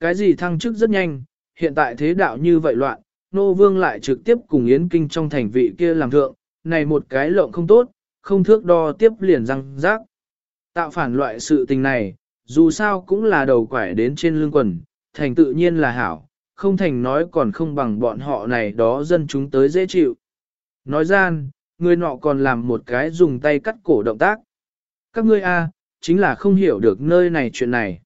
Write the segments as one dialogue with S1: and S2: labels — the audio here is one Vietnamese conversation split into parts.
S1: cái gì thăng chức rất nhanh, hiện tại thế đạo như vậy loạn, nô vương lại trực tiếp cùng Yến Kinh trong thành vị kia làm thượng, này một cái lộng không tốt, không thước đo tiếp liền răng rác. Tạo phản loại sự tình này, dù sao cũng là đầu quải đến trên lưng quần, thành tự nhiên là hảo, không thành nói còn không bằng bọn họ này đó dân chúng tới dễ chịu. Nói gian, người nọ còn làm một cái dùng tay cắt cổ động tác. Các ngươi a, chính là không hiểu được nơi này chuyện này.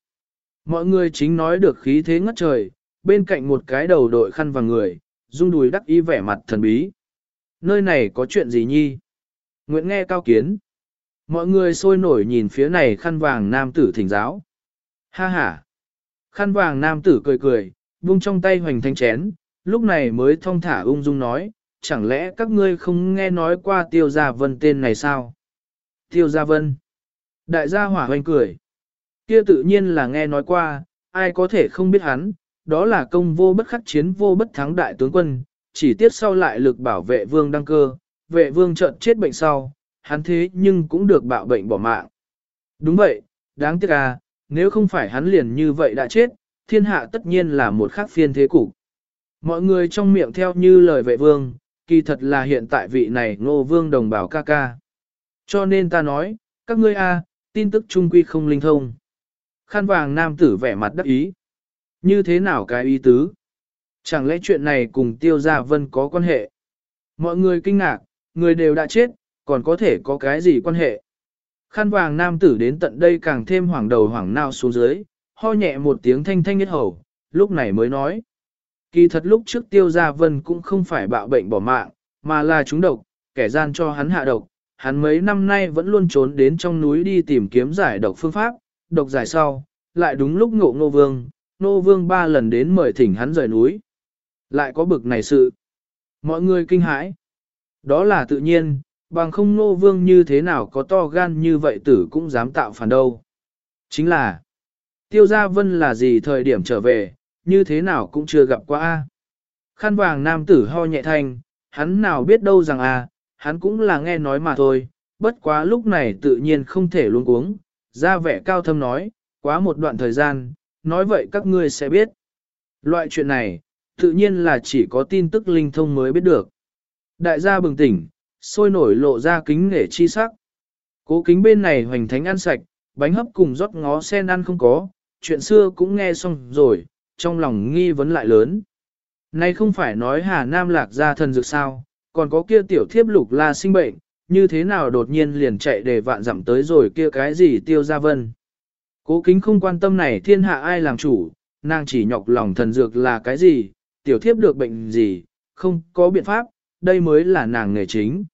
S1: Mọi người chính nói được khí thế ngất trời, bên cạnh một cái đầu đội khăn và người, rung đùi đắc ý vẻ mặt thần bí. Nơi này có chuyện gì nhi? Nguyễn nghe cao kiến. Mọi người sôi nổi nhìn phía này khăn vàng nam tử thỉnh giáo. Ha ha! Khăn vàng nam tử cười cười, buông trong tay hoành thanh chén, lúc này mới thong thả ung dung nói, chẳng lẽ các ngươi không nghe nói qua tiêu gia vân tên này sao? Tiêu gia vân! Đại gia hỏa hoành cười. Kia tự nhiên là nghe nói qua, ai có thể không biết hắn, đó là công vô bất khắc chiến vô bất thắng đại tướng quân, chỉ tiếc sau lại lực bảo vệ vương đăng cơ, vệ vương trận chết bệnh sau, hắn thế nhưng cũng được bạo bệnh bỏ mạng. Đúng vậy, đáng tiếc à, nếu không phải hắn liền như vậy đã chết, thiên hạ tất nhiên là một khác phiên thế cục. Mọi người trong miệng theo như lời vệ vương, kỳ thật là hiện tại vị này ngô vương đồng bào ca ca. Cho nên ta nói, các ngươi a, tin tức trung quy không linh thông. Khăn vàng nam tử vẻ mặt đắc ý. Như thế nào cái ý tứ? Chẳng lẽ chuyện này cùng tiêu gia vân có quan hệ? Mọi người kinh ngạc, người đều đã chết, còn có thể có cái gì quan hệ? Khăn vàng nam tử đến tận đây càng thêm hoảng đầu hoảng nao xuống dưới, ho nhẹ một tiếng thanh thanh nhất hầu, lúc này mới nói. Kỳ thật lúc trước tiêu gia vân cũng không phải bạo bệnh bỏ mạng, mà là chúng độc, kẻ gian cho hắn hạ độc. Hắn mấy năm nay vẫn luôn trốn đến trong núi đi tìm kiếm giải độc phương pháp, độc giải sau, lại đúng lúc ngộ ngô vương, nô vương ba lần đến mời thỉnh hắn rời núi. Lại có bực này sự. Mọi người kinh hãi. Đó là tự nhiên, bằng không nô vương như thế nào có to gan như vậy tử cũng dám tạo phản đâu. Chính là, tiêu gia vân là gì thời điểm trở về, như thế nào cũng chưa gặp qua a. Khăn vàng nam tử ho nhẹ thanh, hắn nào biết đâu rằng à hắn cũng là nghe nói mà thôi, bất quá lúc này tự nhiên không thể luôn uống, ra vẻ cao thâm nói, quá một đoạn thời gian, nói vậy các ngươi sẽ biết. Loại chuyện này, tự nhiên là chỉ có tin tức linh thông mới biết được. Đại gia bừng tỉnh, sôi nổi lộ ra kính nể chi sắc. Cố kính bên này hoành thánh ăn sạch, bánh hấp cùng rót ngó sen ăn không có, chuyện xưa cũng nghe xong rồi, trong lòng nghi vấn lại lớn. Nay không phải nói Hà Nam lạc ra thần dược sao, còn có kia tiểu thiếp lục la sinh bệnh, như thế nào đột nhiên liền chạy để vạn dặm tới rồi kia cái gì tiêu gia vân. Cố kính không quan tâm này thiên hạ ai làm chủ, nàng chỉ nhọc lòng thần dược là cái gì, tiểu thiếp được bệnh gì, không có biện pháp, đây mới là nàng nghề chính.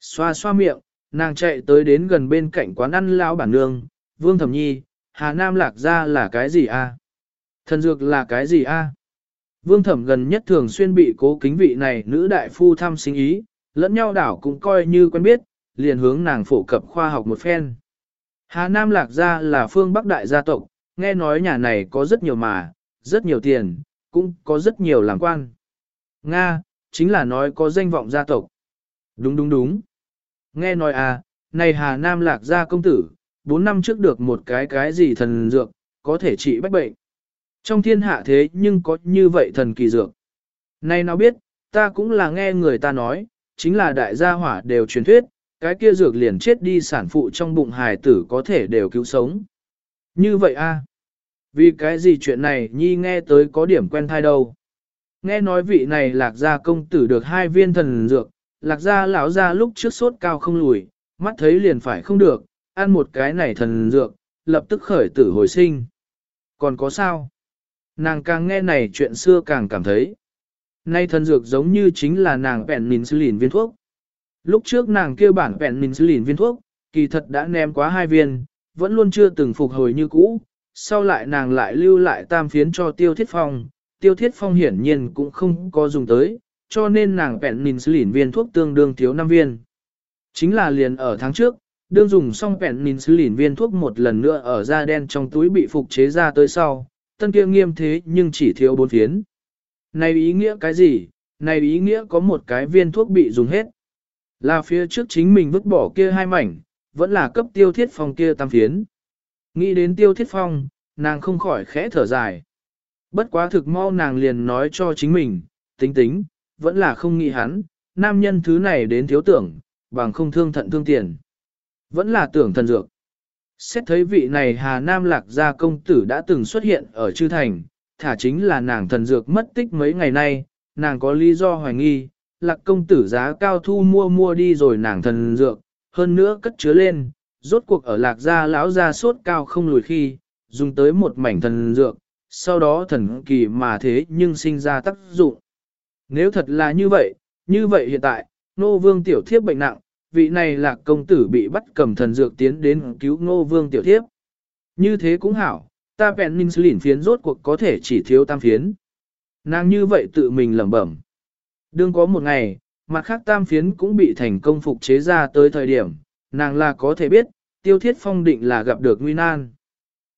S1: Xoa xoa miệng, nàng chạy tới đến gần bên cạnh quán ăn lão bản nương, vương thẩm nhi, Hà Nam lạc ra là cái gì a? Thần dược là cái gì a? Vương thẩm gần nhất thường xuyên bị cố kính vị này nữ đại phu thăm sinh ý, lẫn nhau đảo cũng coi như quen biết, liền hướng nàng phổ cập khoa học một phen. Hà Nam Lạc Gia là phương Bắc đại gia tộc, nghe nói nhà này có rất nhiều mà, rất nhiều tiền, cũng có rất nhiều làm quan. Nga, chính là nói có danh vọng gia tộc. Đúng đúng đúng. Nghe nói à, này Hà Nam Lạc Gia công tử, 4 năm trước được một cái cái gì thần dược, có thể trị bách bệnh. Trong thiên hạ thế nhưng có như vậy thần kỳ dược. Này nào biết, ta cũng là nghe người ta nói, chính là đại gia hỏa đều truyền thuyết, cái kia dược liền chết đi sản phụ trong bụng hài tử có thể đều cứu sống. Như vậy a Vì cái gì chuyện này nhi nghe tới có điểm quen thai đâu. Nghe nói vị này lạc gia công tử được hai viên thần dược, lạc gia lão gia lúc trước sốt cao không lùi, mắt thấy liền phải không được, ăn một cái này thần dược, lập tức khởi tử hồi sinh. Còn có sao? Nàng càng nghe này chuyện xưa càng cảm thấy. Nay thần dược giống như chính là nàng vẹn mình sư lìn viên thuốc. Lúc trước nàng kêu bản vẹn mình xử lìn viên thuốc, kỳ thật đã ném quá hai viên, vẫn luôn chưa từng phục hồi như cũ, sau lại nàng lại lưu lại tam phiến cho tiêu thiết phong, tiêu thiết phong hiển nhiên cũng không có dùng tới, cho nên nàng vẹn mình xử lìn viên thuốc tương đương thiếu 5 viên. Chính là liền ở tháng trước, đương dùng xong vẹn mình xử lìn viên thuốc một lần nữa ở da đen trong túi bị phục chế ra tới sau, tân kia nghiêm thế nhưng chỉ thiếu 4 phiến. Này ý nghĩa cái gì? Này ý nghĩa có một cái viên thuốc bị dùng hết. Là phía trước chính mình vứt bỏ kia hai mảnh, vẫn là cấp tiêu thiết phong kia tam phiến. Nghĩ đến tiêu thiết phong, nàng không khỏi khẽ thở dài. Bất quá thực mau nàng liền nói cho chính mình, tính tính, vẫn là không nghĩ hắn, nam nhân thứ này đến thiếu tưởng, bằng không thương thận thương tiền. Vẫn là tưởng thần dược. Xét thấy vị này Hà Nam Lạc gia công tử đã từng xuất hiện ở Chư Thành, thả chính là nàng thần dược mất tích mấy ngày nay, nàng có lý do hoài nghi, Lạc công tử giá cao thu mua mua đi rồi nàng thần dược, hơn nữa cất chứa lên, rốt cuộc ở Lạc gia lão gia sốt cao không lùi khi, dùng tới một mảnh thần dược, sau đó thần kỳ mà thế nhưng sinh ra tác dụng. Nếu thật là như vậy, như vậy hiện tại, nô vương tiểu thiếp bệnh nặng, vị này là công tử bị bắt cầm thần dược tiến đến cứu nô vương tiểu thiếp. Như thế cũng hảo, ta penicillin phiến rốt cuộc có thể chỉ thiếu tam phiến. Nàng như vậy tự mình lẩm bẩm. Đương có một ngày, mặt khác tam phiến cũng bị thành công phục chế ra tới thời điểm, nàng là có thể biết, tiêu thiết phong định là gặp được nguy nan.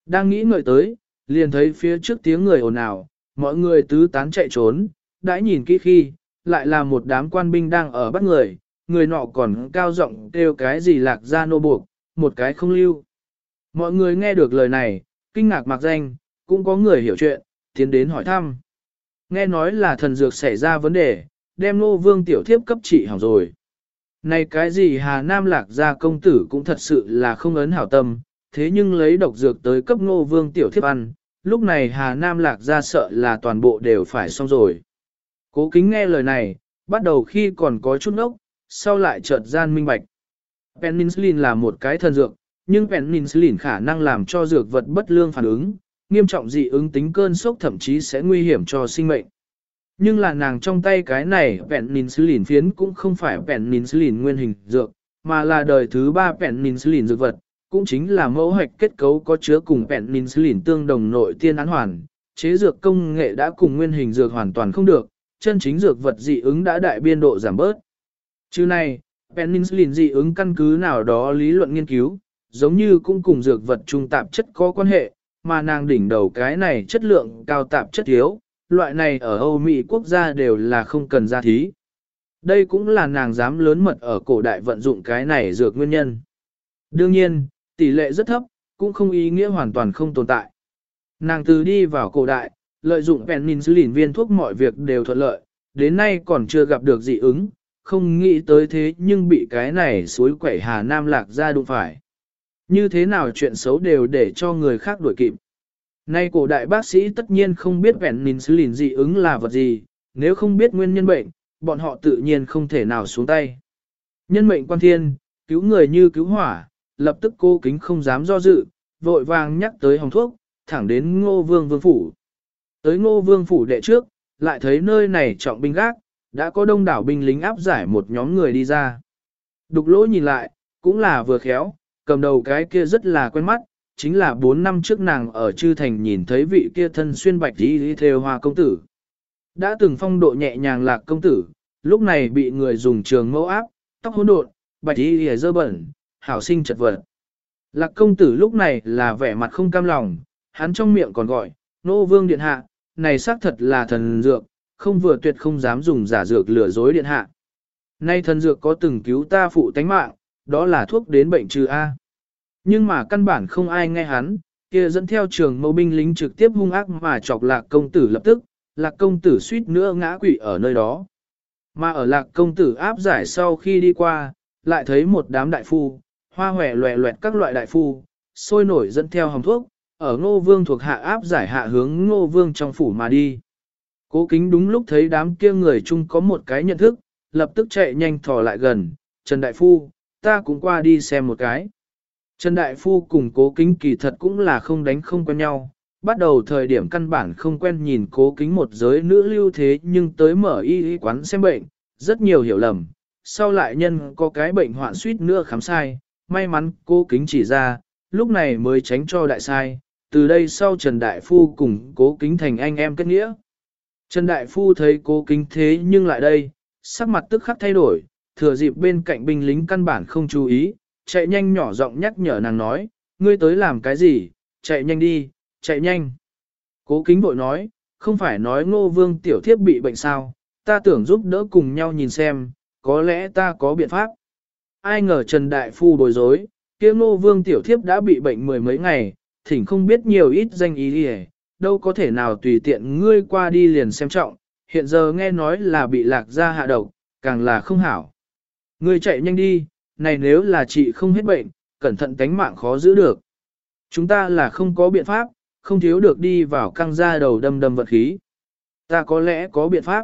S1: Đang nghĩ ngợi tới, liền thấy phía trước tiếng người ồn ào, mọi người tứ tán chạy trốn, đã nhìn kỹ khi, lại là một đám quan binh đang ở bắt người, người nọ còn cao giọng kêu cái gì lạc ra nô buộc, một cái không lưu. Mọi người nghe được lời này, kinh ngạc mặc danh, cũng có người hiểu chuyện, tiến đến hỏi thăm. Nghe nói là thần dược xảy ra vấn đề, đem nô vương tiểu thiếp cấp trị hỏng rồi. Này cái gì Hà Nam lạc gia công tử cũng thật sự là không ấn hảo tâm, thế nhưng lấy độc dược tới cấp nô vương tiểu thiếp ăn, lúc này Hà Nam lạc gia sợ là toàn bộ đều phải xong rồi. Cố kính nghe lời này, bắt đầu khi còn có chút ốc, sau lại chợt gian minh bạch. Penicillin là một cái thần dược, nhưng penicillin khả năng làm cho dược vật bất lương phản ứng, nghiêm trọng dị ứng tính cơn sốc thậm chí sẽ nguy hiểm cho sinh mệnh. Nhưng là nàng trong tay cái này penicillin phiến cũng không phải penicillin nguyên hình dược, mà là đời thứ ba penicillin dược vật, cũng chính là mẫu hạch kết cấu có chứa cùng penicillin tương đồng nội tiên án hoàn. Chế dược công nghệ đã cùng nguyên hình dược hoàn toàn không được, chân chính dược vật dị ứng đã đại biên độ giảm bớt. Chứ này, penicillin dị ứng căn cứ nào đó lý luận nghiên cứu, giống như cũng cùng dược vật trung tạp chất có quan hệ, mà nàng đỉnh đầu cái này chất lượng cao tạp chất thiếu, loại này ở Âu Mỹ quốc gia đều là không cần ra thí. Đây cũng là nàng dám lớn mật ở cổ đại vận dụng cái này dược nguyên nhân. Đương nhiên, tỷ lệ rất thấp, cũng không ý nghĩa hoàn toàn không tồn tại. Nàng từ đi vào cổ đại, lợi dụng penicillin viên thuốc mọi việc đều thuận lợi, đến nay còn chưa gặp được dị ứng, không nghĩ tới thế nhưng bị cái này suối quẩy Hà Nam lạc ra đụng phải. Như thế nào chuyện xấu đều để cho người khác đuổi kịp. Nay cổ đại bác sĩ tất nhiên không biết penicillin dị ứng là vật gì, nếu không biết nguyên nhân bệnh, bọn họ tự nhiên không thể nào xuống tay. Nhân mệnh quan thiên, cứu người như cứu hỏa, lập tức cô kính không dám do dự, vội vàng nhắc tới hồng thuốc, thẳng đến ngô vương vương phủ. Tới ngô vương phủ đệ trước, lại thấy nơi này trọng binh gác, đã có đông đảo binh lính áp giải một nhóm người đi ra. Đục lỗ nhìn lại, cũng là vừa khéo, cầm đầu cái kia rất là quen mắt, chính là 4 năm trước nàng ở Trư Thành nhìn thấy vị kia thân xuyên bạch đi đi theo hoa công tử. Đã từng phong độ nhẹ nhàng lạc công tử, lúc này bị người dùng trường mẫu áp, tóc hỗn độn, bạch đi đi dơ bẩn, hảo sinh chật vật. Lạc công tử lúc này là vẻ mặt không cam lòng, hắn trong miệng còn gọi, nô vương điện hạ, này xác thật là thần dược, không vừa tuyệt không dám dùng giả dược lừa dối điện hạ. Nay thần dược có từng cứu ta phụ tánh mạng, đó là thuốc đến bệnh trừ A. Nhưng mà căn bản không ai nghe hắn, kia dẫn theo trường mâu binh lính trực tiếp hung ác mà chọc lạc công tử lập tức, lạc công tử suýt nữa ngã quỵ ở nơi đó. Mà ở lạc công tử áp giải sau khi đi qua, lại thấy một đám đại phu, hoa hòe loẹ loẹt các loại đại phu, sôi nổi dẫn theo hồng thuốc, ở ngô vương thuộc hạ áp giải hạ hướng ngô vương trong phủ mà đi. Cố kính đúng lúc thấy đám kia người chung có một cái nhận thức, lập tức chạy nhanh thò lại gần, Trần Đại Phu, ta cũng qua đi xem một cái. Trần Đại Phu cùng cố kính kỳ thật cũng là không đánh không quen nhau, bắt đầu thời điểm căn bản không quen nhìn cố kính một giới nữ lưu thế nhưng tới mở y y quán xem bệnh, rất nhiều hiểu lầm, sau lại nhân có cái bệnh hoạn suýt nữa khám sai, may mắn cố kính chỉ ra, lúc này mới tránh cho đại sai, từ đây sau Trần Đại Phu cùng cố kính thành anh em kết nghĩa. Trần Đại Phu thấy cố kính thế nhưng lại đây, sắc mặt tức khắc thay đổi, thừa dịp bên cạnh binh lính căn bản không chú ý, chạy nhanh nhỏ giọng nhắc nhở nàng nói, ngươi tới làm cái gì, chạy nhanh đi, chạy nhanh. Cố kính bội nói, không phải nói ngô vương tiểu thiếp bị bệnh sao, ta tưởng giúp đỡ cùng nhau nhìn xem, có lẽ ta có biện pháp. Ai ngờ Trần Đại Phu bối rối, kia ngô vương tiểu thiếp đã bị bệnh mười mấy ngày, thỉnh không biết nhiều ít danh ý đi đâu có thể nào tùy tiện ngươi qua đi liền xem trọng, hiện giờ nghe nói là bị lạc ra hạ độc, càng là không hảo. Ngươi chạy nhanh đi, này nếu là chị không hết bệnh, cẩn thận tánh mạng khó giữ được. Chúng ta là không có biện pháp, không thiếu được đi vào căng ra đầu đâm đâm vật khí. Ta có lẽ có biện pháp.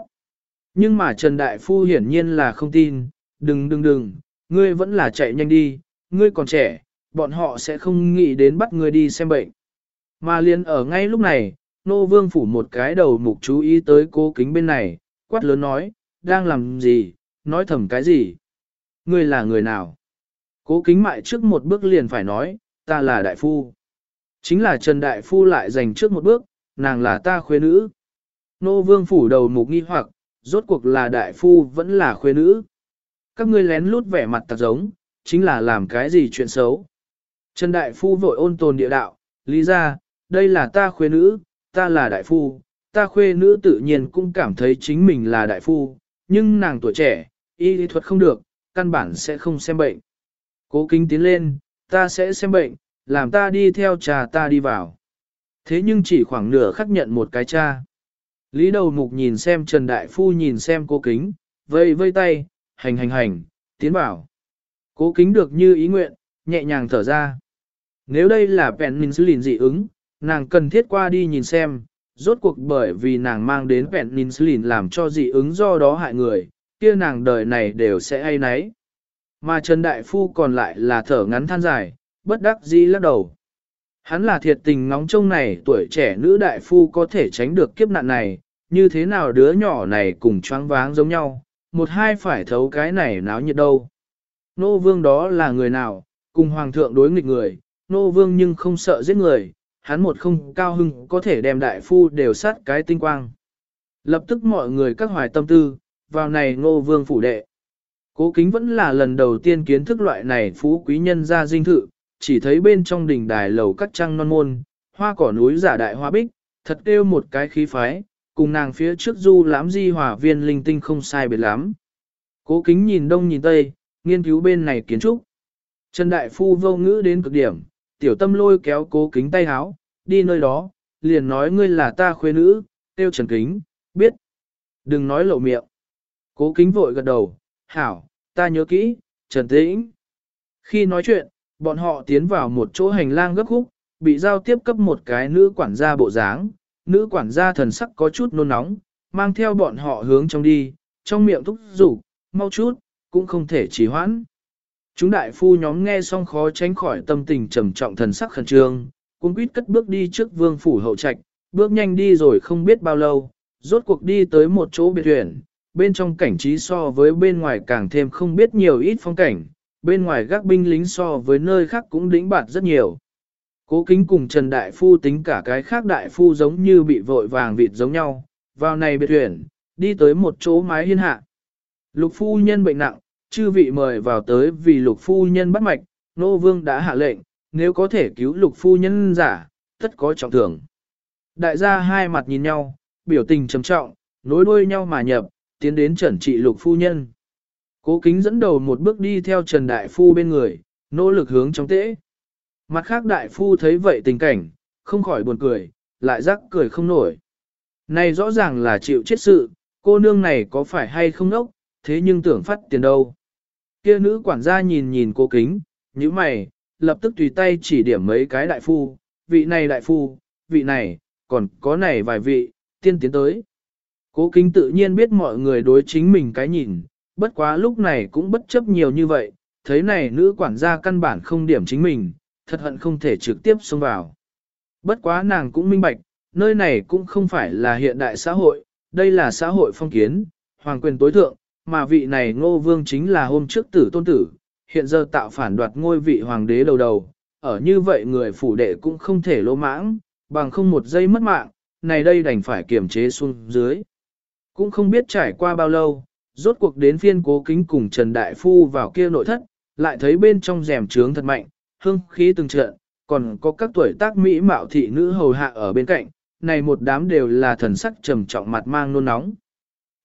S1: Nhưng mà Trần Đại Phu hiển nhiên là không tin, đừng đừng đừng, ngươi vẫn là chạy nhanh đi, ngươi còn trẻ, bọn họ sẽ không nghĩ đến bắt ngươi đi xem bệnh. Mà liền ở ngay lúc này, nô vương phủ một cái đầu mục chú ý tới cố kính bên này, quát lớn nói, đang làm gì, nói thầm cái gì. Ngươi là người nào? Cố kính mại trước một bước liền phải nói, ta là đại phu. Chính là Trần Đại Phu lại dành trước một bước, nàng là ta khuê nữ. Nô vương phủ đầu mục nghi hoặc, rốt cuộc là đại phu vẫn là khuê nữ. Các ngươi lén lút vẻ mặt tạc giống, chính là làm cái gì chuyện xấu. Trần Đại Phu vội ôn tồn địa đạo, lý ra, đây là ta khuê nữ, ta là đại phu, ta khuê nữ tự nhiên cũng cảm thấy chính mình là đại phu, nhưng nàng tuổi trẻ, y lý thuật không được, căn bản sẽ không xem bệnh. Cố kính tiến lên, ta sẽ xem bệnh, làm ta đi theo trà ta đi vào. Thế nhưng chỉ khoảng nửa khắc nhận một cái cha. Lý đầu mục nhìn xem Trần Đại Phu nhìn xem cố kính, vây vây tay, hành hành hành, tiến bảo. Cố kính được như ý nguyện, nhẹ nhàng thở ra. Nếu đây là penicillin dị ứng, nàng cần thiết qua đi nhìn xem, rốt cuộc bởi vì nàng mang đến penicillin làm cho dị ứng do đó hại người, kia nàng đời này đều sẽ ai nấy. Mà Trần Đại Phu còn lại là thở ngắn than dài, bất đắc dĩ lắc đầu. Hắn là thiệt tình ngóng trông này tuổi trẻ nữ đại phu có thể tránh được kiếp nạn này, như thế nào đứa nhỏ này cùng choáng váng giống nhau, một hai phải thấu cái này náo nhiệt đâu. Nô vương đó là người nào, cùng hoàng thượng đối nghịch người, nô vương nhưng không sợ giết người, hắn một không cao hưng có thể đem đại phu đều sát cái tinh quang. Lập tức mọi người các hoài tâm tư, vào này Ngô vương phủ đệ. Cố kính vẫn là lần đầu tiên kiến thức loại này phú quý nhân ra dinh thự, chỉ thấy bên trong đỉnh đài lầu các trăng non môn, hoa cỏ núi giả đại hoa bích, thật kêu một cái khí phái, cùng nàng phía trước du lãm di hỏa viên linh tinh không sai biệt lắm. Cố kính nhìn đông nhìn tây, nghiên cứu bên này kiến trúc. Trần Đại Phu vô ngữ đến cực điểm, tiểu tâm lôi kéo cố kính tay háo, đi nơi đó, liền nói ngươi là ta khuê nữ, tiêu Trần Kính, biết. Đừng nói lộ miệng. Cố kính vội gật đầu, hảo, ta nhớ kỹ, Trần Tĩnh. Khi nói chuyện, bọn họ tiến vào một chỗ hành lang gấp khúc, bị giao tiếp cấp một cái nữ quản gia bộ dáng, nữ quản gia thần sắc có chút nôn nóng, mang theo bọn họ hướng trong đi, trong miệng thúc rủ, mau chút, cũng không thể trì hoãn. Chúng đại phu nhóm nghe xong khó tránh khỏi tâm tình trầm trọng thần sắc khẩn trương, cuống quýt cất bước đi trước vương phủ hậu trạch, bước nhanh đi rồi không biết bao lâu, rốt cuộc đi tới một chỗ biệt huyện, bên trong cảnh trí so với bên ngoài càng thêm không biết nhiều ít phong cảnh, bên ngoài gác binh lính so với nơi khác cũng đĩnh bạt rất nhiều. Cố kính cùng Trần Đại Phu tính cả cái khác Đại Phu giống như bị vội vàng vịt giống nhau, vào này biệt tuyển, đi tới một chỗ mái hiên hạ. Lục Phu Nhân bệnh nặng, chư vị mời vào tới vì Lục Phu Nhân bắt mạch, Nô Vương đã hạ lệnh, nếu có thể cứu Lục Phu Nhân giả, tất có trọng thưởng. Đại gia hai mặt nhìn nhau, biểu tình trầm trọng, nối đuôi nhau mà nhập, tiến đến trần trị Lục Phu Nhân. Cố kính dẫn đầu một bước đi theo Trần Đại Phu bên người, nỗ lực hướng trong tễ. Mặt khác Đại Phu thấy vậy tình cảnh, không khỏi buồn cười, lại rắc cười không nổi. Này rõ ràng là chịu chết sự, cô nương này có phải hay không nốc, thế nhưng tưởng phát tiền đâu. Kia nữ quản gia nhìn nhìn cố kính, như mày, lập tức tùy tay chỉ điểm mấy cái đại phu, vị này đại phu, vị này, còn có này vài vị, tiên tiến tới. Cố kính tự nhiên biết mọi người đối chính mình cái nhìn, bất quá lúc này cũng bất chấp nhiều như vậy, thấy này nữ quản gia căn bản không điểm chính mình, thật hận không thể trực tiếp xông vào. Bất quá nàng cũng minh bạch, nơi này cũng không phải là hiện đại xã hội, đây là xã hội phong kiến, hoàng quyền tối thượng, mà vị này ngô vương chính là hôm trước tử tôn tử, hiện giờ tạo phản đoạt ngôi vị hoàng đế đầu đầu, ở như vậy người phủ đệ cũng không thể lỗ mãng, bằng không một giây mất mạng, này đây đành phải kiềm chế xuống dưới. Cũng không biết trải qua bao lâu, rốt cuộc đến phiên cố kính cùng Trần Đại Phu vào kia nội thất, lại thấy bên trong rèm trướng thật mạnh, hương khí từng trận, còn có các tuổi tác mỹ mạo thị nữ hầu hạ ở bên cạnh, này một đám đều là thần sắc trầm trọng mặt mang nôn nóng.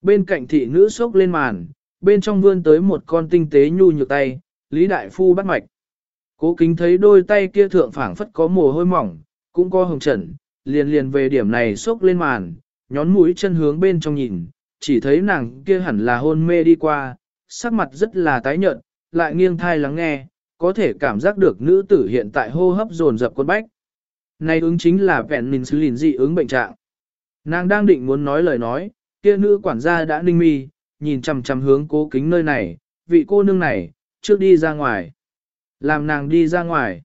S1: Bên cạnh thị nữ sốc lên màn, bên trong vươn tới một con tinh tế nhu nhược tay, Lý Đại Phu bắt mạch. Cố kính thấy đôi tay kia thượng phảng phất có mồ hôi mỏng, cũng có hồng trần, liền liền về điểm này sốc lên màn, nhón mũi chân hướng bên trong nhìn, chỉ thấy nàng kia hẳn là hôn mê đi qua, sắc mặt rất là tái nhợt, lại nghiêng thai lắng nghe, có thể cảm giác được nữ tử hiện tại hô hấp dồn dập con bách. Này ứng chính là vẹn mình xử lìn dị ứng bệnh trạng. Nàng đang định muốn nói lời nói, kia nữ quản gia đã ninh mi, nhìn chằm chằm hướng cố kính nơi này, vị cô nương này, trước đi ra ngoài. Làm nàng đi ra ngoài.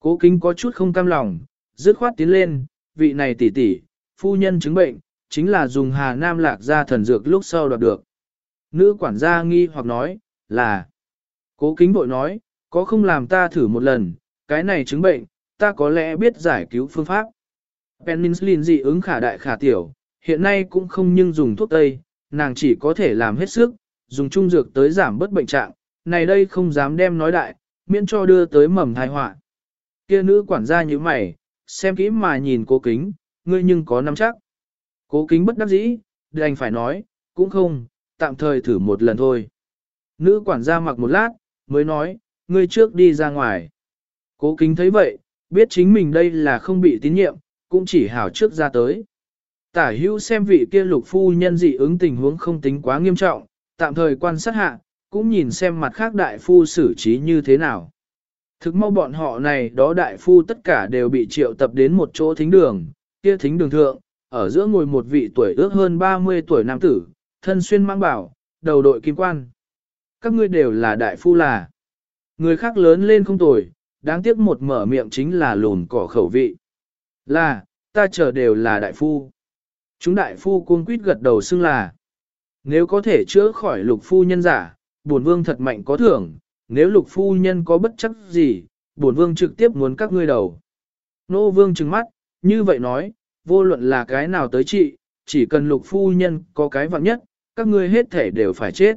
S1: Cố kính có chút không cam lòng, dứt khoát tiến lên, vị này tỷ tỷ, phu nhân chứng bệnh, chính là dùng hà nam lạc ra thần dược lúc sau đoạt được. Nữ quản gia nghi hoặc nói, là, cố kính bội nói, có không làm ta thử một lần, cái này chứng bệnh, ta có lẽ biết giải cứu phương pháp. Peninsulin dị ứng khả đại khả tiểu, hiện nay cũng không nhưng dùng thuốc tây, nàng chỉ có thể làm hết sức, dùng trung dược tới giảm bớt bệnh trạng, này đây không dám đem nói đại, miễn cho đưa tới mầm thai họa. Kia nữ quản gia như mày, xem kỹ mà nhìn cố kính, ngươi nhưng có nắm chắc. Cố kính bất đắc dĩ, đành phải nói, cũng không, tạm thời thử một lần thôi. Nữ quản gia mặc một lát, mới nói, ngươi trước đi ra ngoài. Cố kính thấy vậy, biết chính mình đây là không bị tín nhiệm, cũng chỉ hảo trước ra tới. Tả hữu xem vị kia lục phu nhân dị ứng tình huống không tính quá nghiêm trọng, tạm thời quan sát hạ, cũng nhìn xem mặt khác đại phu xử trí như thế nào. Thực mau bọn họ này đó đại phu tất cả đều bị triệu tập đến một chỗ thính đường, kia thính đường thượng, ở giữa ngồi một vị tuổi ước hơn 30 tuổi nam tử, thân xuyên mang bảo, đầu đội kim quan. Các ngươi đều là đại phu là. Người khác lớn lên không tuổi, đáng tiếc một mở miệng chính là lùn cỏ khẩu vị. Là, ta chờ đều là đại phu. Chúng đại phu cuống quýt gật đầu xưng là. Nếu có thể chữa khỏi lục phu nhân giả, bổn vương thật mạnh có thưởng, nếu lục phu nhân có bất chấp gì, bổn vương trực tiếp muốn các ngươi đầu. Nô vương trừng mắt, như vậy nói, vô luận là cái nào tới trị, chỉ cần lục phu nhân có cái vặn nhất, các ngươi hết thể đều phải chết.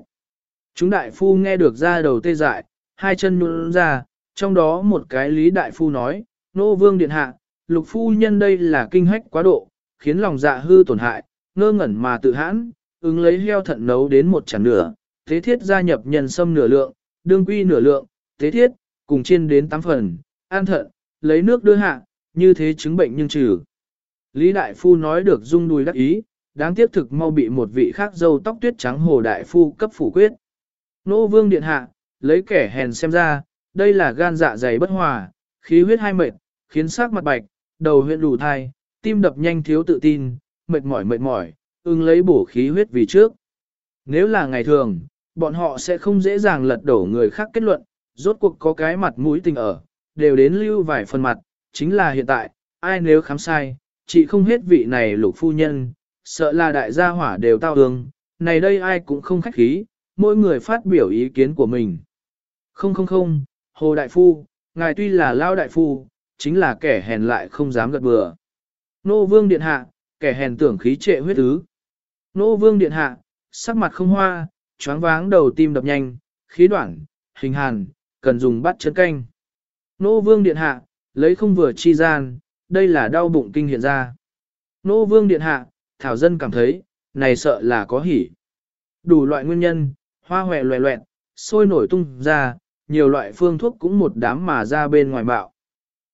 S1: Chúng đại phu nghe được ra đầu tê dại, hai chân nhún ra, trong đó một cái lý đại phu nói, nô vương điện hạ, lục phu nhân đây là kinh hách quá độ, khiến lòng dạ hư tổn hại, ngơ ngẩn mà tự hãn, ứng lấy heo thận nấu đến một chản nửa, thế thiết gia nhập nhân sâm nửa lượng, đương quy nửa lượng, thế thiết, cùng chiên đến tám phần, an thận, lấy nước đưa hạ, như thế chứng bệnh nhưng trừ. Lý Đại Phu nói được rung đùi đắc ý, đáng tiếc thực mau bị một vị khác dâu tóc tuyết trắng hồ Đại Phu cấp phủ quyết. Nô Vương Điện Hạ, lấy kẻ hèn xem ra, đây là gan dạ dày bất hòa, khí huyết hai mệt, khiến sắc mặt bạch, đầu huyện đủ thai, tim đập nhanh thiếu tự tin, mệt mỏi mệt mỏi, ưng lấy bổ khí huyết vì trước. Nếu là ngày thường, bọn họ sẽ không dễ dàng lật đổ người khác kết luận, rốt cuộc có cái mặt mũi tình ở, đều đến lưu vài phần mặt, chính là hiện tại, ai nếu khám sai, chị không hết vị này lục phu nhân, sợ là đại gia hỏa đều tao hương, này đây ai cũng không khách khí, mỗi người phát biểu ý kiến của mình. Không không không, Hồ Đại Phu, ngài tuy là lao đại phu, chính là kẻ hèn lại không dám gật bừa. Nô Vương Điện Hạ, kẻ hèn tưởng khí trệ huyết ứ. Nô Vương Điện Hạ, sắc mặt không hoa, choáng váng đầu tim đập nhanh, khí đoạn, hình hàn, cần dùng bắt chân canh. Nô Vương Điện Hạ, lấy không vừa chi gian, đây là đau bụng kinh hiện ra. Nô Vương Điện Hạ, Thảo Dân cảm thấy, này sợ là có hỉ. Đủ loại nguyên nhân, hoa hòe loẹ loẹn, sôi nổi tung ra, nhiều loại phương thuốc cũng một đám mà ra bên ngoài bạo.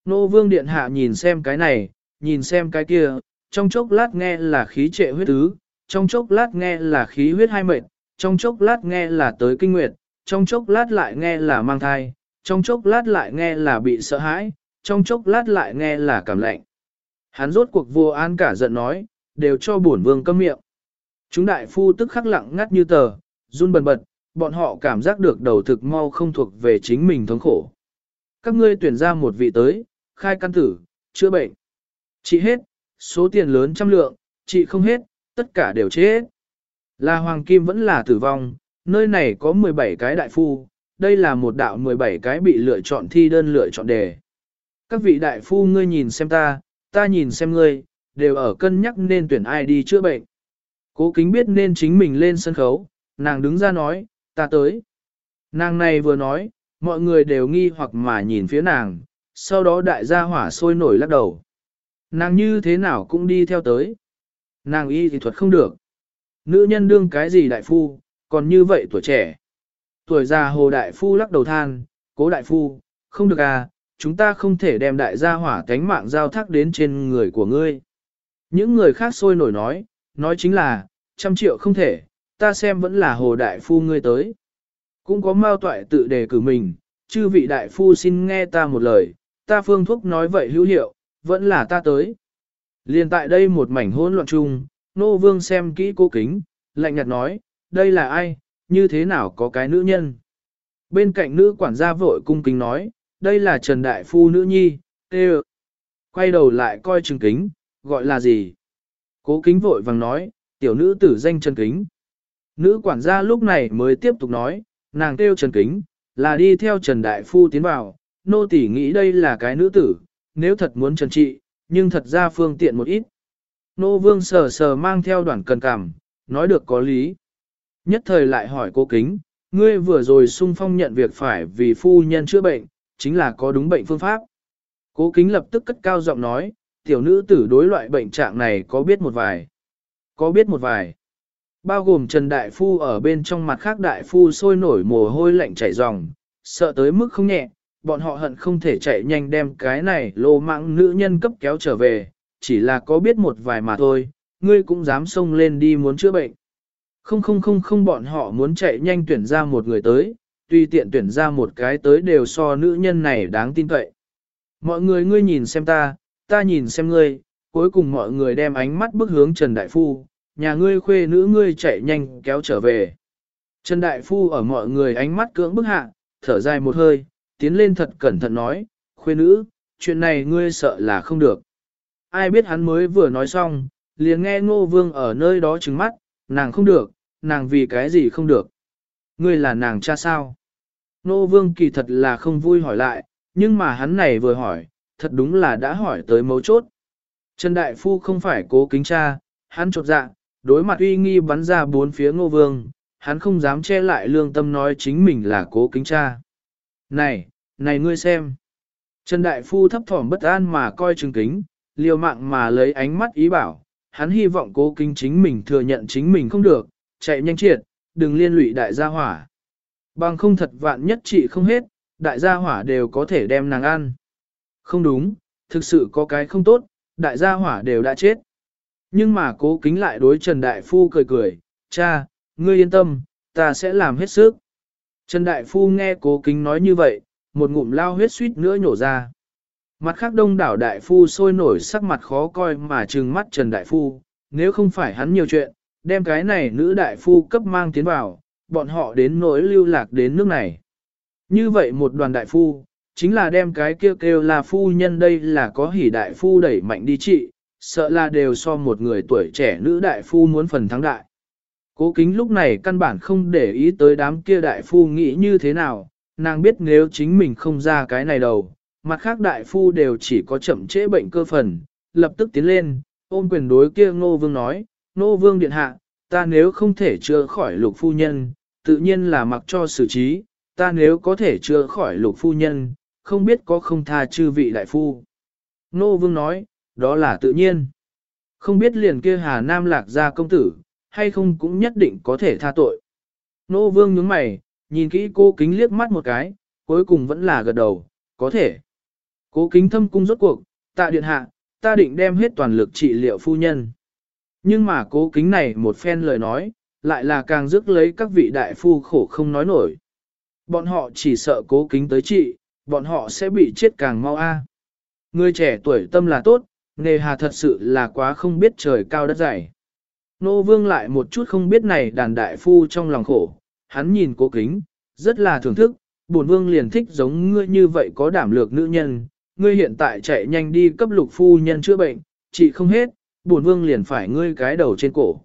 S1: Nô Vương Điện Hạ nhìn xem cái này, nhìn xem cái kia, trong chốc lát nghe là khí trệ huyết tứ, trong chốc lát nghe là khí huyết hai mệnh, trong chốc lát nghe là tới kinh nguyệt, trong chốc lát lại nghe là mang thai, trong chốc lát lại nghe là bị sợ hãi, trong chốc lát lại nghe là cảm lạnh. Hắn rốt cuộc vô an cả giận nói, đều cho bổn vương câm miệng. Chúng đại phu tức khắc lặng ngắt như tờ, run bần bật, bọn họ cảm giác được đầu thực mau không thuộc về chính mình thống khổ. Các ngươi tuyển ra một vị tới, khai căn tử, chữa bệnh. Trị hết, số tiền lớn trăm lượng, trị không hết, tất cả đều chết. Là Hoàng Kim vẫn là tử vong, nơi này có 17 cái đại phu, đây là một đạo 17 cái bị lựa chọn thi đơn lựa chọn đề. Các vị đại phu ngươi nhìn xem ta, ta nhìn xem ngươi, đều ở cân nhắc nên tuyển ai đi chữa bệnh. Cố kính biết nên chính mình lên sân khấu, nàng đứng ra nói, ta tới. Nàng này vừa nói, mọi người đều nghi hoặc mà nhìn phía nàng, sau đó đại gia hỏa sôi nổi lắc đầu. Nàng như thế nào cũng đi theo tới. Nàng y thì thuật không được. Nữ nhân đương cái gì đại phu, còn như vậy tuổi trẻ. Tuổi già hồ đại phu lắc đầu than, cố đại phu, không được à, chúng ta không thể đem đại gia hỏa cánh mạng giao thác đến trên người của ngươi. Những người khác sôi nổi nói, nói chính là, trăm triệu không thể, ta xem vẫn là hồ đại phu ngươi tới. Cũng có mao toại tự đề cử mình, chư vị đại phu xin nghe ta một lời, ta phương thuốc nói vậy hữu hiệu, vẫn là ta tới. Liên tại đây một mảnh hỗn loạn chung, nô vương xem kỹ cố kính, lạnh nhạt nói, đây là ai, như thế nào có cái nữ nhân. Bên cạnh nữ quản gia vội cung kính nói, đây là Trần Đại Phu nữ nhi, tê Quay đầu lại coi trừng kính, gọi là gì? Cố kính vội vàng nói, tiểu nữ tử danh Trần Kính. Nữ quản gia lúc này mới tiếp tục nói, nàng kêu Trần Kính, là đi theo Trần Đại Phu tiến vào, nô tỷ nghĩ đây là cái nữ tử, nếu thật muốn trần trị, nhưng thật ra phương tiện một ít. Nô vương sờ sờ mang theo đoàn cần cảm, nói được có lý. Nhất thời lại hỏi cô kính, ngươi vừa rồi sung phong nhận việc phải vì phu nhân chữa bệnh, chính là có đúng bệnh phương pháp. Cố kính lập tức cất cao giọng nói, tiểu nữ tử đối loại bệnh trạng này có biết một vài. Có biết một vài. Bao gồm Trần Đại Phu ở bên trong mặt khác Đại Phu sôi nổi mồ hôi lạnh chảy ròng, sợ tới mức không nhẹ, bọn họ hận không thể chạy nhanh đem cái này lô mạng nữ nhân cấp kéo trở về, chỉ là có biết một vài mà thôi, ngươi cũng dám xông lên đi muốn chữa bệnh. Không không không không bọn họ muốn chạy nhanh tuyển ra một người tới, Tuy tiện tuyển ra một cái tới đều so nữ nhân này đáng tin cậy. Mọi người ngươi nhìn xem ta, ta nhìn xem ngươi, cuối cùng mọi người đem ánh mắt bước hướng Trần Đại Phu, nhà ngươi khuê nữ ngươi chạy nhanh kéo trở về. Trần Đại Phu ở mọi người ánh mắt cưỡng bức hạ, thở dài một hơi, tiến lên thật cẩn thận nói, khuê nữ, chuyện này ngươi sợ là không được. Ai biết hắn mới vừa nói xong, liền nghe ngô vương ở nơi đó trừng mắt, nàng không được, nàng vì cái gì không được. Ngươi là nàng cha sao? Nô vương kỳ thật là không vui hỏi lại, nhưng mà hắn này vừa hỏi, thật đúng là đã hỏi tới mấu chốt. Trần Đại Phu không phải cố kính cha, hắn chột dạ, đối mặt uy nghi bắn ra bốn phía ngô vương, hắn không dám che lại lương tâm nói chính mình là cố kính cha. Này, này ngươi xem. Trần Đại Phu thấp thỏm bất an mà coi chừng kính, liều mạng mà lấy ánh mắt ý bảo, hắn hy vọng cố kính chính mình thừa nhận chính mình không được, chạy nhanh triệt, đừng liên lụy đại gia hỏa. Bằng không thật vạn nhất trị không hết, đại gia hỏa đều có thể đem nàng ăn. Không đúng, thực sự có cái không tốt, đại gia hỏa đều đã chết. Nhưng mà cố kính lại đối Trần Đại Phu cười cười, cha, ngươi yên tâm, ta sẽ làm hết sức. Trần Đại Phu nghe cố kính nói như vậy, một ngụm lao huyết suýt nữa nhổ ra. Mặt khác đông đảo Đại Phu sôi nổi sắc mặt khó coi mà trừng mắt Trần Đại Phu, nếu không phải hắn nhiều chuyện, đem cái này nữ Đại Phu cấp mang tiến vào, bọn họ đến nỗi lưu lạc đến nước này. Như vậy một đoàn Đại Phu, chính là đem cái kêu kêu là phu nhân đây là có hỉ Đại Phu đẩy mạnh đi trị, sợ là đều so một người tuổi trẻ nữ Đại Phu muốn phần thắng đại. Cố kính lúc này căn bản không để ý tới đám kia đại phu nghĩ như thế nào, nàng biết nếu chính mình không ra cái này đầu, mặt khác đại phu đều chỉ có chậm trễ bệnh cơ phần, lập tức tiến lên, ôm quyền đối kia ngô vương nói, Nô vương điện hạ, ta nếu không thể chữa khỏi lục phu nhân, tự nhiên là mặc cho xử trí, ta nếu có thể chữa khỏi lục phu nhân, không biết có không tha chư vị đại phu. Nô vương nói, đó là tự nhiên. Không biết liền kia hà nam lạc ra công tử, hay không cũng nhất định có thể tha tội. Nô vương nhướng mày, nhìn kỹ cô kính liếc mắt một cái, cuối cùng vẫn là gật đầu, có thể. Cố kính thâm cung rốt cuộc, tạ điện hạ, ta định đem hết toàn lực trị liệu phu nhân. Nhưng mà cố kính này một phen lời nói, lại là càng rước lấy các vị đại phu khổ không nói nổi. Bọn họ chỉ sợ cố kính tới trị, bọn họ sẽ bị chết càng mau a. Người trẻ tuổi tâm là tốt, nề hà thật sự là quá không biết trời cao đất dày. Nô vương lại một chút không biết này đàn đại phu trong lòng khổ, hắn nhìn cố kính, rất là thưởng thức, bổn vương liền thích giống ngươi như vậy có đảm lược nữ nhân, ngươi hiện tại chạy nhanh đi cấp lục phu nhân chữa bệnh, chị không hết, bổn vương liền phải ngươi cái đầu trên cổ.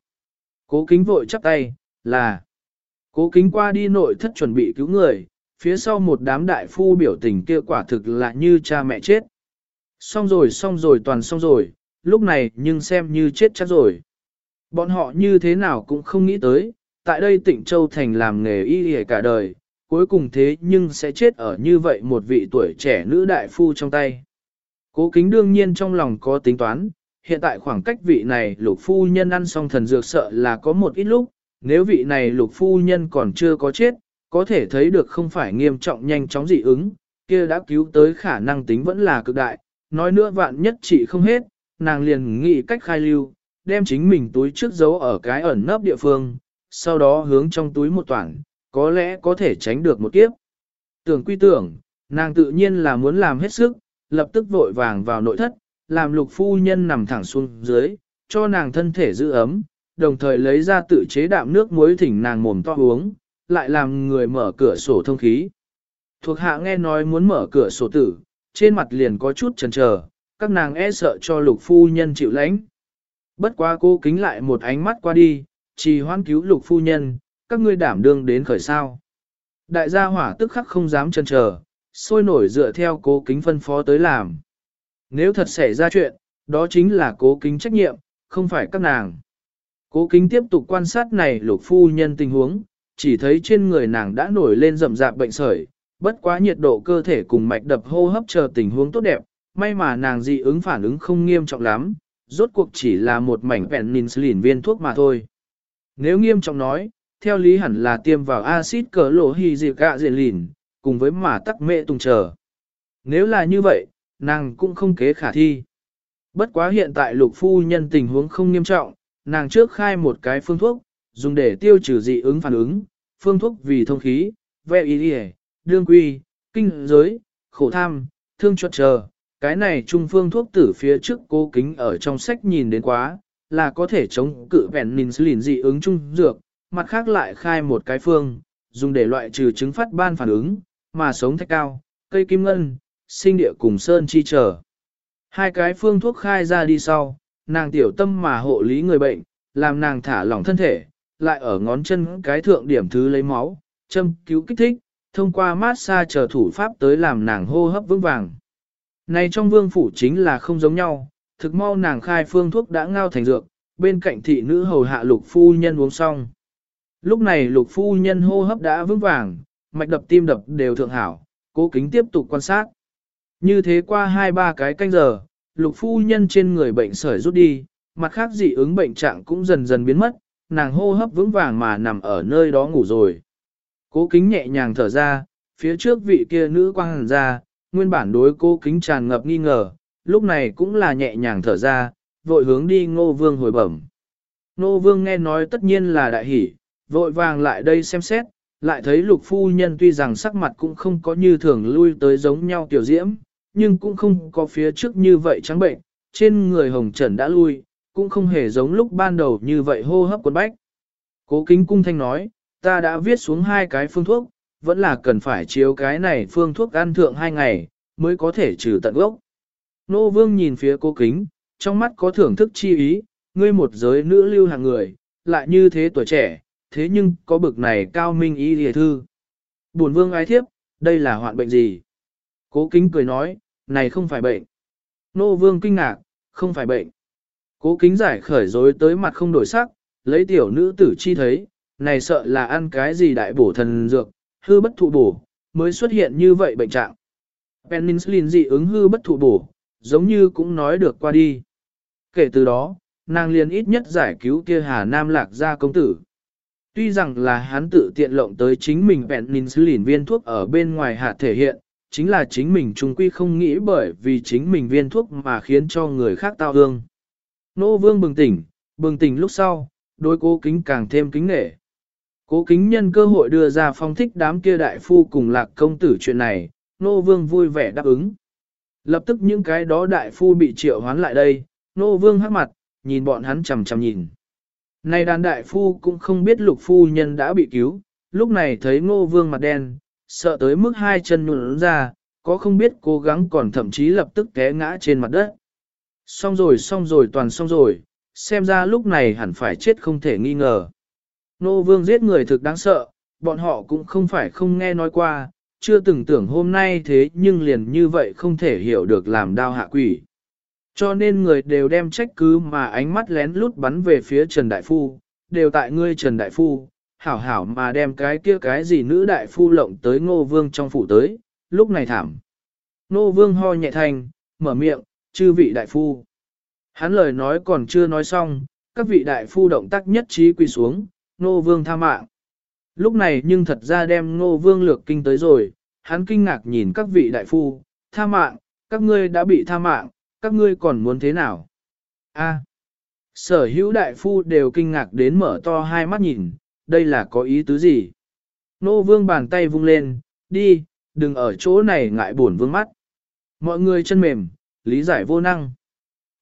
S1: Cố kính vội chắp tay, là, cố kính qua đi nội thất chuẩn bị cứu người, phía sau một đám đại phu biểu tình kia quả thực là như cha mẹ chết. Xong rồi xong rồi toàn xong rồi, lúc này nhưng xem như chết chắc rồi. Bọn họ như thế nào cũng không nghĩ tới, tại đây tỉnh Châu Thành làm nghề y y cả đời, cuối cùng thế nhưng sẽ chết ở như vậy một vị tuổi trẻ nữ đại phu trong tay. Cố kính đương nhiên trong lòng có tính toán, hiện tại khoảng cách vị này lục phu nhân ăn xong thần dược sợ là có một ít lúc, nếu vị này lục phu nhân còn chưa có chết, có thể thấy được không phải nghiêm trọng nhanh chóng dị ứng, kia đã cứu tới khả năng tính vẫn là cực đại, nói nữa vạn nhất trị không hết, nàng liền nghĩ cách khai lưu, đem chính mình túi trước giấu ở cái ẩn nấp địa phương, sau đó hướng trong túi một toảng, có lẽ có thể tránh được một kiếp. Tưởng quy tưởng, nàng tự nhiên là muốn làm hết sức, lập tức vội vàng vào nội thất, làm lục phu nhân nằm thẳng xuống dưới, cho nàng thân thể giữ ấm, đồng thời lấy ra tự chế đạm nước muối thỉnh nàng mồm to uống, lại làm người mở cửa sổ thông khí. Thuộc hạ nghe nói muốn mở cửa sổ tử, trên mặt liền có chút chần chờ, các nàng e sợ cho lục phu nhân chịu lãnh. Bất quá cô kính lại một ánh mắt qua đi, chỉ hoan cứu lục phu nhân, các ngươi đảm đương đến khởi sao. Đại gia hỏa tức khắc không dám chần chờ, sôi nổi dựa theo cố kính phân phó tới làm. Nếu thật xảy ra chuyện, đó chính là cố kính trách nhiệm, không phải các nàng. Cố kính tiếp tục quan sát này lục phu nhân tình huống, chỉ thấy trên người nàng đã nổi lên rậm rạp bệnh sởi, bất quá nhiệt độ cơ thể cùng mạch đập hô hấp chờ tình huống tốt đẹp, may mà nàng dị ứng phản ứng không nghiêm trọng lắm, rốt cuộc chỉ là một mảnh penicillin viên thuốc mà thôi. Nếu nghiêm trọng nói, theo lý hẳn là tiêm vào axit cờ lộ hy dịp gạ diện lìn, cùng với mà tắc mệ tùng chờ. Nếu là như vậy, nàng cũng không kế khả thi. Bất quá hiện tại lục phu nhân tình huống không nghiêm trọng, nàng trước khai một cái phương thuốc, dùng để tiêu trừ dị ứng phản ứng, phương thuốc vì thông khí, ve y đương quy, kinh giới, khổ tham, thương chuột chờ. Cái này trung phương thuốc tử phía trước cố kính ở trong sách nhìn đến quá, là có thể chống cự vẹn penicillin dị ứng trung dược, mặt khác lại khai một cái phương, dùng để loại trừ chứng phát ban phản ứng, mà sống thách cao, cây kim ngân, sinh địa cùng sơn chi trở. Hai cái phương thuốc khai ra đi sau, nàng tiểu tâm mà hộ lý người bệnh, làm nàng thả lỏng thân thể, lại ở ngón chân cái thượng điểm thứ lấy máu, châm cứu kích thích, thông qua massage chờ thủ pháp tới làm nàng hô hấp vững vàng. Này trong vương phủ chính là không giống nhau, thực mau nàng khai phương thuốc đã ngao thành dược, bên cạnh thị nữ hầu hạ lục phu nhân uống xong. Lúc này lục phu nhân hô hấp đã vững vàng, mạch đập tim đập đều thượng hảo, cố kính tiếp tục quan sát. Như thế qua hai ba cái canh giờ, lục phu nhân trên người bệnh sởi rút đi, mặt khác dị ứng bệnh trạng cũng dần dần biến mất, nàng hô hấp vững vàng mà nằm ở nơi đó ngủ rồi. Cố kính nhẹ nhàng thở ra, phía trước vị kia nữ quang hàn ra, nguyên bản đối cố kính tràn ngập nghi ngờ, lúc này cũng là nhẹ nhàng thở ra, vội hướng đi ngô vương hồi bẩm. Ngô vương nghe nói tất nhiên là đại hỷ, vội vàng lại đây xem xét, lại thấy lục phu nhân tuy rằng sắc mặt cũng không có như thường lui tới giống nhau tiểu diễm, nhưng cũng không có phía trước như vậy trắng bệnh, trên người hồng trần đã lui, cũng không hề giống lúc ban đầu như vậy hô hấp quần bách. Cố kính cung thanh nói, ta đã viết xuống hai cái phương thuốc, vẫn là cần phải chiếu cái này phương thuốc ăn thượng hai ngày, mới có thể trừ tận gốc. Nô vương nhìn phía cố kính, trong mắt có thưởng thức chi ý, ngươi một giới nữ lưu hàng người, lại như thế tuổi trẻ, thế nhưng có bực này cao minh ý lìa thư. Buồn vương ái thiếp, đây là hoạn bệnh gì? Cố kính cười nói, này không phải bệnh. Nô vương kinh ngạc, không phải bệnh. Cố kính giải khởi dối tới mặt không đổi sắc, lấy tiểu nữ tử chi thấy, này sợ là ăn cái gì đại bổ thần dược, hư bất thụ bổ, mới xuất hiện như vậy bệnh trạng. Penicillin dị ứng hư bất thụ bổ, giống như cũng nói được qua đi. Kể từ đó, nàng liền ít nhất giải cứu kia Hà Nam lạc gia công tử. Tuy rằng là hắn tự tiện lộng tới chính mình penicillin viên thuốc ở bên ngoài hạ thể hiện, chính là chính mình trung quy không nghĩ bởi vì chính mình viên thuốc mà khiến cho người khác tao hương. Nô vương bừng tỉnh, bừng tỉnh lúc sau, đối cố kính càng thêm kính nghệ. Cố kính nhân cơ hội đưa ra phong thích đám kia đại phu cùng lạc công tử chuyện này, nô vương vui vẻ đáp ứng. Lập tức những cái đó đại phu bị triệu hoán lại đây, nô vương hát mặt, nhìn bọn hắn chầm chầm nhìn. Này đàn đại phu cũng không biết lục phu nhân đã bị cứu, lúc này thấy ngô vương mặt đen, sợ tới mức hai chân nụn ra, có không biết cố gắng còn thậm chí lập tức té ngã trên mặt đất. Xong rồi xong rồi toàn xong rồi, xem ra lúc này hẳn phải chết không thể nghi ngờ. Nô vương giết người thực đáng sợ, bọn họ cũng không phải không nghe nói qua, chưa từng tưởng hôm nay thế nhưng liền như vậy không thể hiểu được làm đao hạ quỷ. Cho nên người đều đem trách cứ mà ánh mắt lén lút bắn về phía Trần Đại Phu, đều tại ngươi Trần Đại Phu, hảo hảo mà đem cái kia cái gì nữ Đại Phu lộng tới ngô vương trong phủ tới, lúc này thảm. Ngô vương ho nhẹ thành, mở miệng, chư vị Đại Phu. Hắn lời nói còn chưa nói xong, các vị Đại Phu động tác nhất trí quỳ xuống, ngô vương tha mạng. Lúc này nhưng thật ra đem ngô vương lược kinh tới rồi, hắn kinh ngạc nhìn các vị đại phu, tha mạng, các ngươi đã bị tha mạng, các ngươi còn muốn thế nào? A. sở hữu đại phu đều kinh ngạc đến mở to hai mắt nhìn, đây là có ý tứ gì? Nô vương bàn tay vung lên, đi, đừng ở chỗ này ngại buồn vương mắt. Mọi người chân mềm, lý giải vô năng.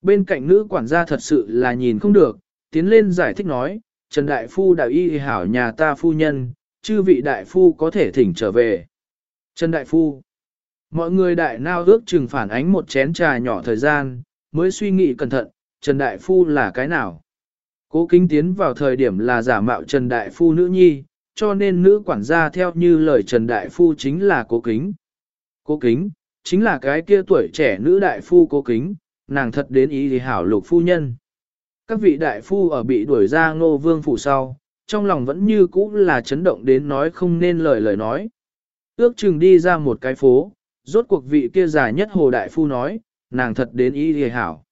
S1: Bên cạnh nữ quản gia thật sự là nhìn không được, tiến lên giải thích nói, Trần Đại Phu đạo y hảo nhà ta phu nhân, chư vị Đại Phu có thể thỉnh trở về. Trần Đại Phu Mọi người đại nao ước chừng phản ánh một chén trà nhỏ thời gian, mới suy nghĩ cẩn thận, Trần Đại Phu là cái nào? Cố kính tiến vào thời điểm là giả mạo Trần Đại Phu nữ nhi, cho nên nữ quản gia theo như lời Trần Đại Phu chính là cố kính. Cố kính, chính là cái kia tuổi trẻ nữ đại phu cố kính, nàng thật đến ý thì hảo lục phu nhân. Các vị đại phu ở bị đuổi ra ngô vương phủ sau, trong lòng vẫn như cũ là chấn động đến nói không nên lời lời nói. Ước chừng đi ra một cái phố, rốt cuộc vị kia dài nhất hồ đại phu nói, nàng thật đến ý thì hảo.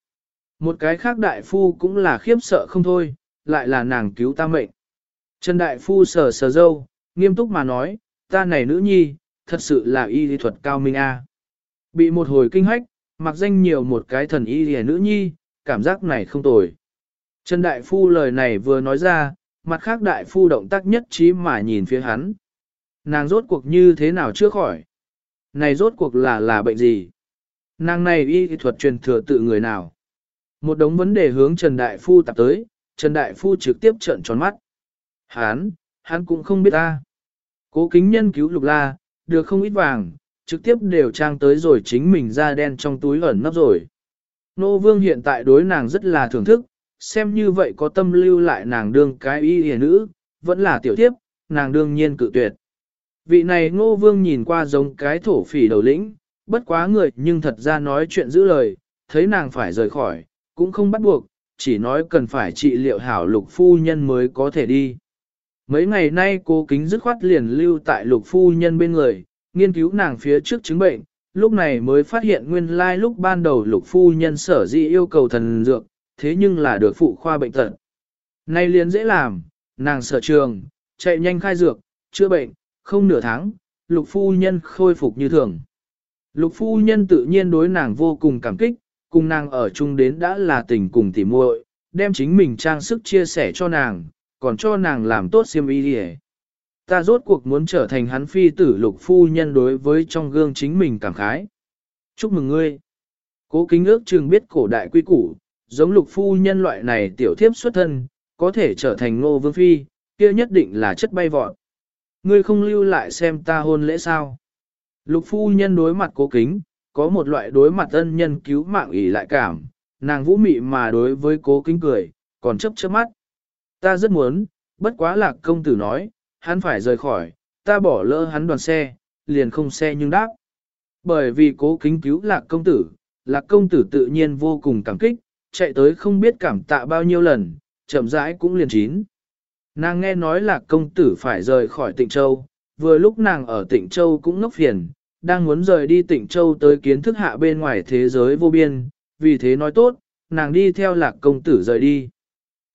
S1: Một cái khác đại phu cũng là khiếp sợ không thôi, lại là nàng cứu ta mệnh. Trần đại phu sờ sờ dâu, nghiêm túc mà nói, ta này nữ nhi, thật sự là y lý thuật cao minh a. Bị một hồi kinh hách, mặc danh nhiều một cái thần y lý nữ nhi, cảm giác này không tồi. Trần Đại Phu lời này vừa nói ra, mặt khác Đại Phu động tác nhất trí mà nhìn phía hắn. Nàng rốt cuộc như thế nào chưa khỏi? Này rốt cuộc là là bệnh gì? Nàng này y thuật truyền thừa tự người nào? Một đống vấn đề hướng Trần Đại Phu tập tới, Trần Đại Phu trực tiếp trợn tròn mắt. Hắn, hắn cũng không biết ta. Cố kính nhân cứu lục la, được không ít vàng, trực tiếp đều trang tới rồi chính mình ra đen trong túi ẩn nấp rồi. Nô vương hiện tại đối nàng rất là thưởng thức, xem như vậy có tâm lưu lại nàng đương cái y hề nữ, vẫn là tiểu tiếp, nàng đương nhiên cự tuyệt. Vị này ngô vương nhìn qua giống cái thổ phỉ đầu lĩnh, bất quá người nhưng thật ra nói chuyện giữ lời, thấy nàng phải rời khỏi, cũng không bắt buộc, chỉ nói cần phải trị liệu hảo lục phu nhân mới có thể đi. Mấy ngày nay cô kính dứt khoát liền lưu tại lục phu nhân bên người, nghiên cứu nàng phía trước chứng bệnh, lúc này mới phát hiện nguyên lai lúc ban đầu lục phu nhân sở dĩ yêu cầu thần dược, thế nhưng là được phụ khoa bệnh tật. Nay liền dễ làm, nàng sở trường, chạy nhanh khai dược, chữa bệnh, không nửa tháng, lục phu nhân khôi phục như thường. Lục phu nhân tự nhiên đối nàng vô cùng cảm kích, cùng nàng ở chung đến đã là tình cùng tỉ muội, đem chính mình trang sức chia sẻ cho nàng, còn cho nàng làm tốt xiêm y đi Ta rốt cuộc muốn trở thành hắn phi tử lục phu nhân đối với trong gương chính mình cảm khái. Chúc mừng ngươi. Cố kính ước chừng biết cổ đại quy củ, giống lục phu nhân loại này tiểu thiếp xuất thân, có thể trở thành ngô vương phi, kia nhất định là chất bay vọt. Ngươi không lưu lại xem ta hôn lễ sao. Lục phu nhân đối mặt cố kính, có một loại đối mặt ân nhân cứu mạng ỷ lại cảm, nàng vũ mị mà đối với cố kính cười, còn chấp chớp mắt. Ta rất muốn, bất quá lạc công tử nói, hắn phải rời khỏi, ta bỏ lỡ hắn đoàn xe, liền không xe nhưng đáp. Bởi vì cố kính cứu lạc công tử, lạc công tử tự nhiên vô cùng cảm kích, chạy tới không biết cảm tạ bao nhiêu lần, chậm rãi cũng liền chín. Nàng nghe nói lạc công tử phải rời khỏi tịnh châu, vừa lúc nàng ở tịnh châu cũng ngốc phiền, đang muốn rời đi tịnh châu tới kiến thức hạ bên ngoài thế giới vô biên, vì thế nói tốt, nàng đi theo lạc công tử rời đi.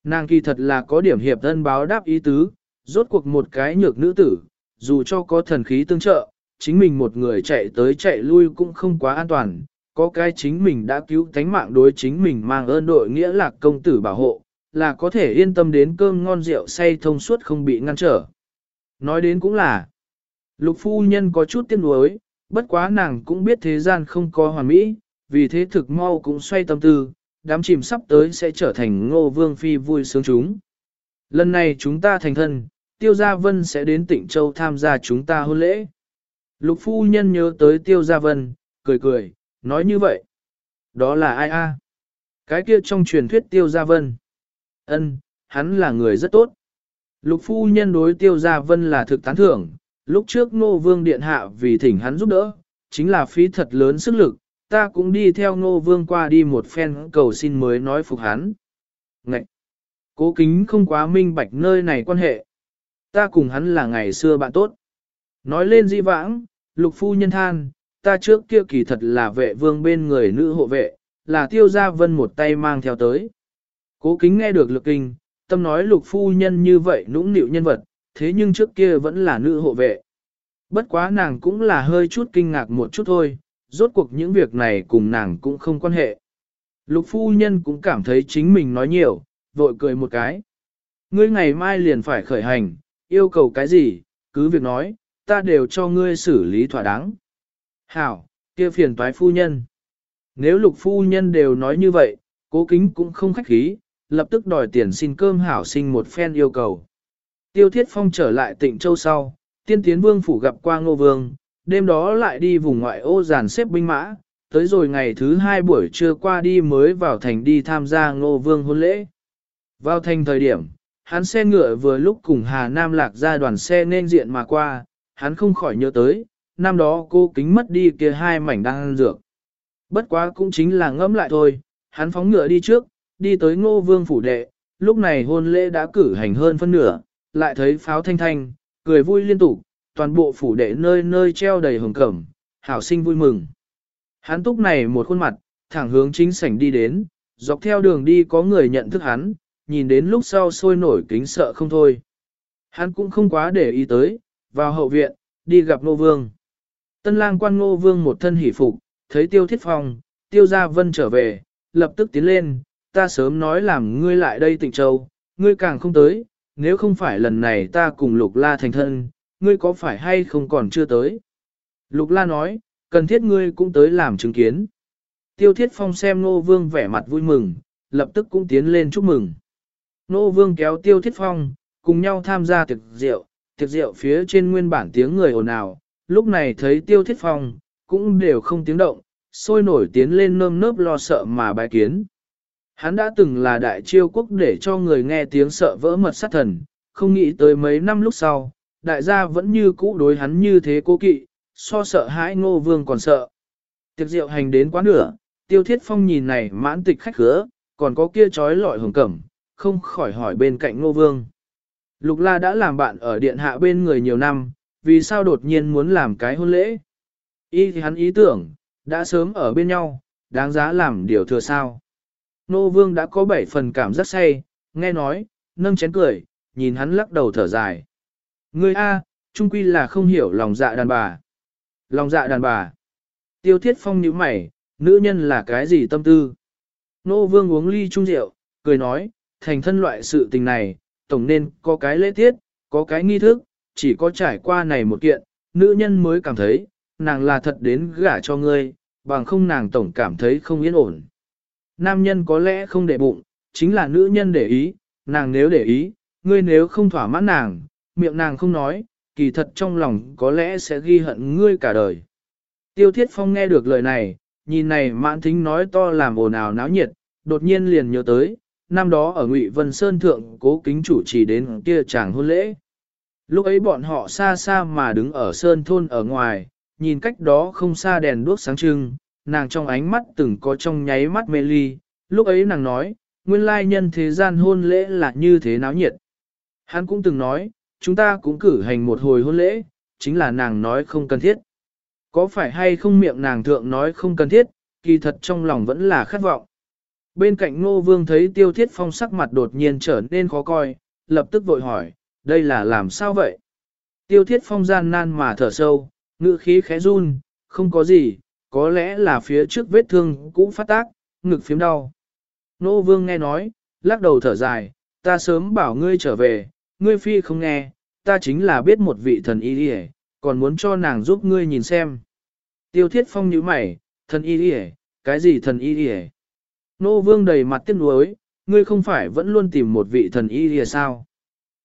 S1: Nàng kỳ thật là có điểm hiệp thân báo đáp ý tứ, Rốt cuộc một cái nhược nữ tử, dù cho có thần khí tương trợ, chính mình một người chạy tới chạy lui cũng không quá an toàn, có cái chính mình đã cứu thánh mạng đối chính mình mang ơn đội nghĩa là công tử bảo hộ, là có thể yên tâm đến cơm ngon rượu say thông suốt không bị ngăn trở. Nói đến cũng là, lục phu nhân có chút tiếc nuối, bất quá nàng cũng biết thế gian không có hoàn mỹ, vì thế thực mau cũng xoay tâm tư, đám chìm sắp tới sẽ trở thành ngô vương phi vui sướng chúng. Lần này chúng ta thành thân, Tiêu Gia Vân sẽ đến Tịnh Châu tham gia chúng ta hôn lễ. Lục phu nhân nhớ tới Tiêu Gia Vân, cười cười, nói như vậy. Đó là ai a? Cái kia trong truyền thuyết Tiêu Gia Vân. Ân, hắn là người rất tốt. Lục phu nhân đối Tiêu Gia Vân là thực tán thưởng, lúc trước Ngô Vương Điện Hạ vì thỉnh hắn giúp đỡ, chính là phí thật lớn sức lực, ta cũng đi theo Ngô Vương qua đi một phen cầu xin mới nói phục hắn. Ngậy! Cố kính không quá minh bạch nơi này quan hệ. Ta cùng hắn là ngày xưa bạn tốt. Nói lên di vãng, lục phu nhân than, ta trước kia kỳ thật là vệ vương bên người nữ hộ vệ, là tiêu gia vân một tay mang theo tới. Cố kính nghe được lực kinh, tâm nói lục phu nhân như vậy nũng nịu nhân vật, thế nhưng trước kia vẫn là nữ hộ vệ. Bất quá nàng cũng là hơi chút kinh ngạc một chút thôi, rốt cuộc những việc này cùng nàng cũng không quan hệ. Lục phu nhân cũng cảm thấy chính mình nói nhiều, vội cười một cái. Ngươi ngày mai liền phải khởi hành, yêu cầu cái gì, cứ việc nói, ta đều cho ngươi xử lý thỏa đáng. Hảo, kia phiền toái phu nhân. Nếu lục phu nhân đều nói như vậy, cố kính cũng không khách khí, lập tức đòi tiền xin cơm hảo sinh một phen yêu cầu. Tiêu thiết phong trở lại tịnh châu sau, tiên tiến vương phủ gặp qua ngô vương, đêm đó lại đi vùng ngoại ô giàn xếp binh mã, tới rồi ngày thứ hai buổi trưa qua đi mới vào thành đi tham gia ngô vương hôn lễ. Vào thành thời điểm, hắn xe ngựa vừa lúc cùng Hà Nam lạc ra đoàn xe nên diện mà qua, hắn không khỏi nhớ tới, năm đó cô kính mất đi kia hai mảnh đang ăn dược. Bất quá cũng chính là ngẫm lại thôi, hắn phóng ngựa đi trước, đi tới ngô vương phủ đệ, lúc này hôn lễ đã cử hành hơn phân nửa, lại thấy pháo thanh thanh, cười vui liên tục, toàn bộ phủ đệ nơi nơi treo đầy hồng cẩm, hảo sinh vui mừng. Hắn túc này một khuôn mặt, thẳng hướng chính sảnh đi đến, dọc theo đường đi có người nhận thức hắn, nhìn đến lúc sau sôi nổi kính sợ không thôi. Hắn cũng không quá để ý tới, vào hậu viện, đi gặp Nô Vương. Tân lang quan Nô Vương một thân hỷ phục, thấy tiêu thiết phong, tiêu gia vân trở về, lập tức tiến lên, ta sớm nói làm ngươi lại đây tỉnh châu, ngươi càng không tới, nếu không phải lần này ta cùng lục la thành thân, ngươi có phải hay không còn chưa tới. Lục la nói, cần thiết ngươi cũng tới làm chứng kiến. Tiêu thiết phong xem nô vương vẻ mặt vui mừng, lập tức cũng tiến lên chúc mừng. Nô vương kéo tiêu thiết phong, cùng nhau tham gia tiệc rượu, tiệc rượu phía trên nguyên bản tiếng người ồn ào, lúc này thấy tiêu thiết phong, cũng đều không tiếng động, sôi nổi tiến lên nơm nớp lo sợ mà bài kiến. Hắn đã từng là đại chiêu quốc để cho người nghe tiếng sợ vỡ mật sát thần, không nghĩ tới mấy năm lúc sau, đại gia vẫn như cũ đối hắn như thế cố kỵ, so sợ hãi ngô vương còn sợ. Tiệc rượu hành đến quá nửa, tiêu thiết phong nhìn này mãn tịch khách khứa, còn có kia trói lọi hồng cẩm, không khỏi hỏi bên cạnh ngô vương. Lục la đã làm bạn ở điện hạ bên người nhiều năm, vì sao đột nhiên muốn làm cái hôn lễ? Ý thì hắn ý tưởng, đã sớm ở bên nhau, đáng giá làm điều thừa sao. Nô vương đã có bảy phần cảm giác say, nghe nói, nâng chén cười, nhìn hắn lắc đầu thở dài. Ngươi A, trung quy là không hiểu lòng dạ đàn bà. Lòng dạ đàn bà. Tiêu thiết phong nhíu mày, nữ nhân là cái gì tâm tư? Nô vương uống ly trung rượu, cười nói, thành thân loại sự tình này, tổng nên có cái lễ tiết, có cái nghi thức, chỉ có trải qua này một kiện, nữ nhân mới cảm thấy, nàng là thật đến gả cho ngươi, bằng không nàng tổng cảm thấy không yên ổn. Nam nhân có lẽ không để bụng, chính là nữ nhân để ý, nàng nếu để ý, ngươi nếu không thỏa mãn nàng, miệng nàng không nói, kỳ thật trong lòng có lẽ sẽ ghi hận ngươi cả đời. Tiêu Thiết Phong nghe được lời này, nhìn này mãn thính nói to làm ồn ào náo nhiệt, đột nhiên liền nhớ tới, năm đó ở Ngụy Vân Sơn Thượng cố kính chủ trì đến kia chàng hôn lễ. Lúc ấy bọn họ xa xa mà đứng ở Sơn Thôn ở ngoài, nhìn cách đó không xa đèn đuốc sáng trưng, nàng trong ánh mắt từng có trong nháy mắt mê ly, lúc ấy nàng nói, nguyên lai nhân thế gian hôn lễ là như thế náo nhiệt. Hắn cũng từng nói, chúng ta cũng cử hành một hồi hôn lễ, chính là nàng nói không cần thiết. Có phải hay không miệng nàng thượng nói không cần thiết, kỳ thật trong lòng vẫn là khát vọng. Bên cạnh ngô vương thấy tiêu thiết phong sắc mặt đột nhiên trở nên khó coi, lập tức vội hỏi, đây là làm sao vậy? Tiêu thiết phong gian nan mà thở sâu, ngữ khí khẽ run, không có gì, có lẽ là phía trước vết thương cũng phát tác, ngực phiếm đau. Nô vương nghe nói, lắc đầu thở dài, ta sớm bảo ngươi trở về, ngươi phi không nghe, ta chính là biết một vị thần y đi còn muốn cho nàng giúp ngươi nhìn xem. Tiêu thiết phong nhíu mày, thần y đi cái gì thần y đi Nô vương đầy mặt tiếc nuối, ngươi không phải vẫn luôn tìm một vị thần y đi sao?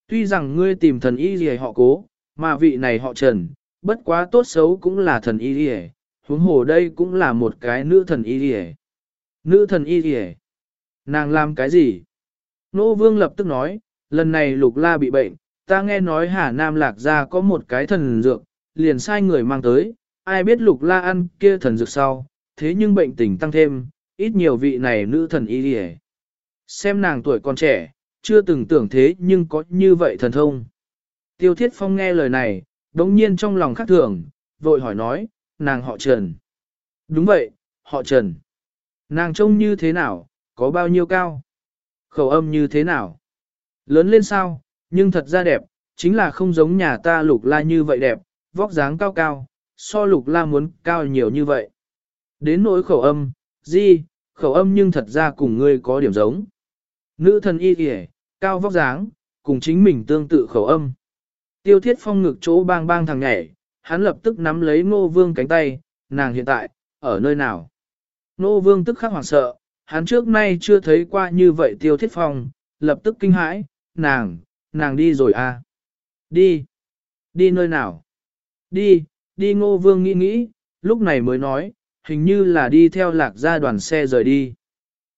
S1: Tuy rằng ngươi tìm thần y gì họ cố, mà vị này họ trần, bất quá tốt xấu cũng là thần y đi huống hồ đây cũng là một cái nữ thần y đi Nữ thần y đi Nàng làm cái gì? Nô vương lập tức nói, lần này lục la bị bệnh, ta nghe nói Hà Nam Lạc gia có một cái thần dược, liền sai người mang tới, ai biết lục la ăn kia thần dược sau, thế nhưng bệnh tình tăng thêm, ít nhiều vị này nữ thần y đi Xem nàng tuổi còn trẻ, chưa từng tưởng thế nhưng có như vậy thần thông. Tiêu Thiết Phong nghe lời này, đống nhiên trong lòng khắc thường, vội hỏi nói, nàng họ Trần. Đúng vậy, họ Trần. Nàng trông như thế nào, có bao nhiêu cao? Khẩu âm như thế nào? Lớn lên sao, nhưng thật ra đẹp, chính là không giống nhà ta lục la như vậy đẹp, vóc dáng cao cao, so lục la muốn cao nhiều như vậy. Đến nỗi khẩu âm, gì, khẩu âm nhưng thật ra cùng ngươi có điểm giống. Nữ thần y kìa, cao vóc dáng, cùng chính mình tương tự khẩu âm. Tiêu thiết phong ngực chỗ bang bang thằng nhảy, hắn lập tức nắm lấy ngô vương cánh tay, nàng hiện tại, ở nơi nào. Ngô vương tức khắc hoảng sợ, hắn trước nay chưa thấy qua như vậy tiêu thiết phong, lập tức kinh hãi, nàng, nàng đi rồi à. Đi. Đi nơi nào? Đi, đi ngô vương nghĩ nghĩ, lúc này mới nói, hình như là đi theo lạc gia đoàn xe rời đi.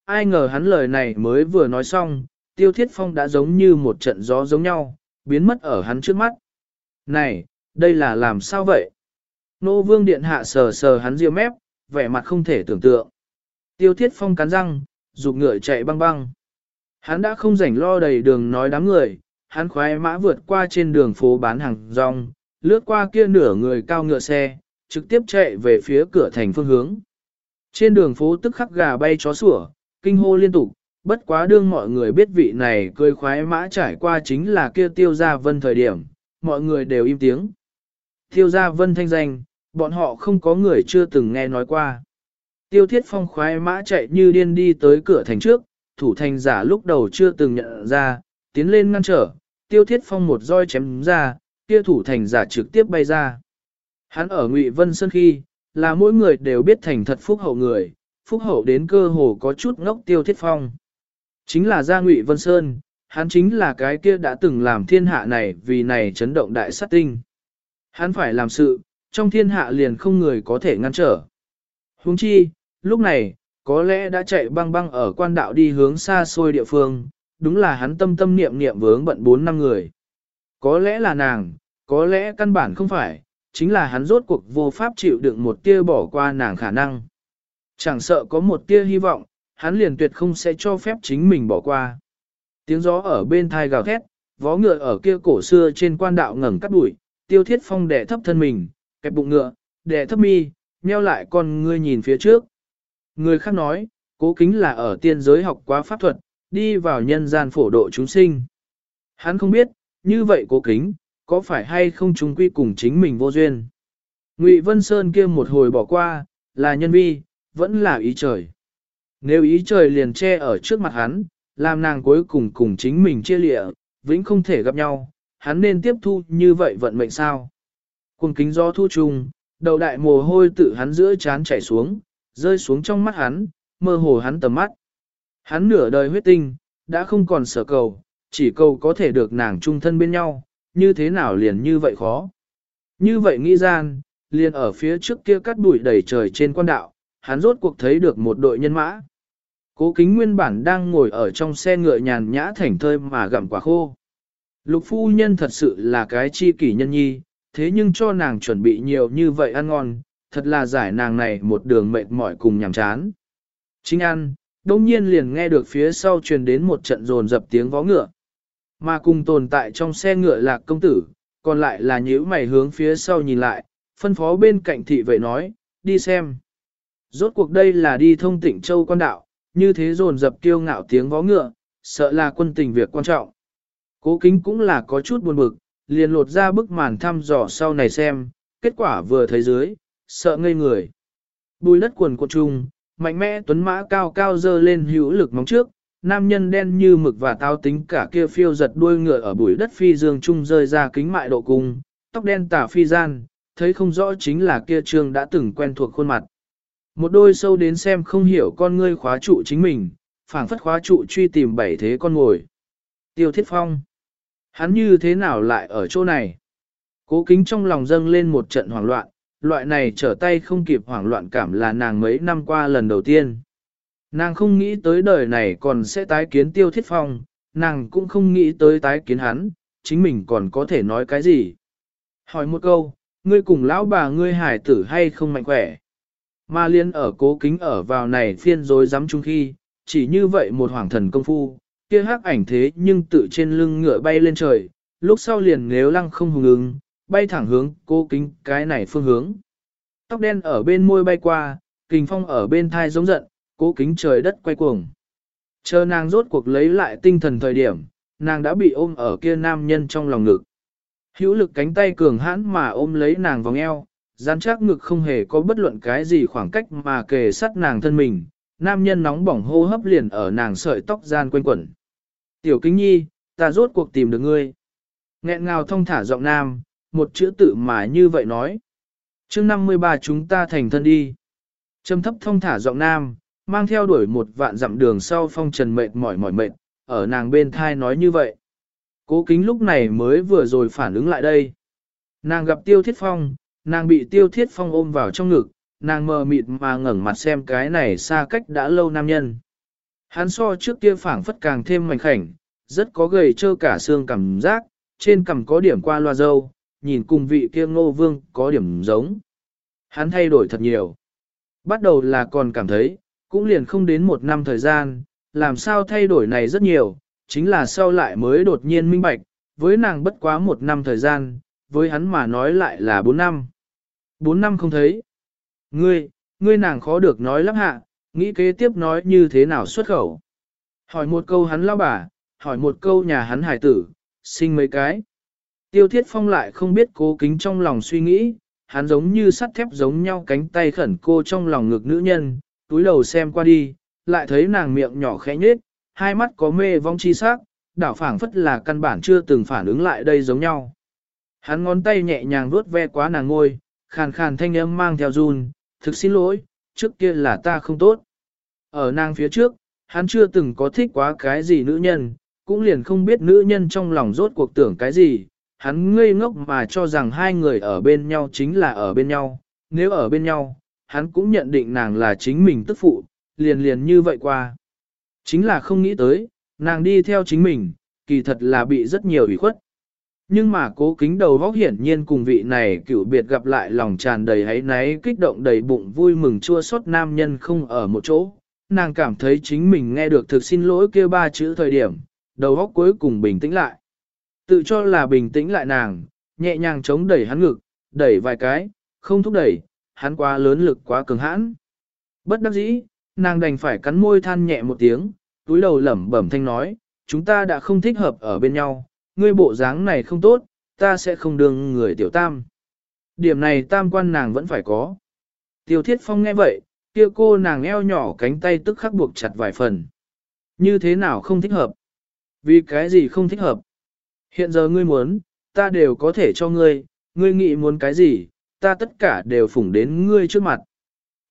S1: Ai ngờ hắn lời này mới vừa nói xong, tiêu thiết phong đã giống như một trận gió giống nhau, biến mất ở hắn trước mắt. Này, đây là làm sao vậy? Nô vương điện hạ sờ sờ hắn riêu mép, vẻ mặt không thể tưởng tượng. Tiêu thiết phong cắn răng, rụt ngựa chạy băng băng. Hắn đã không rảnh lo đầy đường nói đám người, hắn khoái mã vượt qua trên đường phố bán hàng rong, lướt qua kia nửa người cao ngựa xe, trực tiếp chạy về phía cửa thành phương hướng. Trên đường phố tức khắc gà bay chó sủa, kinh hô liên tục, bất quá đương mọi người biết vị này cười khoái mã trải qua chính là kia tiêu gia vân thời điểm, mọi người đều im tiếng. Tiêu gia vân thanh danh, bọn họ không có người chưa từng nghe nói qua. Tiêu thiết phong khoái mã chạy như điên đi tới cửa thành trước, thủ thành giả lúc đầu chưa từng nhận ra, tiến lên ngăn trở, tiêu thiết phong một roi chém ra, kia thủ thành giả trực tiếp bay ra. Hắn ở Ngụy Vân Sơn khi, là mỗi người đều biết thành thật phúc hậu người, phúc hậu đến cơ hồ có chút ngốc tiêu thiết phong. Chính là gia Ngụy Vân Sơn, hắn chính là cái kia đã từng làm thiên hạ này vì này chấn động đại sát tinh. Hắn phải làm sự, trong thiên hạ liền không người có thể ngăn trở. Huống chi, lúc này, có lẽ đã chạy băng băng ở quan đạo đi hướng xa xôi địa phương, đúng là hắn tâm tâm niệm niệm vướng bận bốn năm người. Có lẽ là nàng, có lẽ căn bản không phải, chính là hắn rốt cuộc vô pháp chịu đựng một tia bỏ qua nàng khả năng. Chẳng sợ có một tia hy vọng, hắn liền tuyệt không sẽ cho phép chính mình bỏ qua. Tiếng gió ở bên thai gào thét, vó ngựa ở kia cổ xưa trên quan đạo ngẩng cắt bụi, tiêu thiết phong đẻ thấp thân mình, kẹp bụng ngựa, đẻ thấp mi, nheo lại con ngươi nhìn phía trước. Người khác nói, cố kính là ở tiên giới học quá pháp thuật, đi vào nhân gian phổ độ chúng sinh. Hắn không biết, như vậy cố kính, có phải hay không chúng quy cùng chính mình vô duyên. Ngụy Vân Sơn kia một hồi bỏ qua, là nhân vi, vẫn là ý trời. Nếu ý trời liền che ở trước mặt hắn, làm nàng cuối cùng cùng chính mình chia lịa, vĩnh không thể gặp nhau, hắn nên tiếp thu như vậy vận mệnh sao. Cùng kính gió thu trùng, đầu đại mồ hôi tự hắn giữa chán chảy xuống, rơi xuống trong mắt hắn, mơ hồ hắn tầm mắt. Hắn nửa đời huyết tinh, đã không còn sở cầu, chỉ cầu có thể được nàng chung thân bên nhau, như thế nào liền như vậy khó. Như vậy nghĩ gian, liền ở phía trước kia cắt bụi đầy trời trên quan đạo, hắn rốt cuộc thấy được một đội nhân mã. Cố kính nguyên bản đang ngồi ở trong xe ngựa nhàn nhã thảnh thơi mà gặm quả khô. Lục phu nhân thật sự là cái chi kỷ nhân nhi, thế nhưng cho nàng chuẩn bị nhiều như vậy ăn ngon, thật là giải nàng này một đường mệt mỏi cùng nhàm chán. Chính ăn, đông nhiên liền nghe được phía sau truyền đến một trận rồn dập tiếng vó ngựa. Mà cùng tồn tại trong xe ngựa lạc công tử, còn lại là nhíu mày hướng phía sau nhìn lại, phân phó bên cạnh thị vệ nói, đi xem. Rốt cuộc đây là đi thông tỉnh châu quan đạo, như thế rồn dập kiêu ngạo tiếng vó ngựa, sợ là quân tình việc quan trọng. Cố kính cũng là có chút buồn bực, liền lột ra bức màn thăm dò sau này xem, kết quả vừa thấy dưới, sợ ngây người. Bùi đất quần cuộn trung, mạnh mẽ tuấn mã cao cao dơ lên hữu lực móng trước, nam nhân đen như mực và tao tính cả kia phiêu giật đuôi ngựa ở bụi đất phi dương trung rơi ra kính mại độ cung, tóc đen tả phi gian, thấy không rõ chính là kia trương đã từng quen thuộc khuôn mặt. Một đôi sâu đến xem không hiểu con ngươi khóa trụ chính mình, phảng phất khóa trụ truy tìm bảy thế con ngồi. Tiêu thiết phong. Hắn như thế nào lại ở chỗ này? Cố kính trong lòng dâng lên một trận hoảng loạn, loại này trở tay không kịp hoảng loạn cảm là nàng mấy năm qua lần đầu tiên. Nàng không nghĩ tới đời này còn sẽ tái kiến tiêu thiết phong, nàng cũng không nghĩ tới tái kiến hắn, chính mình còn có thể nói cái gì. Hỏi một câu, ngươi cùng lão bà ngươi hải tử hay không mạnh khỏe? Ma liên ở cố kính ở vào này phiên rồi rắm chung khi, chỉ như vậy một hoàng thần công phu, kia hắc ảnh thế nhưng tự trên lưng ngựa bay lên trời, lúc sau liền nếu lăng không hùng ứng, bay thẳng hướng cố kính cái này phương hướng. Tóc đen ở bên môi bay qua, kình phong ở bên thai giống giận, cố kính trời đất quay cuồng. Chờ nàng rốt cuộc lấy lại tinh thần thời điểm, nàng đã bị ôm ở kia nam nhân trong lòng ngực. Hữu lực cánh tay cường hãn mà ôm lấy nàng vòng eo, rắn chắc ngực không hề có bất luận cái gì khoảng cách mà kề sát nàng thân mình, nam nhân nóng bỏng hô hấp liền ở nàng sợi tóc gian quanh quẩn. Tiểu kính nhi, ta rốt cuộc tìm được ngươi. Nghẹn ngào thông thả giọng nam, một chữ tự mà như vậy nói. chương 53 chúng ta thành thân đi. Trầm thấp thông thả giọng nam, mang theo đuổi một vạn dặm đường sau phong trần mệt mỏi mỏi mệt, ở nàng bên thai nói như vậy. Cố kính lúc này mới vừa rồi phản ứng lại đây. Nàng gặp tiêu thiết phong, nàng bị tiêu thiết phong ôm vào trong ngực, nàng mờ mịt mà ngẩng mặt xem cái này xa cách đã lâu nam nhân. Hắn so trước kia phảng phất càng thêm mảnh khảnh, rất có gầy trơ cả xương cảm giác, trên cằm có điểm qua loa dâu, nhìn cùng vị kia ngô vương có điểm giống. Hắn thay đổi thật nhiều. Bắt đầu là còn cảm thấy, cũng liền không đến một năm thời gian, làm sao thay đổi này rất nhiều, chính là sau lại mới đột nhiên minh bạch, với nàng bất quá một năm thời gian, với hắn mà nói lại là bốn năm. Bốn năm không thấy. Ngươi, ngươi nàng khó được nói lắm hạ, nghĩ kế tiếp nói như thế nào xuất khẩu. Hỏi một câu hắn lao bà, hỏi một câu nhà hắn hải tử, sinh mấy cái. Tiêu thiết phong lại không biết cố kính trong lòng suy nghĩ, hắn giống như sắt thép giống nhau cánh tay khẩn cô trong lòng ngực nữ nhân, túi đầu xem qua đi, lại thấy nàng miệng nhỏ khẽ nhết, hai mắt có mê vong chi sắc, đảo phảng phất là căn bản chưa từng phản ứng lại đây giống nhau. Hắn ngón tay nhẹ nhàng vuốt ve quá nàng ngôi, khàn khàn thanh âm mang theo run, thực xin lỗi, trước kia là ta không tốt. Ở nàng phía trước, hắn chưa từng có thích quá cái gì nữ nhân, cũng liền không biết nữ nhân trong lòng rốt cuộc tưởng cái gì, hắn ngây ngốc mà cho rằng hai người ở bên nhau chính là ở bên nhau, nếu ở bên nhau, hắn cũng nhận định nàng là chính mình tức phụ, liền liền như vậy qua. Chính là không nghĩ tới, nàng đi theo chính mình, kỳ thật là bị rất nhiều ủy khuất. Nhưng mà cố kính đầu vóc hiển nhiên cùng vị này cựu biệt gặp lại lòng tràn đầy hấy náy kích động đầy bụng vui mừng chua xót nam nhân không ở một chỗ. Nàng cảm thấy chính mình nghe được thực xin lỗi kia ba chữ thời điểm, đầu óc cuối cùng bình tĩnh lại. Tự cho là bình tĩnh lại nàng, nhẹ nhàng chống đẩy hắn ngực, đẩy vài cái, không thúc đẩy, hắn quá lớn lực quá cường hãn. Bất đắc dĩ, nàng đành phải cắn môi than nhẹ một tiếng, túi đầu lẩm bẩm thanh nói, chúng ta đã không thích hợp ở bên nhau, ngươi bộ dáng này không tốt, ta sẽ không đương người tiểu tam. Điểm này tam quan nàng vẫn phải có. Tiêu thiết phong nghe vậy, kia cô nàng eo nhỏ cánh tay tức khắc buộc chặt vài phần. Như thế nào không thích hợp? Vì cái gì không thích hợp? Hiện giờ ngươi muốn, ta đều có thể cho ngươi, ngươi nghĩ muốn cái gì, ta tất cả đều phủng đến ngươi trước mặt.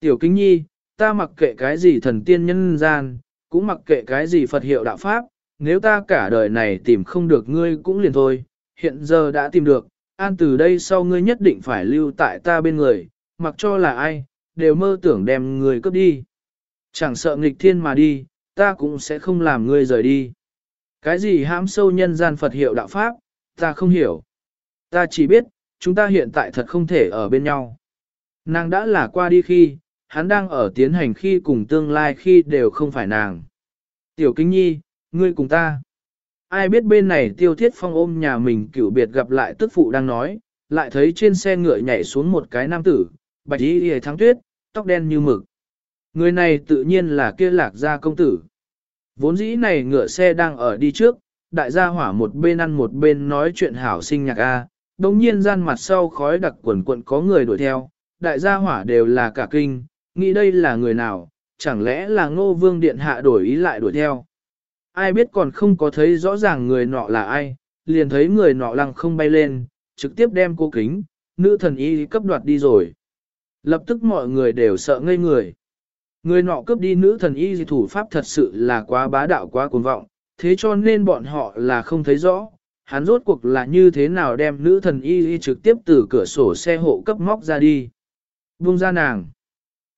S1: Tiểu kính nhi, ta mặc kệ cái gì thần tiên nhân gian, cũng mặc kệ cái gì Phật hiệu đạo Pháp, nếu ta cả đời này tìm không được ngươi cũng liền thôi, hiện giờ đã tìm được, an từ đây sau ngươi nhất định phải lưu tại ta bên người, mặc cho là ai, đều mơ tưởng đem người cướp đi. Chẳng sợ nghịch thiên mà đi, ta cũng sẽ không làm ngươi rời đi. Cái gì hãm sâu nhân gian Phật hiệu đạo Pháp, ta không hiểu. Ta chỉ biết, chúng ta hiện tại thật không thể ở bên nhau. Nàng đã là qua đi khi, hắn đang ở tiến hành khi cùng tương lai khi đều không phải nàng. Tiểu Kinh Nhi, ngươi cùng ta. Ai biết bên này tiêu thiết phong ôm nhà mình cựu biệt gặp lại tức phụ đang nói, lại thấy trên xe ngựa nhảy xuống một cái nam tử, bạch y hề thắng tuyết, tóc đen như mực. Người này tự nhiên là kia lạc gia công tử. Vốn dĩ này ngựa xe đang ở đi trước, đại gia hỏa một bên ăn một bên nói chuyện hảo sinh nhạc A, đồng nhiên gian mặt sau khói đặc quần quận có người đuổi theo, đại gia hỏa đều là cả kinh, nghĩ đây là người nào, chẳng lẽ là ngô vương điện hạ đổi ý lại đuổi theo. Ai biết còn không có thấy rõ ràng người nọ là ai, liền thấy người nọ lăng không bay lên, trực tiếp đem cô kính, nữ thần y cấp đoạt đi rồi. Lập tức mọi người đều sợ ngây người. Người nọ cướp đi nữ thần y thủ pháp thật sự là quá bá đạo quá cuồng vọng, thế cho nên bọn họ là không thấy rõ, hắn rốt cuộc là như thế nào đem nữ thần y trực tiếp từ cửa sổ xe hộ cấp móc ra đi. Buông ra nàng.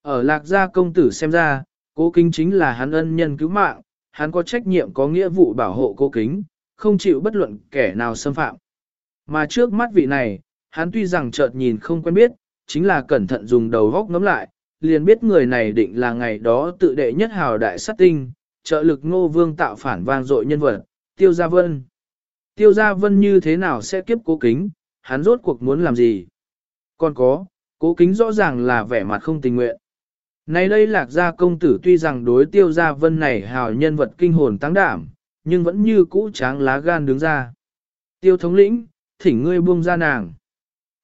S1: Ở lạc gia công tử xem ra, cố kính chính là hắn ân nhân cứu mạng, hắn có trách nhiệm có nghĩa vụ bảo hộ cố kính, không chịu bất luận kẻ nào xâm phạm. Mà trước mắt vị này, hắn tuy rằng chợt nhìn không quen biết, chính là cẩn thận dùng đầu góc ngắm lại, liền biết người này định là ngày đó tự đệ nhất hào đại sát tinh, trợ lực ngô vương tạo phản vang dội nhân vật, tiêu gia vân. Tiêu gia vân như thế nào sẽ kiếp cố kính, hắn rốt cuộc muốn làm gì? Còn có, cố kính rõ ràng là vẻ mặt không tình nguyện. Này đây lạc gia công tử tuy rằng đối tiêu gia vân này hào nhân vật kinh hồn tăng đảm, nhưng vẫn như cũ tráng lá gan đứng ra. Tiêu thống lĩnh, thỉnh ngươi buông ra nàng.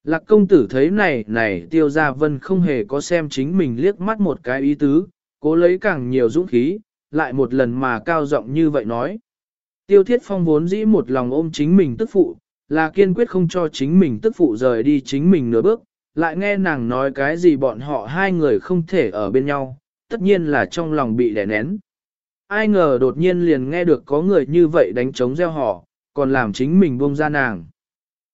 S1: Lạc công tử thấy này này tiêu gia vân không hề có xem chính mình liếc mắt một cái ý tứ, cố lấy càng nhiều dũng khí, lại một lần mà cao giọng như vậy nói. Tiêu thiết phong vốn dĩ một lòng ôm chính mình tức phụ, là kiên quyết không cho chính mình tức phụ rời đi chính mình nửa bước, lại nghe nàng nói cái gì bọn họ hai người không thể ở bên nhau, tất nhiên là trong lòng bị đè nén. Ai ngờ đột nhiên liền nghe được có người như vậy đánh trống gieo họ, còn làm chính mình buông ra nàng.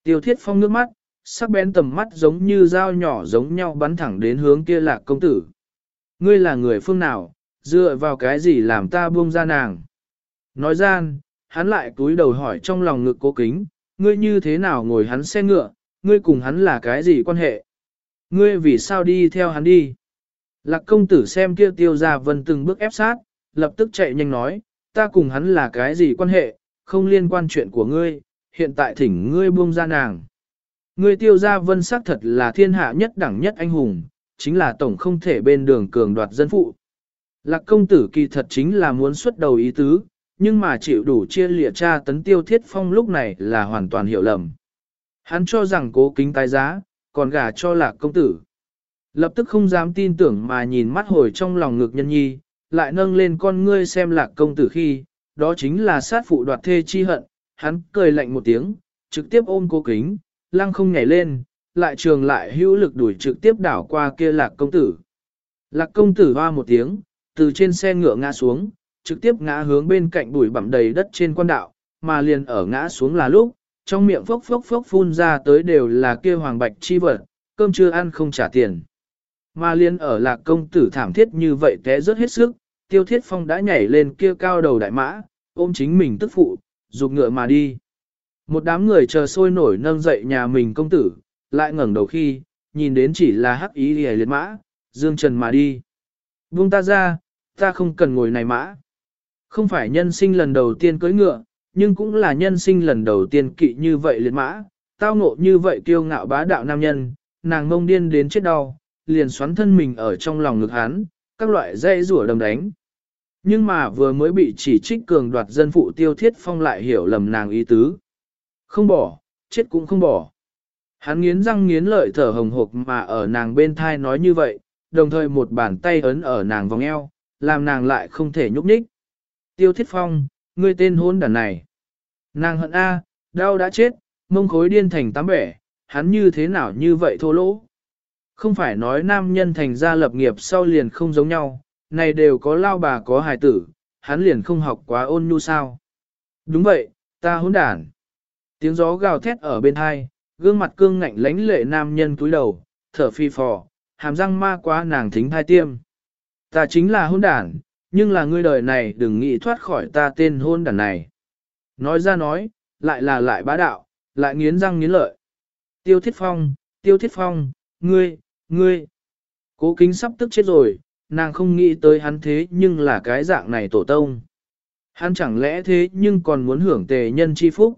S1: Tiêu thiết phong nước mắt, sắc bén tầm mắt giống như dao nhỏ giống nhau bắn thẳng đến hướng kia lạc công tử. Ngươi là người phương nào, dựa vào cái gì làm ta buông ra nàng? Nói gian, hắn lại cúi đầu hỏi trong lòng ngực cố kính, ngươi như thế nào ngồi hắn xe ngựa, ngươi cùng hắn là cái gì quan hệ? Ngươi vì sao đi theo hắn đi? Lạc công tử xem kia tiêu ra vân từng bước ép sát, lập tức chạy nhanh nói, ta cùng hắn là cái gì quan hệ, không liên quan chuyện của ngươi, hiện tại thỉnh ngươi buông ra nàng. Ngươi tiêu gia vân sắc thật là thiên hạ nhất đẳng nhất anh hùng, chính là tổng không thể bên đường cường đoạt dân phụ. Lạc công tử kỳ thật chính là muốn xuất đầu ý tứ, nhưng mà chịu đủ chia lịa cha tấn tiêu thiết phong lúc này là hoàn toàn hiểu lầm. Hắn cho rằng cố kính tái giá, còn gả cho lạc công tử. Lập tức không dám tin tưởng mà nhìn mắt hồi trong lòng ngực nhân nhi, lại nâng lên con ngươi xem lạc công tử khi, đó chính là sát phụ đoạt thê chi hận, hắn cười lạnh một tiếng, trực tiếp ôm cố kính, lăng không nhảy lên, lại trường lại hữu lực đuổi trực tiếp đảo qua kia lạc công tử. Lạc công tử hoa một tiếng, từ trên xe ngựa ngã xuống, trực tiếp ngã hướng bên cạnh bụi bặm đầy đất trên quan đạo, mà liền ở ngã xuống là lúc, trong miệng phốc phốc phốc phun ra tới đều là kia hoàng bạch chi vật, cơm chưa ăn không trả tiền. Mà liền ở lạc công tử thảm thiết như vậy té rất hết sức, tiêu thiết phong đã nhảy lên kia cao đầu đại mã, ôm chính mình tức phụ, dục ngựa mà đi. Một đám người chờ sôi nổi nâng dậy nhà mình công tử, lại ngẩng đầu khi, nhìn đến chỉ là hắc ý lìa liệt mã, dương trần mà đi. Buông ta ra, ta không cần ngồi này mã. Không phải nhân sinh lần đầu tiên cưỡi ngựa, nhưng cũng là nhân sinh lần đầu tiên kỵ như vậy liệt mã, tao ngộ như vậy kiêu ngạo bá đạo nam nhân, nàng ngông điên đến chết đau, liền xoắn thân mình ở trong lòng ngực hắn, các loại dây rủa đầm đánh. Nhưng mà vừa mới bị chỉ trích cường đoạt dân phụ tiêu thiết phong lại hiểu lầm nàng ý tứ. Không bỏ, chết cũng không bỏ. Hắn nghiến răng nghiến lợi thở hồng hộc mà ở nàng bên thai nói như vậy, đồng thời một bàn tay ấn ở nàng vòng eo, làm nàng lại không thể nhúc nhích. Tiêu thiết phong, ngươi tên hôn đàn này. Nàng hận A, đau đã chết, mông khối điên thành tám bẻ, hắn như thế nào như vậy thô lỗ. Không phải nói nam nhân thành gia lập nghiệp sau liền không giống nhau, này đều có lao bà có hài tử, hắn liền không học quá ôn nhu sao. Đúng vậy, ta hôn đàn. Tiếng gió gào thét ở bên hai, gương mặt cương ngạnh lãnh lệ nam nhân túi đầu, thở phi phò, hàm răng ma quá nàng thính thai tiêm. Ta chính là hôn đàn, nhưng là ngươi đời này đừng nghĩ thoát khỏi ta tên hôn đàn này. Nói ra nói, lại là lại bá đạo, lại nghiến răng nghiến lợi. Tiêu thiết phong, tiêu thiết phong, ngươi, ngươi. Cố kính sắp tức chết rồi, nàng không nghĩ tới hắn thế nhưng là cái dạng này tổ tông. Hắn chẳng lẽ thế nhưng còn muốn hưởng tề nhân chi phúc.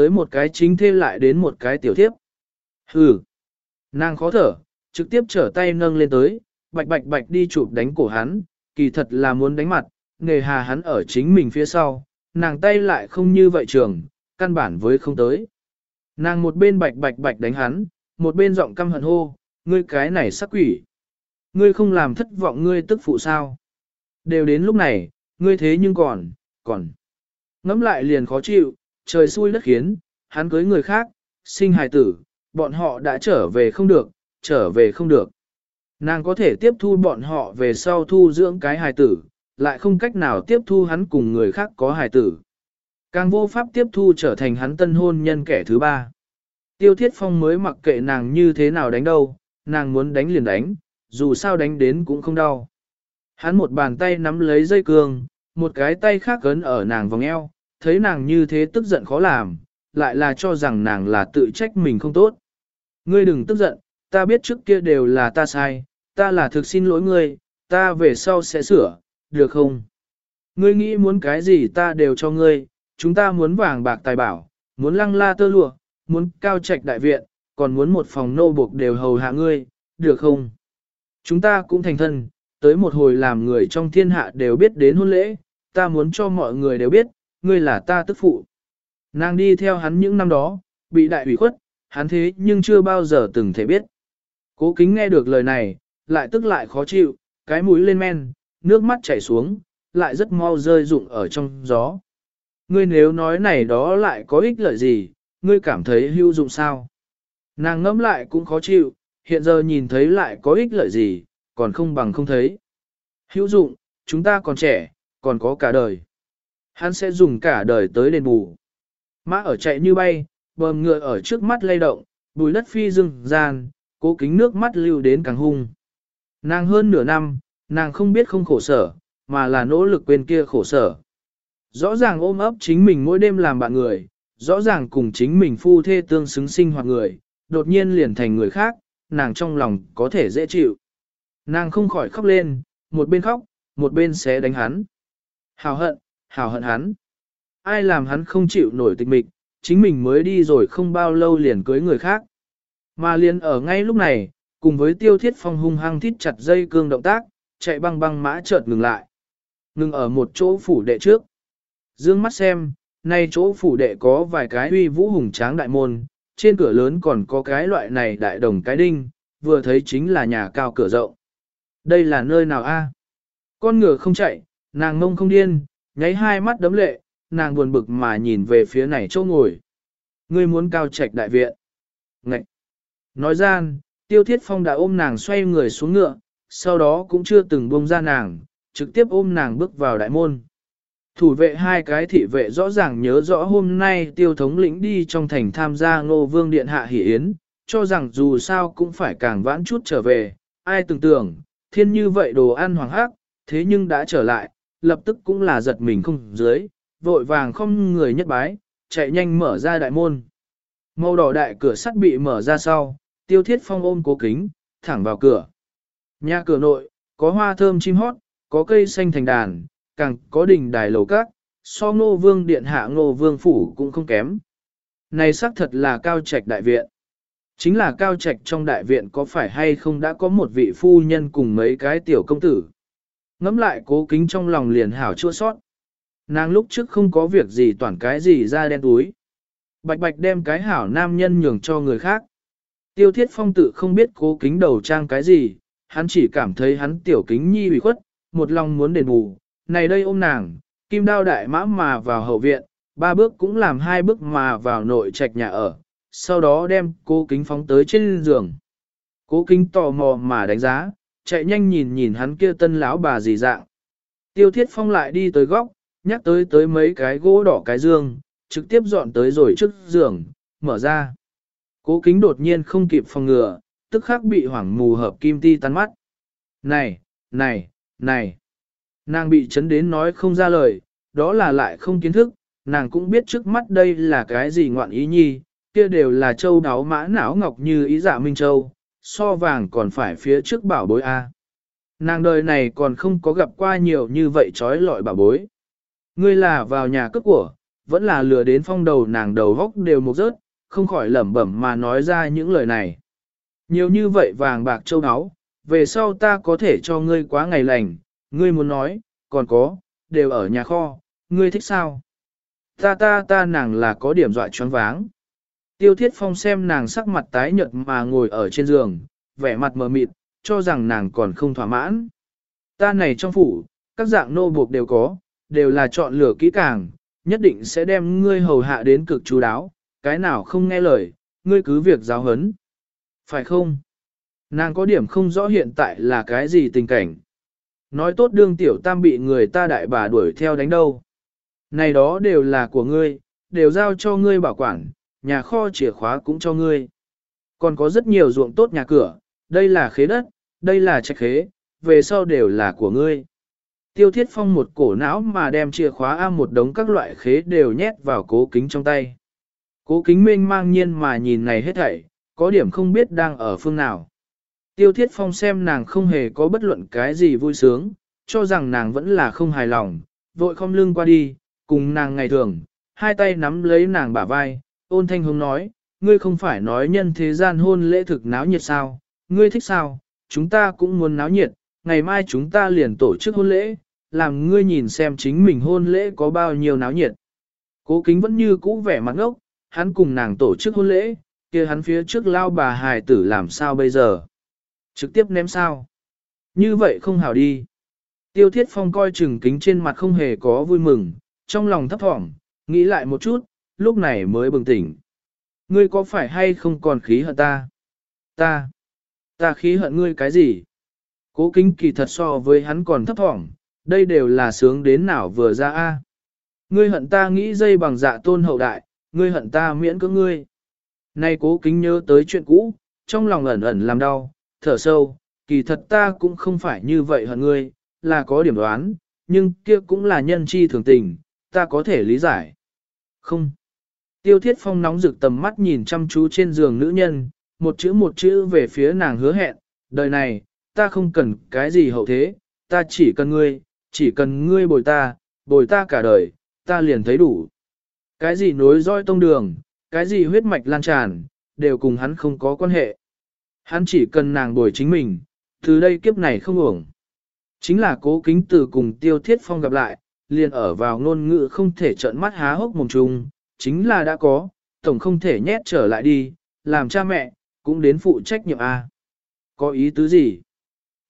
S1: Tới một cái chính thêm lại đến một cái tiểu thiếp. Hừ. Nàng khó thở, trực tiếp trở tay nâng lên tới, bạch bạch bạch đi chụp đánh cổ hắn, kỳ thật là muốn đánh mặt, nghề hà hắn ở chính mình phía sau, nàng tay lại không như vậy trường, căn bản với không tới. Nàng một bên bạch bạch bạch đánh hắn, một bên giọng căm hận hô, ngươi cái này sắc quỷ. Ngươi không làm thất vọng ngươi tức phụ sao. Đều đến lúc này, ngươi thế nhưng còn, còn. Ngắm lại liền khó chịu, trời xui đất khiến, hắn cưới người khác, sinh hài tử, bọn họ đã trở về không được, trở về không được. Nàng có thể tiếp thu bọn họ về sau thu dưỡng cái hài tử, lại không cách nào tiếp thu hắn cùng người khác có hài tử. Càng vô pháp tiếp thu trở thành hắn tân hôn nhân kẻ thứ ba. Tiêu Thiết Phong mới mặc kệ nàng như thế nào đánh đâu, nàng muốn đánh liền đánh, dù sao đánh đến cũng không đau. Hắn một bàn tay nắm lấy dây cương, một cái tay khác cấn ở nàng vòng eo, thấy nàng như thế tức giận khó làm, lại là cho rằng nàng là tự trách mình không tốt. Ngươi đừng tức giận, ta biết trước kia đều là ta sai, ta là thực xin lỗi ngươi, ta về sau sẽ sửa, được không? Ngươi nghĩ muốn cái gì ta đều cho ngươi, chúng ta muốn vàng bạc tài bảo, muốn lăng la tơ lụa, muốn cao trạch đại viện, còn muốn một phòng nô buộc đều hầu hạ ngươi, được không? Chúng ta cũng thành thân, tới một hồi làm người trong thiên hạ đều biết đến hôn lễ, ta muốn cho mọi người đều biết, ngươi là ta tức phụ. Nàng đi theo hắn những năm đó, bị đại ủy khuất, hắn thế nhưng chưa bao giờ từng thể biết. Cố kính nghe được lời này, lại tức lại khó chịu, cái mũi lên men, nước mắt chảy xuống, lại rất mau rơi rụng ở trong gió. Ngươi nếu nói này đó lại có ích lợi gì, ngươi cảm thấy hữu dụng sao? Nàng ngẫm lại cũng khó chịu, hiện giờ nhìn thấy lại có ích lợi gì, còn không bằng không thấy. Hữu dụng, chúng ta còn trẻ, còn có cả đời. Hắn sẽ dùng cả đời tới đền bù. Mã ở chạy như bay, bờm ngựa ở trước mắt lay động, bùi đất phi rừng gian, cố kính nước mắt lưu đến càng hung. Nàng hơn nửa năm, nàng không biết không khổ sở, mà là nỗ lực quên kia khổ sở. Rõ ràng ôm ấp chính mình mỗi đêm làm bạn người, rõ ràng cùng chính mình phu thê tương xứng sinh hoạt người, đột nhiên liền thành người khác, nàng trong lòng có thể dễ chịu. Nàng không khỏi khóc lên, một bên khóc, một bên sẽ đánh hắn. Hào hận, hào hận hắn. Ai làm hắn không chịu nổi tịch mịch, chính mình mới đi rồi không bao lâu liền cưới người khác. Mà liền ở ngay lúc này, cùng với tiêu thiết phong hung hăng thít chặt dây cương động tác, chạy băng băng mã chợt ngừng lại. Ngừng ở một chỗ phủ đệ trước. Dương mắt xem, nay chỗ phủ đệ có vài cái uy vũ hùng tráng đại môn, trên cửa lớn còn có cái loại này đại đồng cái đinh, vừa thấy chính là nhà cao cửa rộng. Đây là nơi nào a? Con ngựa không chạy, nàng ngông không điên, nháy hai mắt đấm lệ, nàng buồn bực mà nhìn về phía này chỗ ngồi. Ngươi muốn cao trạch đại viện. Ngậy! Nói gian, tiêu thiết phong đã ôm nàng xoay người xuống ngựa, sau đó cũng chưa từng buông ra nàng, trực tiếp ôm nàng bước vào đại môn. Thủ vệ hai cái thị vệ rõ ràng nhớ rõ hôm nay tiêu thống lĩnh đi trong thành tham gia ngô vương điện hạ hỷ yến, cho rằng dù sao cũng phải càng vãn chút trở về, ai tưởng tưởng, thiên như vậy đồ ăn hoàng hắc, thế nhưng đã trở lại, lập tức cũng là giật mình không dưới, vội vàng không người nhất bái, chạy nhanh mở ra đại môn. Màu đỏ đại cửa sắt bị mở ra sau, tiêu thiết phong ôm cố kính, thẳng vào cửa. Nhà cửa nội, có hoa thơm chim hót, có cây xanh thành đàn, càng có đỉnh đài lầu các, so ngô vương điện hạ ngô vương phủ cũng không kém. Này xác thật là cao trạch đại viện. Chính là cao trạch trong đại viện có phải hay không đã có một vị phu nhân cùng mấy cái tiểu công tử. Ngắm lại cố kính trong lòng liền hảo chua sót. Nàng lúc trước không có việc gì toàn cái gì ra đen túi. Bạch bạch đem cái hảo nam nhân nhường cho người khác. Tiêu thiết phong tự không biết cố kính đầu trang cái gì, hắn chỉ cảm thấy hắn tiểu kính nhi bị khuất, một lòng muốn đền bù. Này đây ôm nàng, kim đao đại mã mà vào hậu viện, ba bước cũng làm hai bước mà vào nội trạch nhà ở, sau đó đem cố kính phóng tới trên giường. Cố kính tò mò mà đánh giá, chạy nhanh nhìn nhìn hắn kia tân lão bà gì dạng. Tiêu thiết phong lại đi tới góc, nhắc tới tới mấy cái gỗ đỏ cái dương, trực tiếp dọn tới rồi trước giường, mở ra. Cố kính đột nhiên không kịp phòng ngừa, tức khắc bị hoảng mù hợp kim ti tắn mắt. Này, này, này. Nàng bị chấn đến nói không ra lời, đó là lại không kiến thức, nàng cũng biết trước mắt đây là cái gì ngoạn ý nhi, kia đều là châu đáo mã não ngọc như ý dạ Minh Châu, so vàng còn phải phía trước bảo bối A. Nàng đời này còn không có gặp qua nhiều như vậy trói lọi bảo bối. Ngươi là vào nhà cướp của, vẫn là lừa đến phong đầu nàng đầu góc đều một rớt, không khỏi lẩm bẩm mà nói ra những lời này. Nhiều như vậy vàng bạc châu áo, về sau ta có thể cho ngươi quá ngày lành, ngươi muốn nói, còn có, đều ở nhà kho, ngươi thích sao? Ta ta ta nàng là có điểm dọa choáng váng. Tiêu thiết phong xem nàng sắc mặt tái nhợt mà ngồi ở trên giường, vẻ mặt mờ mịt, cho rằng nàng còn không thỏa mãn. Ta này trong phủ, các dạng nô buộc đều có, đều là chọn lựa kỹ càng, nhất định sẽ đem ngươi hầu hạ đến cực chú đáo, cái nào không nghe lời, ngươi cứ việc giáo hấn. Phải không? Nàng có điểm không rõ hiện tại là cái gì tình cảnh. Nói tốt đương tiểu tam bị người ta đại bà đuổi theo đánh đâu. Này đó đều là của ngươi, đều giao cho ngươi bảo quản, nhà kho chìa khóa cũng cho ngươi. Còn có rất nhiều ruộng tốt nhà cửa, đây là khế đất, đây là trạch khế, về sau đều là của ngươi. Tiêu thiết phong một cổ não mà đem chìa khóa A một đống các loại khế đều nhét vào cố kính trong tay. Cố kính minh mang nhiên mà nhìn này hết thảy, có điểm không biết đang ở phương nào. Tiêu thiết phong xem nàng không hề có bất luận cái gì vui sướng, cho rằng nàng vẫn là không hài lòng, vội không lưng qua đi, cùng nàng ngày thường, hai tay nắm lấy nàng bả vai, ôn thanh hùng nói, ngươi không phải nói nhân thế gian hôn lễ thực náo nhiệt sao, ngươi thích sao, chúng ta cũng muốn náo nhiệt, ngày mai chúng ta liền tổ chức hôn lễ, làm ngươi nhìn xem chính mình hôn lễ có bao nhiêu náo nhiệt. Cố kính vẫn như cũ vẻ mặt ngốc, hắn cùng nàng tổ chức hôn lễ, kia hắn phía trước lao bà hài tử làm sao bây giờ? Trực tiếp ném sao? Như vậy không hảo đi. Tiêu thiết phong coi chừng kính trên mặt không hề có vui mừng, trong lòng thấp thỏm, nghĩ lại một chút, lúc này mới bừng tỉnh. Ngươi có phải hay không còn khí hận ta? Ta, ta khí hận ngươi cái gì? Cố kính kỳ thật so với hắn còn thấp thỏm, đây đều là sướng đến nào vừa ra a. Ngươi hận ta nghĩ dây bằng dạ tôn hậu đại, ngươi hận ta miễn cưỡng ngươi. Nay cố kính nhớ tới chuyện cũ, trong lòng ẩn ẩn làm đau, thở sâu, kỳ thật ta cũng không phải như vậy hận ngươi, là có điểm đoán, nhưng kia cũng là nhân chi thường tình, ta có thể lý giải. Không. Tiêu thiết phong nóng rực tầm mắt nhìn chăm chú trên giường nữ nhân, một chữ một chữ về phía nàng hứa hẹn, đời này, ta không cần cái gì hậu thế, ta chỉ cần ngươi, chỉ cần ngươi bồi ta, bồi ta cả đời, ta liền thấy đủ. Cái gì nối roi tông đường, cái gì huyết mạch lan tràn, đều cùng hắn không có quan hệ. Hắn chỉ cần nàng bồi chính mình, từ đây kiếp này không uổng. Chính là cố kính từ cùng tiêu thiết phong gặp lại, liền ở vào ngôn ngữ không thể trợn mắt há hốc mồm trùng, chính là đã có, tổng không thể nhét trở lại đi, làm cha mẹ, cũng đến phụ trách nhiệm A. Có ý tứ gì?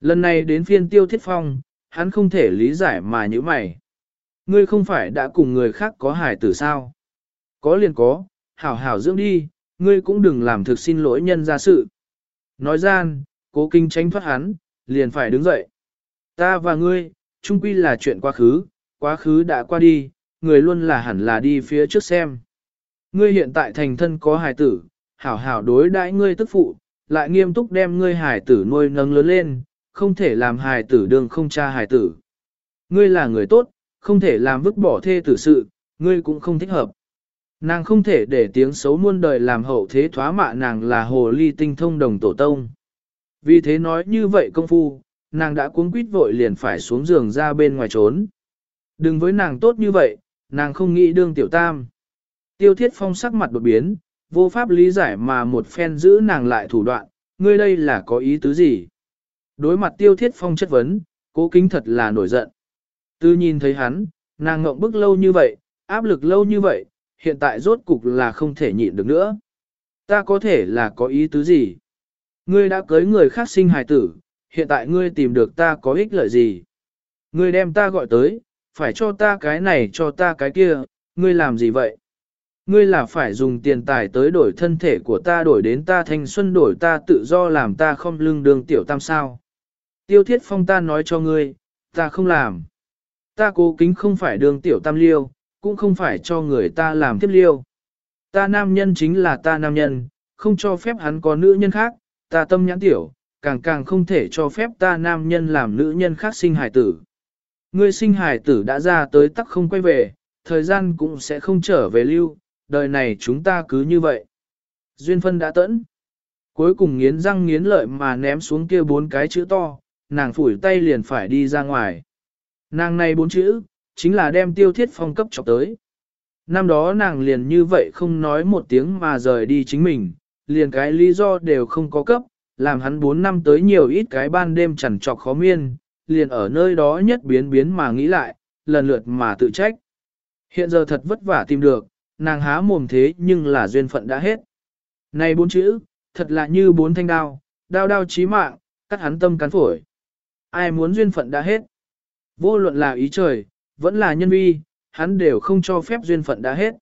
S1: Lần này đến phiên tiêu thiết phong, hắn không thể lý giải mà như mày. Ngươi không phải đã cùng người khác có hài tử sao? Có liền có, hảo hảo dưỡng đi, ngươi cũng đừng làm thực xin lỗi nhân ra sự. Nói gian, cố kinh tránh thoát hắn, liền phải đứng dậy. Ta và ngươi, chung quy là chuyện quá khứ, quá khứ đã qua đi, người luôn là hẳn là đi phía trước xem. Ngươi hiện tại thành thân có hài tử, hảo hảo đối đãi ngươi tức phụ, lại nghiêm túc đem ngươi hài tử nuôi nâng lớn lên, không thể làm hài tử đương không cha hài tử. Ngươi là người tốt, không thể làm vứt bỏ thê tử sự, ngươi cũng không thích hợp. Nàng không thể để tiếng xấu muôn đời làm hậu thế thoá mạ nàng là hồ ly tinh thông đồng tổ tông. Vì thế nói như vậy công phu, nàng đã cuống quýt vội liền phải xuống giường ra bên ngoài trốn. Đừng với nàng tốt như vậy, nàng không nghĩ đương tiểu tam. Tiêu thiết phong sắc mặt đột biến, vô pháp lý giải mà một phen giữ nàng lại thủ đoạn, ngươi đây là có ý tứ gì? Đối mặt tiêu thiết phong chất vấn, cố kính thật là nổi giận. Tư nhìn thấy hắn, nàng ngộng bức lâu như vậy, áp lực lâu như vậy, hiện tại rốt cục là không thể nhịn được nữa. Ta có thể là có ý tứ gì? Ngươi đã cưới người khác sinh hài tử, hiện tại ngươi tìm được ta có ích lợi gì? Ngươi đem ta gọi tới, phải cho ta cái này cho ta cái kia, ngươi làm gì vậy? Ngươi là phải dùng tiền tài tới đổi thân thể của ta đổi đến ta thanh xuân đổi ta tự do làm ta không lưng đường tiểu tam sao. Tiêu thiết phong ta nói cho ngươi, ta không làm. Ta cố kính không phải đường tiểu tam liêu, cũng không phải cho người ta làm tiếp liêu. Ta nam nhân chính là ta nam nhân, không cho phép hắn có nữ nhân khác, ta tâm nhãn tiểu, càng càng không thể cho phép ta nam nhân làm nữ nhân khác sinh hài tử. Ngươi sinh hài tử đã ra tới tắc không quay về, thời gian cũng sẽ không trở về lưu, đời này chúng ta cứ như vậy. Duyên phân đã tẫn. Cuối cùng nghiến răng nghiến lợi mà ném xuống kia bốn cái chữ to, nàng phủi tay liền phải đi ra ngoài. Nàng này bốn chữ, chính là đem tiêu thiết phong cấp chọc tới. Năm đó nàng liền như vậy không nói một tiếng mà rời đi chính mình, liền cái lý do đều không có cấp, làm hắn bốn năm tới nhiều ít cái ban đêm chẳng trọc khó miên, liền ở nơi đó nhất biến biến mà nghĩ lại, lần lượt mà tự trách. Hiện giờ thật vất vả tìm được, nàng há mồm thế nhưng là duyên phận đã hết. Này bốn chữ, thật là như bốn thanh đao, đao đao chí mạng, cắt hắn tâm cắn phổi. Ai muốn duyên phận đã hết. Vô luận là ý trời, vẫn là nhân vi, hắn đều không cho phép duyên phận đã hết.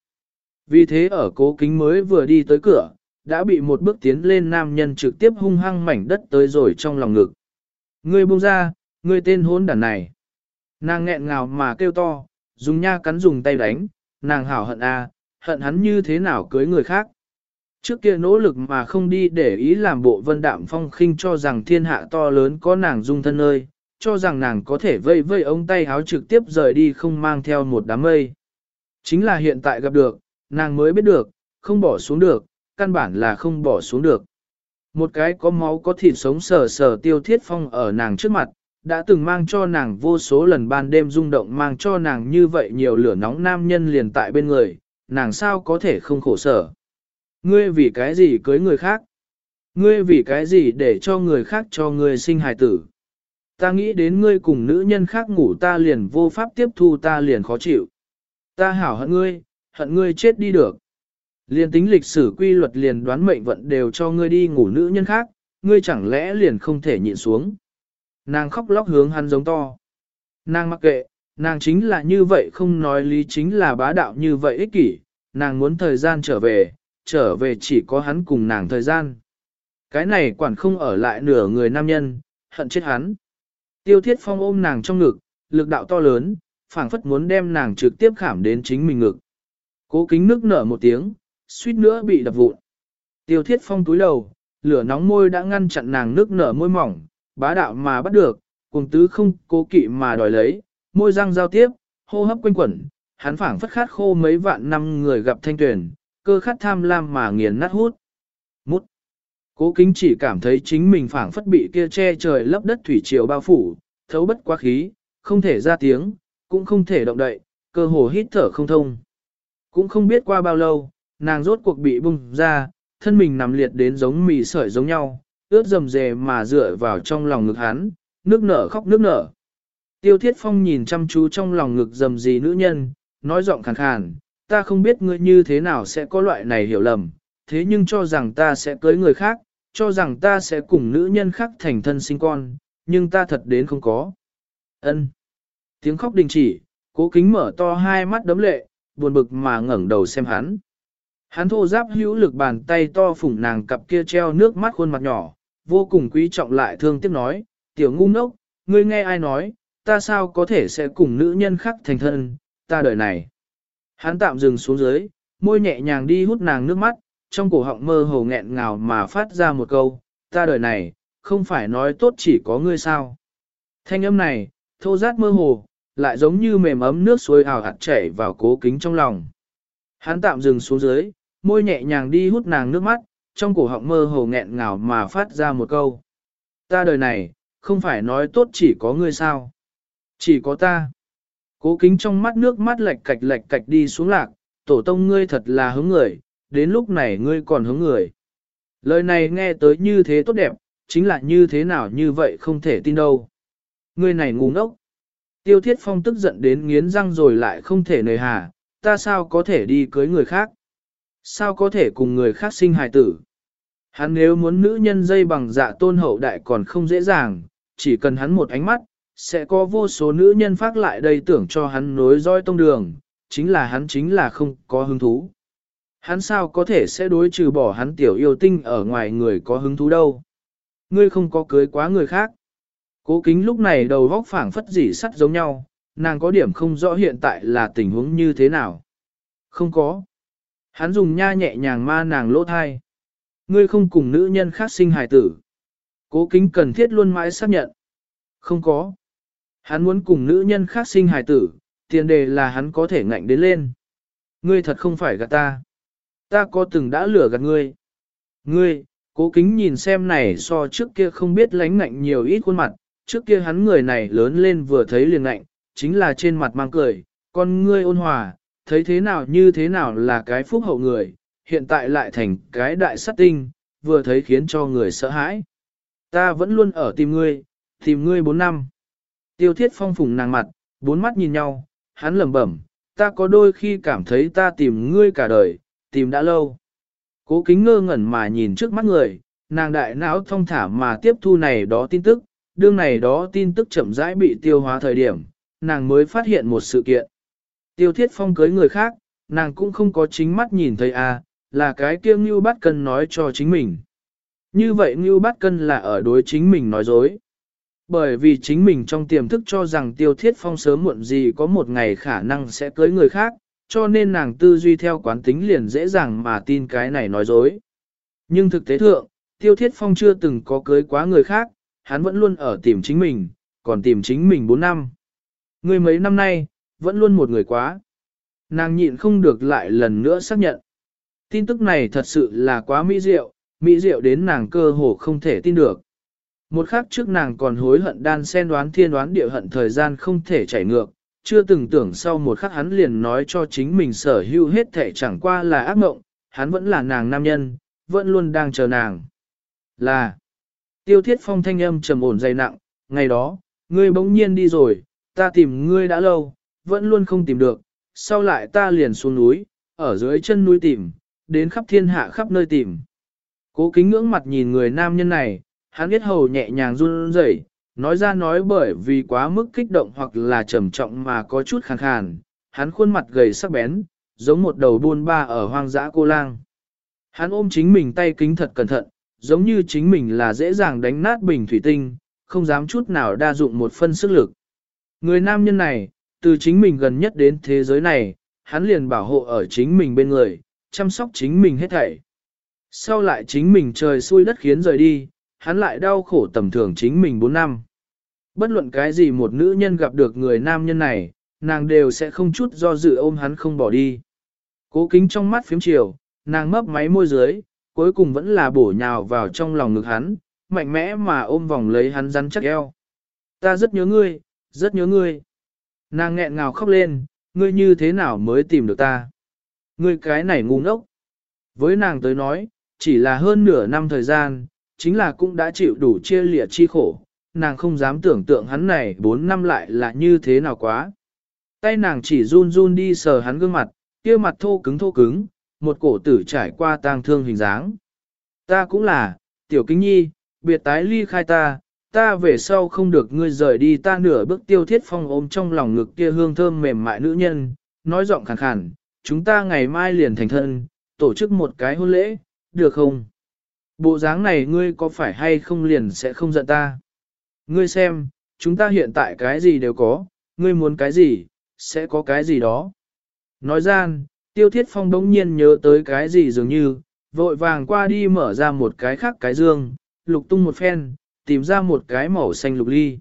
S1: Vì thế ở cố kính mới vừa đi tới cửa, đã bị một bước tiến lên nam nhân trực tiếp hung hăng mảnh đất tới rồi trong lòng ngực. Ngươi buông ra, ngươi tên hôn đàn này. Nàng nghẹn ngào mà kêu to, dùng nha cắn dùng tay đánh, nàng hảo hận a, à, hận hắn như thế nào cưới người khác. Trước kia nỗ lực mà không đi để ý làm bộ vân đạm phong khinh cho rằng thiên hạ to lớn có nàng dung thân ơi, cho rằng nàng có thể vây vây ông tay háo trực tiếp rời đi không mang theo một đám mây. Chính là hiện tại gặp được, nàng mới biết được, không bỏ xuống được, căn bản là không bỏ xuống được. Một cái có máu có thịt sống sờ sờ tiêu thiết phong ở nàng trước mặt, đã từng mang cho nàng vô số lần ban đêm rung động mang cho nàng như vậy nhiều lửa nóng nam nhân liền tại bên người, nàng sao có thể không khổ sở. Ngươi vì cái gì cưới người khác? Ngươi vì cái gì để cho người khác cho ngươi sinh hài tử? Ta nghĩ đến ngươi cùng nữ nhân khác ngủ ta liền vô pháp tiếp thu ta liền khó chịu. Ta hảo hận ngươi, hận ngươi chết đi được. liền tính lịch sử quy luật liền đoán mệnh vận đều cho ngươi đi ngủ nữ nhân khác, ngươi chẳng lẽ liền không thể nhịn xuống. Nàng khóc lóc hướng hắn giống to. Nàng mặc kệ, nàng chính là như vậy không nói lý chính là bá đạo như vậy ích kỷ, nàng muốn thời gian trở về, trở về chỉ có hắn cùng nàng thời gian. Cái này quản không ở lại nửa người nam nhân, hận chết hắn. Tiêu thiết phong ôm nàng trong ngực, lực đạo to lớn, phảng phất muốn đem nàng trực tiếp khảm đến chính mình ngực. Cố kính nước nở một tiếng, suýt nữa bị đập vụn. Tiêu thiết phong túi đầu, lửa nóng môi đã ngăn chặn nàng nước nở môi mỏng, bá đạo mà bắt được, cùng tứ không cố kỵ mà đòi lấy, môi răng giao tiếp, hô hấp quanh quẩn, hắn phảng phất khát khô mấy vạn năm người gặp thanh tuyển, cơ khát tham lam mà nghiền nát hút. Mút. Cố kính chỉ cảm thấy chính mình phảng phất bị kia che trời lấp đất thủy triều bao phủ, thấu bất quá khí, không thể ra tiếng, cũng không thể động đậy, cơ hồ hít thở không thông. Cũng không biết qua bao lâu, nàng rốt cuộc bị bung ra, thân mình nằm liệt đến giống mì sợi giống nhau, ướt rầm rề mà dựa vào trong lòng ngực hắn, nước nở khóc nước nở. Tiêu thiết phong nhìn chăm chú trong lòng ngực rầm gì nữ nhân, nói giọng khàn khàn, ta không biết ngươi như thế nào sẽ có loại này hiểu lầm, thế nhưng cho rằng ta sẽ cưới người khác, cho rằng ta sẽ cùng nữ nhân khác thành thân sinh con, nhưng ta thật đến không có. Ân. Tiếng khóc đình chỉ, cố kính mở to hai mắt đấm lệ, buồn bực mà ngẩng đầu xem hắn. Hắn thô giáp hữu lực bàn tay to phủng nàng cặp kia treo nước mắt khuôn mặt nhỏ, vô cùng quý trọng lại thương tiếc nói, tiểu ngu ngốc, ngươi nghe ai nói, ta sao có thể sẽ cùng nữ nhân khác thành thân, ta đời này. Hắn tạm dừng xuống dưới, môi nhẹ nhàng đi hút nàng nước mắt, trong cổ họng mơ hồ nghẹn ngào mà phát ra một câu, ta đời này, không phải nói tốt chỉ có ngươi sao. Thanh âm này, thô rát mơ hồ, lại giống như mềm ấm nước suối ảo hạt chảy vào cố kính trong lòng. Hắn tạm dừng xuống dưới, môi nhẹ nhàng đi hút nàng nước mắt, trong cổ họng mơ hồ nghẹn ngào mà phát ra một câu. Ta đời này, không phải nói tốt chỉ có ngươi sao. Chỉ có ta. Cố kính trong mắt nước mắt lệch cạch lệch cạch đi xuống lạc, tổ tông ngươi thật là hướng người, đến lúc này ngươi còn hướng người. Lời này nghe tới như thế tốt đẹp, chính là như thế nào như vậy không thể tin đâu. Ngươi này ngu ngốc. Tiêu thiết phong tức giận đến nghiến răng rồi lại không thể nời hà, ta sao có thể đi cưới người khác? Sao có thể cùng người khác sinh hài tử? Hắn nếu muốn nữ nhân dây bằng dạ tôn hậu đại còn không dễ dàng, chỉ cần hắn một ánh mắt, sẽ có vô số nữ nhân phát lại đây tưởng cho hắn nối roi tông đường, chính là hắn chính là không có hứng thú. Hắn sao có thể sẽ đối trừ bỏ hắn tiểu yêu tinh ở ngoài người có hứng thú đâu. Ngươi không có cưới quá người khác. Cố kính lúc này đầu góc phảng phất dỉ sắt giống nhau, nàng có điểm không rõ hiện tại là tình huống như thế nào. Không có. Hắn dùng nha nhẹ nhàng ma nàng lỗ thai. Ngươi không cùng nữ nhân khác sinh hài tử. Cố kính cần thiết luôn mãi xác nhận. Không có. Hắn muốn cùng nữ nhân khác sinh hài tử, tiền đề là hắn có thể ngạnh đến lên. Ngươi thật không phải gạt ta. Ta có từng đã lừa gạt ngươi. Ngươi, cố kính nhìn xem này so trước kia không biết lánh ngạnh nhiều ít khuôn mặt, trước kia hắn người này lớn lên vừa thấy liền ngạnh, chính là trên mặt mang cười, con ngươi ôn hòa, thấy thế nào như thế nào là cái phúc hậu người, hiện tại lại thành cái đại sát tinh, vừa thấy khiến cho người sợ hãi. Ta vẫn luôn ở tìm ngươi, tìm ngươi bốn năm. Tiêu thiết phong phùng nàng mặt, bốn mắt nhìn nhau, hắn lẩm bẩm, ta có đôi khi cảm thấy ta tìm ngươi cả đời, tìm đã lâu. Cố kính ngơ ngẩn mà nhìn trước mắt người, nàng đại não thông thả mà tiếp thu này đó tin tức, đương này đó tin tức chậm rãi bị tiêu hóa thời điểm, nàng mới phát hiện một sự kiện. Tiêu thiết phong cưới người khác, nàng cũng không có chính mắt nhìn thấy à, là cái kia Ngưu Bát Cân nói cho chính mình. Như vậy Ngưu Bát Cân là ở đối chính mình nói dối. Bởi vì chính mình trong tiềm thức cho rằng tiêu thiết phong sớm muộn gì có một ngày khả năng sẽ cưới người khác, cho nên nàng tư duy theo quán tính liền dễ dàng mà tin cái này nói dối. Nhưng thực tế thượng, tiêu thiết phong chưa từng có cưới quá người khác, hắn vẫn luôn ở tìm chính mình, còn tìm chính mình 4 năm. Người mấy năm nay, vẫn luôn một người quá. Nàng nhịn không được lại lần nữa xác nhận. Tin tức này thật sự là quá mỹ diệu, mỹ diệu đến nàng cơ hồ không thể tin được. Một khắc trước nàng còn hối hận đan sen đoán thiên đoán địa hận thời gian không thể chảy ngược, chưa từng tưởng sau một khắc hắn liền nói cho chính mình sở hữu hết thể chẳng qua là ác mộng, hắn vẫn là nàng nam nhân, vẫn luôn đang chờ nàng. Là, tiêu thiết phong thanh âm trầm ổn dày nặng, ngày đó, ngươi bỗng nhiên đi rồi, ta tìm ngươi đã lâu, vẫn luôn không tìm được, sau lại ta liền xuống núi, ở dưới chân núi tìm, đến khắp thiên hạ khắp nơi tìm. Cố kính ngưỡng mặt nhìn người nam nhân này, hắn biết hầu nhẹ nhàng run rẩy, nói ra nói bởi vì quá mức kích động hoặc là trầm trọng mà có chút khàn khàn, hắn khuôn mặt gầy sắc bén, giống một đầu buôn ba ở hoang dã cô lang. Hắn ôm chính mình tay kính thật cẩn thận, giống như chính mình là dễ dàng đánh nát bình thủy tinh, không dám chút nào đa dụng một phân sức lực. Người nam nhân này, từ chính mình gần nhất đến thế giới này, hắn liền bảo hộ ở chính mình bên người, chăm sóc chính mình hết thảy. Sau lại chính mình trời xui đất khiến rời đi, hắn lại đau khổ tầm thường chính mình 4 năm. Bất luận cái gì một nữ nhân gặp được người nam nhân này, nàng đều sẽ không chút do dự ôm hắn không bỏ đi. Cố kính trong mắt phiếm chiều, nàng mấp máy môi dưới, cuối cùng vẫn là bổ nhào vào trong lòng ngực hắn, mạnh mẽ mà ôm vòng lấy hắn rắn chắc eo. Ta rất nhớ ngươi, rất nhớ ngươi. Nàng nghẹn ngào khóc lên, ngươi như thế nào mới tìm được ta? Ngươi cái này ngu ngốc. Với nàng tới nói, chỉ là hơn nửa năm thời gian, chính là cũng đã chịu đủ chia lịa chi khổ, nàng không dám tưởng tượng hắn này 4 năm lại là như thế nào quá. Tay nàng chỉ run run đi sờ hắn gương mặt, kia mặt thô cứng thô cứng, một cổ tử trải qua tang thương hình dáng. Ta cũng là, tiểu kính nhi, biệt tái ly khai ta, ta về sau không được ngươi rời đi ta nửa bước tiêu thiết phong ôm trong lòng ngực kia hương thơm mềm mại nữ nhân, nói giọng khàn khàn, chúng ta ngày mai liền thành thân, tổ chức một cái hôn lễ, được không? Bộ dáng này ngươi có phải hay không liền sẽ không giận ta? Ngươi xem, chúng ta hiện tại cái gì đều có, ngươi muốn cái gì, sẽ có cái gì đó. Nói gian, tiêu thiết phong đống nhiên nhớ tới cái gì dường như, vội vàng qua đi mở ra một cái khác cái dương, lục tung một phen, tìm ra một cái màu xanh lục ly.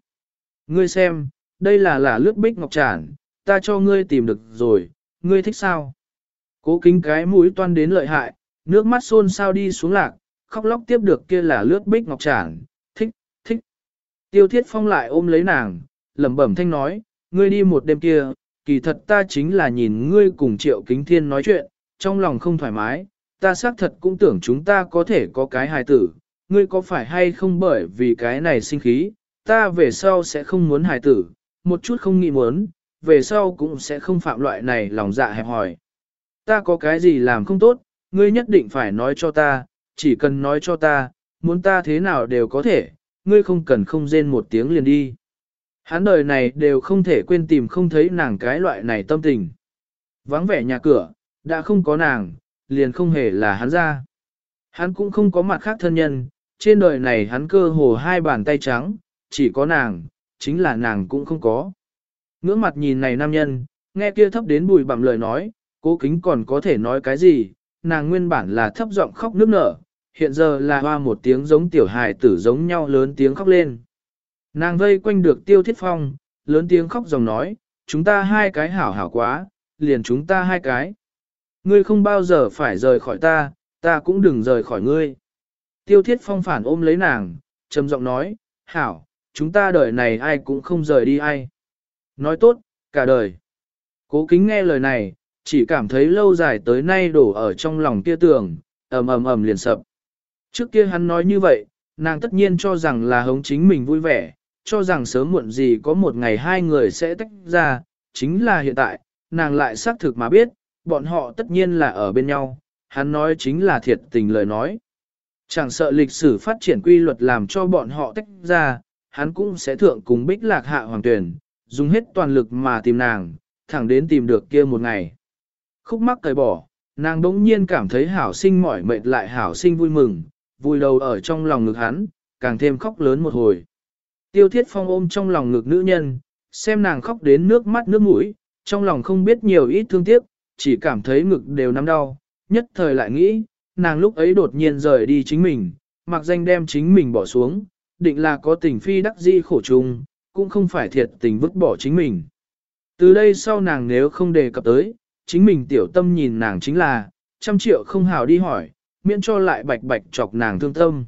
S1: Ngươi xem, đây là là lướt bích ngọc trản, ta cho ngươi tìm được rồi, ngươi thích sao? Cố kính cái mũi toan đến lợi hại, nước mắt xôn sao đi xuống lạc, khóc lóc tiếp được kia là lướt bích ngọc trản, thích, thích. Tiêu thiết phong lại ôm lấy nàng, lẩm bẩm thanh nói, ngươi đi một đêm kia, kỳ thật ta chính là nhìn ngươi cùng triệu kính thiên nói chuyện, trong lòng không thoải mái, ta xác thật cũng tưởng chúng ta có thể có cái hài tử, ngươi có phải hay không bởi vì cái này sinh khí, ta về sau sẽ không muốn hài tử, một chút không nghĩ muốn, về sau cũng sẽ không phạm loại này lòng dạ hẹp hỏi. Ta có cái gì làm không tốt, ngươi nhất định phải nói cho ta, chỉ cần nói cho ta, muốn ta thế nào đều có thể, ngươi không cần không rên một tiếng liền đi. Hắn đời này đều không thể quên tìm không thấy nàng cái loại này tâm tình. Vắng vẻ nhà cửa, đã không có nàng, liền không hề là hắn ra. Hắn cũng không có mặt khác thân nhân, trên đời này hắn cơ hồ hai bàn tay trắng, chỉ có nàng, chính là nàng cũng không có. Ngưỡng mặt nhìn này nam nhân, nghe kia thấp đến bùi bặm lời nói, cố kính còn có thể nói cái gì, nàng nguyên bản là thấp giọng khóc nước nở, hiện giờ là hoa một tiếng giống tiểu hài tử giống nhau lớn tiếng khóc lên. Nàng vây quanh được tiêu thiết phong, lớn tiếng khóc dòng nói, chúng ta hai cái hảo hảo quá, liền chúng ta hai cái. Ngươi không bao giờ phải rời khỏi ta, ta cũng đừng rời khỏi ngươi. Tiêu thiết phong phản ôm lấy nàng, trầm giọng nói, hảo, chúng ta đời này ai cũng không rời đi ai. Nói tốt, cả đời. Cố kính nghe lời này, chỉ cảm thấy lâu dài tới nay đổ ở trong lòng kia tường, ầm ầm ầm liền sập. Trước kia hắn nói như vậy, nàng tất nhiên cho rằng là hống chính mình vui vẻ, cho rằng sớm muộn gì có một ngày hai người sẽ tách ra, chính là hiện tại, nàng lại xác thực mà biết, bọn họ tất nhiên là ở bên nhau, hắn nói chính là thiệt tình lời nói. Chẳng sợ lịch sử phát triển quy luật làm cho bọn họ tách ra, hắn cũng sẽ thượng cùng bích lạc hạ hoàng tuyển, dùng hết toàn lực mà tìm nàng, thẳng đến tìm được kia một ngày. Khúc mắc cởi bỏ, nàng đống nhiên cảm thấy hảo sinh mỏi mệt lại hảo sinh vui mừng, vui đầu ở trong lòng ngực hắn, càng thêm khóc lớn một hồi. Tiêu thiết phong ôm trong lòng ngực nữ nhân, xem nàng khóc đến nước mắt nước mũi, trong lòng không biết nhiều ít thương tiếc, chỉ cảm thấy ngực đều nắm đau, nhất thời lại nghĩ, nàng lúc ấy đột nhiên rời đi chính mình, mặc danh đem chính mình bỏ xuống, định là có tình phi đắc di khổ chung, cũng không phải thiệt tình vứt bỏ chính mình. Từ đây sau nàng nếu không đề cập tới, chính mình tiểu tâm nhìn nàng chính là, trăm triệu không hào đi hỏi, miễn cho lại bạch bạch chọc nàng thương tâm.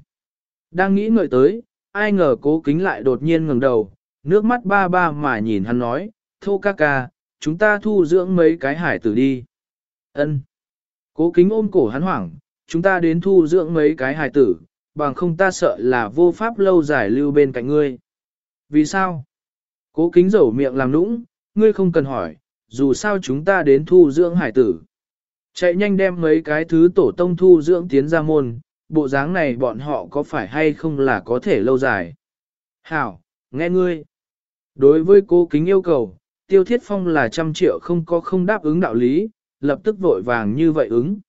S1: Đang nghĩ ngợi tới, ai ngờ cố kính lại đột nhiên ngẩng đầu, nước mắt ba ba mà nhìn hắn nói, thô ca ca, chúng ta thu dưỡng mấy cái hải tử đi. ân Cố kính ôm cổ hắn hoảng, chúng ta đến thu dưỡng mấy cái hải tử, bằng không ta sợ là vô pháp lâu dài lưu bên cạnh ngươi. Vì sao? Cố kính rầu miệng làm nũng, ngươi không cần hỏi, dù sao chúng ta đến thu dưỡng hải tử. Chạy nhanh đem mấy cái thứ tổ tông thu dưỡng tiến ra môn, bộ dáng này bọn họ có phải hay không là có thể lâu dài. Hảo, nghe ngươi. Đối với cố kính yêu cầu, tiêu thiết phong là trăm triệu không có không đáp ứng đạo lý, lập tức vội vàng như vậy ứng.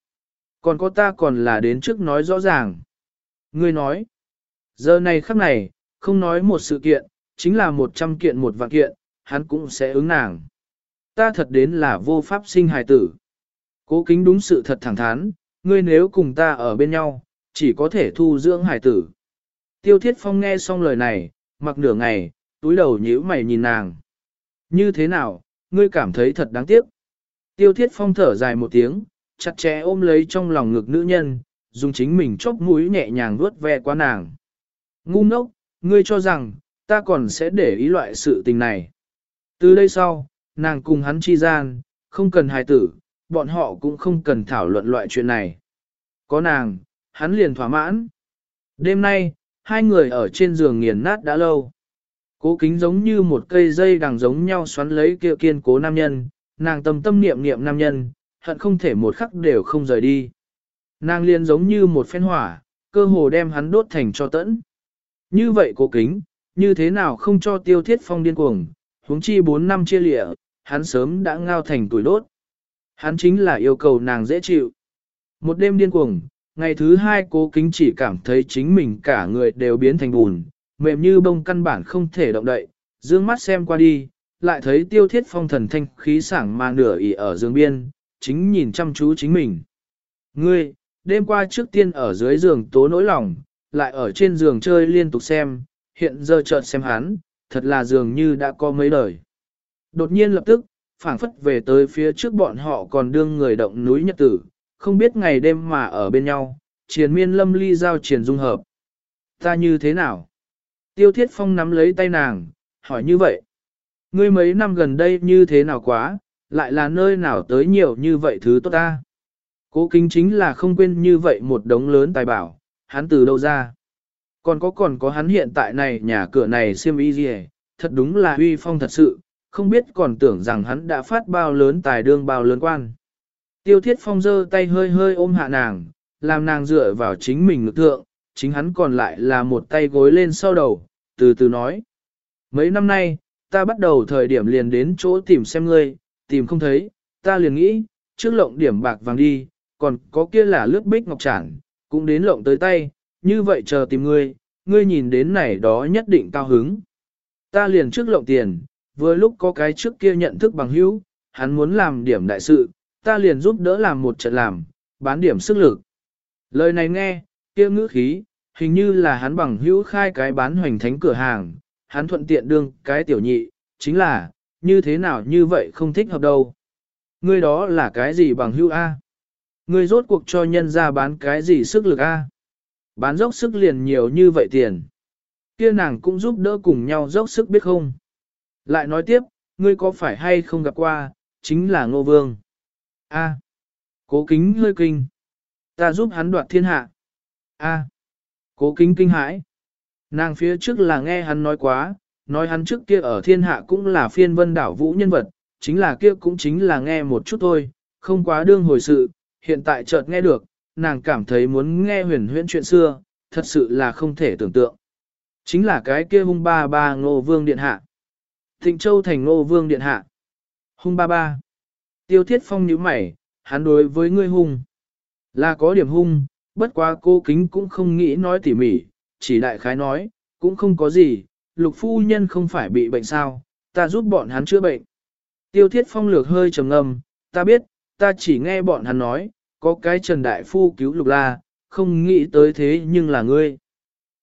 S1: Còn có ta còn là đến trước nói rõ ràng. Ngươi nói, giờ này khắc này, không nói một sự kiện, chính là một trăm kiện một vạn kiện, hắn cũng sẽ ứng nàng. Ta thật đến là vô pháp sinh hài tử. Cố kính đúng sự thật thẳng thắn, ngươi nếu cùng ta ở bên nhau, chỉ có thể thu dưỡng hài tử. Tiêu thiết phong nghe xong lời này, mặc nửa ngày, túi đầu nhíu mày nhìn nàng. Như thế nào, ngươi cảm thấy thật đáng tiếc. Tiêu thiết phong thở dài một tiếng, chặt chẽ ôm lấy trong lòng ngực nữ nhân, dùng chính mình chốc mũi nhẹ nhàng vuốt ve qua nàng. Ngu ngốc, ngươi cho rằng, ta còn sẽ để ý loại sự tình này. Từ đây sau, nàng cùng hắn chi gian, không cần hài tử, bọn họ cũng không cần thảo luận loại chuyện này. Có nàng, hắn liền thỏa mãn. Đêm nay, hai người ở trên giường nghiền nát đã lâu. Cố kính giống như một cây dây đằng giống nhau xoắn lấy kia kiên cố nam nhân, nàng tâm tâm niệm niệm nam nhân, hận không thể một khắc đều không rời đi. Nàng liền giống như một phen hỏa, cơ hồ đem hắn đốt thành cho tẫn. Như vậy cố kính, như thế nào không cho tiêu thiết phong điên cuồng, huống chi 4 năm chia lịa, hắn sớm đã ngao thành tuổi đốt. Hắn chính là yêu cầu nàng dễ chịu. Một đêm điên cuồng, ngày thứ hai cố kính chỉ cảm thấy chính mình cả người đều biến thành bùn, mềm như bông căn bản không thể động đậy, dương mắt xem qua đi, lại thấy tiêu thiết phong thần thanh khí sảng mà nửa ỉ ở dương biên, chính nhìn chăm chú chính mình. Ngươi, đêm qua trước tiên ở dưới giường tố nỗi lòng, lại ở trên giường chơi liên tục xem, hiện giờ chợt xem hắn, thật là dường như đã có mấy đời. Đột nhiên lập tức, phảng phất về tới phía trước bọn họ còn đương người động núi nhật tử, không biết ngày đêm mà ở bên nhau, triền miên lâm ly giao triền dung hợp. Ta như thế nào? Tiêu thiết phong nắm lấy tay nàng, hỏi như vậy. Ngươi mấy năm gần đây như thế nào quá, lại là nơi nào tới nhiều như vậy thứ tốt ta? Cố kính chính là không quên như vậy một đống lớn tài bảo, hắn từ đâu ra? Còn có còn có hắn hiện tại này nhà cửa này siêm y gì thật đúng là huy phong thật sự, không biết còn tưởng rằng hắn đã phát bao lớn tài đương bao lớn quan. Tiêu thiết phong giơ tay hơi hơi ôm hạ nàng, làm nàng dựa vào chính mình ngực thượng, chính hắn còn lại là một tay gối lên sau đầu, từ từ nói. Mấy năm nay, ta bắt đầu thời điểm liền đến chỗ tìm xem ngươi, tìm không thấy, ta liền nghĩ, trước lộng điểm bạc vàng đi, còn có kia là lướt bích ngọc trản, cũng đến lộng tới tay, như vậy chờ tìm ngươi, ngươi nhìn đến này đó nhất định cao hứng. Ta liền trước lộng tiền, vừa lúc có cái trước kia nhận thức bằng hữu, hắn muốn làm điểm đại sự, ta liền giúp đỡ làm một trận làm, bán điểm sức lực. Lời này nghe, kia ngữ khí, hình như là hắn bằng hữu khai cái bán hoành thánh cửa hàng, hắn thuận tiện đương cái tiểu nhị, chính là, như thế nào như vậy không thích hợp đâu. Ngươi đó là cái gì bằng hữu A? Ngươi rốt cuộc cho nhân ra bán cái gì sức lực A? Bán dốc sức liền nhiều như vậy tiền. Kia nàng cũng giúp đỡ cùng nhau dốc sức biết không? Lại nói tiếp, ngươi có phải hay không gặp qua, chính là ngô vương. A. Cố kính hơi kinh. Ta giúp hắn đoạt thiên hạ. A. Cố kính kinh hãi. Nàng phía trước là nghe hắn nói quá, nói hắn trước kia ở thiên hạ cũng là phiên vân đảo vũ nhân vật, chính là kia cũng chính là nghe một chút thôi, không quá đương hồi sự, hiện tại chợt nghe được, nàng cảm thấy muốn nghe huyền huyễn chuyện xưa, thật sự là không thể tưởng tượng. Chính là cái kia hung ba ba ngô vương điện hạ. Thịnh Châu thành ngô vương điện hạ. Hung ba ba. Tiêu thiết phong nhíu mày, hắn đối với ngươi hung. Là có điểm hung, bất quá cô kính cũng không nghĩ nói tỉ mỉ, chỉ đại khái nói, cũng không có gì, lục phu nhân không phải bị bệnh sao, ta giúp bọn hắn chữa bệnh. Tiêu thiết phong lược hơi trầm ngâm, ta biết, ta chỉ nghe bọn hắn nói, có cái Trần Đại Phu cứu lục la, không nghĩ tới thế nhưng là ngươi.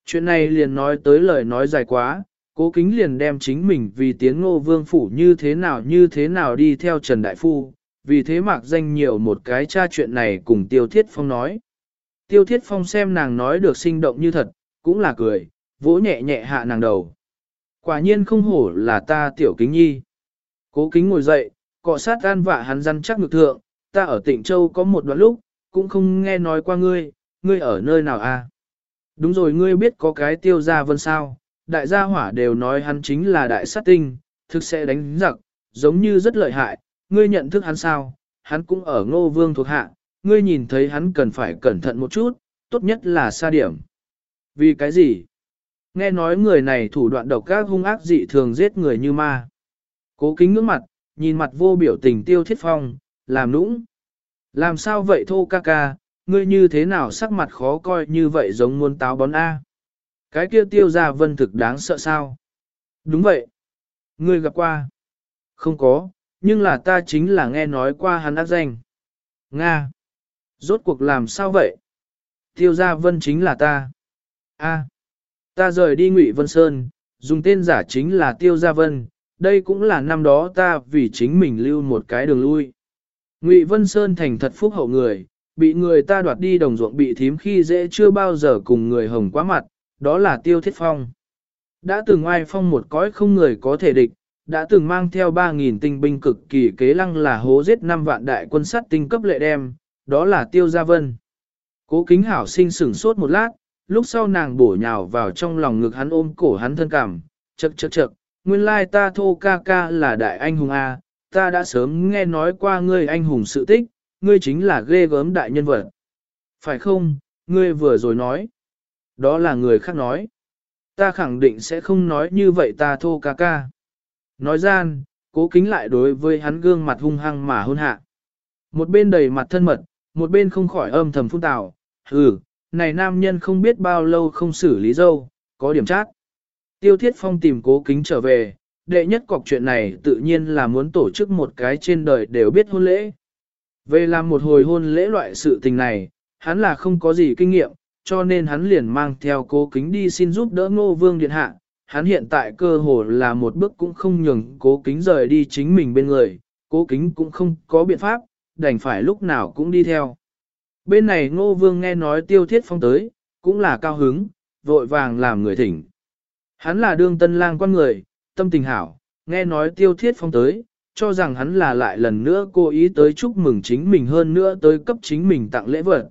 S1: Chuyện này liền nói tới lời nói dài quá, cố kính liền đem chính mình vì tiến ngô vương phủ như thế nào như thế nào đi theo Trần Đại Phu, vì thế mạc danh nhiều một cái tra chuyện này cùng Tiêu Thiết Phong nói. Tiêu Thiết Phong xem nàng nói được sinh động như thật, cũng là cười, vỗ nhẹ nhẹ hạ nàng đầu. Quả nhiên không hổ là ta tiểu kính nhi. Cố kính ngồi dậy, cọ sát an vạ hắn răn chắc ngực thượng, ta ở tỉnh Châu có một đoạn lúc, cũng không nghe nói qua ngươi, ngươi ở nơi nào a? À? Đúng rồi ngươi biết có cái tiêu gia vân sao, đại gia hỏa đều nói hắn chính là đại sát tinh, thực sẽ đánh giặc, giống như rất lợi hại, ngươi nhận thức hắn sao, hắn cũng ở ngô vương thuộc hạ, ngươi nhìn thấy hắn cần phải cẩn thận một chút, tốt nhất là xa điểm. Vì cái gì? Nghe nói người này thủ đoạn độc ác hung ác dị thường giết người như ma. Cố kính ngưỡng mặt, nhìn mặt vô biểu tình tiêu thiết phong, làm nũng. Làm sao vậy thô ca ca, ngươi như thế nào sắc mặt khó coi như vậy giống muôn táo bón A. Cái kia tiêu ra vân thực đáng sợ sao? Đúng vậy. Ngươi gặp qua. Không có, nhưng là ta chính là nghe nói qua hắn ác danh. Nga. Rốt cuộc làm sao vậy? Tiêu gia vân chính là ta. A. Ta rời đi Ngụy Vân Sơn, dùng tên giả chính là Tiêu gia vân, đây cũng là năm đó ta vì chính mình lưu một cái đường lui. Ngụy Vân Sơn thành thật phúc hậu người, bị người ta đoạt đi đồng ruộng bị thím khi dễ chưa bao giờ cùng người hồng quá mặt, đó là Tiêu Thiết Phong. Đã từng ai phong một cõi không người có thể địch, đã từng mang theo 3.000 tinh binh cực kỳ kế lăng là hố giết 5 vạn đại quân sát tinh cấp lệ đem, đó là Tiêu Gia Vân. Cố kính hảo sinh sửng sốt một lát, lúc sau nàng bổ nhào vào trong lòng ngực hắn ôm cổ hắn thân cảm, chật chật chật, nguyên lai ta thô ca ca là đại anh hùng A, ta đã sớm nghe nói qua ngươi anh hùng sự tích, ngươi chính là ghê gớm đại nhân vật. Phải không, ngươi vừa rồi nói. Đó là người khác nói. Ta khẳng định sẽ không nói như vậy ta thô ca ca. Nói gian, cố kính lại đối với hắn gương mặt hung hăng mà hôn hạ. Một bên đầy mặt thân mật, một bên không khỏi âm thầm phun tào, hừ, này nam nhân không biết bao lâu không xử lý dâu, có điểm chát. Tiêu Thiết Phong tìm cố kính trở về, đệ nhất cọc chuyện này tự nhiên là muốn tổ chức một cái trên đời đều biết hôn lễ. Về làm một hồi hôn lễ loại sự tình này, hắn là không có gì kinh nghiệm, cho nên hắn liền mang theo cố kính đi xin giúp đỡ ngô vương điện hạ. Hắn hiện tại cơ hồ là một bước cũng không nhường cố kính rời đi chính mình bên người, cố kính cũng không có biện pháp, đành phải lúc nào cũng đi theo. Bên này ngô vương nghe nói tiêu thiết phong tới, cũng là cao hứng, vội vàng làm người thỉnh. Hắn là đương tân lang quan người, tâm tình hảo, nghe nói tiêu thiết phong tới, cho rằng hắn là lại lần nữa cố ý tới chúc mừng chính mình hơn nữa tới cấp chính mình tặng lễ vật.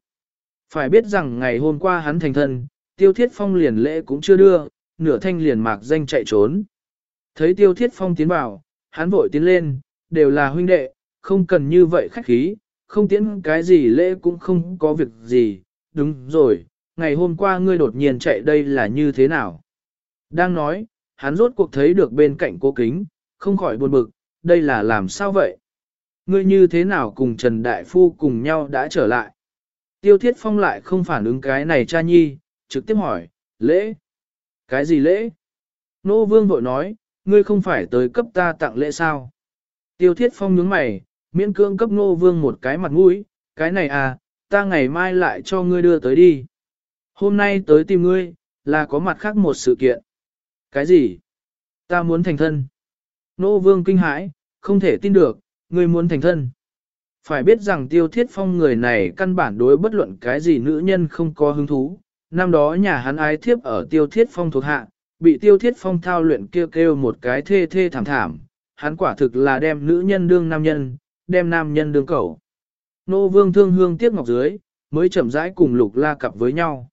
S1: Phải biết rằng ngày hôm qua hắn thành thân, tiêu thiết phong liền lễ cũng chưa đưa, nửa thanh liền mạc danh chạy trốn. Thấy tiêu thiết phong tiến vào, hắn vội tiến lên, đều là huynh đệ, không cần như vậy khách khí, không tiến cái gì lễ cũng không có việc gì, đúng rồi, ngày hôm qua ngươi đột nhiên chạy đây là như thế nào? Đang nói, hắn rốt cuộc thấy được bên cạnh cô kính, không khỏi buồn bực, đây là làm sao vậy? Ngươi như thế nào cùng Trần Đại Phu cùng nhau đã trở lại? Tiêu Thiết Phong lại không phản ứng cái này cha nhi, trực tiếp hỏi, lễ? Cái gì lễ? Nô Vương vội nói, ngươi không phải tới cấp ta tặng lễ sao? Tiêu Thiết Phong nhướng mày, miễn cưỡng cấp Nô Vương một cái mặt mũi, cái này à, ta ngày mai lại cho ngươi đưa tới đi. Hôm nay tới tìm ngươi, là có mặt khác một sự kiện. Cái gì? Ta muốn thành thân. Nô vương kinh hãi, không thể tin được, ngươi muốn thành thân. Phải biết rằng tiêu thiết phong người này căn bản đối bất luận cái gì nữ nhân không có hứng thú. Năm đó nhà hắn ái thiếp ở tiêu thiết phong thuộc hạ, bị tiêu thiết phong thao luyện kêu kêu một cái thê thê thảm thảm. Hắn quả thực là đem nữ nhân đương nam nhân, đem nam nhân đương cầu, Nô vương thương hương tiếc ngọc dưới, mới chậm rãi cùng lục la cặp với nhau.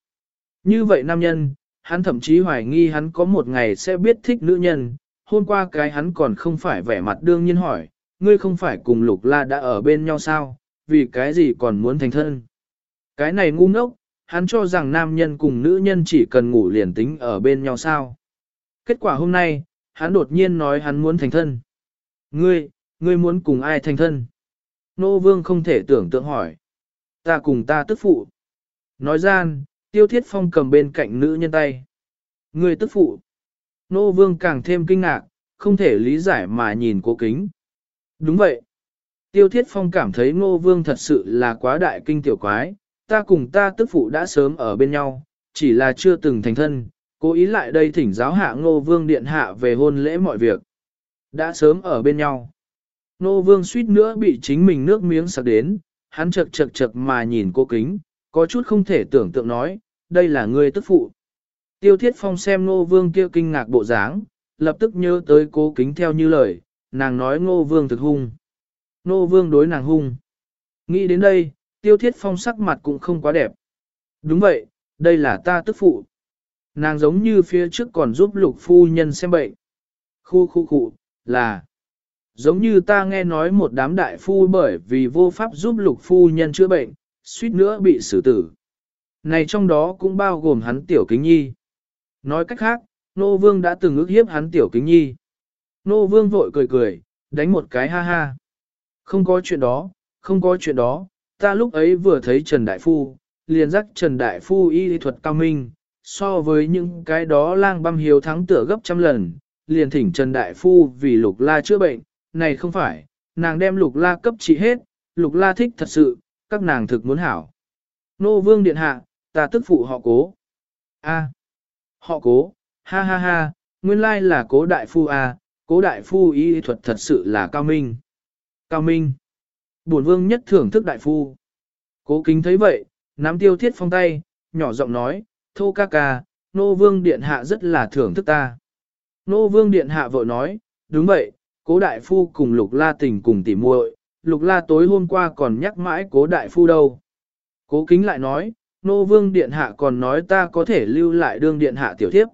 S1: Như vậy nam nhân, hắn thậm chí hoài nghi hắn có một ngày sẽ biết thích nữ nhân, hôm qua cái hắn còn không phải vẻ mặt đương nhiên hỏi, ngươi không phải cùng lục la đã ở bên nhau sao, vì cái gì còn muốn thành thân. Cái này ngu ngốc, hắn cho rằng nam nhân cùng nữ nhân chỉ cần ngủ liền tính ở bên nhau sao. Kết quả hôm nay, hắn đột nhiên nói hắn muốn thành thân. Ngươi, ngươi muốn cùng ai thành thân? Nô vương không thể tưởng tượng hỏi. Ta cùng ta tức phụ. Nói gian, tiêu thiết phong cầm bên cạnh nữ nhân tay. Ngươi tức phụ. Nô vương càng thêm kinh ngạc, không thể lý giải mà nhìn cố kính. Đúng vậy. Tiêu thiết phong cảm thấy ngô vương thật sự là quá đại kinh tiểu quái, ta cùng ta tức phụ đã sớm ở bên nhau, chỉ là chưa từng thành thân, cố ý lại đây thỉnh giáo hạ ngô vương điện hạ về hôn lễ mọi việc. Đã sớm ở bên nhau. Nô vương suýt nữa bị chính mình nước miếng sặc đến, hắn chật chật chật mà nhìn cô kính, có chút không thể tưởng tượng nói, đây là người tức phụ. Tiêu Thiết Phong xem Nô Vương kia kinh ngạc bộ dáng, lập tức nhớ tới cố kính theo như lời, nàng nói Ngô Vương thực hung. Nô Vương đối nàng hung. Nghĩ đến đây, Tiêu Thiết Phong sắc mặt cũng không quá đẹp. Đúng vậy, đây là ta tức phụ. Nàng giống như phía trước còn giúp lục phu nhân xem bệnh. Khu khu khu, là giống như ta nghe nói một đám đại phu bởi vì vô pháp giúp lục phu nhân chữa bệnh, suýt nữa bị xử tử. Này trong đó cũng bao gồm hắn tiểu kính nhi. Nói cách khác, nô vương đã từng ước hiếp hắn tiểu kính nhi. Nô vương vội cười cười, đánh một cái ha ha. Không có chuyện đó, không có chuyện đó, ta lúc ấy vừa thấy Trần Đại Phu, liền dắt Trần Đại Phu y thuật cao minh, so với những cái đó lang băm hiếu thắng tựa gấp trăm lần, liền thỉnh Trần Đại Phu vì lục la chữa bệnh, này không phải, nàng đem lục la cấp trị hết, lục la thích thật sự, các nàng thực muốn hảo. Nô vương điện hạ, ta tức phụ họ cố. A, họ cố, ha ha ha, nguyên lai là cố đại phu a, cố đại phu y thuật thật sự là cao minh. Cao minh. Bổn vương nhất thưởng thức đại phu. Cố kính thấy vậy, nắm tiêu thiết phong tay, nhỏ giọng nói, thô ca ca, nô vương điện hạ rất là thưởng thức ta. Nô vương điện hạ vội nói, đúng vậy, cố đại phu cùng lục la tình cùng tỉ muội, lục la tối hôm qua còn nhắc mãi cố đại phu đâu. Cố kính lại nói, nô vương điện hạ còn nói ta có thể lưu lại đương điện hạ tiểu thiếp.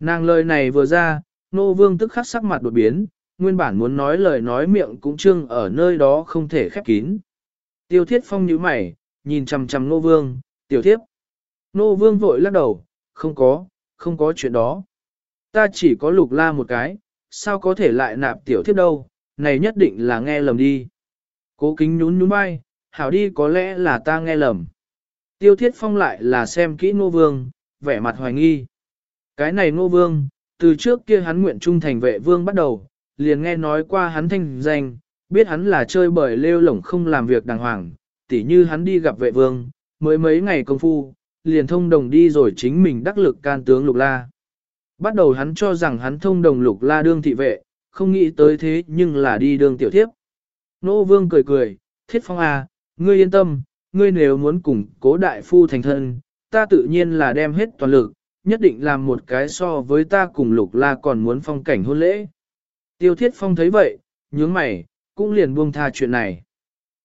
S1: Nàng lời này vừa ra, nô vương tức khắc sắc mặt đột biến, nguyên bản muốn nói lời nói miệng cũng trưng ở nơi đó không thể khép kín. Tiêu thiết phong nhíu mày, nhìn chằm chằm nô vương, tiểu thiếp. Nô vương vội lắc đầu, không có, không có chuyện đó. Ta chỉ có lục la một cái, sao có thể lại nạp tiểu thiếp đâu, này nhất định là nghe lầm đi. Cố kính nhún nhún bay, hảo đi có lẽ là ta nghe lầm. Tiêu thiết phong lại là xem kỹ nô vương, vẻ mặt hoài nghi. Cái này nô vương, từ trước kia hắn nguyện trung thành vệ vương bắt đầu, liền nghe nói qua hắn thanh danh, biết hắn là chơi bời lêu lổng không làm việc đàng hoàng, tỉ như hắn đi gặp vệ vương, mới mấy ngày công phu, liền thông đồng đi rồi chính mình đắc lực can tướng lục la. Bắt đầu hắn cho rằng hắn thông đồng lục la đương thị vệ, không nghĩ tới thế nhưng là đi đương tiểu thiếp. Nô vương cười cười, thiết phong à, ngươi yên tâm, ngươi nếu muốn cùng cố đại phu thành thân, ta tự nhiên là đem hết toàn lực, nhất định làm một cái so với ta cùng lục la còn muốn phong cảnh hôn lễ. Tiêu thiết phong thấy vậy, nhướng mày, cũng liền buông tha chuyện này.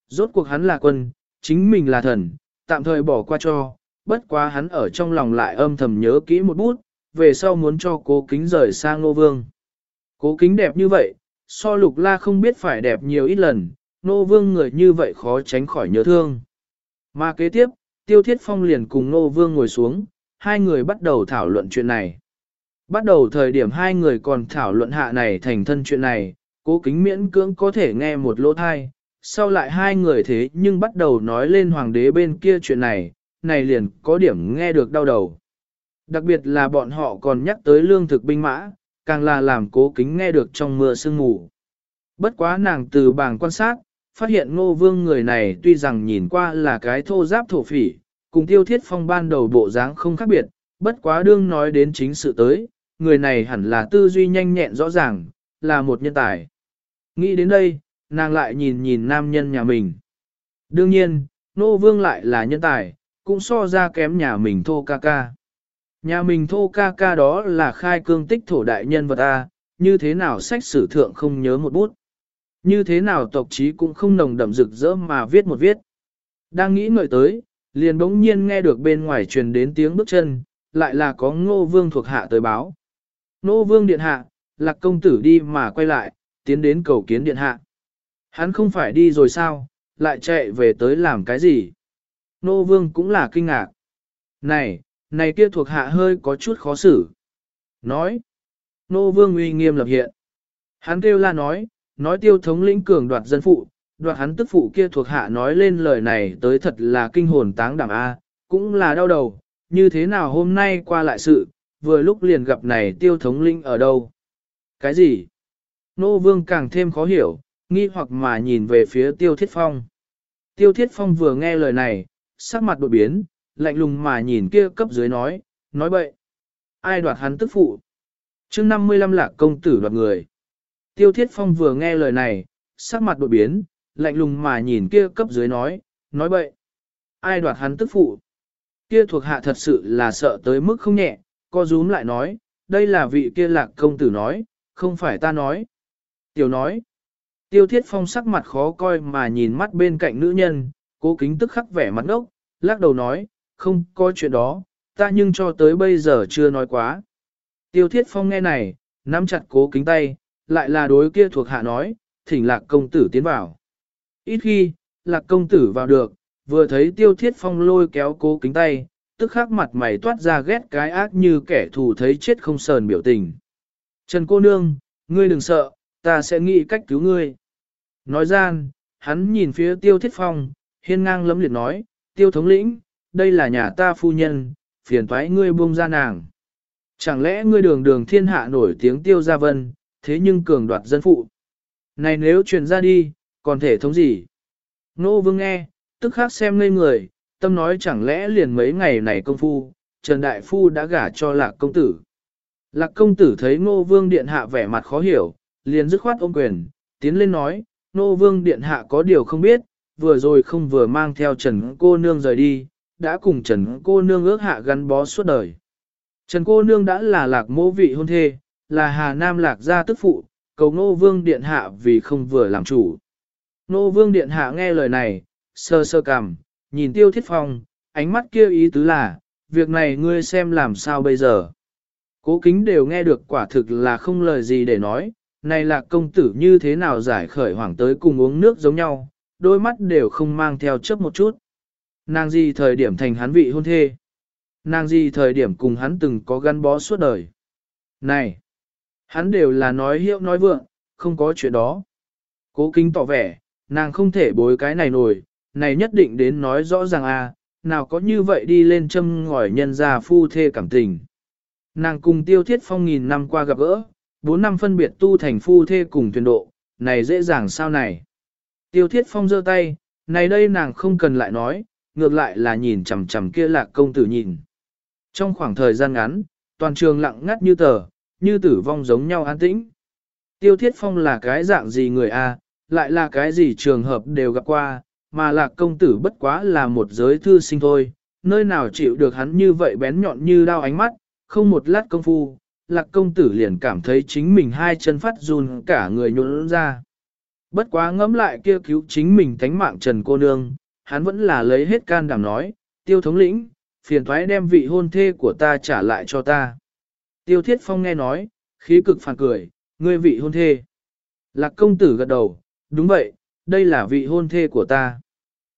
S1: Rốt cuộc hắn là quân, chính mình là thần, tạm thời bỏ qua cho, bất quá hắn ở trong lòng lại âm thầm nhớ kỹ một bút, về sau muốn cho cố kính rời sang nô vương. Cố kính đẹp như vậy, so lục la không biết phải đẹp nhiều ít lần, nô vương người như vậy khó tránh khỏi nhớ thương. Mà kế tiếp, tiêu thiết phong liền cùng nô vương ngồi xuống, hai người bắt đầu thảo luận chuyện này. Bắt đầu thời điểm hai người còn thảo luận hạ này thành thân chuyện này, cố kính miễn cưỡng có thể nghe một lỗ thai, sau lại hai người thế nhưng bắt đầu nói lên hoàng đế bên kia chuyện này, này liền có điểm nghe được đau đầu. Đặc biệt là bọn họ còn nhắc tới lương thực binh mã, càng là làm cố kính nghe được trong mưa sương ngủ. Bất quá nàng từ bảng quan sát, phát hiện ngô vương người này tuy rằng nhìn qua là cái thô giáp thổ phỉ, cùng tiêu thiết phong ban đầu bộ dáng không khác biệt, bất quá đương nói đến chính sự tới, người này hẳn là tư duy nhanh nhẹn rõ ràng, là một nhân tài. Nghĩ đến đây, nàng lại nhìn nhìn nam nhân nhà mình. Đương nhiên, nô vương lại là nhân tài, cũng so ra kém nhà mình thô ca ca. Nhà mình thô ca ca đó là khai cương tích thổ đại nhân vật A, như thế nào sách sử thượng không nhớ một bút. Như thế nào tộc chí cũng không nồng đậm rực rỡ mà viết một viết. Đang nghĩ ngợi tới, liền bỗng nhiên nghe được bên ngoài truyền đến tiếng bước chân, lại là có ngô vương thuộc hạ tới báo. Ngô vương điện hạ, lạc công tử đi mà quay lại, tiến đến cầu kiến điện hạ. Hắn không phải đi rồi sao, lại chạy về tới làm cái gì? Nô vương cũng là kinh ngạc. Này, này kia thuộc hạ hơi có chút khó xử. Nói, nô vương uy nghiêm lập hiện. Hắn kêu la nói, nói tiêu thống lĩnh cường đoạt dân phụ, đoạt hắn tức phụ kia thuộc hạ nói lên lời này tới thật là kinh hồn táng đảm A, cũng là đau đầu, như thế nào hôm nay qua lại sự, vừa lúc liền gặp này tiêu thống lĩnh ở đâu. Cái gì? Nô vương càng thêm khó hiểu, nghi hoặc mà nhìn về phía tiêu thiết phong. Tiêu thiết phong vừa nghe lời này, sắc mặt đột biến, lạnh lùng mà nhìn kia cấp dưới nói, nói bậy. Ai đoạt hắn tức phụ? chương 55 lạc công tử đoạt người. Tiêu thiết phong vừa nghe lời này, sắc mặt đột biến, lạnh lùng mà nhìn kia cấp dưới nói, nói bậy. Ai đoạt hắn tức phụ? Kia thuộc hạ thật sự là sợ tới mức không nhẹ, co rúm lại nói, đây là vị kia lạc công tử nói, không phải ta nói. Tiểu nói, tiêu thiết phong sắc mặt khó coi mà nhìn mắt bên cạnh nữ nhân, cố kính tức khắc vẻ mặt ngốc, lắc đầu nói, không có chuyện đó, ta nhưng cho tới bây giờ chưa nói quá. Tiêu thiết phong nghe này, nắm chặt cố kính tay, lại là đối kia thuộc hạ nói, thỉnh lạc công tử tiến vào. Ít khi, lạc công tử vào được, vừa thấy tiêu thiết phong lôi kéo cố kính tay, tức khắc mặt mày toát ra ghét cái ác như kẻ thù thấy chết không sờn biểu tình. Trần cô nương, ngươi đừng sợ, ta sẽ nghĩ cách cứu ngươi. Nói gian, hắn nhìn phía tiêu thiết phong, hiên ngang lấm liệt nói, tiêu thống lĩnh, đây là nhà ta phu nhân, phiền thoái ngươi buông ra nàng. Chẳng lẽ ngươi đường đường thiên hạ nổi tiếng tiêu gia vân, thế nhưng cường đoạt dân phụ. Này nếu truyền ra đi, còn thể thống gì? Nô vương nghe, tức khắc xem ngây người, tâm nói chẳng lẽ liền mấy ngày này công phu, Trần Đại Phu đã gả cho lạc công tử. Lạc công tử thấy ngô vương điện hạ vẻ mặt khó hiểu, liền dứt khoát ôm quyền, tiến lên nói, ngô vương điện hạ có điều không biết, vừa rồi không vừa mang theo Trần cô nương rời đi, đã cùng Trần cô nương ước hạ gắn bó suốt đời. Trần cô nương đã là lạc mô vị hôn thê, là Hà Nam lạc gia tức phụ, cầu ngô vương điện hạ vì không vừa làm chủ. Ngô vương điện hạ nghe lời này, sơ sơ cằm, nhìn tiêu thiết phong, ánh mắt kia ý tứ là, việc này ngươi xem làm sao bây giờ. Cố kính đều nghe được quả thực là không lời gì để nói, này là công tử như thế nào giải khởi hoảng tới cùng uống nước giống nhau, đôi mắt đều không mang theo chấp một chút. Nàng gì thời điểm thành hắn vị hôn thê? Nàng gì thời điểm cùng hắn từng có gắn bó suốt đời? Này! Hắn đều là nói hiệu nói vượng, không có chuyện đó. Cố kính tỏ vẻ, nàng không thể bối cái này nổi, này nhất định đến nói rõ ràng à, nào có như vậy đi lên châm ngòi nhân ra phu thê cảm tình. Nàng cùng tiêu thiết phong nghìn năm qua gặp gỡ, bốn năm phân biệt tu thành phu thê cùng tuyển độ, này dễ dàng sao này. Tiêu thiết phong giơ tay, này đây nàng không cần lại nói, ngược lại là nhìn chằm chằm kia lạc công tử nhìn. Trong khoảng thời gian ngắn, toàn trường lặng ngắt như tờ, như tử vong giống nhau an tĩnh. Tiêu thiết phong là cái dạng gì người a, lại là cái gì trường hợp đều gặp qua, mà lạc công tử bất quá là một giới thư sinh thôi, nơi nào chịu được hắn như vậy bén nhọn như đao ánh mắt, không một lát công phu, lạc công tử liền cảm thấy chính mình hai chân phát run cả người nhuận ra. Bất quá ngẫm lại kia cứu chính mình tánh mạng trần cô nương, hắn vẫn là lấy hết can đảm nói, tiêu thống lĩnh, phiền thoái đem vị hôn thê của ta trả lại cho ta. Tiêu thiết phong nghe nói, khí cực phản cười, ngươi vị hôn thê. Lạc công tử gật đầu, đúng vậy, đây là vị hôn thê của ta.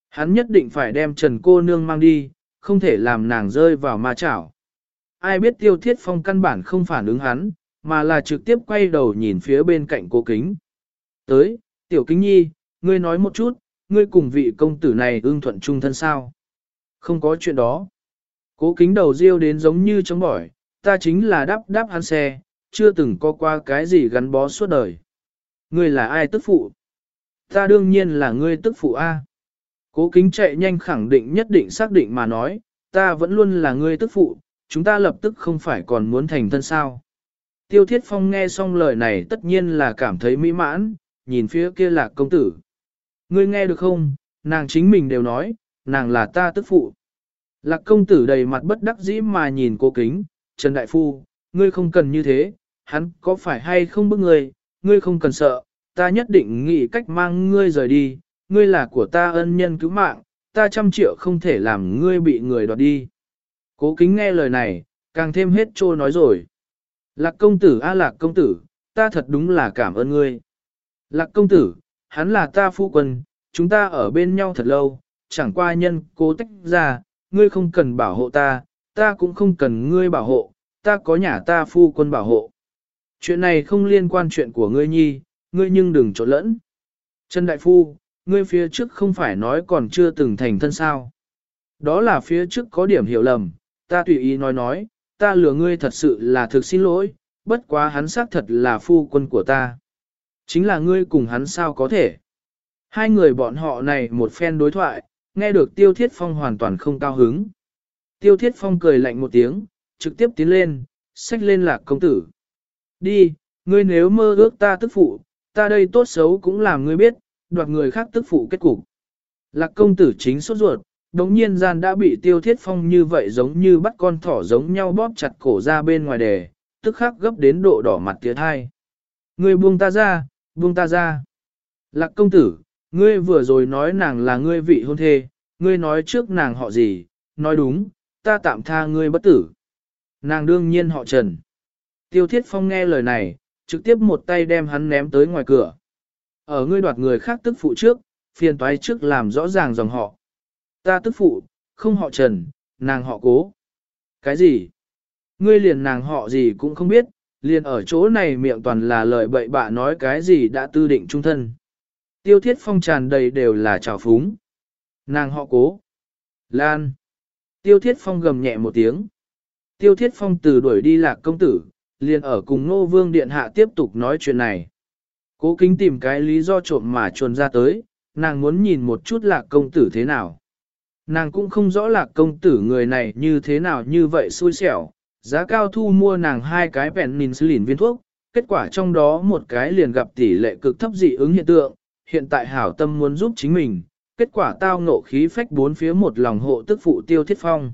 S1: Hắn nhất định phải đem Trần cô nương mang đi, không thể làm nàng rơi vào ma chảo. Ai biết tiêu thiết phong căn bản không phản ứng hắn, mà là trực tiếp quay đầu nhìn phía bên cạnh cô kính. Tới, tiểu kính nhi, ngươi nói một chút, ngươi cùng vị công tử này ưng thuận chung thân sao? Không có chuyện đó. Cố kính đầu riêu đến giống như chống bỏi, ta chính là đắp đắp hắn xe, chưa từng có qua cái gì gắn bó suốt đời. Ngươi là ai tức phụ? Ta đương nhiên là ngươi tức phụ A. Cố kính chạy nhanh khẳng định nhất định xác định mà nói, ta vẫn luôn là ngươi tức phụ, chúng ta lập tức không phải còn muốn thành thân sao. Tiêu Thiết Phong nghe xong lời này tất nhiên là cảm thấy mỹ mãn, nhìn phía kia lạc công tử. Ngươi nghe được không, nàng chính mình đều nói, nàng là ta tức phụ. Lạc công tử đầy mặt bất đắc dĩ mà nhìn cô kính, Trần Đại Phu, ngươi không cần như thế, hắn có phải hay không bức ngươi, ngươi không cần sợ, ta nhất định nghĩ cách mang ngươi rời đi, ngươi là của ta ân nhân cứu mạng, ta trăm triệu không thể làm ngươi bị người đoạt đi. Cố kính nghe lời này, càng thêm hết trô nói rồi. Lạc công tử a lạc công tử, ta thật đúng là cảm ơn ngươi. Lạc công tử, hắn là ta phu quân, chúng ta ở bên nhau thật lâu, chẳng qua nhân cố tách ra, ngươi không cần bảo hộ ta, ta cũng không cần ngươi bảo hộ, ta có nhà ta phu quân bảo hộ. Chuyện này không liên quan chuyện của ngươi nhi, ngươi nhưng đừng trộn lẫn. Trần Đại Phu, ngươi phía trước không phải nói còn chưa từng thành thân sao. Đó là phía trước có điểm hiểu lầm, ta tùy ý nói nói, ta lừa ngươi thật sự là thực xin lỗi, bất quá hắn xác thật là phu quân của ta. Chính là ngươi cùng hắn sao có thể. Hai người bọn họ này một phen đối thoại, nghe được Tiêu Thiết Phong hoàn toàn không cao hứng. Tiêu Thiết Phong cười lạnh một tiếng, trực tiếp tiến lên, xách lên lạc công tử. Đi, ngươi nếu mơ ước ta tức phụ, ta đây tốt xấu cũng làm ngươi biết, đoạt người khác tức phụ kết cục. Lạc công tử chính sốt ruột, đống nhiên gian đã bị tiêu thiết phong như vậy giống như bắt con thỏ giống nhau bóp chặt cổ ra bên ngoài đề, tức khắc gấp đến độ đỏ mặt tiệt hai. Ngươi buông ta ra, buông ta ra. Lạc công tử, ngươi vừa rồi nói nàng là ngươi vị hôn thê, ngươi nói trước nàng họ gì, nói đúng, ta tạm tha ngươi bất tử. Nàng đương nhiên họ trần. Tiêu thiết phong nghe lời này, trực tiếp một tay đem hắn ném tới ngoài cửa. Ở ngươi đoạt người khác tức phụ trước, phiền toái trước làm rõ ràng dòng họ. Ta tức phụ, không họ Trần, nàng họ cố. Cái gì? Ngươi liền nàng họ gì cũng không biết, liền ở chỗ này miệng toàn là lời bậy bạ nói cái gì đã tư định trung thân. Tiêu thiết phong tràn đầy đều là trào phúng. Nàng họ cố. Lan. Tiêu thiết phong gầm nhẹ một tiếng. Tiêu thiết phong từ đuổi đi lạc công tử, liền ở cùng Ngô Vương Điện Hạ tiếp tục nói chuyện này. Cố kính tìm cái lý do trộm mà chuồn ra tới, nàng muốn nhìn một chút lạc công tử thế nào. Nàng cũng không rõ lạc công tử người này như thế nào như vậy xui xẻo, giá cao thu mua nàng hai cái penicillin nhìn viên thuốc, kết quả trong đó một cái liền gặp tỷ lệ cực thấp dị ứng hiện tượng, hiện tại hảo tâm muốn giúp chính mình, kết quả tao ngộ khí phách bốn phía một lòng hộ tức phụ tiêu thiết phong.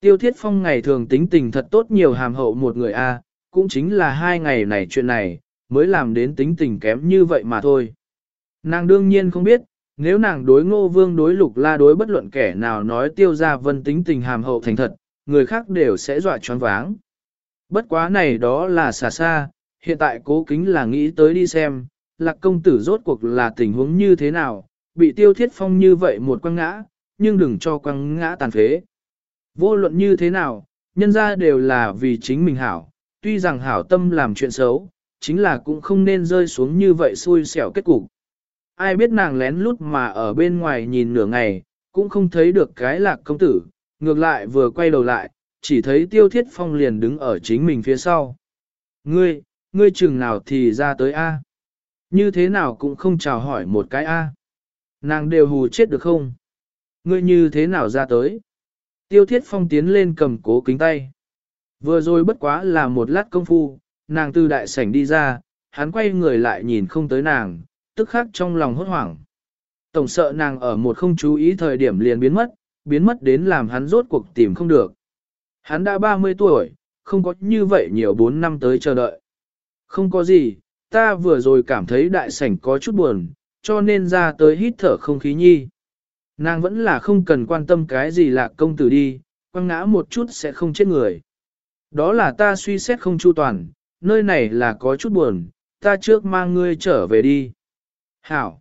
S1: Tiêu thiết phong ngày thường tính tình thật tốt nhiều hàm hậu một người a, cũng chính là hai ngày này chuyện này, mới làm đến tính tình kém như vậy mà thôi. Nàng đương nhiên không biết, nếu nàng đối ngô vương đối lục la đối bất luận kẻ nào nói tiêu ra vân tính tình hàm hậu thành thật, người khác đều sẽ dọa choáng váng. Bất quá này đó là xa xa, hiện tại cố kính là nghĩ tới đi xem, lạc công tử rốt cuộc là tình huống như thế nào, bị tiêu thiết phong như vậy một quăng ngã, nhưng đừng cho quăng ngã tàn phế. Vô luận như thế nào, nhân ra đều là vì chính mình hảo, tuy rằng hảo tâm làm chuyện xấu, chính là cũng không nên rơi xuống như vậy xui xẻo kết cục. Ai biết nàng lén lút mà ở bên ngoài nhìn nửa ngày, cũng không thấy được cái lạc công tử, ngược lại vừa quay đầu lại, chỉ thấy tiêu thiết phong liền đứng ở chính mình phía sau. Ngươi, ngươi chừng nào thì ra tới A. Như thế nào cũng không chào hỏi một cái A. Nàng đều hù chết được không? Ngươi như thế nào ra tới? Tiêu thiết phong tiến lên cầm cố kính tay. Vừa rồi bất quá là một lát công phu, nàng từ đại sảnh đi ra, hắn quay người lại nhìn không tới nàng, tức khắc trong lòng hốt hoảng. Tổng sợ nàng ở một không chú ý thời điểm liền biến mất, biến mất đến làm hắn rốt cuộc tìm không được. Hắn đã 30 tuổi, không có như vậy nhiều 4 năm tới chờ đợi. Không có gì, ta vừa rồi cảm thấy đại sảnh có chút buồn, cho nên ra tới hít thở không khí nhi. Nàng vẫn là không cần quan tâm cái gì là công tử đi, quăng ngã một chút sẽ không chết người. Đó là ta suy xét không chu toàn, nơi này là có chút buồn, ta trước mang ngươi trở về đi. Hảo!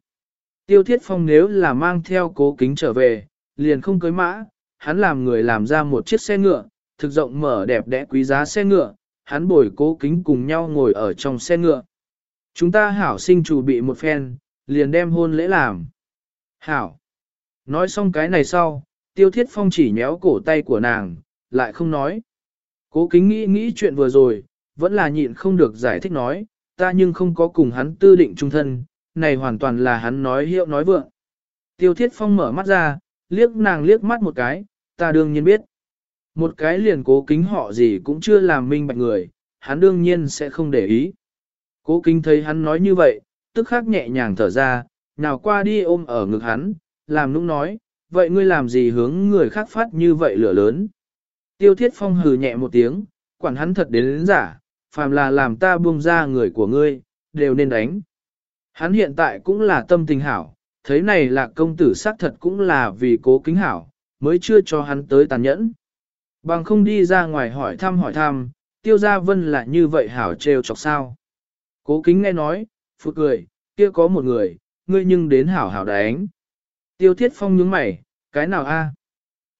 S1: Tiêu thiết phong nếu là mang theo cố kính trở về, liền không cưới mã, hắn làm người làm ra một chiếc xe ngựa, thực rộng mở đẹp đẽ quý giá xe ngựa, hắn bồi cố kính cùng nhau ngồi ở trong xe ngựa. Chúng ta hảo sinh chủ bị một phen, liền đem hôn lễ làm. Hảo! Nói xong cái này sau, tiêu thiết phong chỉ nhéo cổ tay của nàng, lại không nói. Cố kính nghĩ nghĩ chuyện vừa rồi, vẫn là nhịn không được giải thích nói, ta nhưng không có cùng hắn tư định trung thân, này hoàn toàn là hắn nói hiệu nói vượng. Tiêu thiết phong mở mắt ra, liếc nàng liếc mắt một cái, ta đương nhiên biết. Một cái liền cố kính họ gì cũng chưa làm minh bạch người, hắn đương nhiên sẽ không để ý. Cố kính thấy hắn nói như vậy, tức khắc nhẹ nhàng thở ra, nào qua đi ôm ở ngực hắn, làm nũng nói, vậy ngươi làm gì hướng người khác phát như vậy lửa lớn. Tiêu thiết phong hừ nhẹ một tiếng, quản hắn thật đến, đến giả, phàm là làm ta buông ra người của ngươi, đều nên đánh. Hắn hiện tại cũng là tâm tình hảo, thấy này là công tử xác thật cũng là vì cố kính hảo, mới chưa cho hắn tới tàn nhẫn. Bằng không đi ra ngoài hỏi thăm hỏi thăm, tiêu gia vân là như vậy hảo trêu chọc sao. Cố kính nghe nói, phụt cười, kia có một người, ngươi nhưng đến hảo hảo đánh. Tiêu thiết phong nhướng mày, cái nào a?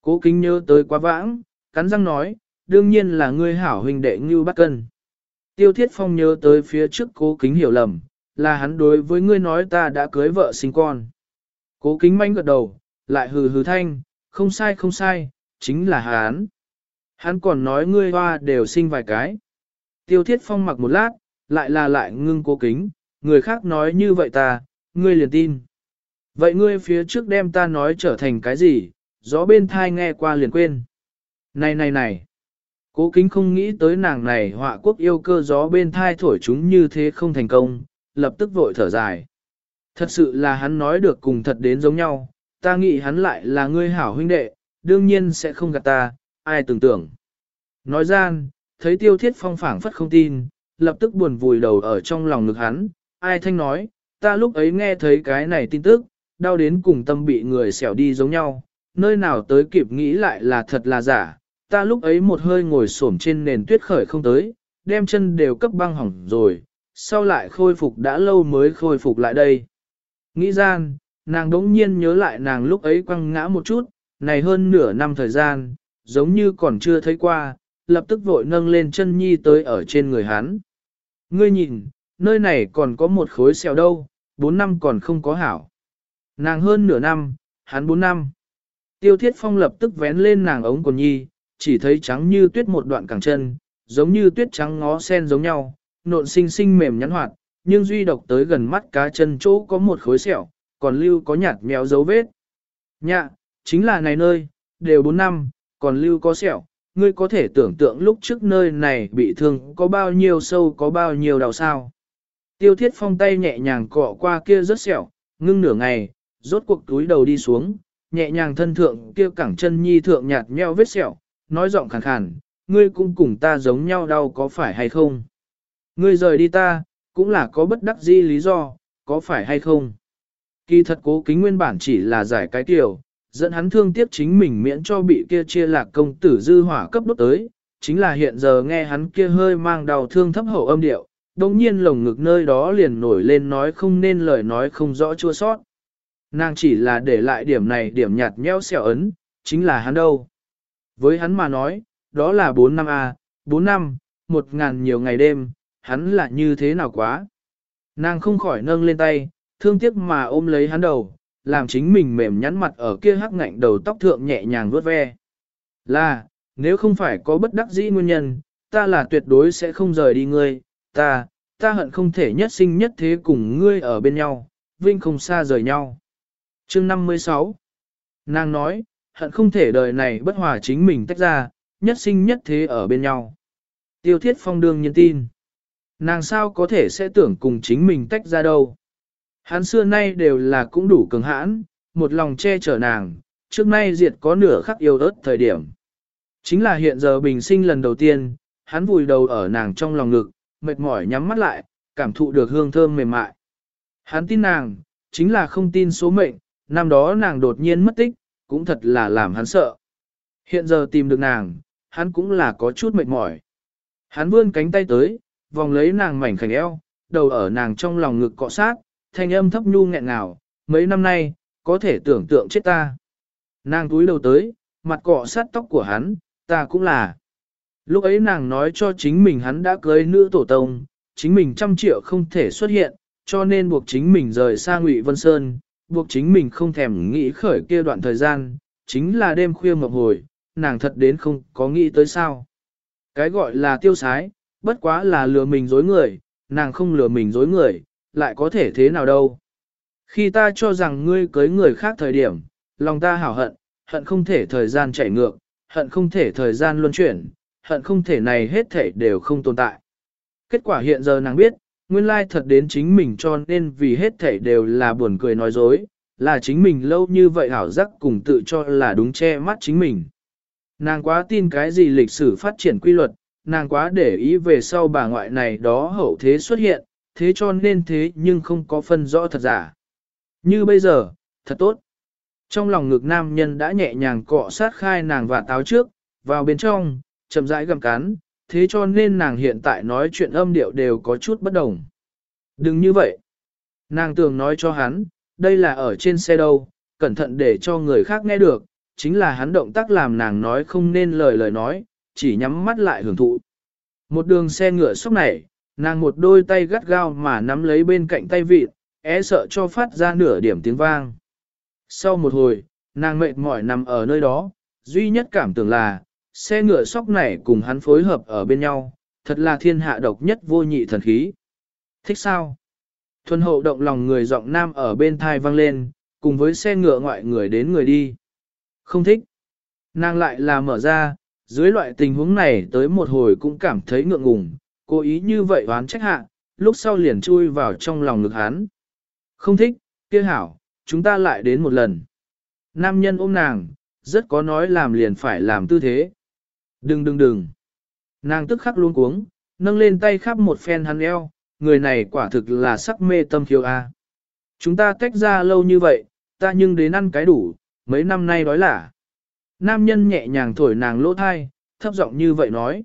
S1: Cố kính nhớ tới quá vãng, cắn răng nói, đương nhiên là ngươi hảo huynh đệ như bắt cân. Tiêu thiết phong nhớ tới phía trước cố kính hiểu lầm, là hắn đối với ngươi nói ta đã cưới vợ sinh con. Cố kính manh gật đầu, lại hừ hừ thanh, không sai không sai, chính là hắn. Hắn còn nói ngươi hoa đều sinh vài cái. Tiêu thiết phong mặc một lát, lại là lại ngưng cố kính, người khác nói như vậy ta, ngươi liền tin. Vậy ngươi phía trước đem ta nói trở thành cái gì, gió bên thai nghe qua liền quên. Này này này, cố kính không nghĩ tới nàng này họa quốc yêu cơ gió bên thai thổi chúng như thế không thành công, lập tức vội thở dài. Thật sự là hắn nói được cùng thật đến giống nhau, ta nghĩ hắn lại là ngươi hảo huynh đệ, đương nhiên sẽ không gạt ta, ai tưởng tưởng. Nói gian, thấy tiêu thiết phong phảng phất không tin, lập tức buồn vùi đầu ở trong lòng ngực hắn, ai thanh nói, ta lúc ấy nghe thấy cái này tin tức, đau đến cùng tâm bị người xẻo đi giống nhau, nơi nào tới kịp nghĩ lại là thật là giả, ta lúc ấy một hơi ngồi xổm trên nền tuyết khởi không tới, đem chân đều cấp băng hỏng rồi, sau lại khôi phục đã lâu mới khôi phục lại đây. Nghĩ gian, nàng đống nhiên nhớ lại nàng lúc ấy quăng ngã một chút, này hơn nửa năm thời gian, giống như còn chưa thấy qua, lập tức vội nâng lên chân nhi tới ở trên người hắn. Ngươi nhìn, nơi này còn có một khối xèo đâu, bốn năm còn không có hảo. Nàng hơn nửa năm, hắn bốn năm. Tiêu thiết phong lập tức vén lên nàng ống quần nhi, chỉ thấy trắng như tuyết một đoạn cẳng chân, giống như tuyết trắng ngó sen giống nhau, nộn xinh xinh mềm nhắn hoạt, nhưng duy độc tới gần mắt cá chân chỗ có một khối sẹo, còn lưu có nhạt méo dấu vết. Nhạ, chính là này nơi, đều 4 năm, còn lưu có sẹo, ngươi có thể tưởng tượng lúc trước nơi này bị thương có bao nhiêu sâu có bao nhiêu đau sao. Tiêu thiết phong tay nhẹ nhàng cọ qua kia rất sẹo, ngưng nửa ngày, rốt cuộc túi đầu đi xuống, nhẹ nhàng thân thượng kia cẳng chân nhi thượng nhạt nheo vết sẹo, nói giọng khàn khàn, ngươi cũng cùng ta giống nhau đau có phải hay không? Ngươi rời đi ta, cũng là có bất đắc di lý do, có phải hay không? Kỳ thật cố kính nguyên bản chỉ là giải cái tiểu, dẫn hắn thương tiếc chính mình miễn cho bị kia chia lạc công tử dư hỏa cấp đốt tới, chính là hiện giờ nghe hắn kia hơi mang đau thương thấp hậu âm điệu, đồng nhiên lồng ngực nơi đó liền nổi lên nói không nên lời nói không rõ chua sót. Nàng chỉ là để lại điểm này điểm nhạt nheo xẻo ấn, chính là hắn đâu. Với hắn mà nói, đó là 4 năm A, 4 năm, một ngàn nhiều ngày đêm, hắn là như thế nào quá. Nàng không khỏi nâng lên tay, thương tiếc mà ôm lấy hắn đầu, làm chính mình mềm nhắn mặt ở kia hắc ngạnh đầu tóc thượng nhẹ nhàng vuốt ve. Là, nếu không phải có bất đắc dĩ nguyên nhân, ta là tuyệt đối sẽ không rời đi ngươi, ta, ta hận không thể nhất sinh nhất thế cùng ngươi ở bên nhau, vinh không xa rời nhau. Chương 56 Nàng nói, hận không thể đời này bất hòa chính mình tách ra, nhất sinh nhất thế ở bên nhau. Tiêu thiết phong đương nhiên tin. Nàng sao có thể sẽ tưởng cùng chính mình tách ra đâu. Hắn xưa nay đều là cũng đủ cứng hãn, một lòng che chở nàng, trước nay diệt có nửa khắc yêu ớt thời điểm. Chính là hiện giờ bình sinh lần đầu tiên, hắn vùi đầu ở nàng trong lòng ngực, mệt mỏi nhắm mắt lại, cảm thụ được hương thơm mềm mại. Hắn tin nàng, chính là không tin số mệnh, năm đó nàng đột nhiên mất tích, cũng thật là làm hắn sợ. Hiện giờ tìm được nàng, hắn cũng là có chút mệt mỏi. Hắn vươn cánh tay tới, vòng lấy nàng mảnh khảnh eo, đầu ở nàng trong lòng ngực cọ sát, thanh âm thấp nhu nghẹn ngào, mấy năm nay, có thể tưởng tượng chết ta. Nàng túi đầu tới, mặt cọ sát tóc của hắn, ta cũng là. Lúc ấy nàng nói cho chính mình hắn đã cưới nữ tổ tông, chính mình trăm triệu không thể xuất hiện, cho nên buộc chính mình rời xa Ngụy Vân Sơn, buộc chính mình không thèm nghĩ khởi kia đoạn thời gian, chính là đêm khuya mộng hồi, nàng thật đến không có nghĩ tới sao. Cái gọi là tiêu sái, bất quá là lừa mình dối người, nàng không lừa mình dối người, lại có thể thế nào đâu. Khi ta cho rằng ngươi cưới người khác thời điểm, lòng ta hảo hận, hận không thể thời gian chảy ngược, hận không thể thời gian luân chuyển, hận không thể này hết thể đều không tồn tại. Kết quả hiện giờ nàng biết, nguyên lai thật đến chính mình cho nên vì hết thể đều là buồn cười nói dối, là chính mình lâu như vậy hảo giác cùng tự cho là đúng che mắt chính mình. Nàng quá tin cái gì lịch sử phát triển quy luật, nàng quá để ý về sau bà ngoại này đó hậu thế xuất hiện, thế cho nên thế nhưng không có phân rõ thật giả. Như bây giờ, thật tốt. Trong lòng ngực nam nhân đã nhẹ nhàng cọ sát khai nàng và táo trước, vào bên trong, chậm rãi gầm cán, thế cho nên nàng hiện tại nói chuyện âm điệu đều có chút bất đồng. Đừng như vậy. Nàng tưởng nói cho hắn, đây là ở trên xe đâu, cẩn thận để cho người khác nghe được, chính là hắn động tác làm nàng nói không nên lời lời nói, chỉ nhắm mắt lại hưởng thụ. Một đường xe ngựa sốc này, nàng một đôi tay gắt gao mà nắm lấy bên cạnh tay vịt, é sợ cho phát ra nửa điểm tiếng vang. Sau một hồi, nàng mệt mỏi nằm ở nơi đó, duy nhất cảm tưởng là, xe ngựa sóc này cùng hắn phối hợp ở bên nhau, thật là thiên hạ độc nhất vô nhị thần khí. Thích sao? Thuần hậu động lòng người giọng nam ở bên thai vang lên, cùng với xe ngựa ngoại người đến người đi. Không thích. Nàng lại là mở ra, dưới loại tình huống này tới một hồi cũng cảm thấy ngượng ngùng, cố ý như vậy oán trách hạ, lúc sau liền chui vào trong lòng ngực hắn. Không thích, kia hảo, chúng ta lại đến một lần. Nam nhân ôm nàng, rất có nói làm liền phải làm tư thế. Đừng đừng đừng. Nàng tức khắc luôn cuống, nâng lên tay khắp một phen hắn eo, người này quả thực là sắc mê tâm khiêu a. Chúng ta tách ra lâu như vậy, ta nhưng đến ăn cái đủ, mấy năm nay đói lả. Nam nhân nhẹ nhàng thổi nàng lỗ thai, thấp giọng như vậy nói.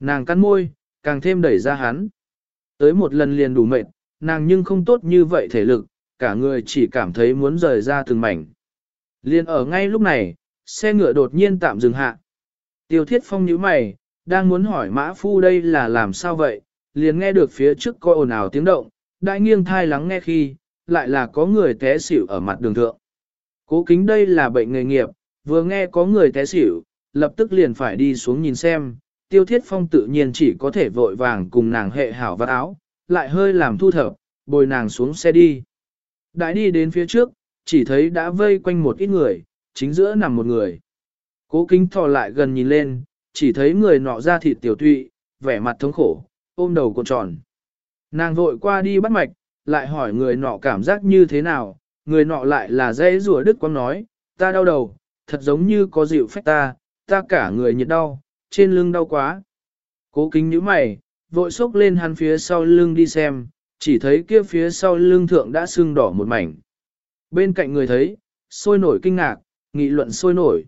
S1: Nàng cắn môi, càng thêm đẩy ra hắn. Tới một lần liền đủ mệt, nàng nhưng không tốt như vậy thể lực, cả người chỉ cảm thấy muốn rời ra từng mảnh. Liên ở ngay lúc này, xe ngựa đột nhiên tạm dừng hạ. Tiêu thiết phong nhíu mày, đang muốn hỏi mã phu đây là làm sao vậy, liền nghe được phía trước có ồn ào tiếng động, đại nghiêng thai lắng nghe khi, lại là có người té xỉu ở mặt đường thượng. Cố kính đây là bệnh nghề nghiệp, vừa nghe có người té xỉu, lập tức liền phải đi xuống nhìn xem, tiêu thiết phong tự nhiên chỉ có thể vội vàng cùng nàng hệ hảo vắt áo, lại hơi làm thu thập, bồi nàng xuống xe đi. Đại đi đến phía trước, chỉ thấy đã vây quanh một ít người, chính giữa nằm một người. Cố kính thò lại gần nhìn lên, chỉ thấy người nọ ra thịt tiểu tụy, vẻ mặt thống khổ, ôm đầu cuộn tròn. Nàng vội qua đi bắt mạch, lại hỏi người nọ cảm giác như thế nào, người nọ lại là dễ rùa đức quang nói, ta đau đầu, thật giống như có dịu phách ta, ta cả người nhiệt đau, trên lưng đau quá. Cố kính như mày, vội xốc lên hắn phía sau lưng đi xem, chỉ thấy kia phía sau lưng thượng đã sưng đỏ một mảnh. Bên cạnh người thấy, sôi nổi kinh ngạc, nghị luận sôi nổi.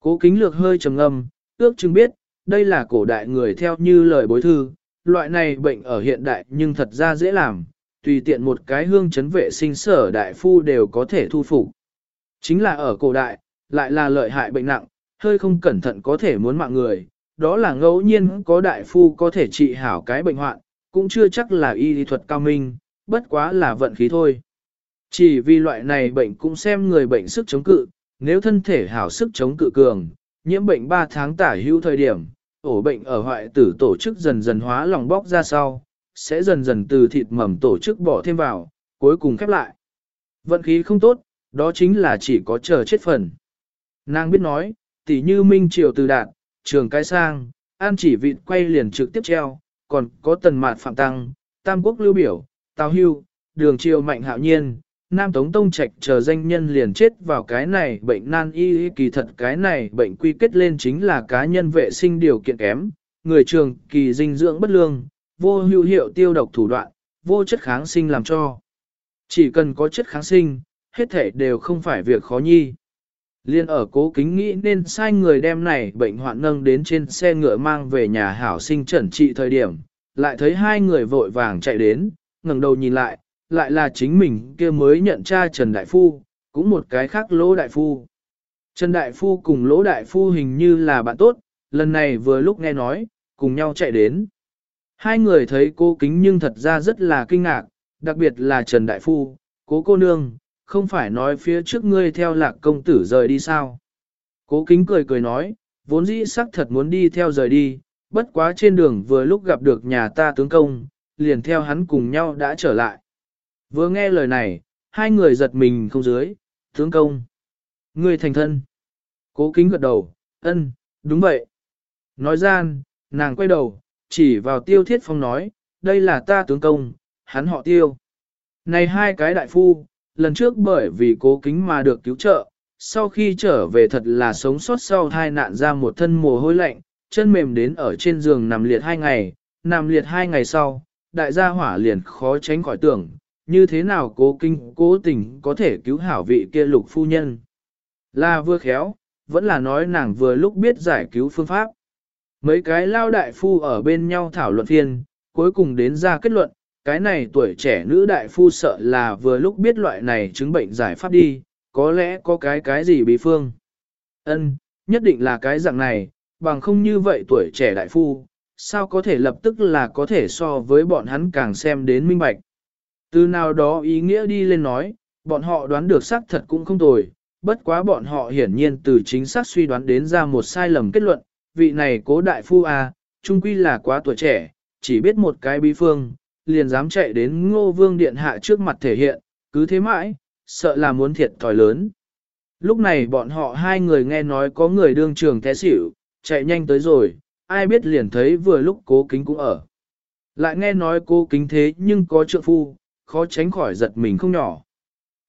S1: Cố kính lược hơi trầm ngâm, ước chừng biết, đây là cổ đại người theo như lời bối thư, loại này bệnh ở hiện đại nhưng thật ra dễ làm, tùy tiện một cái hương chấn vệ sinh sở đại phu đều có thể thu phục. Chính là ở cổ đại, lại là lợi hại bệnh nặng, hơi không cẩn thận có thể muốn mạng người, đó là ngẫu nhiên có đại phu có thể trị hảo cái bệnh hoạn, cũng chưa chắc là y lý thuật cao minh, bất quá là vận khí thôi. Chỉ vì loại này bệnh cũng xem người bệnh sức chống cự, nếu thân thể hảo sức chống cự cường, nhiễm bệnh 3 tháng tả hữu thời điểm, ổ bệnh ở hoại tử tổ chức dần dần hóa lòng bóc ra sau, sẽ dần dần từ thịt mầm tổ chức bỏ thêm vào, cuối cùng khép lại. Vận khí không tốt, đó chính là chỉ có chờ chết phần. Nàng biết nói, tỉ như minh triều từ đạt, trường cái sang, an chỉ vịt quay liền trực tiếp treo, còn có tần mạt phạm tăng, tam quốc lưu biểu, tào hưu, đường triều mạnh hạo nhiên, nam tống tông trạch chờ danh nhân liền chết vào cái này bệnh nan y kỳ thật cái này bệnh quy kết lên chính là cá nhân vệ sinh điều kiện kém, người trường kỳ dinh dưỡng bất lương, vô hữu hiệu tiêu độc thủ đoạn, vô chất kháng sinh làm cho. Chỉ cần có chất kháng sinh, hết thể đều không phải việc khó nhi. Liên ở cố kính nghĩ nên sai người đem này bệnh hoạn nâng đến trên xe ngựa mang về nhà hảo sinh chuẩn trị thời điểm, lại thấy hai người vội vàng chạy đến, ngẩng đầu nhìn lại, lại là chính mình kia mới nhận cha Trần Đại Phu, cũng một cái khác Lỗ Đại Phu. Trần Đại Phu cùng Lỗ Đại Phu hình như là bạn tốt, lần này vừa lúc nghe nói, cùng nhau chạy đến. Hai người thấy cô kính nhưng thật ra rất là kinh ngạc, đặc biệt là Trần Đại Phu, cố cô nương, không phải nói phía trước ngươi theo lạc công tử rời đi sao. Cố kính cười cười nói, vốn dĩ sắc thật muốn đi theo rời đi, bất quá trên đường vừa lúc gặp được nhà ta tướng công, liền theo hắn cùng nhau đã trở lại. Vừa nghe lời này, hai người giật mình không dưới, tướng công. Ngươi thành thân. Cố kính gật đầu, ân, đúng vậy. Nói gian, nàng quay đầu, chỉ vào tiêu thiết phong nói, đây là ta tướng công, hắn họ tiêu. Này hai cái đại phu, lần trước bởi vì cố kính mà được cứu trợ, sau khi trở về thật là sống sót sau hai nạn ra một thân mồ hôi lạnh, chân mềm đến ở trên giường nằm liệt hai ngày, nằm liệt hai ngày sau, đại gia hỏa liền khó tránh khỏi tưởng, như thế nào cố kinh cố tình có thể cứu hảo vị kia lục phu nhân. Là vừa khéo, vẫn là nói nàng vừa lúc biết giải cứu phương pháp. Mấy cái lao đại phu ở bên nhau thảo luận phiên, cuối cùng đến ra kết luận, cái này tuổi trẻ nữ đại phu sợ là vừa lúc biết loại này chứng bệnh giải pháp đi, có lẽ có cái cái gì bí phương. Ân, nhất định là cái dạng này, bằng không như vậy tuổi trẻ đại phu, sao có thể lập tức là có thể so với bọn hắn càng xem đến minh bạch. Từ nào đó ý nghĩa đi lên nói, bọn họ đoán được xác thật cũng không tồi, bất quá bọn họ hiển nhiên từ chính xác suy đoán đến ra một sai lầm kết luận, vị này cố đại phu à, trung quy là quá tuổi trẻ, chỉ biết một cái bí phương, liền dám chạy đến ngô vương điện hạ trước mặt thể hiện, cứ thế mãi, sợ là muốn thiệt thòi lớn. Lúc này bọn họ hai người nghe nói có người đương trường té xỉu, chạy nhanh tới rồi, ai biết liền thấy vừa lúc cố kính cũng ở. Lại nghe nói cố kính thế nhưng có trượng phu, khó tránh khỏi giật mình không nhỏ.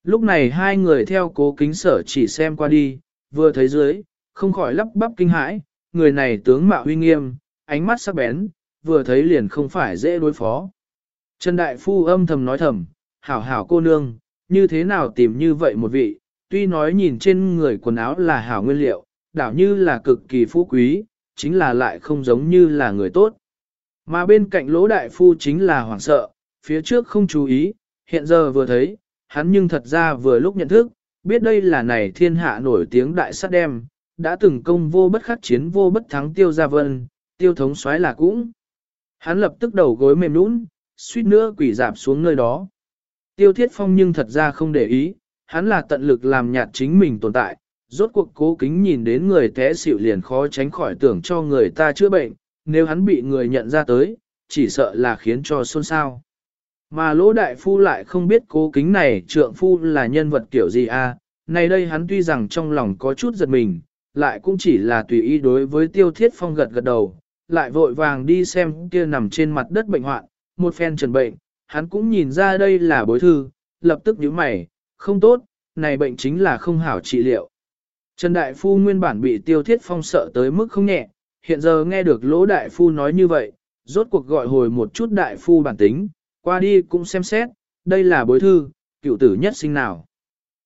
S1: Lúc này hai người theo cố kính sở chỉ xem qua đi, vừa thấy dưới, không khỏi lắp bắp kinh hãi, người này tướng mạo huy nghiêm, ánh mắt sắc bén, vừa thấy liền không phải dễ đối phó. Trần Đại Phu âm thầm nói thầm, hảo hảo cô nương, như thế nào tìm như vậy một vị, tuy nói nhìn trên người quần áo là hảo nguyên liệu, đảo như là cực kỳ phú quý, chính là lại không giống như là người tốt. Mà bên cạnh lỗ đại phu chính là hoảng sợ, phía trước không chú ý, hiện giờ vừa thấy, hắn nhưng thật ra vừa lúc nhận thức, biết đây là này thiên hạ nổi tiếng đại sát đem, đã từng công vô bất khắc chiến vô bất thắng tiêu gia vân, tiêu thống soái là cũng. Hắn lập tức đầu gối mềm nũng, suýt nữa quỷ dạp xuống nơi đó. Tiêu thiết phong nhưng thật ra không để ý, hắn là tận lực làm nhạt chính mình tồn tại, rốt cuộc cố kính nhìn đến người té xỉu liền khó tránh khỏi tưởng cho người ta chữa bệnh, nếu hắn bị người nhận ra tới, chỉ sợ là khiến cho xôn xao. Mà lỗ đại phu lại không biết cố kính này trượng phu là nhân vật kiểu gì a à. này đây hắn tuy rằng trong lòng có chút giật mình, lại cũng chỉ là tùy ý đối với tiêu thiết phong gật gật đầu, lại vội vàng đi xem kia nằm trên mặt đất bệnh hoạn, một phen trần bệnh, hắn cũng nhìn ra đây là bối thư, lập tức nhíu mày, không tốt, này bệnh chính là không hảo trị liệu. Trần Đại Phu nguyên bản bị tiêu thiết phong sợ tới mức không nhẹ, hiện giờ nghe được lỗ Đại Phu nói như vậy, rốt cuộc gọi hồi một chút Đại Phu bản tính, qua đi cũng xem xét, đây là bối thư, cựu tử nhất sinh nào.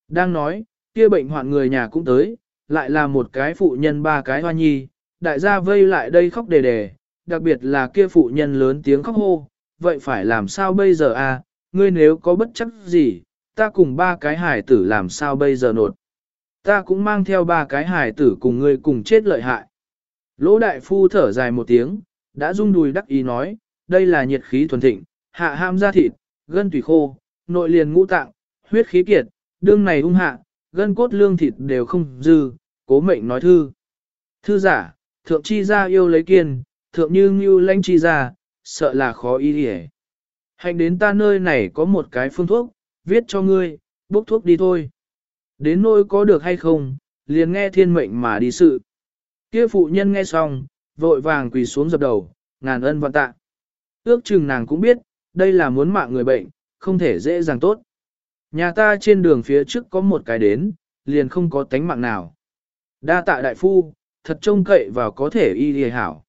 S1: Đang nói, kia bệnh hoạn người nhà cũng tới, lại là một cái phụ nhân ba cái hoa nhi, đại gia vây lại đây khóc đề đề, đặc biệt là kia phụ nhân lớn tiếng khóc hô, vậy phải làm sao bây giờ à, ngươi nếu có bất chấp gì, ta cùng ba cái hải tử làm sao bây giờ nột. Ta cũng mang theo ba cái hải tử cùng ngươi cùng chết lợi hại. Lỗ đại phu thở dài một tiếng, đã rung đùi đắc ý nói, đây là nhiệt khí thuần thịnh, hạ ham da thịt, gân tùy khô, nội liền ngũ tạng, huyết khí kiệt, đương này ung hạ, gân cốt lương thịt đều không dư, cố mệnh nói thư. Thư giả, thượng chi gia yêu lấy kiên, thượng như ngưu lãnh chi gia sợ là khó y đi Hành đến ta nơi này có một cái phương thuốc, viết cho ngươi, bốc thuốc đi thôi. Đến nỗi có được hay không, liền nghe thiên mệnh mà đi sự. Kia phụ nhân nghe xong, vội vàng quỳ xuống dập đầu, ngàn ân vạn tạ. Ước chừng nàng cũng biết, đây là muốn mạng người bệnh, không thể dễ dàng tốt. Nhà ta trên đường phía trước có một cái đến, liền không có tánh mạng nào. Đa tạ đại phu, thật trông cậy vào có thể y lìa hảo.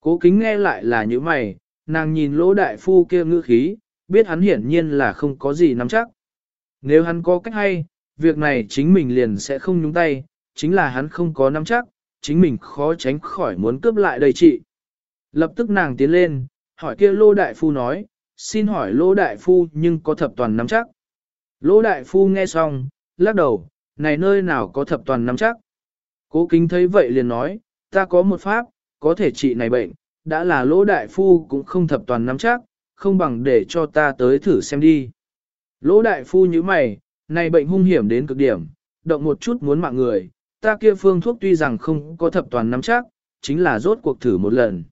S1: Cố kính nghe lại là như mày, nàng nhìn lỗ đại phu kia ngữ khí, biết hắn hiển nhiên là không có gì nắm chắc. Nếu hắn có cách hay, việc này chính mình liền sẽ không nhúng tay, chính là hắn không có nắm chắc, chính mình khó tránh khỏi muốn cướp lại đầy trị. Lập tức nàng tiến lên, hỏi kia lô đại phu nói, xin hỏi lô đại phu nhưng có thập toàn nắm chắc. Lô đại phu nghe xong, lắc đầu, này nơi nào có thập toàn nắm chắc. Cố kính thấy vậy liền nói, ta có một pháp, có thể trị này bệnh, đã là lỗ đại phu cũng không thập toàn nắm chắc, không bằng để cho ta tới thử xem đi. Lỗ đại phu như mày, này bệnh hung hiểm đến cực điểm, động một chút muốn mạng người, ta kia phương thuốc tuy rằng không có thập toàn nắm chắc, chính là rốt cuộc thử một lần.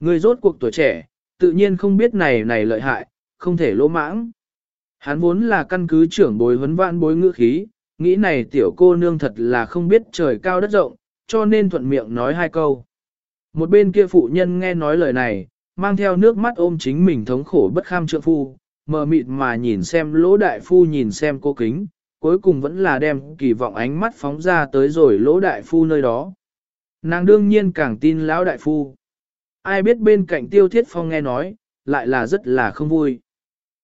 S1: Người rốt cuộc tuổi trẻ, tự nhiên không biết này này lợi hại, không thể lỗ mãng. Hắn vốn là căn cứ trưởng bối huấn vạn bối ngữ khí, nghĩ này tiểu cô nương thật là không biết trời cao đất rộng, cho nên thuận miệng nói hai câu. Một bên kia phụ nhân nghe nói lời này, mang theo nước mắt ôm chính mình thống khổ bất kham trượng phu, mờ mịt mà nhìn xem lỗ đại phu nhìn xem cô kính, cuối cùng vẫn là đem kỳ vọng ánh mắt phóng ra tới rồi lỗ đại phu nơi đó. Nàng đương nhiên càng tin lão đại phu. Ai biết bên cạnh tiêu thiết phong nghe nói, lại là rất là không vui.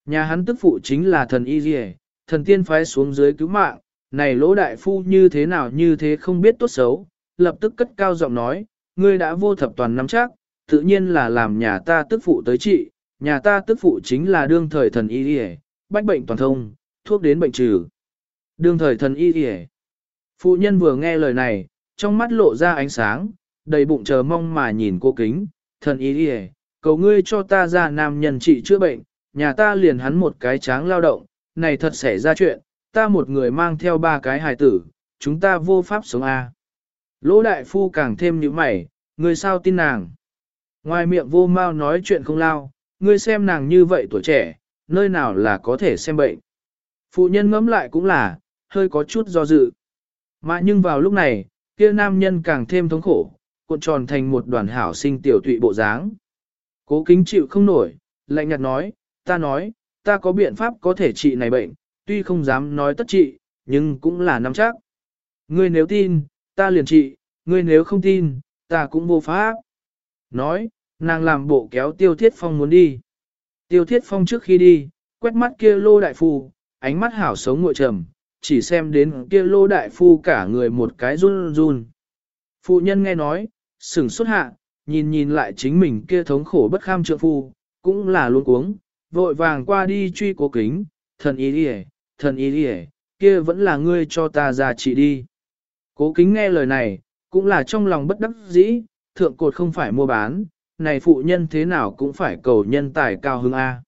S1: Nhà hắn tức phụ chính là thần y dì thần tiên phái xuống dưới cứu mạng, này lỗ đại phu như thế nào như thế không biết tốt xấu, lập tức cất cao giọng nói, ngươi đã vô thập toàn nắm chắc, tự nhiên là làm nhà ta tức phụ tới trị, nhà ta tức phụ chính là đương thời thần y yề, bách bệnh toàn thông, thuốc đến bệnh trừ. Đương thời thần y yề. Phụ nhân vừa nghe lời này, trong mắt lộ ra ánh sáng, đầy bụng chờ mong mà nhìn cô kính, thần y yề, cầu ngươi cho ta ra nam nhân trị chữa bệnh, nhà ta liền hắn một cái tráng lao động, này thật xảy ra chuyện, ta một người mang theo ba cái hài tử, chúng ta vô pháp sống A. Lỗ đại phu càng thêm nhíu mày, ngươi sao tin nàng. Ngoài miệng vô mau nói chuyện không lao, ngươi xem nàng như vậy tuổi trẻ, nơi nào là có thể xem bệnh. Phụ nhân ngẫm lại cũng là, hơi có chút do dự. Mà nhưng vào lúc này, kia nam nhân càng thêm thống khổ, cuộn tròn thành một đoàn hảo sinh tiểu tụy bộ dáng. Cố kính chịu không nổi, lạnh nhạt nói, ta nói, ta có biện pháp có thể trị này bệnh, tuy không dám nói tất trị, nhưng cũng là nắm chắc. Ngươi nếu tin, ta liền trị, ngươi nếu không tin, ta cũng vô pháp. Nói, nàng làm bộ kéo tiêu thiết phong muốn đi. Tiêu thiết phong trước khi đi, quét mắt kia lô đại phu, ánh mắt hảo sống ngội trầm, chỉ xem đến kia lô đại phu cả người một cái run run. Phụ nhân nghe nói, sửng xuất hạ, nhìn nhìn lại chính mình kia thống khổ bất kham trượng phu, cũng là luôn cuống, vội vàng qua đi truy cố kính, thần ý đi thần y đi kia vẫn là ngươi cho ta ra trị đi. Cố kính nghe lời này, cũng là trong lòng bất đắc dĩ, thượng cột không phải mua bán, này phụ nhân thế nào cũng phải cầu nhân tài cao hứng A.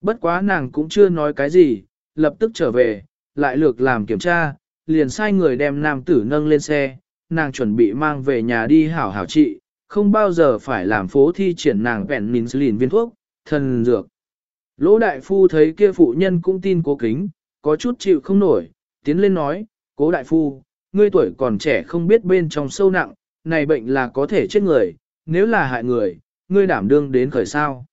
S1: Bất quá nàng cũng chưa nói cái gì, lập tức trở về, lại lược làm kiểm tra, liền sai người đem nam tử nâng lên xe, nàng chuẩn bị mang về nhà đi hảo hảo trị, không bao giờ phải làm phố thi triển nàng vẹn nín lìn viên thuốc, thần dược. Lỗ đại phu thấy kia phụ nhân cũng tin cố kính, có chút chịu không nổi, tiến lên nói, cố đại phu, ngươi tuổi còn trẻ không biết bên trong sâu nặng, này bệnh là có thể chết người, nếu là hại người, ngươi đảm đương đến khởi sao.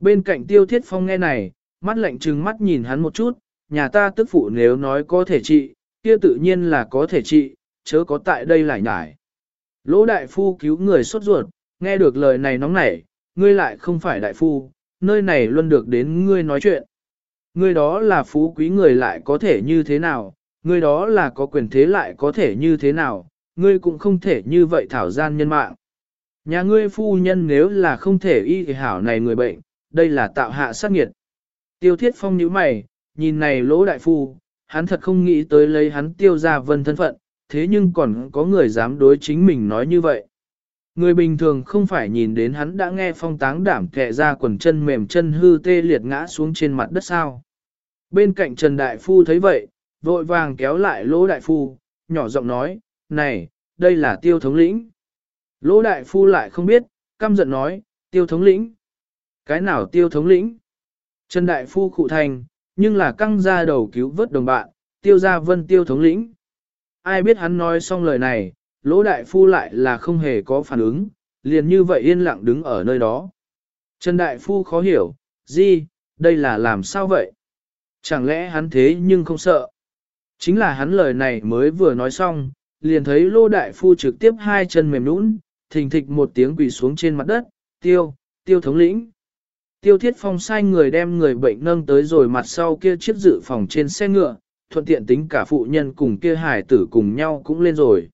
S1: Bên cạnh tiêu thiết phong nghe này, mắt lạnh trừng mắt nhìn hắn một chút, nhà ta tức phụ nếu nói có thể trị, kia tự nhiên là có thể trị, chớ có tại đây lại nhải. Lỗ đại phu cứu người sốt ruột, nghe được lời này nóng nảy, ngươi lại không phải đại phu, nơi này luôn được đến ngươi nói chuyện. Ngươi đó là phú quý người lại có thể như thế nào, ngươi đó là có quyền thế lại có thể như thế nào, ngươi cũng không thể như vậy thảo gian nhân mạng. Nhà ngươi phu nhân nếu là không thể y thì hảo này người bệnh, đây là tạo hạ sát nghiệt. Tiêu thiết phong nhíu mày, nhìn này lỗ đại phu, hắn thật không nghĩ tới lấy hắn tiêu ra vân thân phận, thế nhưng còn có người dám đối chính mình nói như vậy. Người bình thường không phải nhìn đến hắn đã nghe phong táng đảm kẹ ra quần chân mềm chân hư tê liệt ngã xuống trên mặt đất sao. Bên cạnh Trần Đại Phu thấy vậy, vội vàng kéo lại lỗ đại phu, nhỏ giọng nói, này, đây là tiêu thống lĩnh. Lỗ đại phu lại không biết, căm giận nói, tiêu thống lĩnh. Cái nào tiêu thống lĩnh? Trần đại phu cụ thành, nhưng là căng ra đầu cứu vớt đồng bạn, tiêu ra vân tiêu thống lĩnh. Ai biết hắn nói xong lời này, lỗ đại phu lại là không hề có phản ứng, liền như vậy yên lặng đứng ở nơi đó. Trần đại phu khó hiểu, gì, đây là làm sao vậy? Chẳng lẽ hắn thế nhưng không sợ? Chính là hắn lời này mới vừa nói xong, liền thấy lô đại phu trực tiếp hai chân mềm nũng, thình thịch một tiếng quỳ xuống trên mặt đất, tiêu, tiêu thống lĩnh. Tiêu thiết phong sai người đem người bệnh nâng tới rồi mặt sau kia chiếc dự phòng trên xe ngựa, thuận tiện tính cả phụ nhân cùng kia hải tử cùng nhau cũng lên rồi.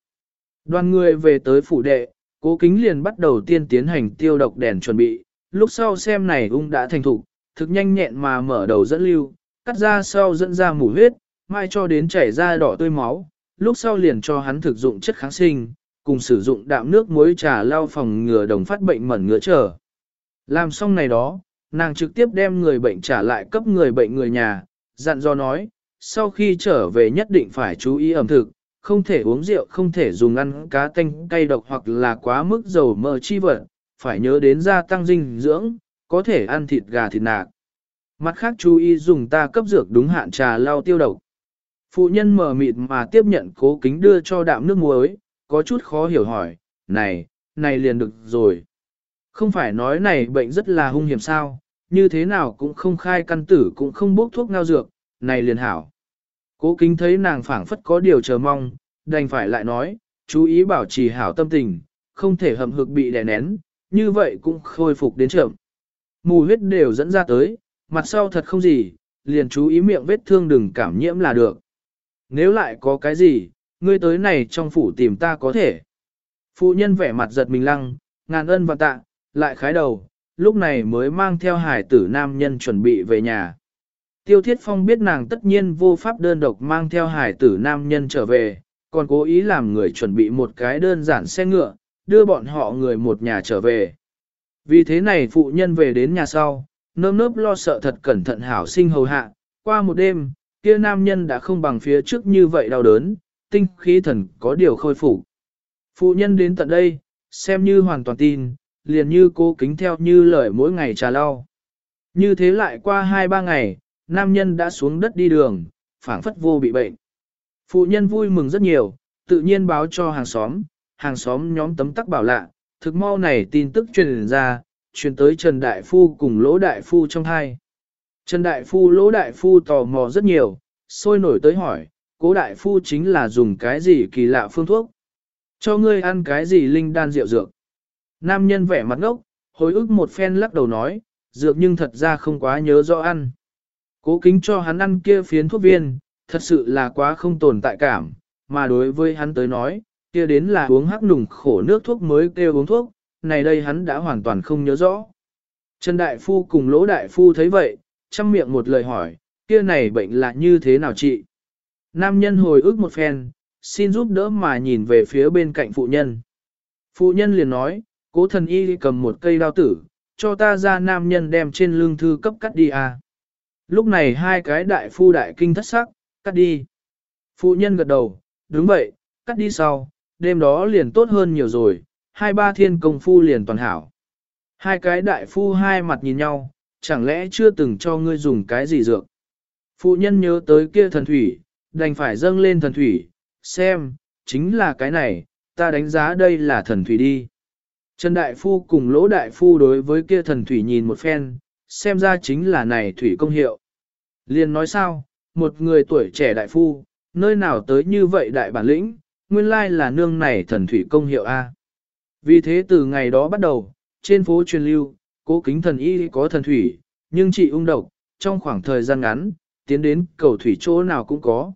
S1: Đoàn người về tới phủ đệ, cố kính liền bắt đầu tiên tiến hành tiêu độc đèn chuẩn bị, lúc sau xem này ung đã thành thục, thực nhanh nhẹn mà mở đầu dẫn lưu, cắt ra sau dẫn ra mủ huyết, mai cho đến chảy ra đỏ tươi máu, lúc sau liền cho hắn thực dụng chất kháng sinh, cùng sử dụng đạm nước muối trà lau phòng ngừa đồng phát bệnh mẩn ngứa trở. Làm xong này đó, nàng trực tiếp đem người bệnh trả lại cấp người bệnh người nhà, dặn do nói, sau khi trở về nhất định phải chú ý ẩm thực, không thể uống rượu, không thể dùng ăn cá tanh cay độc hoặc là quá mức dầu mỡ chi vật, phải nhớ đến gia tăng dinh dưỡng, có thể ăn thịt gà thịt nạc. Mặt khác chú ý dùng ta cấp dược đúng hạn trà lau tiêu độc. Phụ nhân mở mịt mà tiếp nhận cố kính đưa cho đạm nước muối, có chút khó hiểu hỏi, này, này liền được rồi. Không phải nói này bệnh rất là hung hiểm sao, như thế nào cũng không khai căn tử cũng không bốc thuốc ngao dược, này liền hảo. Cố kính thấy nàng phảng phất có điều chờ mong, đành phải lại nói, chú ý bảo trì hảo tâm tình, không thể hầm hực bị đè nén, như vậy cũng khôi phục đến chậm. Mù huyết đều dẫn ra tới, mặt sau thật không gì, liền chú ý miệng vết thương đừng cảm nhiễm là được. Nếu lại có cái gì, ngươi tới này trong phủ tìm ta có thể. Phụ nhân vẻ mặt giật mình lăng, ngàn ân và tạ, lại khái đầu, lúc này mới mang theo hải tử nam nhân chuẩn bị về nhà. Tiêu Thiết Phong biết nàng tất nhiên vô pháp đơn độc mang theo hải tử nam nhân trở về, còn cố ý làm người chuẩn bị một cái đơn giản xe ngựa, đưa bọn họ người một nhà trở về. Vì thế này phụ nhân về đến nhà sau, nơm nớp lo sợ thật cẩn thận hảo sinh hầu hạ, qua một đêm, kia nam nhân đã không bằng phía trước như vậy đau đớn, tinh khí thần có điều khôi phục. Phụ nhân đến tận đây, xem như hoàn toàn tin, liền như cô kính theo như lời mỗi ngày trà lau. Như thế lại qua 2-3 ngày, nam nhân đã xuống đất đi đường, phảng phất vô bị bệnh. Phụ nhân vui mừng rất nhiều, tự nhiên báo cho hàng xóm, hàng xóm nhóm tấm tắc bảo lạ, thực mau này tin tức truyền ra, truyền tới Trần Đại Phu cùng Lỗ Đại Phu trong hai. Trần Đại Phu Lỗ Đại Phu tò mò rất nhiều, sôi nổi tới hỏi, cố Đại Phu chính là dùng cái gì kỳ lạ phương thuốc? Cho ngươi ăn cái gì linh đan rượu dược? Nam nhân vẻ mặt ngốc, hồi ức một phen lắc đầu nói, dược nhưng thật ra không quá nhớ rõ ăn. Cố kính cho hắn ăn kia phiến thuốc viên, thật sự là quá không tồn tại cảm, mà đối với hắn tới nói, kia đến là uống hắc nùng khổ nước thuốc mới kêu uống thuốc, này đây hắn đã hoàn toàn không nhớ rõ. Trần Đại Phu cùng Lỗ Đại Phu thấy vậy, chăm miệng một lời hỏi, kia này bệnh là như thế nào chị? Nam nhân hồi ức một phen, xin giúp đỡ mà nhìn về phía bên cạnh phụ nhân. Phụ nhân liền nói, cố thần y cầm một cây đao tử, cho ta ra nam nhân đem trên lương thư cấp cắt đi à. Lúc này hai cái đại phu đại kinh thất sắc, cắt đi. Phụ nhân gật đầu, đúng vậy, cắt đi sau, đêm đó liền tốt hơn nhiều rồi, hai ba thiên công phu liền toàn hảo. Hai cái đại phu hai mặt nhìn nhau, chẳng lẽ chưa từng cho ngươi dùng cái gì dược. Phụ nhân nhớ tới kia thần thủy, đành phải dâng lên thần thủy, xem, chính là cái này, ta đánh giá đây là thần thủy đi. Trần Đại Phu cùng Lỗ Đại Phu đối với kia thần thủy nhìn một phen, xem ra chính là này thủy công hiệu. Liền nói sao, một người tuổi trẻ Đại Phu, nơi nào tới như vậy đại bản lĩnh, nguyên lai là nương này thần thủy công hiệu A. Vì thế từ ngày đó bắt đầu, trên phố truyền lưu, cố kính thần y có thần thủy, nhưng chị ung độc, trong khoảng thời gian ngắn, tiến đến cầu thủy chỗ nào cũng có.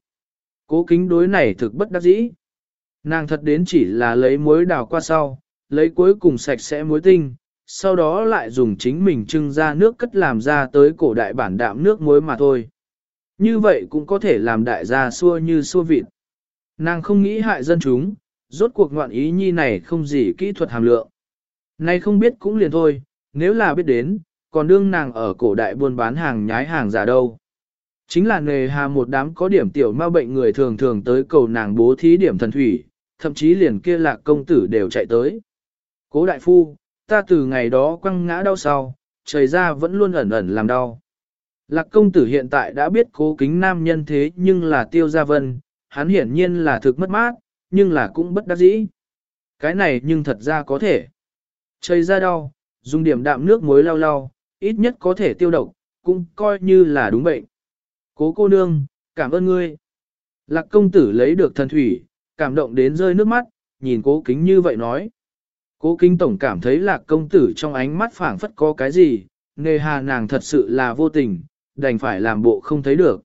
S1: Cố kính đối này thực bất đắc dĩ. Nàng thật đến chỉ là lấy muối đào qua sau, lấy cuối cùng sạch sẽ muối tinh, sau đó lại dùng chính mình trưng ra nước cất làm ra tới cổ đại bản đạm nước muối mà thôi. Như vậy cũng có thể làm đại gia xua như xua vịt. Nàng không nghĩ hại dân chúng, rốt cuộc ngoạn ý nhi này không gì kỹ thuật hàm lượng. Nay không biết cũng liền thôi, nếu là biết đến, còn đương nàng ở cổ đại buôn bán hàng nhái hàng giả đâu. Chính là nề hà một đám có điểm tiểu ma bệnh người thường thường tới cầu nàng bố thí điểm thần thủy, thậm chí liền kia lạc công tử đều chạy tới. Cố đại phu, ta từ ngày đó quăng ngã đau sau, trời ra vẫn luôn ẩn ẩn làm đau. Lạc công tử hiện tại đã biết cố kính nam nhân thế nhưng là tiêu gia vân, hắn hiển nhiên là thực mất mát, nhưng là cũng bất đắc dĩ. Cái này nhưng thật ra có thể. Trời ra đau, dùng điểm đạm nước muối lau lau, ít nhất có thể tiêu độc, cũng coi như là đúng bệnh. Cố cô nương, cảm ơn ngươi. Lạc công tử lấy được thần thủy, cảm động đến rơi nước mắt, nhìn cố kính như vậy nói. Cố kính tổng cảm thấy lạc công tử trong ánh mắt phảng phất có cái gì, nề hà nàng thật sự là vô tình, đành phải làm bộ không thấy được.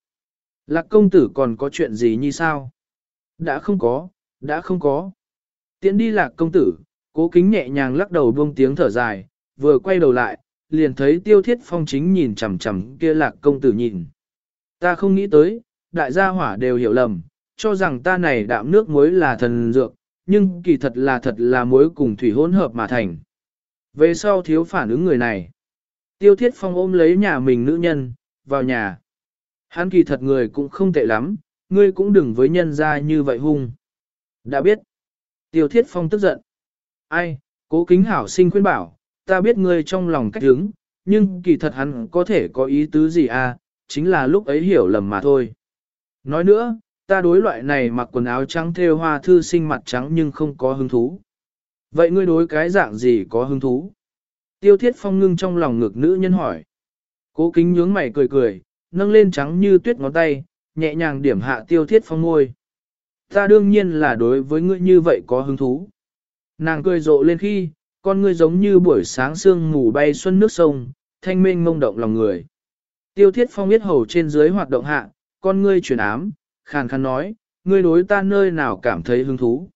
S1: Lạc công tử còn có chuyện gì như sao? Đã không có, đã không có. Tiến đi lạc công tử, cố kính nhẹ nhàng lắc đầu buông tiếng thở dài, vừa quay đầu lại, liền thấy tiêu thiết phong chính nhìn chằm chằm kia lạc công tử nhìn. Ta không nghĩ tới, đại gia hỏa đều hiểu lầm, cho rằng ta này đạm nước muối là thần dược, nhưng kỳ thật là thật là muối cùng thủy hỗn hợp mà thành. Về sau thiếu phản ứng người này. Tiêu thiết phong ôm lấy nhà mình nữ nhân, vào nhà. Hắn kỳ thật người cũng không tệ lắm, ngươi cũng đừng với nhân ra như vậy hung. Đã biết. Tiêu thiết phong tức giận. Ai, cố kính hảo sinh khuyên bảo, ta biết ngươi trong lòng cách hứng, nhưng kỳ thật hắn có thể có ý tứ gì à, chính là lúc ấy hiểu lầm mà thôi. Nói nữa, ta đối loại này mặc quần áo trắng thêu hoa thư sinh mặt trắng nhưng không có hứng thú. Vậy ngươi đối cái dạng gì có hứng thú? Tiêu thiết phong ngưng trong lòng ngực nữ nhân hỏi. Cố kính nhướng mày cười cười, nâng lên trắng như tuyết ngón tay, nhẹ nhàng điểm hạ tiêu thiết phong ngôi. Ta đương nhiên là đối với ngươi như vậy có hứng thú. Nàng cười rộ lên khi, con ngươi giống như buổi sáng sương mù bay xuân nước sông, thanh minh mông động lòng người. Tiêu thiết phong biết hầu trên dưới hoạt động hạ, con ngươi chuyển ám, khàn khàn nói, ngươi đối ta nơi nào cảm thấy hứng thú.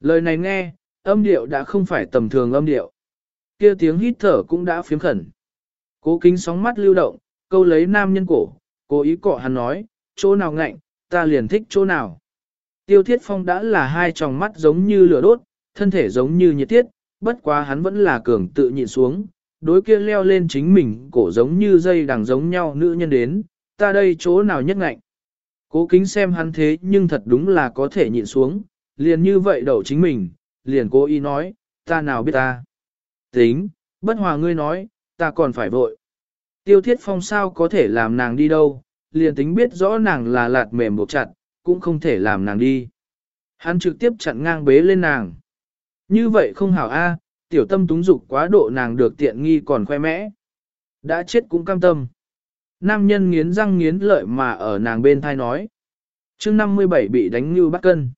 S1: Lời này nghe, âm điệu đã không phải tầm thường âm điệu. kia tiếng hít thở cũng đã phiếm khẩn. Cố kính sóng mắt lưu động, câu lấy nam nhân cổ, cố ý cọ hắn nói, chỗ nào ngạnh, ta liền thích chỗ nào. Tiêu thiết phong đã là hai tròng mắt giống như lửa đốt, thân thể giống như nhiệt tiết, bất quá hắn vẫn là cường tự nhịn xuống, đối kia leo lên chính mình cổ giống như dây đằng giống nhau nữ nhân đến, ta đây chỗ nào nhất ngạnh. Cố kính xem hắn thế nhưng thật đúng là có thể nhịn xuống, liền như vậy đầu chính mình, liền cố ý nói, ta nào biết ta. Tính, bất hòa ngươi nói, ta còn phải vội. Tiêu thiết phong sao có thể làm nàng đi đâu, liền tính biết rõ nàng là lạt mềm buộc chặt, cũng không thể làm nàng đi. Hắn trực tiếp chặn ngang bế lên nàng. Như vậy không hảo a, tiểu tâm túng dục quá độ nàng được tiện nghi còn khoe mẽ. Đã chết cũng cam tâm. Nam nhân nghiến răng nghiến lợi mà ở nàng bên thai nói. chương 57 bị đánh như bắt cân.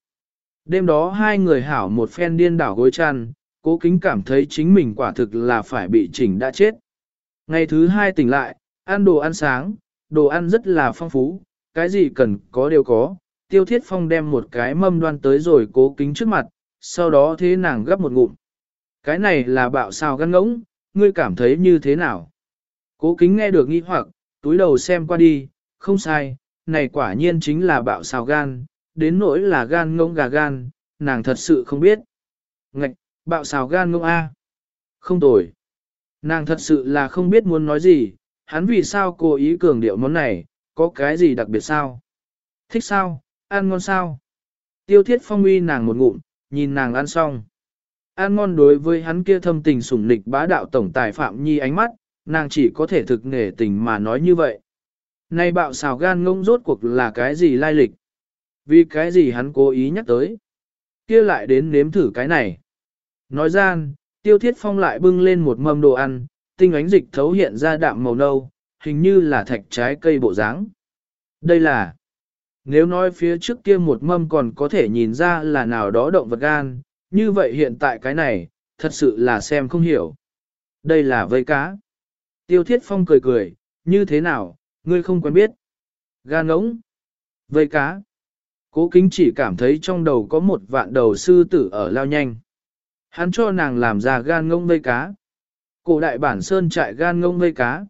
S1: Đêm đó hai người hảo một phen điên đảo gối chăn, cố kính cảm thấy chính mình quả thực là phải bị chỉnh đã chết. Ngày thứ hai tỉnh lại, ăn đồ ăn sáng, đồ ăn rất là phong phú, cái gì cần có đều có. Tiêu thiết phong đem một cái mâm đoan tới rồi cố kính trước mặt, sau đó thế nàng gấp một ngụm. Cái này là bạo sao gắn ngỗng, ngươi cảm thấy như thế nào? Cố kính nghe được nghi hoặc, túi đầu xem qua đi, không sai, này quả nhiên chính là bạo xào gan, đến nỗi là gan ngỗng gà gan, nàng thật sự không biết. Ngạch, bạo xào gan ngông A. Không tồi. Nàng thật sự là không biết muốn nói gì, hắn vì sao cố ý cường điệu món này, có cái gì đặc biệt sao? Thích sao, ăn ngon sao? Tiêu thiết phong uy nàng một ngụm, nhìn nàng ăn xong. Ăn ngon đối với hắn kia thâm tình sủng nịch bá đạo tổng tài Phạm Nhi ánh mắt, nàng chỉ có thể thực nghề tình mà nói như vậy. Này bạo xào gan ngông rốt cuộc là cái gì lai lịch? Vì cái gì hắn cố ý nhắc tới? kia lại đến nếm thử cái này. Nói gian, tiêu thiết phong lại bưng lên một mâm đồ ăn, tinh ánh dịch thấu hiện ra đạm màu nâu, hình như là thạch trái cây bộ dáng. Đây là, nếu nói phía trước kia một mâm còn có thể nhìn ra là nào đó động vật gan, như vậy hiện tại cái này, thật sự là xem không hiểu. Đây là vây cá. Tiêu thiết phong cười cười, như thế nào, ngươi không quen biết. Gan ngỗng. Vây cá. Cố kính chỉ cảm thấy trong đầu có một vạn đầu sư tử ở lao nhanh. Hắn cho nàng làm ra gan ngông vây cá. Cổ đại bản sơn trại gan ngông vây cá.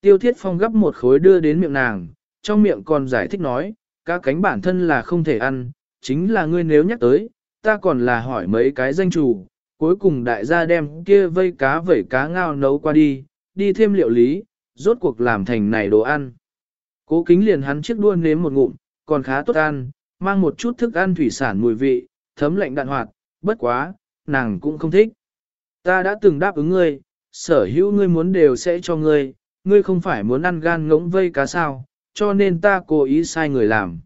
S1: Tiêu thiết phong gấp một khối đưa đến miệng nàng, trong miệng còn giải thích nói, cá cánh bản thân là không thể ăn, chính là ngươi nếu nhắc tới, ta còn là hỏi mấy cái danh chủ, cuối cùng đại gia đem kia vây cá vẩy cá ngao nấu qua đi, đi thêm liệu lý, rốt cuộc làm thành này đồ ăn. Cố kính liền hắn chiếc đua nếm một ngụm, còn khá tốt ăn, mang một chút thức ăn thủy sản mùi vị, thấm lạnh đạn hoạt, bất quá, nàng cũng không thích. Ta đã từng đáp ứng ngươi, sở hữu ngươi muốn đều sẽ cho ngươi, ngươi không phải muốn ăn gan ngỗng vây cá sao, cho nên ta cố ý sai người làm.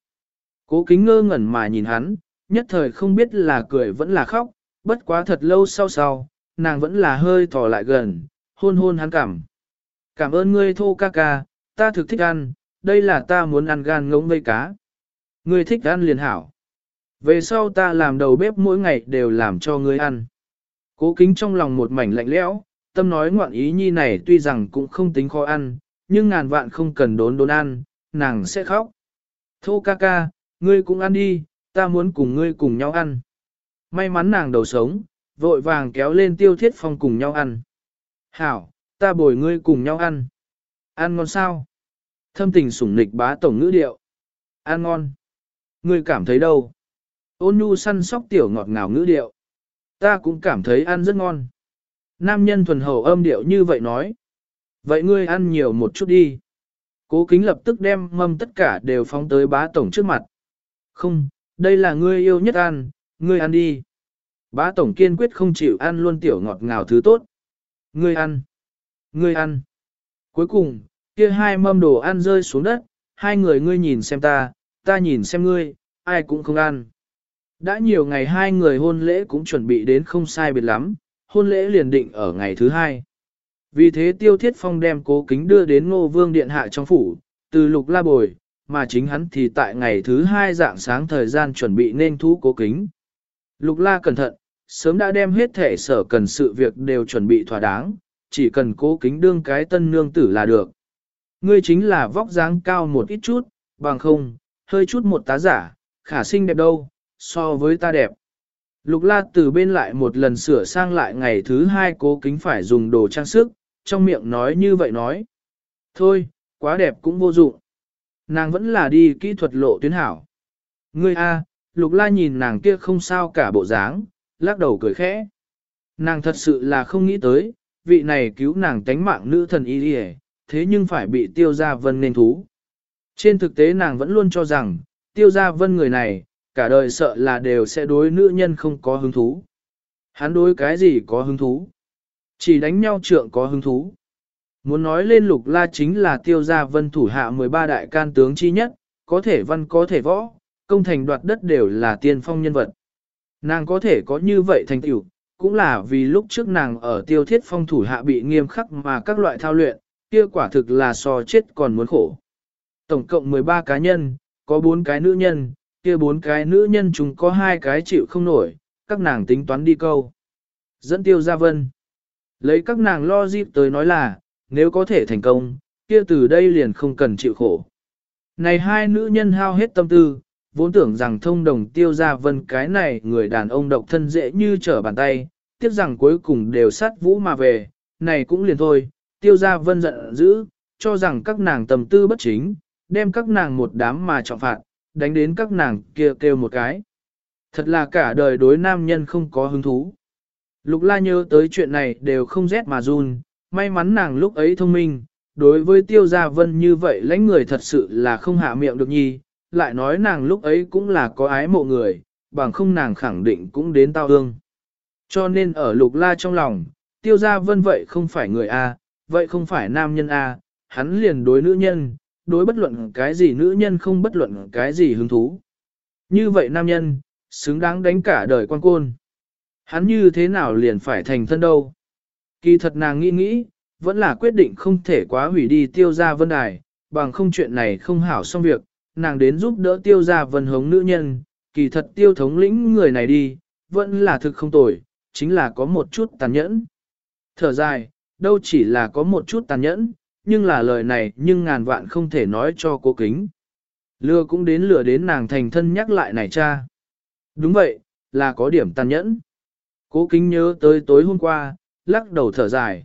S1: Cố kính ngơ ngẩn mà nhìn hắn, nhất thời không biết là cười vẫn là khóc, bất quá thật lâu sau sau, nàng vẫn là hơi thò lại gần, hôn hôn hắn cảm. Cảm ơn ngươi thô ca ca, ta thực thích ăn, đây là ta muốn ăn gan ngỗng vây cá. Ngươi thích ăn liền hảo. Về sau ta làm đầu bếp mỗi ngày đều làm cho ngươi ăn. Cố kính trong lòng một mảnh lạnh lẽo, tâm nói ngoạn ý nhi này tuy rằng cũng không tính khó ăn, nhưng ngàn vạn không cần đốn đốn ăn, nàng sẽ khóc. Thô ca ca, ngươi cũng ăn đi, ta muốn cùng ngươi cùng nhau ăn. May mắn nàng đầu sống, vội vàng kéo lên tiêu thiết phong cùng nhau ăn. Hảo, ta bồi ngươi cùng nhau ăn. Ăn ngon sao? Thâm tình sủng nịch bá tổng ngữ điệu. Ăn ngon. Ngươi cảm thấy đâu? Ôn nhu săn sóc tiểu ngọt ngào ngữ điệu. Ta cũng cảm thấy ăn rất ngon. Nam nhân thuần hậu âm điệu như vậy nói. Vậy ngươi ăn nhiều một chút đi. Cố kính lập tức đem mâm tất cả đều phóng tới bá tổng trước mặt. Không, đây là ngươi yêu nhất ăn, ngươi ăn đi. Bá tổng kiên quyết không chịu ăn luôn tiểu ngọt ngào thứ tốt. Ngươi ăn. Ngươi ăn. Cuối cùng, kia hai mâm đồ ăn rơi xuống đất, hai người ngươi nhìn xem ta, ta nhìn xem ngươi, ai cũng không ăn. Đã nhiều ngày hai người hôn lễ cũng chuẩn bị đến không sai biệt lắm, hôn lễ liền định ở ngày thứ hai. Vì thế Tiêu Thiết Phong đem cố kính đưa đến ngô vương điện hạ trong phủ, từ lục la bồi, mà chính hắn thì tại ngày thứ hai dạng sáng thời gian chuẩn bị nên thú cố kính. Lục la cẩn thận, sớm đã đem hết thể sở cần sự việc đều chuẩn bị thỏa đáng, chỉ cần cố kính đương cái tân nương tử là được. Ngươi chính là vóc dáng cao một ít chút, bằng không, hơi chút một tá giả, khả sinh đẹp đâu, so với ta đẹp. Lục la từ bên lại một lần sửa sang lại ngày thứ hai cố kính phải dùng đồ trang sức, trong miệng nói như vậy nói. Thôi, quá đẹp cũng vô dụng. Nàng vẫn là đi kỹ thuật lộ tuyến hảo. Ngươi a, lục la nhìn nàng kia không sao cả bộ dáng, lắc đầu cười khẽ. Nàng thật sự là không nghĩ tới, vị này cứu nàng tánh mạng nữ thần y đi thế nhưng phải bị tiêu gia vân nên thú. Trên thực tế nàng vẫn luôn cho rằng, tiêu gia vân người này, cả đời sợ là đều sẽ đối nữ nhân không có hứng thú. Hắn đối cái gì có hứng thú? Chỉ đánh nhau trượng có hứng thú. Muốn nói lên lục la chính là tiêu gia vân thủ hạ 13 đại can tướng chi nhất, có thể văn có thể võ, công thành đoạt đất đều là tiên phong nhân vật. Nàng có thể có như vậy thành tựu, cũng là vì lúc trước nàng ở tiêu thiết phong thủ hạ bị nghiêm khắc mà các loại thao luyện, kia quả thực là so chết còn muốn khổ. Tổng cộng 13 cá nhân, có 4 cái nữ nhân, kia 4 cái nữ nhân chúng có hai cái chịu không nổi, các nàng tính toán đi câu. Dẫn tiêu gia vân. Lấy các nàng lo dịp tới nói là, nếu có thể thành công, kia từ đây liền không cần chịu khổ. Này hai nữ nhân hao hết tâm tư, vốn tưởng rằng thông đồng tiêu gia vân cái này người đàn ông độc thân dễ như trở bàn tay, tiếc rằng cuối cùng đều sát vũ mà về, này cũng liền thôi, tiêu gia vân giận dữ, cho rằng các nàng tầm tư bất chính, đem các nàng một đám mà trọng phạt, đánh đến các nàng kia kêu một cái. Thật là cả đời đối nam nhân không có hứng thú. Lục la nhớ tới chuyện này đều không rét mà run, may mắn nàng lúc ấy thông minh, đối với tiêu gia vân như vậy lãnh người thật sự là không hạ miệng được nhi, lại nói nàng lúc ấy cũng là có ái mộ người, bằng không nàng khẳng định cũng đến tao ương. Cho nên ở lục la trong lòng, tiêu gia vân vậy không phải người A, vậy không phải nam nhân A, hắn liền đối nữ nhân, đối bất luận cái gì nữ nhân không bất luận cái gì hứng thú. Như vậy nam nhân, xứng đáng đánh cả đời quan côn. Hắn như thế nào liền phải thành thân đâu. Kỳ thật nàng nghĩ nghĩ, vẫn là quyết định không thể quá hủy đi tiêu gia vân đài, bằng không chuyện này không hảo xong việc, nàng đến giúp đỡ tiêu gia vân hống nữ nhân, kỳ thật tiêu thống lĩnh người này đi, vẫn là thực không tồi, chính là có một chút tàn nhẫn. Thở dài, đâu chỉ là có một chút tàn nhẫn, nhưng là lời này nhưng ngàn vạn không thể nói cho cô kính. Lừa cũng đến lừa đến nàng thành thân nhắc lại này cha. Đúng vậy, là có điểm tàn nhẫn. Cố kính nhớ tới tối hôm qua, lắc đầu thở dài.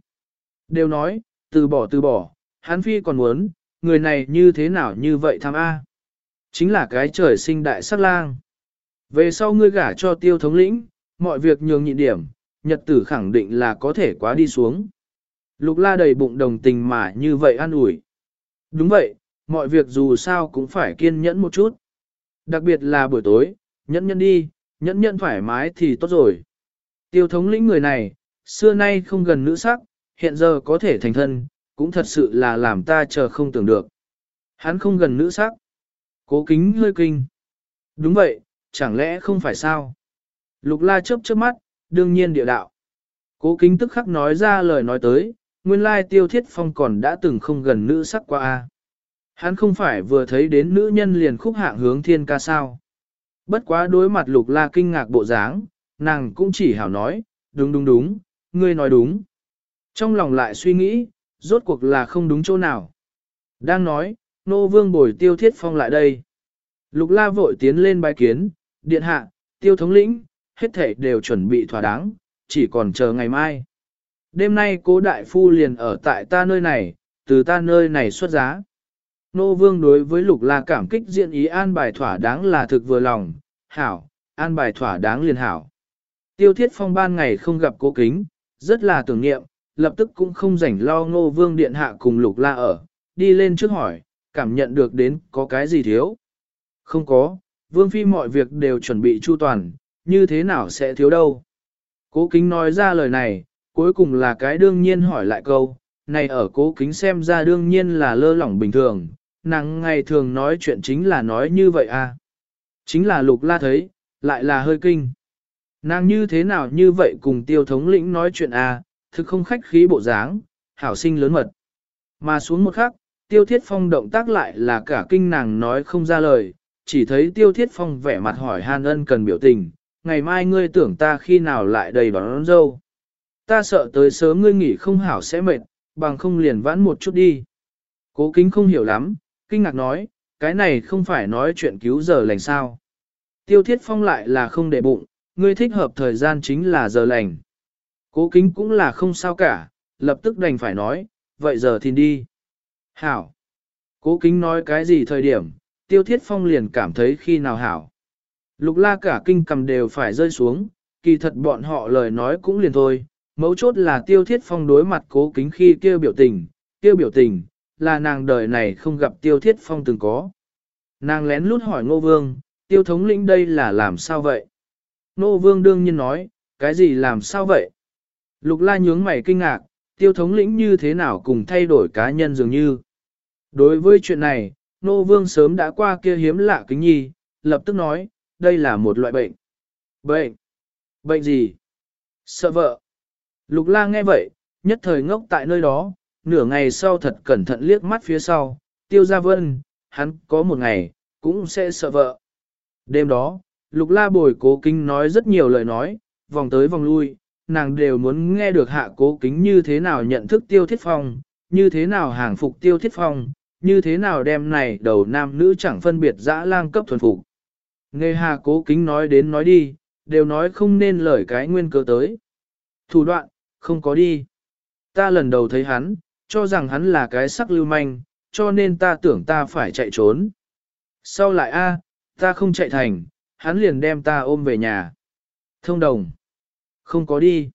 S1: Đều nói, từ bỏ từ bỏ, hắn phi còn muốn, người này như thế nào như vậy tham A. Chính là cái trời sinh đại sát lang. Về sau ngươi gả cho tiêu thống lĩnh, mọi việc nhường nhịn điểm, nhật tử khẳng định là có thể quá đi xuống. Lục la đầy bụng đồng tình mà như vậy an ủi. Đúng vậy, mọi việc dù sao cũng phải kiên nhẫn một chút. Đặc biệt là buổi tối, nhẫn nhẫn đi, nhẫn nhẫn thoải mái thì tốt rồi. Tiêu thống lĩnh người này, xưa nay không gần nữ sắc, hiện giờ có thể thành thân, cũng thật sự là làm ta chờ không tưởng được. Hắn không gần nữ sắc. Cố kính hơi kinh. Đúng vậy, chẳng lẽ không phải sao? Lục la chớp chớp mắt, đương nhiên địa đạo. Cố kính tức khắc nói ra lời nói tới, nguyên lai tiêu thiết phong còn đã từng không gần nữ sắc qua a. Hắn không phải vừa thấy đến nữ nhân liền khúc hạng hướng thiên ca sao. Bất quá đối mặt lục la kinh ngạc bộ dáng, nàng cũng chỉ hảo nói, đúng đúng đúng, ngươi nói đúng. Trong lòng lại suy nghĩ, rốt cuộc là không đúng chỗ nào. Đang nói, nô vương bồi tiêu thiết phong lại đây. Lục la vội tiến lên bài kiến, điện hạ, tiêu thống lĩnh, hết thể đều chuẩn bị thỏa đáng, chỉ còn chờ ngày mai. Đêm nay cố đại phu liền ở tại ta nơi này, từ ta nơi này xuất giá. Nô vương đối với lục la cảm kích diện ý an bài thỏa đáng là thực vừa lòng, hảo, an bài thỏa đáng liền hảo. Tiêu thiết phong ban ngày không gặp cố kính, rất là tưởng niệm, lập tức cũng không rảnh lo ngô vương điện hạ cùng lục la ở, đi lên trước hỏi, cảm nhận được đến có cái gì thiếu. Không có, vương phi mọi việc đều chuẩn bị chu toàn, như thế nào sẽ thiếu đâu. Cố kính nói ra lời này, cuối cùng là cái đương nhiên hỏi lại câu, này ở cố kính xem ra đương nhiên là lơ lỏng bình thường, nàng ngày thường nói chuyện chính là nói như vậy à. Chính là lục la thấy, lại là hơi kinh. Nàng như thế nào như vậy cùng tiêu thống lĩnh nói chuyện à, thực không khách khí bộ dáng, hảo sinh lớn mật. Mà xuống một khắc, tiêu thiết phong động tác lại là cả kinh nàng nói không ra lời, chỉ thấy tiêu thiết phong vẻ mặt hỏi han ân cần biểu tình, ngày mai ngươi tưởng ta khi nào lại đầy đón, đón dâu. Ta sợ tới sớm ngươi nghỉ không hảo sẽ mệt, bằng không liền vãn một chút đi. Cố kính không hiểu lắm, kinh ngạc nói, cái này không phải nói chuyện cứu giờ lành sao. Tiêu thiết phong lại là không để bụng, ngươi thích hợp thời gian chính là giờ lành. Cố kính cũng là không sao cả, lập tức đành phải nói, vậy giờ thì đi. Hảo. Cố kính nói cái gì thời điểm, tiêu thiết phong liền cảm thấy khi nào hảo. Lục la cả kinh cầm đều phải rơi xuống, kỳ thật bọn họ lời nói cũng liền thôi, mấu chốt là tiêu thiết phong đối mặt cố kính khi kêu biểu tình, kêu biểu tình, là nàng đời này không gặp tiêu thiết phong từng có. Nàng lén lút hỏi ngô vương, tiêu thống lĩnh đây là làm sao vậy? Nô vương đương nhiên nói, cái gì làm sao vậy? Lục la nhướng mày kinh ngạc, tiêu thống lĩnh như thế nào cùng thay đổi cá nhân dường như. Đối với chuyện này, nô vương sớm đã qua kia hiếm lạ kính nhi, lập tức nói, đây là một loại bệnh. Bệnh? Bệnh gì? Sợ vợ. Lục la nghe vậy, nhất thời ngốc tại nơi đó, nửa ngày sau thật cẩn thận liếc mắt phía sau, tiêu gia vân, hắn có một ngày, cũng sẽ sợ vợ. Đêm đó, lục la bồi cố kính nói rất nhiều lời nói, vòng tới vòng lui, nàng đều muốn nghe được hạ cố kính như thế nào nhận thức tiêu thiết phong, như thế nào hàng phục tiêu thiết phong, như thế nào đem này đầu nam nữ chẳng phân biệt dã lang cấp thuần phục. Nghe hạ cố kính nói đến nói đi, đều nói không nên lời cái nguyên cơ tới. Thủ đoạn, không có đi. Ta lần đầu thấy hắn, cho rằng hắn là cái sắc lưu manh, cho nên ta tưởng ta phải chạy trốn. Sau lại a, ta không chạy thành, hắn liền đem ta ôm về nhà. Thông đồng. Không có đi.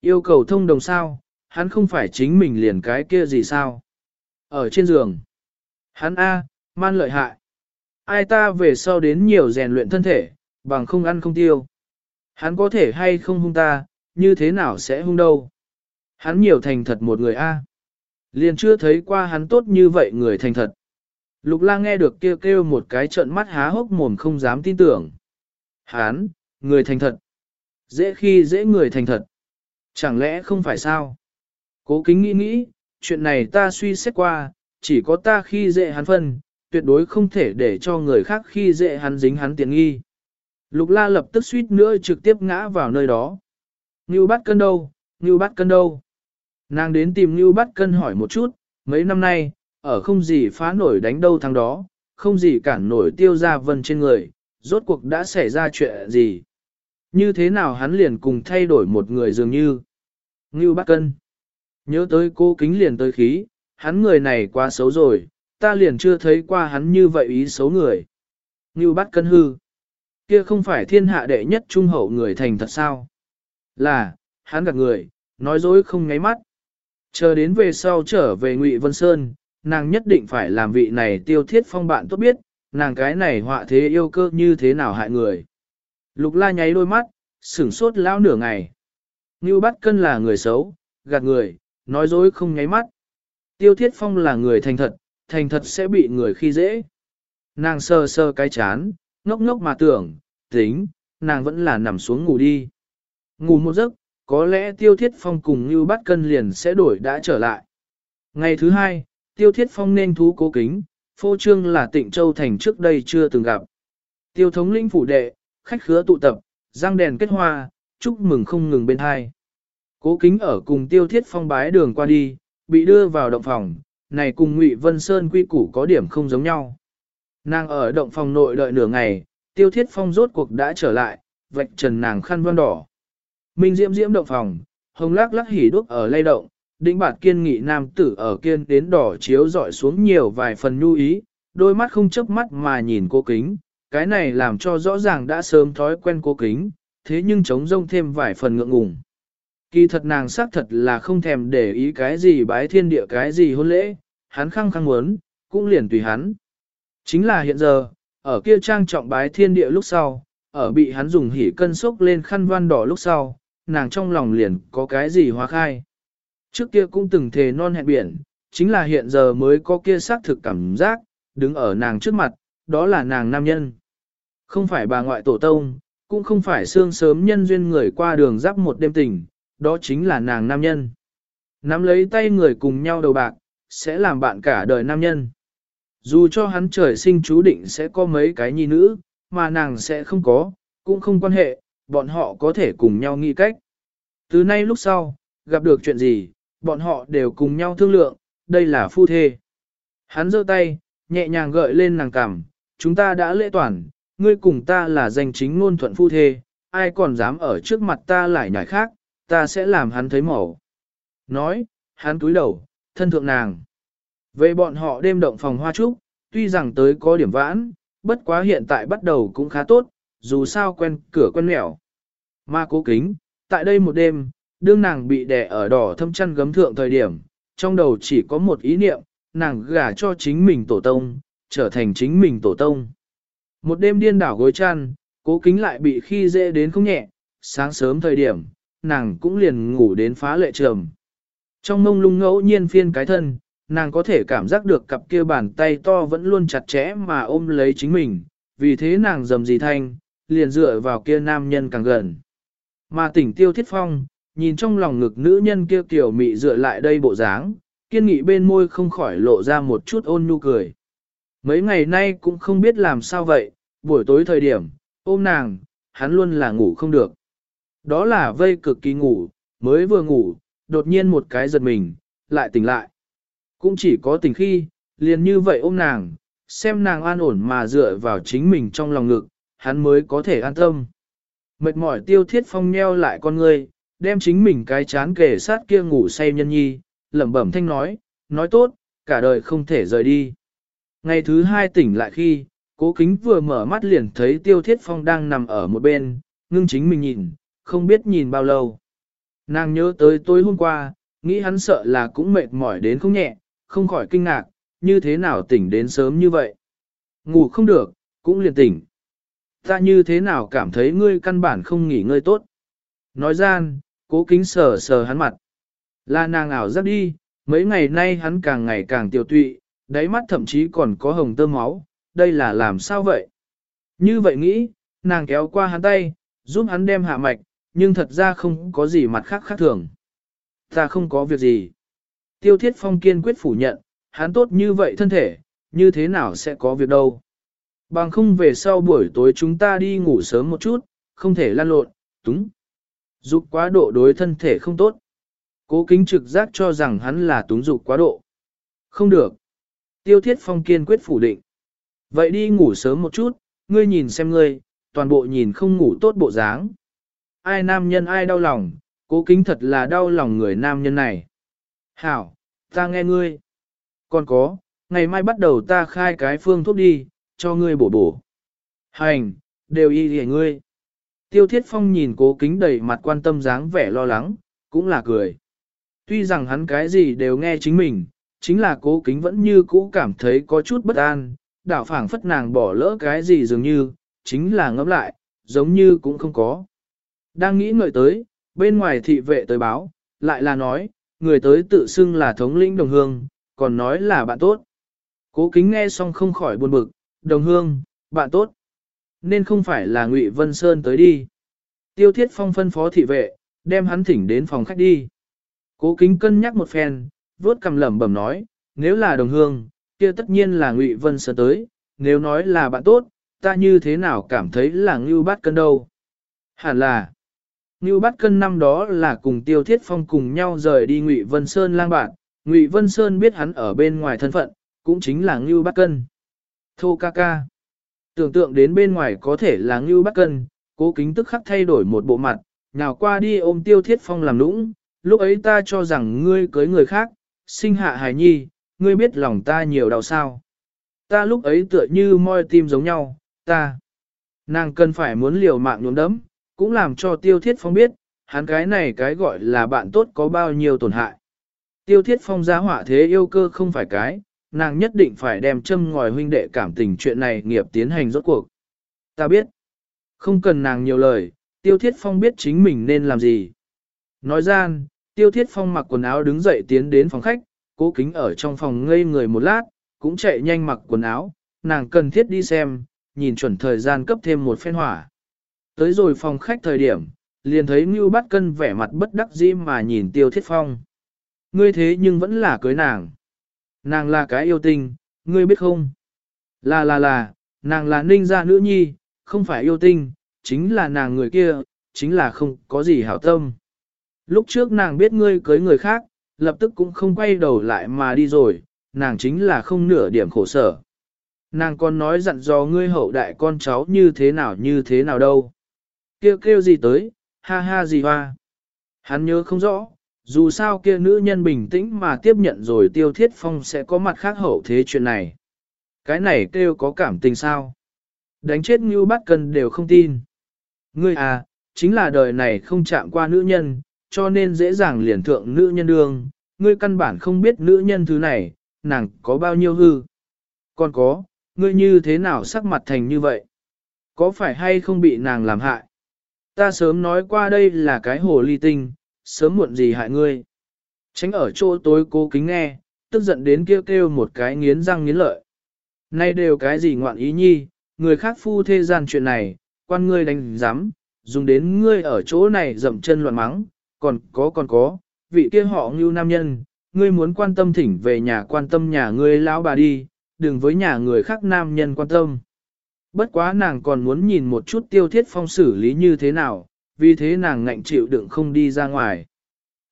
S1: Yêu cầu thông đồng sao, hắn không phải chính mình liền cái kia gì sao. Ở trên giường. Hắn A, man lợi hại. Ai ta về sau đến nhiều rèn luyện thân thể, bằng không ăn không tiêu. Hắn có thể hay không hung ta, như thế nào sẽ hung đâu. Hắn nhiều thành thật một người A. Liền chưa thấy qua hắn tốt như vậy người thành thật. Lục la nghe được kêu kêu một cái trợn mắt há hốc mồm không dám tin tưởng. Hán, người thành thật. Dễ khi dễ người thành thật. Chẳng lẽ không phải sao? Cố kính nghĩ nghĩ, chuyện này ta suy xét qua, chỉ có ta khi dễ hắn phân, tuyệt đối không thể để cho người khác khi dễ hắn dính hắn tiền nghi. Lục la lập tức suýt nữa trực tiếp ngã vào nơi đó. Ngưu bắt cân đâu, ngưu bắt cân đâu. Nàng đến tìm ngưu bắt cân hỏi một chút, mấy năm nay, ở không gì phá nổi đánh đâu thằng đó, không gì cản nổi tiêu ra vân trên người, rốt cuộc đã xảy ra chuyện gì. Như thế nào hắn liền cùng thay đổi một người dường như. Ngưu bắt cân. Nhớ tới cô kính liền tới khí, hắn người này quá xấu rồi, ta liền chưa thấy qua hắn như vậy ý xấu người. Ngưu bắt cân hư. Kia không phải thiên hạ đệ nhất trung hậu người thành thật sao? Là, hắn gạt người, nói dối không ngáy mắt. Chờ đến về sau trở về Ngụy Vân Sơn, nàng nhất định phải làm vị này tiêu thiết phong bạn tốt biết, nàng cái này họa thế yêu cơ như thế nào hại người. Lục la nháy đôi mắt, sửng sốt lão nửa ngày. Ngưu bắt cân là người xấu, gạt người, nói dối không nháy mắt. Tiêu thiết phong là người thành thật, thành thật sẽ bị người khi dễ. Nàng sơ sơ cái chán, ngốc ngốc mà tưởng, tính, nàng vẫn là nằm xuống ngủ đi. Ngủ một giấc, có lẽ tiêu thiết phong cùng như bắt cân liền sẽ đổi đã trở lại. Ngày thứ hai, tiêu thiết phong nên thú cố kính, phô trương là tịnh châu thành trước đây chưa từng gặp. Tiêu thống lĩnh phủ đệ, khách khứa tụ tập, răng đèn kết hoa, chúc mừng không ngừng bên hai. Cố kính ở cùng tiêu thiết phong bái đường qua đi, bị đưa vào động phòng, này cùng Ngụy Vân Sơn quy củ có điểm không giống nhau. Nàng ở động phòng nội đợi nửa ngày, tiêu thiết phong rốt cuộc đã trở lại, vạch trần nàng khăn vân đỏ. Minh diễm diễm động phòng, hồng lắc lắc hỉ đuốc ở lay động, đĩnh bạt kiên nghị nam tử ở kiên đến đỏ chiếu dọi xuống nhiều vài phần nhu ý, đôi mắt không chớp mắt mà nhìn cô kính, cái này làm cho rõ ràng đã sớm thói quen cô kính, thế nhưng chống rông thêm vài phần ngượng ngùng. Kỳ thật nàng xác thật là không thèm để ý cái gì bái thiên địa cái gì hôn lễ, hắn khăng khăng muốn, cũng liền tùy hắn. Chính là hiện giờ, ở kia trang trọng bái thiên địa lúc sau, ở bị hắn dùng hỉ cân sốc lên khăn văn đỏ lúc sau, nàng trong lòng liền có cái gì hóa khai. Trước kia cũng từng thề non hẹn biển, chính là hiện giờ mới có kia xác thực cảm giác, đứng ở nàng trước mặt, đó là nàng nam nhân. Không phải bà ngoại tổ tông, cũng không phải xương sớm nhân duyên người qua đường giáp một đêm tình, đó chính là nàng nam nhân. Nắm lấy tay người cùng nhau đầu bạc, sẽ làm bạn cả đời nam nhân. Dù cho hắn trời sinh chú định sẽ có mấy cái nhi nữ, mà nàng sẽ không có, cũng không quan hệ, bọn họ có thể cùng nhau nghĩ cách. Từ nay lúc sau, gặp được chuyện gì, bọn họ đều cùng nhau thương lượng, đây là phu thê. Hắn giơ tay, nhẹ nhàng gợi lên nàng cằm, chúng ta đã lễ toàn, ngươi cùng ta là danh chính ngôn thuận phu thê, ai còn dám ở trước mặt ta lại nhảy khác, ta sẽ làm hắn thấy màu. Nói, hắn cúi đầu, thân thượng nàng. Về bọn họ đêm động phòng hoa trúc, tuy rằng tới có điểm vãn, bất quá hiện tại bắt đầu cũng khá tốt, dù sao quen cửa quen mẹo. Mà cố kính, tại đây một đêm, đương nàng bị đè ở đỏ thâm chăn gấm thượng thời điểm, trong đầu chỉ có một ý niệm, nàng gả cho chính mình tổ tông, trở thành chính mình tổ tông. Một đêm điên đảo gối chăn, cố kính lại bị khi dễ đến không nhẹ, sáng sớm thời điểm, nàng cũng liền ngủ đến phá lệ trầm. Trong mông lung ngẫu nhiên phiên cái thân, nàng có thể cảm giác được cặp kia bàn tay to vẫn luôn chặt chẽ mà ôm lấy chính mình, vì thế nàng dầm gì thanh, liền dựa vào kia nam nhân càng gần. Mà tỉnh tiêu thiết phong, nhìn trong lòng ngực nữ nhân kia tiểu mị dựa lại đây bộ dáng, kiên nghị bên môi không khỏi lộ ra một chút ôn nhu cười. Mấy ngày nay cũng không biết làm sao vậy, buổi tối thời điểm, ôm nàng, hắn luôn là ngủ không được. Đó là vây cực kỳ ngủ, mới vừa ngủ, đột nhiên một cái giật mình, lại tỉnh lại. Cũng chỉ có tỉnh khi, liền như vậy ôm nàng, xem nàng an ổn mà dựa vào chính mình trong lòng ngực, hắn mới có thể an tâm. Mệt mỏi tiêu thiết phong nheo lại con ngươi, đem chính mình cái chán kề sát kia ngủ say nhân nhi, lẩm bẩm thanh nói, nói tốt, cả đời không thể rời đi. Ngày thứ hai tỉnh lại khi, cố kính vừa mở mắt liền thấy tiêu thiết phong đang nằm ở một bên, ngưng chính mình nhìn, không biết nhìn bao lâu. Nàng nhớ tới tối hôm qua, nghĩ hắn sợ là cũng mệt mỏi đến không nhẹ, không khỏi kinh ngạc, như thế nào tỉnh đến sớm như vậy. Ngủ không được, cũng liền tỉnh. Ta như thế nào cảm thấy ngươi căn bản không nghỉ ngơi tốt. Nói gian, cố kính sờ sờ hắn mặt. Là nàng ảo giác đi, mấy ngày nay hắn càng ngày càng tiêu tụy, đáy mắt thậm chí còn có hồng tơ máu, đây là làm sao vậy? Như vậy nghĩ, nàng kéo qua hắn tay, giúp hắn đem hạ mạch, nhưng thật ra không có gì mặt khác khác thường. Ta không có việc gì. Tiêu thiết phong kiên quyết phủ nhận, hắn tốt như vậy thân thể, như thế nào sẽ có việc đâu. Bằng không về sau buổi tối chúng ta đi ngủ sớm một chút, không thể lan lộn, túng. Dục quá độ đối thân thể không tốt. Cố kính trực giác cho rằng hắn là túng dục quá độ. Không được. Tiêu thiết phong kiên quyết phủ định. Vậy đi ngủ sớm một chút, ngươi nhìn xem ngươi, toàn bộ nhìn không ngủ tốt bộ dáng. Ai nam nhân ai đau lòng, cố kính thật là đau lòng người nam nhân này. Hảo, ta nghe ngươi. Còn có, ngày mai bắt đầu ta khai cái phương thuốc đi, cho ngươi bổ bổ. Hành, đều y hề ngươi. Tiêu thiết phong nhìn cố kính đầy mặt quan tâm dáng vẻ lo lắng, cũng là cười. Tuy rằng hắn cái gì đều nghe chính mình, chính là cố kính vẫn như cũ cảm thấy có chút bất an, đảo phảng phất nàng bỏ lỡ cái gì dường như, chính là ngẫm lại, giống như cũng không có. Đang nghĩ ngợi tới, bên ngoài thị vệ tới báo, lại là nói, người tới tự xưng là thống lĩnh đồng hương, còn nói là bạn tốt. Cố kính nghe xong không khỏi buồn bực, đồng hương, bạn tốt. Nên không phải là Ngụy Vân Sơn tới đi. Tiêu Thiết Phong phân phó thị vệ, đem hắn thỉnh đến phòng khách đi. Cố kính cân nhắc một phen, vuốt cầm lẩm bẩm nói, nếu là đồng hương, kia tất nhiên là Ngụy Vân Sơn tới, nếu nói là bạn tốt, ta như thế nào cảm thấy là Ngưu Bát Cân đâu. Hẳn là, Ngưu Bát Cân năm đó là cùng Tiêu Thiết Phong cùng nhau rời đi Ngụy Vân Sơn lang bạn, Ngụy Vân Sơn biết hắn ở bên ngoài thân phận, cũng chính là Ngưu Bát Cân. Thô ca ca. Tưởng tượng đến bên ngoài có thể là Ngưu bắc Cân, cố kính tức khắc thay đổi một bộ mặt, nào qua đi ôm Tiêu Thiết Phong làm nũng, lúc ấy ta cho rằng ngươi cưới người khác, sinh hạ hài nhi, ngươi biết lòng ta nhiều đau sao. Ta lúc ấy tựa như moi tim giống nhau, ta. Nàng cần phải muốn liều mạng nhuốm đấm, cũng làm cho tiêu thiết phong biết, hắn cái này cái gọi là bạn tốt có bao nhiêu tổn hại. Tiêu thiết phong giá hỏa thế yêu cơ không phải cái, nàng nhất định phải đem châm ngòi huynh đệ cảm tình chuyện này nghiệp tiến hành rốt cuộc. Ta biết, không cần nàng nhiều lời, tiêu thiết phong biết chính mình nên làm gì. Nói gian, tiêu thiết phong mặc quần áo đứng dậy tiến đến phòng khách, cố kính ở trong phòng ngây người một lát, cũng chạy nhanh mặc quần áo, nàng cần thiết đi xem, nhìn chuẩn thời gian cấp thêm một phen hỏa. Tới rồi phòng khách thời điểm, liền thấy Ngưu Bát Cân vẻ mặt bất đắc dĩ mà nhìn Tiêu Thiết Phong. Ngươi thế nhưng vẫn là cưới nàng. Nàng là cái yêu tinh, ngươi biết không? Là là là, nàng là ninh gia nữ nhi, không phải yêu tinh, chính là nàng người kia, chính là không có gì hảo tâm. Lúc trước nàng biết ngươi cưới người khác, lập tức cũng không quay đầu lại mà đi rồi, nàng chính là không nửa điểm khổ sở. Nàng còn nói dặn dò ngươi hậu đại con cháu như thế nào như thế nào đâu. Kêu kêu gì tới, ha ha gì hoa. Hắn nhớ không rõ, dù sao kia nữ nhân bình tĩnh mà tiếp nhận rồi tiêu thiết phong sẽ có mặt khác hậu thế chuyện này. Cái này kêu có cảm tình sao? Đánh chết như bắt cần đều không tin. Ngươi à, chính là đời này không chạm qua nữ nhân, cho nên dễ dàng liền thượng nữ nhân đương, ngươi căn bản không biết nữ nhân thứ này, nàng có bao nhiêu hư. Còn có, ngươi như thế nào sắc mặt thành như vậy? Có phải hay không bị nàng làm hại? Ta sớm nói qua đây là cái hồ ly tinh, sớm muộn gì hại ngươi. Tránh ở chỗ tối cố kính nghe, tức giận đến kêu kêu một cái nghiến răng nghiến lợi. Nay đều cái gì ngoạn ý nhi, người khác phu thế gian chuyện này, quan ngươi đánh giám, dùng đến ngươi ở chỗ này dậm chân loạn mắng, còn có còn có, vị kia họ ngưu nam nhân, ngươi muốn quan tâm thỉnh về nhà quan tâm nhà ngươi lão bà đi, đừng với nhà người khác nam nhân quan tâm. Bất quá nàng còn muốn nhìn một chút tiêu thiết phong xử lý như thế nào, vì thế nàng ngạnh chịu đựng không đi ra ngoài.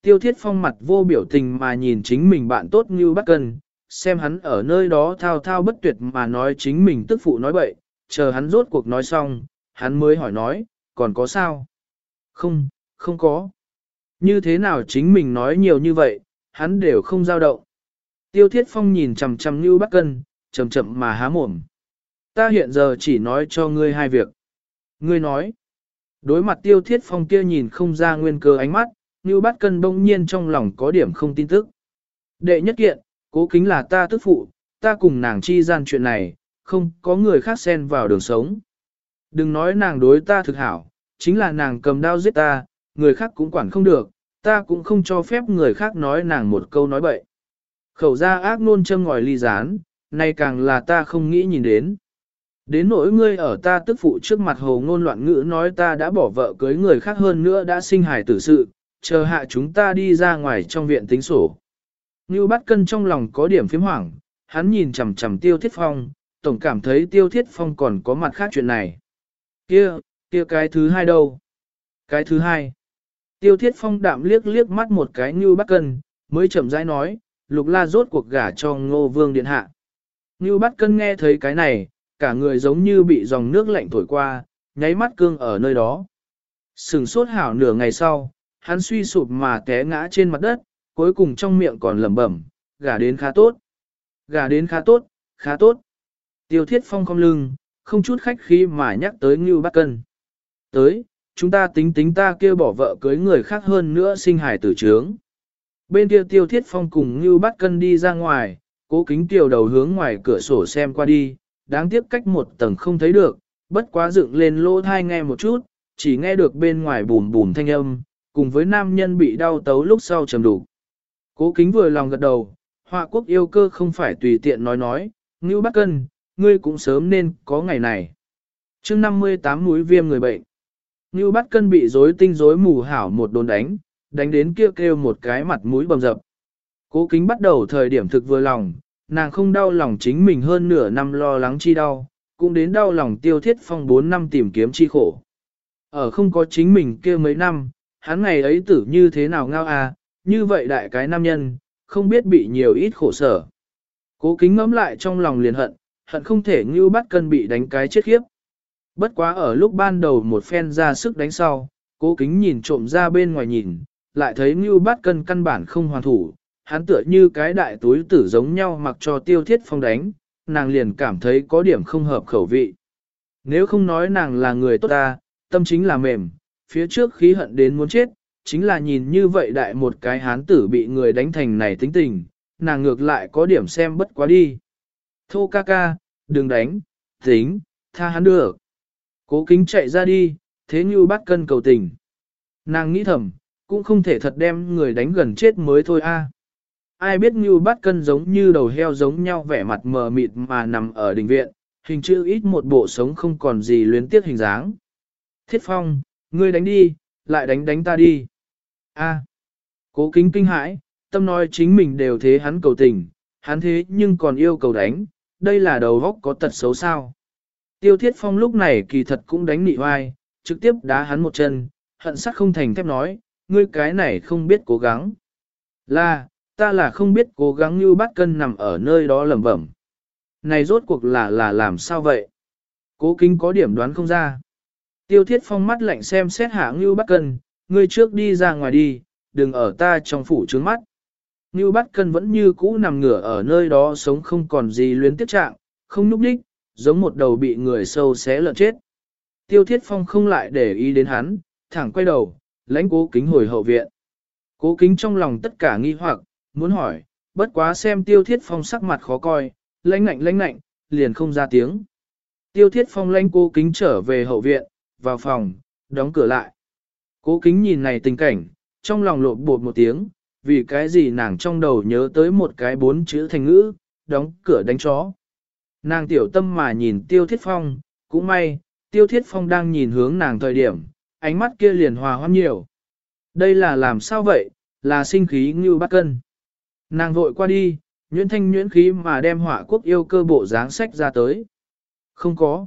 S1: Tiêu thiết phong mặt vô biểu tình mà nhìn chính mình bạn tốt như bắt cân, xem hắn ở nơi đó thao thao bất tuyệt mà nói chính mình tức phụ nói bậy, chờ hắn rốt cuộc nói xong, hắn mới hỏi nói, còn có sao? Không, không có. Như thế nào chính mình nói nhiều như vậy, hắn đều không dao động. Tiêu Thiết Phong nhìn chằm chằm như Bắc Cân, chậm chậm mà há mồm. Ta hiện giờ chỉ nói cho ngươi hai việc. Ngươi nói. Đối mặt Tiêu Thiết Phong kia nhìn không ra nguyên cơ ánh mắt, như bát Cân bỗng nhiên trong lòng có điểm không tin tức. Đệ nhất kiện, cố kính là ta tức phụ, ta cùng nàng chi gian chuyện này, không có người khác xen vào đường sống. Đừng nói nàng đối ta thực hảo, chính là nàng cầm đao giết ta, người khác cũng quản không được, ta cũng không cho phép người khác nói nàng một câu nói bậy. Khẩu ra ác nôn châm ngòi ly gián, nay càng là ta không nghĩ nhìn đến. Đến nỗi ngươi ở ta tức phụ trước mặt hồ ngôn loạn ngữ nói ta đã bỏ vợ cưới người khác hơn nữa đã sinh hài tử sự, chờ hạ chúng ta đi ra ngoài trong viện tính sổ. Như bắt cân trong lòng có điểm phím hoảng, hắn nhìn chằm chằm tiêu thiết phong, tổng cảm thấy tiêu thiết phong còn có mặt khác chuyện này. Kia, kia cái thứ hai đâu? Cái thứ hai. Tiêu thiết phong đạm liếc liếc mắt một cái như bắt cân, mới chậm rãi nói, lục la rốt cuộc gả cho ngô vương điện hạ. Như bắt cân nghe thấy cái này, cả người giống như bị dòng nước lạnh thổi qua, nháy mắt cương ở nơi đó. Sừng sốt hảo nửa ngày sau, hắn suy sụp mà té ngã trên mặt đất, cuối cùng trong miệng còn lẩm bẩm, gà đến khá tốt. gà đến khá tốt, khá tốt. Tiêu thiết phong không lưng, không chút khách khí mà nhắc tới Ngưu Bác Cân. Tới, chúng ta tính tính ta kêu bỏ vợ cưới người khác hơn nữa sinh hải tử trướng. Bên kia tiêu thiết phong cùng Ngưu Bác Cân đi ra ngoài, cố kính tiểu đầu hướng ngoài cửa sổ xem qua đi, đáng tiếc cách một tầng không thấy được, bất quá dựng lên lỗ thai nghe một chút, chỉ nghe được bên ngoài bùm bùm thanh âm, cùng với nam nhân bị đau tấu lúc sau trầm đủ. Cố kính vừa lòng gật đầu, họa quốc yêu cơ không phải tùy tiện nói nói, Ngưu bác Cân, ngươi cũng sớm nên có ngày này. chương 58 núi viêm người bệnh. Ngưu bác Cân bị rối tinh rối mù hảo một đồn đánh, đánh đến kia kêu, kêu một cái mặt mũi bầm dập. Cố kính bắt đầu thời điểm thực vừa lòng, nàng không đau lòng chính mình hơn nửa năm lo lắng chi đau, cũng đến đau lòng tiêu thiết phong 4 năm tìm kiếm chi khổ. Ở không có chính mình kia mấy năm, hắn ngày ấy tử như thế nào ngao à, như vậy đại cái nam nhân, không biết bị nhiều ít khổ sở. Cố kính ngẫm lại trong lòng liền hận, hận không thể như bắt cân bị đánh cái chết khiếp. Bất quá ở lúc ban đầu một phen ra sức đánh sau, cố kính nhìn trộm ra bên ngoài nhìn, lại thấy như bắt cân căn bản không hoàn thủ, hắn tựa như cái đại túi tử giống nhau mặc cho tiêu thiết phong đánh, nàng liền cảm thấy có điểm không hợp khẩu vị. Nếu không nói nàng là người tốt ta, tâm chính là mềm, phía trước khí hận đến muốn chết, chính là nhìn như vậy đại một cái hán tử bị người đánh thành này tính tình, nàng ngược lại có điểm xem bất quá đi. Thô ca ca, đừng đánh, tính, tha hắn được. Cố kính chạy ra đi, thế như bắt cân cầu tình. Nàng nghĩ thầm, cũng không thể thật đem người đánh gần chết mới thôi a. Ai biết như bắt cân giống như đầu heo giống nhau vẻ mặt mờ mịt mà nằm ở đình viện, hình chữ ít một bộ sống không còn gì luyến tiếc hình dáng. Thiết phong, ngươi đánh đi, lại đánh đánh ta đi. A. Cố kính kinh hãi, tâm nói chính mình đều thế hắn cầu tình, hắn thế nhưng còn yêu cầu đánh, đây là đầu góc có tật xấu sao. Tiêu thiết phong lúc này kỳ thật cũng đánh nị vai, trực tiếp đá hắn một chân, hận sắc không thành thép nói, ngươi cái này không biết cố gắng. Là, ta là không biết cố gắng như bắt cân nằm ở nơi đó lẩm bẩm. Này rốt cuộc là là làm sao vậy? Cố kính có điểm đoán không ra. Tiêu thiết phong mắt lạnh xem xét hạ như bắt cân, ngươi trước đi ra ngoài đi, đừng ở ta trong phủ trướng mắt. Như Bát Cân vẫn như cũ nằm ngửa ở nơi đó sống không còn gì luyến tiếp trạng, không núp đích, giống một đầu bị người sâu xé lợn chết. Tiêu Thiết Phong không lại để ý đến hắn, thẳng quay đầu, lãnh cố kính hồi hậu viện. Cố kính trong lòng tất cả nghi hoặc, muốn hỏi, bất quá xem Tiêu Thiết Phong sắc mặt khó coi, lãnh ngạnh lãnh ngạnh, liền không ra tiếng. Tiêu Thiết Phong lãnh cố kính trở về hậu viện, vào phòng, đóng cửa lại. Cố kính nhìn này tình cảnh, trong lòng lộn bột một tiếng, vì cái gì nàng trong đầu nhớ tới một cái bốn chữ thành ngữ, đóng cửa đánh chó. Nàng tiểu tâm mà nhìn tiêu thiết phong, cũng may, tiêu thiết phong đang nhìn hướng nàng thời điểm, ánh mắt kia liền hòa hoãn nhiều. Đây là làm sao vậy, là sinh khí như bát cân. Nàng vội qua đi, nhuyễn thanh nhuyễn khí mà đem họa quốc yêu cơ bộ dáng sách ra tới. Không có.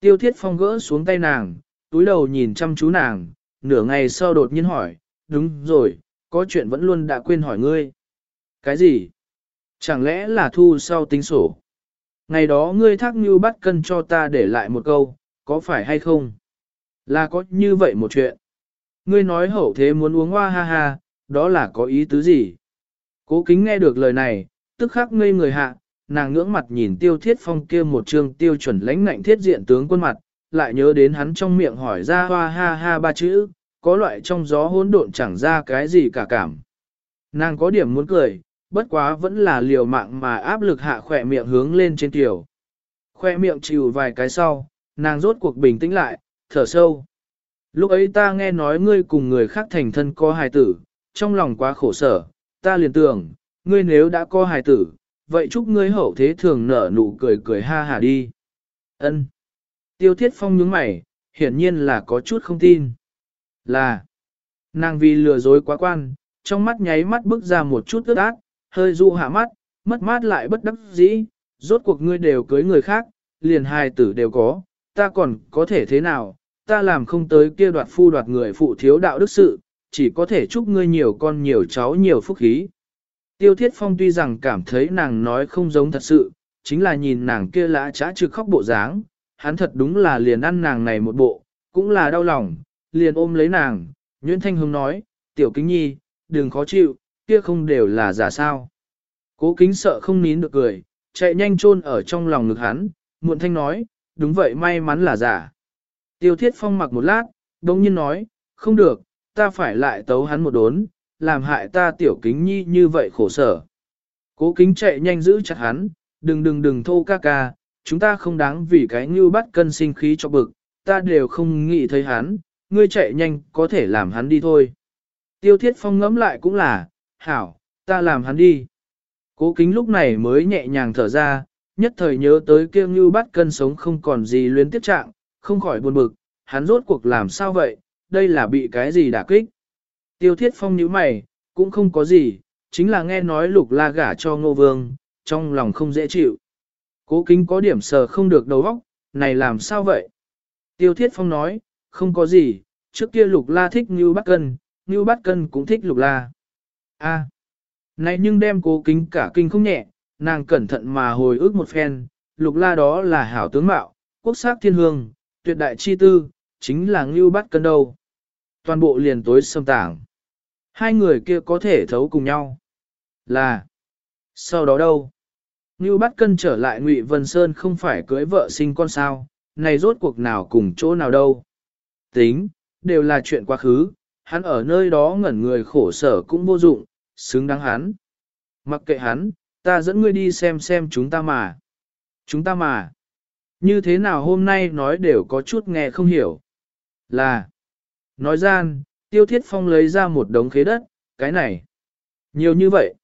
S1: Tiêu thiết phong gỡ xuống tay nàng, túi đầu nhìn chăm chú nàng, nửa ngày sau đột nhiên hỏi, đúng rồi, có chuyện vẫn luôn đã quên hỏi ngươi. Cái gì? Chẳng lẽ là thu sau tính sổ? Ngày đó ngươi thác như bắt cân cho ta để lại một câu, có phải hay không? Là có như vậy một chuyện. Ngươi nói hậu thế muốn uống hoa ha ha, đó là có ý tứ gì? Cố kính nghe được lời này, tức khắc ngây người hạ, nàng ngưỡng mặt nhìn tiêu thiết phong kia một trương tiêu chuẩn lãnh ngạnh thiết diện tướng quân mặt, lại nhớ đến hắn trong miệng hỏi ra hoa ha ha ba chữ, có loại trong gió hỗn độn chẳng ra cái gì cả cảm. Nàng có điểm muốn cười, bất quá vẫn là liều mạng mà áp lực hạ khỏe miệng hướng lên trên tiểu. Khoe miệng chịu vài cái sau, nàng rốt cuộc bình tĩnh lại, thở sâu. Lúc ấy ta nghe nói ngươi cùng người khác thành thân có hài tử, trong lòng quá khổ sở, ta liền tưởng, ngươi nếu đã có hài tử, vậy chúc ngươi hậu thế thường nở nụ cười cười ha hà đi. Ân. Tiêu thiết phong nhướng mày, hiển nhiên là có chút không tin. Là, nàng vì lừa dối quá quan, trong mắt nháy mắt bước ra một chút ướt át, hơi dụ hạ mắt, mất mát lại bất đắc dĩ, rốt cuộc ngươi đều cưới người khác, liền hài tử đều có, ta còn có thể thế nào, ta làm không tới kia đoạt phu đoạt người phụ thiếu đạo đức sự, chỉ có thể chúc ngươi nhiều con nhiều cháu nhiều phúc khí. Tiêu Thiết Phong tuy rằng cảm thấy nàng nói không giống thật sự, chính là nhìn nàng kia lã trá trực khóc bộ dáng, hắn thật đúng là liền ăn nàng này một bộ, cũng là đau lòng, liền ôm lấy nàng, Nguyễn Thanh Hưng nói, tiểu kính nhi, đừng khó chịu, kia không đều là giả sao. Cố kính sợ không nín được cười, chạy nhanh chôn ở trong lòng ngực hắn, muộn thanh nói, đúng vậy may mắn là giả. Tiêu thiết phong mặc một lát, đồng nhiên nói, không được, ta phải lại tấu hắn một đốn, làm hại ta tiểu kính nhi như vậy khổ sở. Cố kính chạy nhanh giữ chặt hắn, đừng đừng đừng thô ca ca, chúng ta không đáng vì cái như bắt cân sinh khí cho bực, ta đều không nghĩ thấy hắn, ngươi chạy nhanh có thể làm hắn đi thôi. Tiêu thiết phong ngẫm lại cũng là, hảo, ta làm hắn đi. Cố kính lúc này mới nhẹ nhàng thở ra, nhất thời nhớ tới kêu như bắt cân sống không còn gì luyến tiếp trạng, không khỏi buồn bực, hắn rốt cuộc làm sao vậy, đây là bị cái gì đả kích. Tiêu thiết phong nhíu mày, cũng không có gì, chính là nghe nói lục la gả cho ngô vương, trong lòng không dễ chịu. Cố kính có điểm sờ không được đầu óc, này làm sao vậy? Tiêu thiết phong nói, không có gì, trước kia lục la thích như bắt cân, như bắt cân cũng thích lục la. A, này nhưng đem cố kính cả kinh không nhẹ, nàng cẩn thận mà hồi ức một phen, lục la đó là hảo tướng mạo, quốc sắc thiên hương, tuyệt đại chi tư, chính là ngưu bắt cân đâu. Toàn bộ liền tối xâm tảng. Hai người kia có thể thấu cùng nhau. Là. Sau đó đâu? Ngưu bắt cân trở lại Ngụy Vân Sơn không phải cưới vợ sinh con sao, này rốt cuộc nào cùng chỗ nào đâu. Tính, đều là chuyện quá khứ, hắn ở nơi đó ngẩn người khổ sở cũng vô dụng, xứng đáng hắn. Mặc kệ hắn, ta dẫn ngươi đi xem xem chúng ta mà. Chúng ta mà. Như thế nào hôm nay nói đều có chút nghe không hiểu. Là. Nói gian, tiêu thiết phong lấy ra một đống khế đất, cái này. Nhiều như vậy.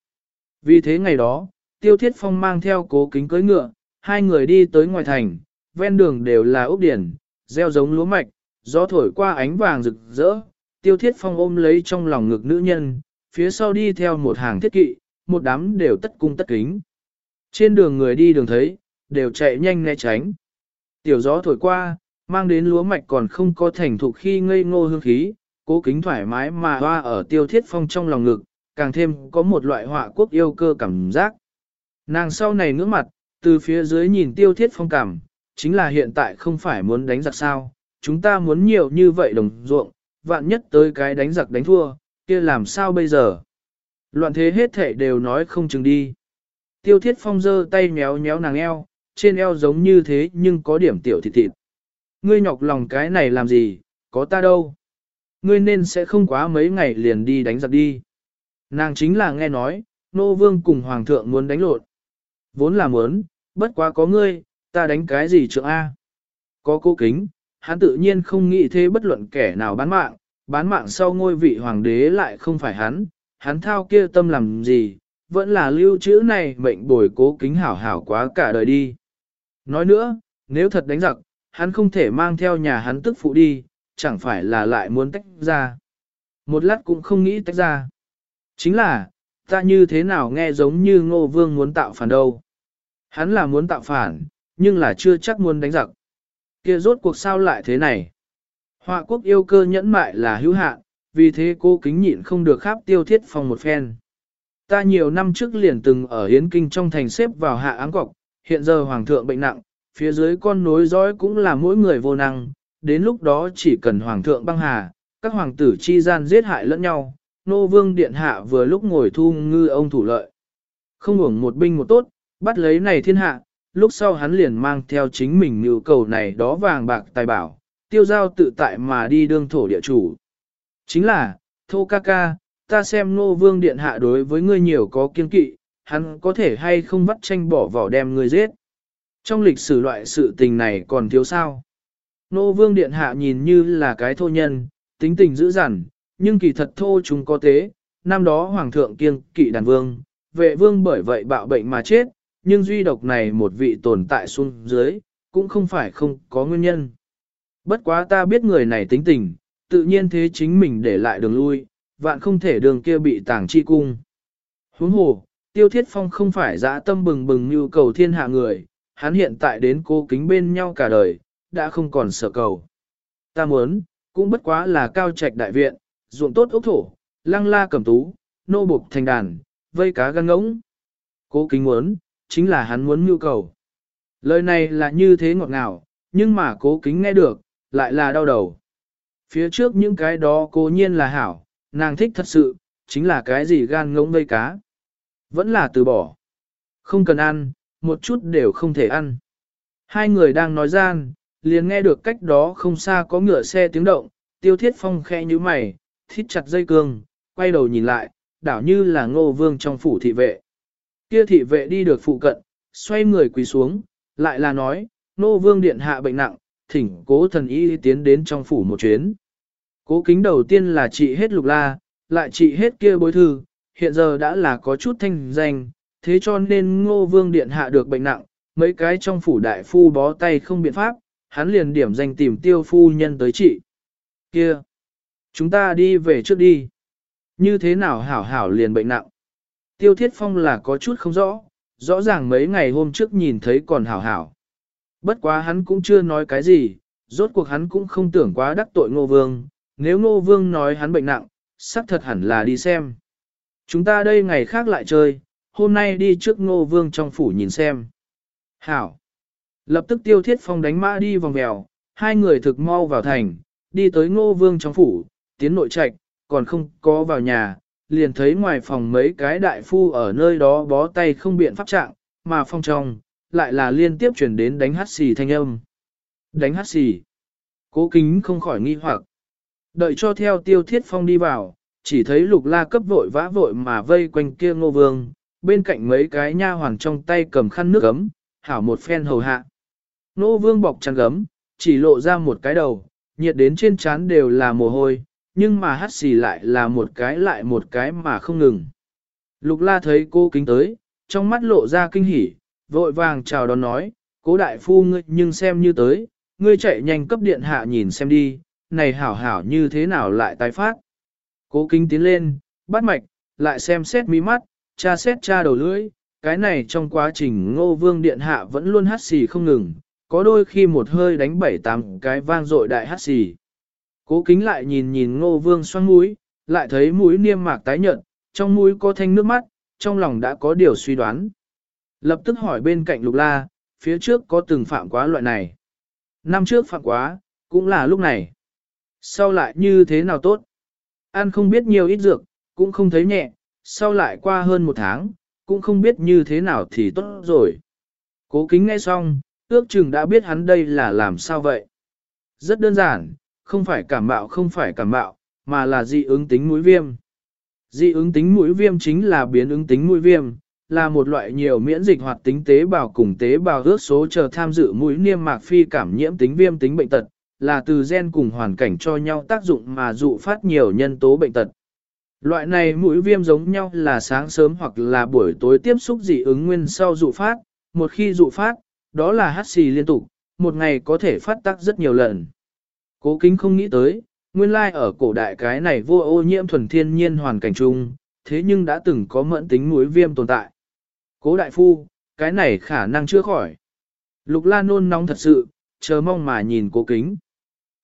S1: Vì thế ngày đó, tiêu thiết phong mang theo cố kính cưới ngựa, hai người đi tới ngoài thành, ven đường đều là ốc điển, gieo giống lúa mạch, gió thổi qua ánh vàng rực rỡ, tiêu thiết phong ôm lấy trong lòng ngực nữ nhân, phía sau đi theo một hàng thiết kỵ, một đám đều tất cung tất kính. Trên đường người đi đường thấy, đều chạy nhanh né tránh. Tiểu gió thổi qua, mang đến lúa mạch còn không có thành thục khi ngây ngô hương khí, cố kính thoải mái mà hoa ở tiêu thiết phong trong lòng ngực, càng thêm có một loại họa quốc yêu cơ cảm giác. Nàng sau này ngưỡng mặt, từ phía dưới nhìn tiêu thiết phong cảm, chính là hiện tại không phải muốn đánh giặc sao, chúng ta muốn nhiều như vậy đồng ruộng, vạn nhất tới cái đánh giặc đánh thua, kia làm sao bây giờ? Loạn thế hết thể đều nói không chừng đi. Tiêu thiết phong giơ tay méo méo nàng eo, trên eo giống như thế nhưng có điểm tiểu thịt thịt. Ngươi nhọc lòng cái này làm gì, có ta đâu. Ngươi nên sẽ không quá mấy ngày liền đi đánh giặc đi. Nàng chính là nghe nói, nô vương cùng hoàng thượng muốn đánh lộn. Vốn là muốn, bất quá có ngươi, ta đánh cái gì trượng A. Có cố kính, hắn tự nhiên không nghĩ thế bất luận kẻ nào bán mạng, bán mạng sau ngôi vị hoàng đế lại không phải hắn, hắn thao kia tâm làm gì, vẫn là lưu trữ này mệnh bồi cố kính hảo hảo quá cả đời đi. Nói nữa, nếu thật đánh giặc, hắn không thể mang theo nhà hắn tức phụ đi, chẳng phải là lại muốn tách ra. Một lát cũng không nghĩ tách ra. Chính là, ta như thế nào nghe giống như ngô vương muốn tạo phản đâu. Hắn là muốn tạo phản, nhưng là chưa chắc muốn đánh giặc. kia rốt cuộc sao lại thế này? Họa quốc yêu cơ nhẫn mại là hữu hạn, vì thế cô kính nhịn không được khắp tiêu thiết phòng một phen. Ta nhiều năm trước liền từng ở Hiến Kinh trong thành xếp vào hạ áng cọc, hiện giờ hoàng thượng bệnh nặng, phía dưới con nối dõi cũng là mỗi người vô năng, đến lúc đó chỉ cần hoàng thượng băng hà, các hoàng tử chi gian giết hại lẫn nhau, nô vương điện hạ vừa lúc ngồi thu ngư ông thủ lợi. Không hưởng một binh một tốt, bắt lấy này thiên hạ, lúc sau hắn liền mang theo chính mình nhu cầu này đó vàng bạc tài bảo, tiêu giao tự tại mà đi đương thổ địa chủ. Chính là, thô ca ca, ta xem nô vương điện hạ đối với ngươi nhiều có kiên kỵ, hắn có thể hay không vắt tranh bỏ vỏ đem ngươi giết. Trong lịch sử loại sự tình này còn thiếu sao. Nô vương điện hạ nhìn như là cái thô nhân, tính tình dữ dằn, nhưng kỳ thật thô chúng có tế, năm đó hoàng thượng kiêng kỵ đàn vương, vệ vương bởi vậy bạo bệnh mà chết, nhưng duy độc này một vị tồn tại xuống dưới, cũng không phải không có nguyên nhân. Bất quá ta biết người này tính tình, tự nhiên thế chính mình để lại đường lui, vạn không thể đường kia bị tàng chi cung. Huống hồ, tiêu thiết phong không phải dã tâm bừng bừng như cầu thiên hạ người, hắn hiện tại đến cô kính bên nhau cả đời, đã không còn sợ cầu. Ta muốn, cũng bất quá là cao trạch đại viện, ruộng tốt ốc thổ, lăng la cẩm tú, nô buộc thành đàn, vây cá gan ngỗng. Cố kính muốn, chính là hắn muốn mưu cầu. Lời này là như thế ngọt ngào, nhưng mà cố kính nghe được, lại là đau đầu. Phía trước những cái đó cố nhiên là hảo, nàng thích thật sự, chính là cái gì gan ngỗng vây cá. Vẫn là từ bỏ. Không cần ăn, một chút đều không thể ăn. Hai người đang nói gian, liền nghe được cách đó không xa có ngựa xe tiếng động, tiêu thiết phong khe như mày, thít chặt dây cương, quay đầu nhìn lại, đảo như là ngô vương trong phủ thị vệ. Kia thị vệ đi được phụ cận, xoay người quỳ xuống, lại là nói, ngô vương điện hạ bệnh nặng, thỉnh cố thần y tiến đến trong phủ một chuyến. Cố kính đầu tiên là trị hết lục la, lại trị hết kia bối thư, hiện giờ đã là có chút thanh danh, thế cho nên ngô vương điện hạ được bệnh nặng, mấy cái trong phủ đại phu bó tay không biện pháp, hắn liền điểm danh tìm tiêu phu nhân tới trị. Kia! Chúng ta đi về trước đi. Như thế nào hảo hảo liền bệnh nặng? Tiêu thiết phong là có chút không rõ, rõ ràng mấy ngày hôm trước nhìn thấy còn hảo hảo. Bất quá hắn cũng chưa nói cái gì, rốt cuộc hắn cũng không tưởng quá đắc tội ngô vương, nếu ngô vương nói hắn bệnh nặng, xác thật hẳn là đi xem. Chúng ta đây ngày khác lại chơi, hôm nay đi trước ngô vương trong phủ nhìn xem. Hảo! Lập tức tiêu thiết phong đánh mã đi vòng mèo, hai người thực mau vào thành, đi tới ngô vương trong phủ, tiến nội trạch, còn không có vào nhà, liền thấy ngoài phòng mấy cái đại phu ở nơi đó bó tay không biện pháp trạng, mà phong trong, lại là liên tiếp chuyển đến đánh hát xì thanh âm. Đánh hát xì. Cố kính không khỏi nghi hoặc. Đợi cho theo tiêu thiết phong đi vào, chỉ thấy lục la cấp vội vã vội mà vây quanh kia ngô vương, bên cạnh mấy cái nha hoàn trong tay cầm khăn nước ấm, hảo một phen hầu hạ. nô vương bọc chăn gấm, chỉ lộ ra một cái đầu, nhiệt đến trên trán đều là mồ hôi, nhưng mà hát xì lại là một cái lại một cái mà không ngừng. Lục la thấy cô kính tới, trong mắt lộ ra kinh hỉ, vội vàng chào đón nói, cố đại phu ngươi nhưng xem như tới, ngươi chạy nhanh cấp điện hạ nhìn xem đi, này hảo hảo như thế nào lại tái phát. Cố kính tiến lên, bắt mạch, lại xem xét mí mắt, Cha xét cha đầu lưỡi, cái này trong quá trình ngô vương điện hạ vẫn luôn hát xì không ngừng, có đôi khi một hơi đánh bảy tám cái vang dội đại hát xì. Cố kính lại nhìn nhìn ngô vương xoăn mũi, lại thấy mũi niêm mạc tái nhợt, trong mũi có thanh nước mắt, trong lòng đã có điều suy đoán. Lập tức hỏi bên cạnh lục la, phía trước có từng phạm quá loại này. Năm trước phạm quá, cũng là lúc này. Sau lại như thế nào tốt? An không biết nhiều ít dược, cũng không thấy nhẹ, sau lại qua hơn một tháng, cũng không biết như thế nào thì tốt rồi. Cố kính nghe xong, ước chừng đã biết hắn đây là làm sao vậy. Rất đơn giản, không phải cảm bạo không phải cảm bạo, mà là dị ứng tính mũi viêm. Dị ứng tính mũi viêm chính là biến ứng tính mũi viêm, là một loại nhiều miễn dịch hoạt tính tế bào cùng tế bào ước số chờ tham dự mũi niêm mạc phi cảm nhiễm tính viêm tính bệnh tật, là từ gen cùng hoàn cảnh cho nhau tác dụng mà dụ phát nhiều nhân tố bệnh tật. Loại này mũi viêm giống nhau là sáng sớm hoặc là buổi tối tiếp xúc dị ứng nguyên sau dụ phát, một khi dụ phát, đó là hát xì liên tục, một ngày có thể phát tác rất nhiều lần. Cố kính không nghĩ tới, nguyên lai ở cổ đại cái này vô ô nhiễm thuần thiên nhiên hoàn cảnh chung, thế nhưng đã từng có mẫn tính mũi viêm tồn tại. Cố đại phu, cái này khả năng chưa khỏi. Lục la nôn nóng thật sự, chờ mong mà nhìn cố kính.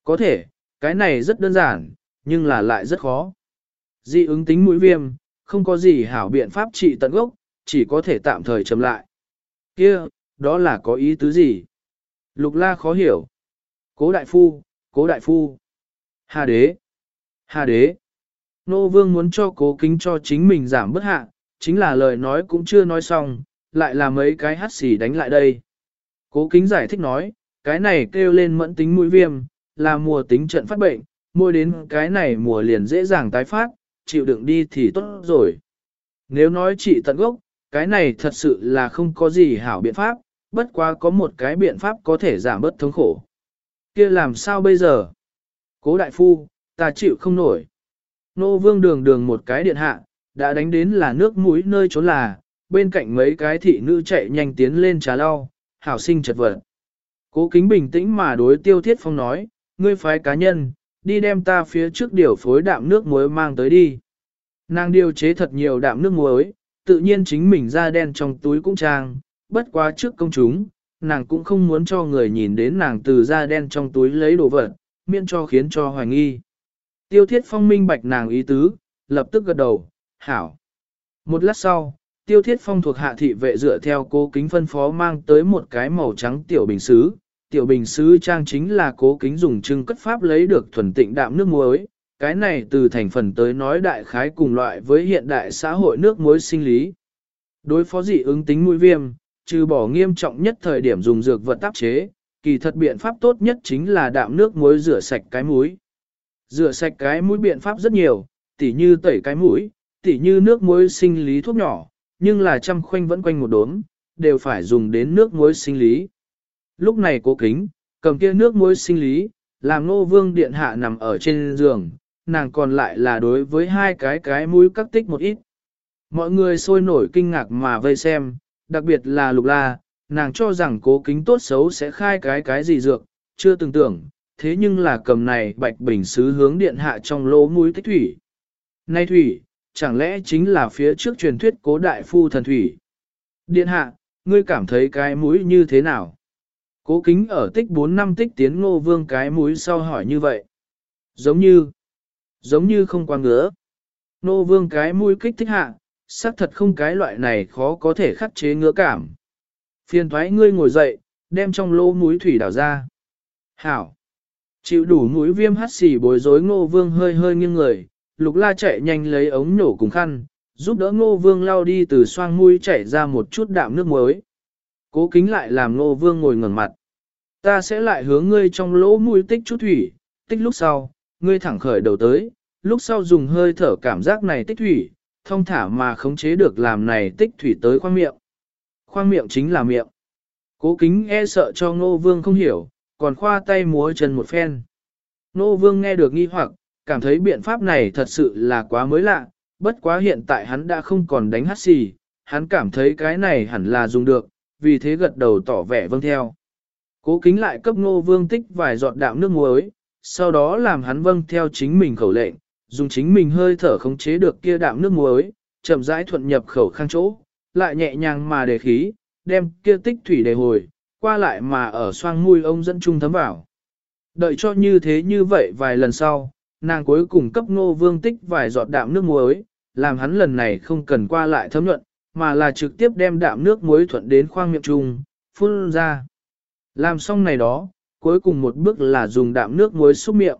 S1: Có thể, cái này rất đơn giản, nhưng là lại rất khó. Dị ứng tính mũi viêm, không có gì hảo biện pháp trị tận gốc, chỉ có thể tạm thời chấm lại. kia đó là có ý tứ gì? Lục la khó hiểu. Cố đại phu, cố đại phu. Hà đế, hà đế. Nô vương muốn cho cố kính cho chính mình giảm bớt hạ, chính là lời nói cũng chưa nói xong, lại là mấy cái hắt xì đánh lại đây. Cố kính giải thích nói, cái này kêu lên mẫn tính mũi viêm, là mùa tính trận phát bệnh, môi đến cái này mùa liền dễ dàng tái phát, chịu đựng đi thì tốt rồi. Nếu nói trị tận gốc, cái này thật sự là không có gì hảo biện pháp, bất quá có một cái biện pháp có thể giảm bớt thống khổ. kia làm sao bây giờ? Cố đại phu, ta chịu không nổi. Nô vương đường đường một cái điện hạ, đã đánh đến là nước mũi nơi trốn là, bên cạnh mấy cái thị nữ chạy nhanh tiến lên trà lau, hảo sinh chật vật. Cố kính bình tĩnh mà đối tiêu thiết phong nói, ngươi phái cá nhân, đi đem ta phía trước điều phối đạm nước muối mang tới đi. Nàng điều chế thật nhiều đạm nước muối, tự nhiên chính mình ra đen trong túi cũng trang, bất quá trước công chúng, nàng cũng không muốn cho người nhìn đến nàng từ da đen trong túi lấy đồ vật, miễn cho khiến cho hoài nghi. Tiêu thiết phong minh bạch nàng ý tứ, lập tức gật đầu, hảo. Một lát sau, tiêu thiết phong thuộc hạ thị vệ dựa theo cố kính phân phó mang tới một cái màu trắng tiểu bình xứ. Tiểu bình sứ trang chính là cố kính dùng trưng cất pháp lấy được thuần tịnh đạm nước muối. Cái này từ thành phần tới nói đại khái cùng loại với hiện đại xã hội nước muối sinh lý. Đối phó dị ứng tính mũi viêm, trừ bỏ nghiêm trọng nhất thời điểm dùng dược vật tác chế, kỳ thật biện pháp tốt nhất chính là đạm nước muối rửa sạch cái mũi. Rửa sạch cái mũi biện pháp rất nhiều, tỉ như tẩy cái mũi, tỉ như nước muối sinh lý thuốc nhỏ, nhưng là trăm khoanh vẫn quanh một đốm, đều phải dùng đến nước muối sinh lý. Lúc này cố kính, cầm kia nước muối sinh lý, làm nô vương điện hạ nằm ở trên giường, nàng còn lại là đối với hai cái cái mũi cắt tích một ít. Mọi người sôi nổi kinh ngạc mà vây xem, đặc biệt là lục la, nàng cho rằng cố kính tốt xấu sẽ khai cái cái gì dược, chưa từng tưởng, thế nhưng là cầm này bạch bình sứ hướng điện hạ trong lỗ mũi tích thủy. Nay thủy, chẳng lẽ chính là phía trước truyền thuyết cố đại phu thần thủy. Điện hạ, ngươi cảm thấy cái mũi như thế nào? Cố kính ở tích 4 năm tích tiến ngô vương cái mũi sau hỏi như vậy. Giống như, giống như không quan ngứa. Ngô vương cái mũi kích thích hạ, xác thật không cái loại này khó có thể khắc chế ngứa cảm. Phiền thoái ngươi ngồi dậy, đem trong lỗ mũi thủy đảo ra. Hảo. Chịu đủ mũi viêm hắt xì bối rối ngô vương hơi hơi nghiêng người, lục la chạy nhanh lấy ống nổ cùng khăn, giúp đỡ ngô vương lao đi từ xoang mũi chảy ra một chút đạm nước muối. Cố kính lại làm ngô vương ngồi ngẩn mặt. Ta sẽ lại hướng ngươi trong lỗ mũi tích chút thủy, tích lúc sau, ngươi thẳng khởi đầu tới, lúc sau dùng hơi thở cảm giác này tích thủy, thông thả mà khống chế được làm này tích thủy tới khoang miệng. Khoang miệng chính là miệng. Cố kính e sợ cho ngô vương không hiểu, còn khoa tay múa chân một phen. Ngô vương nghe được nghi hoặc, cảm thấy biện pháp này thật sự là quá mới lạ, bất quá hiện tại hắn đã không còn đánh hát xì, hắn cảm thấy cái này hẳn là dùng được, vì thế gật đầu tỏ vẻ vâng theo. Cố kính lại cấp ngô vương tích vài giọt đạm nước muối, sau đó làm hắn vâng theo chính mình khẩu lệnh, dùng chính mình hơi thở khống chế được kia đạm nước muối, chậm rãi thuận nhập khẩu khang chỗ, lại nhẹ nhàng mà đề khí, đem kia tích thủy đề hồi, qua lại mà ở xoang mùi ông dẫn trung thấm vào. Đợi cho như thế như vậy vài lần sau, nàng cuối cùng cấp ngô vương tích vài giọt đạm nước muối, làm hắn lần này không cần qua lại thấm nhuận, mà là trực tiếp đem đạm nước muối thuận đến khoang miệng trùng, phun ra. Làm xong này đó, cuối cùng một bước là dùng đạm nước muối xúc miệng.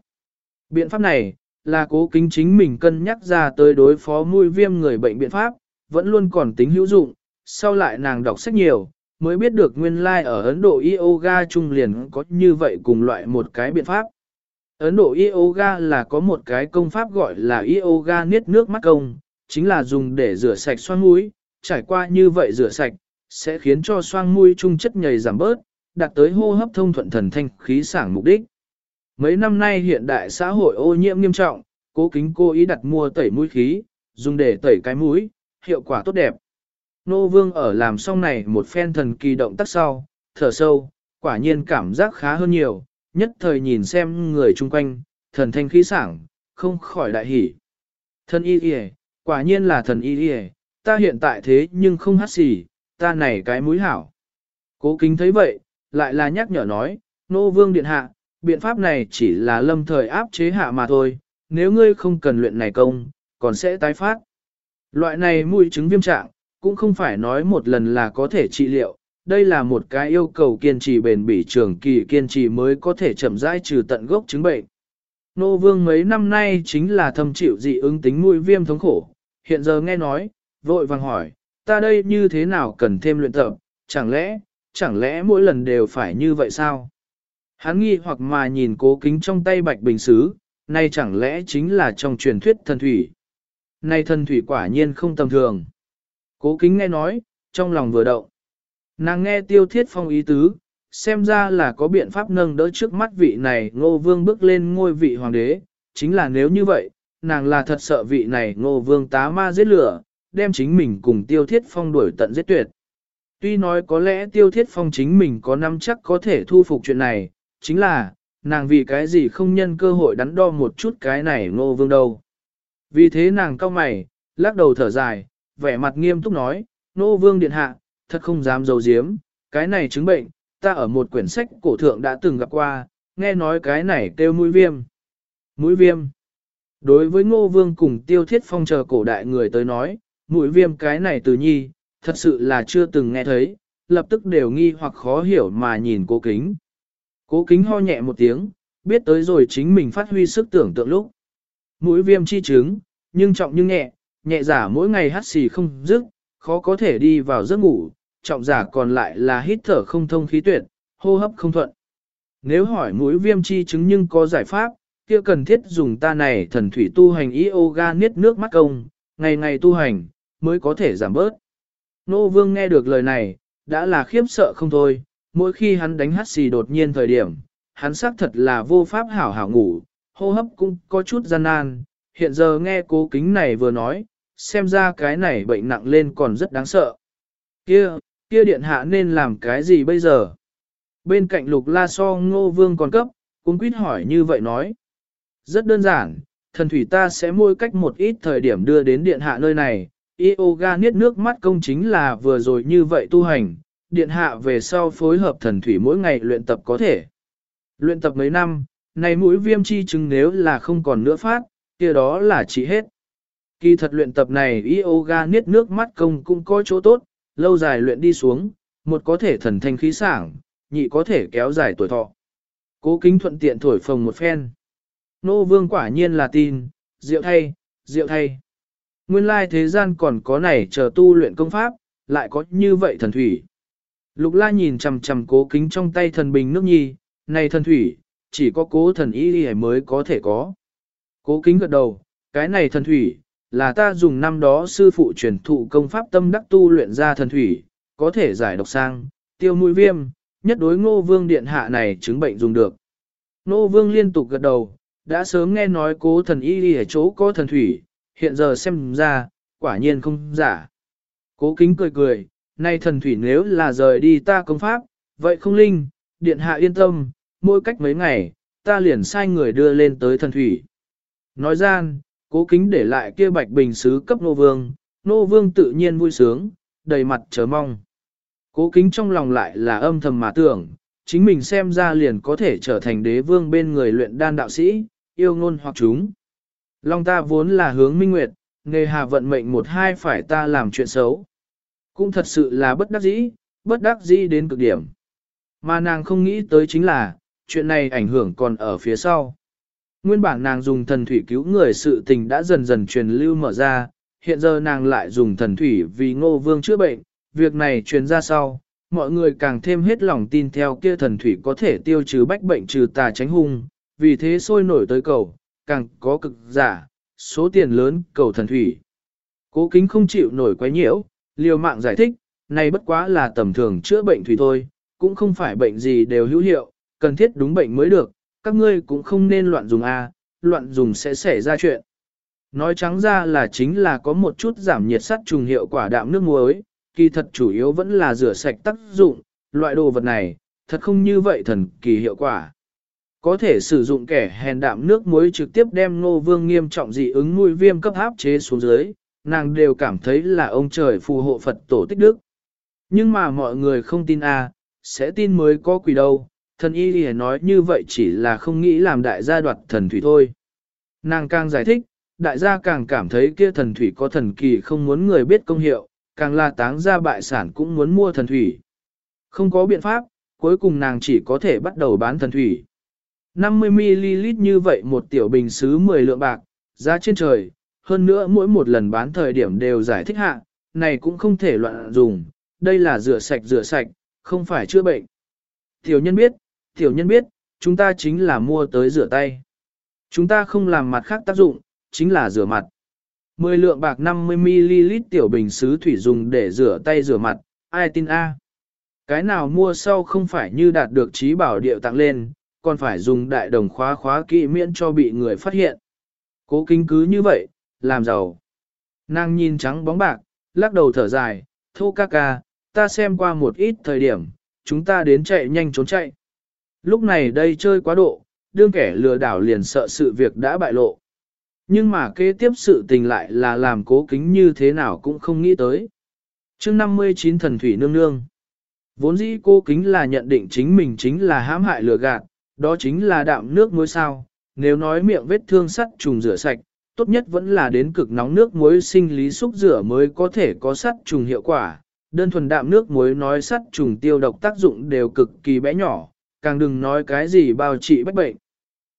S1: Biện pháp này, là cố kính chính mình cân nhắc ra tới đối phó mùi viêm người bệnh biện pháp, vẫn luôn còn tính hữu dụng, sau lại nàng đọc sách nhiều, mới biết được nguyên lai like ở Ấn Độ yoga trung liền có như vậy cùng loại một cái biện pháp. Ấn Độ yoga là có một cái công pháp gọi là yoga niết nước mắt công, chính là dùng để rửa sạch xoang mũi, trải qua như vậy rửa sạch, sẽ khiến cho xoang mũi trung chất nhầy giảm bớt, đạt tới hô hấp thông thuận thần thanh khí sảng mục đích. Mấy năm nay hiện đại xã hội ô nhiễm nghiêm trọng, cố kính cô ý đặt mua tẩy mũi khí, dùng để tẩy cái mũi, hiệu quả tốt đẹp. Nô Vương ở làm xong này một phen thần kỳ động tác sau, thở sâu, quả nhiên cảm giác khá hơn nhiều, nhất thời nhìn xem người chung quanh, thần thanh khí sảng, không khỏi đại hỉ. Thần y y quả nhiên là thần y y ta hiện tại thế nhưng không hát xì, ta này cái mũi hảo. Cố kính thấy vậy, lại là nhắc nhở nói, nô vương điện hạ, biện pháp này chỉ là lâm thời áp chế hạ mà thôi, nếu ngươi không cần luyện này công, còn sẽ tái phát. Loại này mũi chứng viêm trạng, cũng không phải nói một lần là có thể trị liệu, đây là một cái yêu cầu kiên trì bền bỉ trường kỳ kiên trì mới có thể chậm rãi trừ tận gốc chứng bệnh. Nô vương mấy năm nay chính là thâm chịu dị ứng tính mũi viêm thống khổ, hiện giờ nghe nói, vội vàng hỏi, ta đây như thế nào cần thêm luyện tập, chẳng lẽ, chẳng lẽ mỗi lần đều phải như vậy sao? Hắn nghi hoặc mà nhìn cố kính trong tay bạch bình xứ, nay chẳng lẽ chính là trong truyền thuyết thần thủy. Nay thần thủy quả nhiên không tầm thường. Cố kính nghe nói, trong lòng vừa động. Nàng nghe tiêu thiết phong ý tứ, xem ra là có biện pháp nâng đỡ trước mắt vị này ngô vương bước lên ngôi vị hoàng đế, chính là nếu như vậy, nàng là thật sợ vị này ngô vương tá ma giết lửa, đem chính mình cùng tiêu thiết phong đuổi tận giết tuyệt. Tuy nói có lẽ tiêu thiết phong chính mình có năm chắc có thể thu phục chuyện này, chính là, nàng vì cái gì không nhân cơ hội đắn đo một chút cái này ngô vương đâu. Vì thế nàng cao mày, lắc đầu thở dài, vẻ mặt nghiêm túc nói, ngô vương điện hạ, thật không dám dầu diếm, cái này chứng bệnh, ta ở một quyển sách cổ thượng đã từng gặp qua, nghe nói cái này kêu mũi viêm. Mũi viêm. Đối với ngô vương cùng tiêu thiết phong chờ cổ đại người tới nói, mũi viêm cái này từ nhi, thật sự là chưa từng nghe thấy, lập tức đều nghi hoặc khó hiểu mà nhìn cố kính. Cố kính ho nhẹ một tiếng, biết tới rồi chính mình phát huy sức tưởng tượng lúc. Mũi viêm chi chứng, nhưng trọng nhưng nhẹ, nhẹ giả mỗi ngày hắt xì không dứt, khó có thể đi vào giấc ngủ, trọng giả còn lại là hít thở không thông khí tuyệt, hô hấp không thuận. Nếu hỏi mũi viêm chi chứng nhưng có giải pháp, kia cần thiết dùng ta này thần thủy tu hành yoga niết nước mắt công, ngày ngày tu hành, mới có thể giảm bớt. Nô vương nghe được lời này, đã là khiếp sợ không thôi, mỗi khi hắn đánh hát xì đột nhiên thời điểm, hắn xác thật là vô pháp hảo hảo ngủ, hô hấp cũng có chút gian nan, hiện giờ nghe cố kính này vừa nói, xem ra cái này bệnh nặng lên còn rất đáng sợ. Kia, kia điện hạ nên làm cái gì bây giờ? Bên cạnh lục la so ngô vương còn cấp, cũng quyết hỏi như vậy nói. Rất đơn giản, thần thủy ta sẽ mua cách một ít thời điểm đưa đến điện hạ nơi này, yoga niết nước mắt công chính là vừa rồi như vậy tu hành, điện hạ về sau phối hợp thần thủy mỗi ngày luyện tập có thể. Luyện tập mấy năm, này mũi viêm chi chứng nếu là không còn nữa phát, kia đó là chỉ hết. Kỳ thật luyện tập này yoga niết nước mắt công cũng có chỗ tốt, lâu dài luyện đi xuống, một có thể thần thanh khí sảng, nhị có thể kéo dài tuổi thọ. Cố kính thuận tiện thổi phồng một phen. Nô vương quả nhiên là tin, rượu thay, rượu thay. Nguyên lai thế gian còn có này chờ tu luyện công pháp, lại có như vậy thần thủy. Lục la nhìn chằm chằm cố kính trong tay thần bình nước nhi, này thần thủy, chỉ có cố thần y mới có thể có. Cố kính gật đầu, cái này thần thủy, là ta dùng năm đó sư phụ truyền thụ công pháp tâm đắc tu luyện ra thần thủy, có thể giải độc sang, tiêu mũi viêm, nhất đối ngô vương điện hạ này chứng bệnh dùng được. Ngô vương liên tục gật đầu, đã sớm nghe nói cố thần y y ở chỗ có thần thủy, hiện giờ xem ra, quả nhiên không giả. Cố kính cười cười, nay thần thủy nếu là rời đi ta công pháp, vậy không linh, điện hạ yên tâm, mỗi cách mấy ngày, ta liền sai người đưa lên tới thần thủy. Nói gian, cố kính để lại kia bạch bình sứ cấp nô vương, nô vương tự nhiên vui sướng, đầy mặt chờ mong. Cố kính trong lòng lại là âm thầm mà tưởng, chính mình xem ra liền có thể trở thành đế vương bên người luyện đan đạo sĩ, yêu ngôn hoặc chúng. Long ta vốn là hướng minh nguyệt, nghề hà vận mệnh một hai phải ta làm chuyện xấu. Cũng thật sự là bất đắc dĩ, bất đắc dĩ đến cực điểm. Mà nàng không nghĩ tới chính là, chuyện này ảnh hưởng còn ở phía sau. Nguyên bản nàng dùng thần thủy cứu người sự tình đã dần dần truyền lưu mở ra, hiện giờ nàng lại dùng thần thủy vì ngô vương chữa bệnh, việc này truyền ra sau, mọi người càng thêm hết lòng tin theo kia thần thủy có thể tiêu trừ bách bệnh trừ tà tránh hung, vì thế sôi nổi tới cầu, càng có cực giả, số tiền lớn cầu thần thủy. Cố kính không chịu nổi quấy nhiễu, liều mạng giải thích, này bất quá là tầm thường chữa bệnh thủy thôi, cũng không phải bệnh gì đều hữu hiệu, cần thiết đúng bệnh mới được, các ngươi cũng không nên loạn dùng A, loạn dùng sẽ xảy ra chuyện. Nói trắng ra là chính là có một chút giảm nhiệt sắt trùng hiệu quả đạm nước muối, kỳ thật chủ yếu vẫn là rửa sạch tác dụng, loại đồ vật này, thật không như vậy thần kỳ hiệu quả. Có thể sử dụng kẻ hèn đạm nước muối trực tiếp đem ngô vương nghiêm trọng dị ứng nuôi viêm cấp áp chế xuống dưới, nàng đều cảm thấy là ông trời phù hộ Phật tổ tích đức. Nhưng mà mọi người không tin a, sẽ tin mới có quỷ đâu, thần y lìa nói như vậy chỉ là không nghĩ làm đại gia đoạt thần thủy thôi. Nàng càng giải thích, đại gia càng cảm thấy kia thần thủy có thần kỳ không muốn người biết công hiệu, càng là táng ra bại sản cũng muốn mua thần thủy. Không có biện pháp, cuối cùng nàng chỉ có thể bắt đầu bán thần thủy. 50ml như vậy một tiểu bình xứ 10 lượng bạc, giá trên trời, hơn nữa mỗi một lần bán thời điểm đều giải thích hạ, này cũng không thể loạn dùng, đây là rửa sạch rửa sạch, không phải chữa bệnh. Tiểu nhân biết, tiểu nhân biết, chúng ta chính là mua tới rửa tay. Chúng ta không làm mặt khác tác dụng, chính là rửa mặt. 10 lượng bạc 50ml tiểu bình xứ thủy dùng để rửa tay rửa mặt, ai tin A. Cái nào mua sau không phải như đạt được trí bảo điệu tặng lên, còn phải dùng đại đồng khóa khóa kỹ miễn cho bị người phát hiện. Cố kính cứ như vậy, làm giàu. Nàng nhìn trắng bóng bạc, lắc đầu thở dài, thô ca ca, ta xem qua một ít thời điểm, chúng ta đến chạy nhanh trốn chạy. Lúc này đây chơi quá độ, đương kẻ lừa đảo liền sợ sự việc đã bại lộ. Nhưng mà kế tiếp sự tình lại là làm cố kính như thế nào cũng không nghĩ tới. chương 59 thần thủy nương nương. Vốn dĩ cô kính là nhận định chính mình chính là hãm hại lừa gạt, đó chính là đạm nước muối sao. Nếu nói miệng vết thương sắt trùng rửa sạch, tốt nhất vẫn là đến cực nóng nước muối sinh lý xúc rửa mới có thể có sắt trùng hiệu quả. Đơn thuần đạm nước muối nói sắt trùng tiêu độc tác dụng đều cực kỳ bé nhỏ, càng đừng nói cái gì bao trị bách bệnh.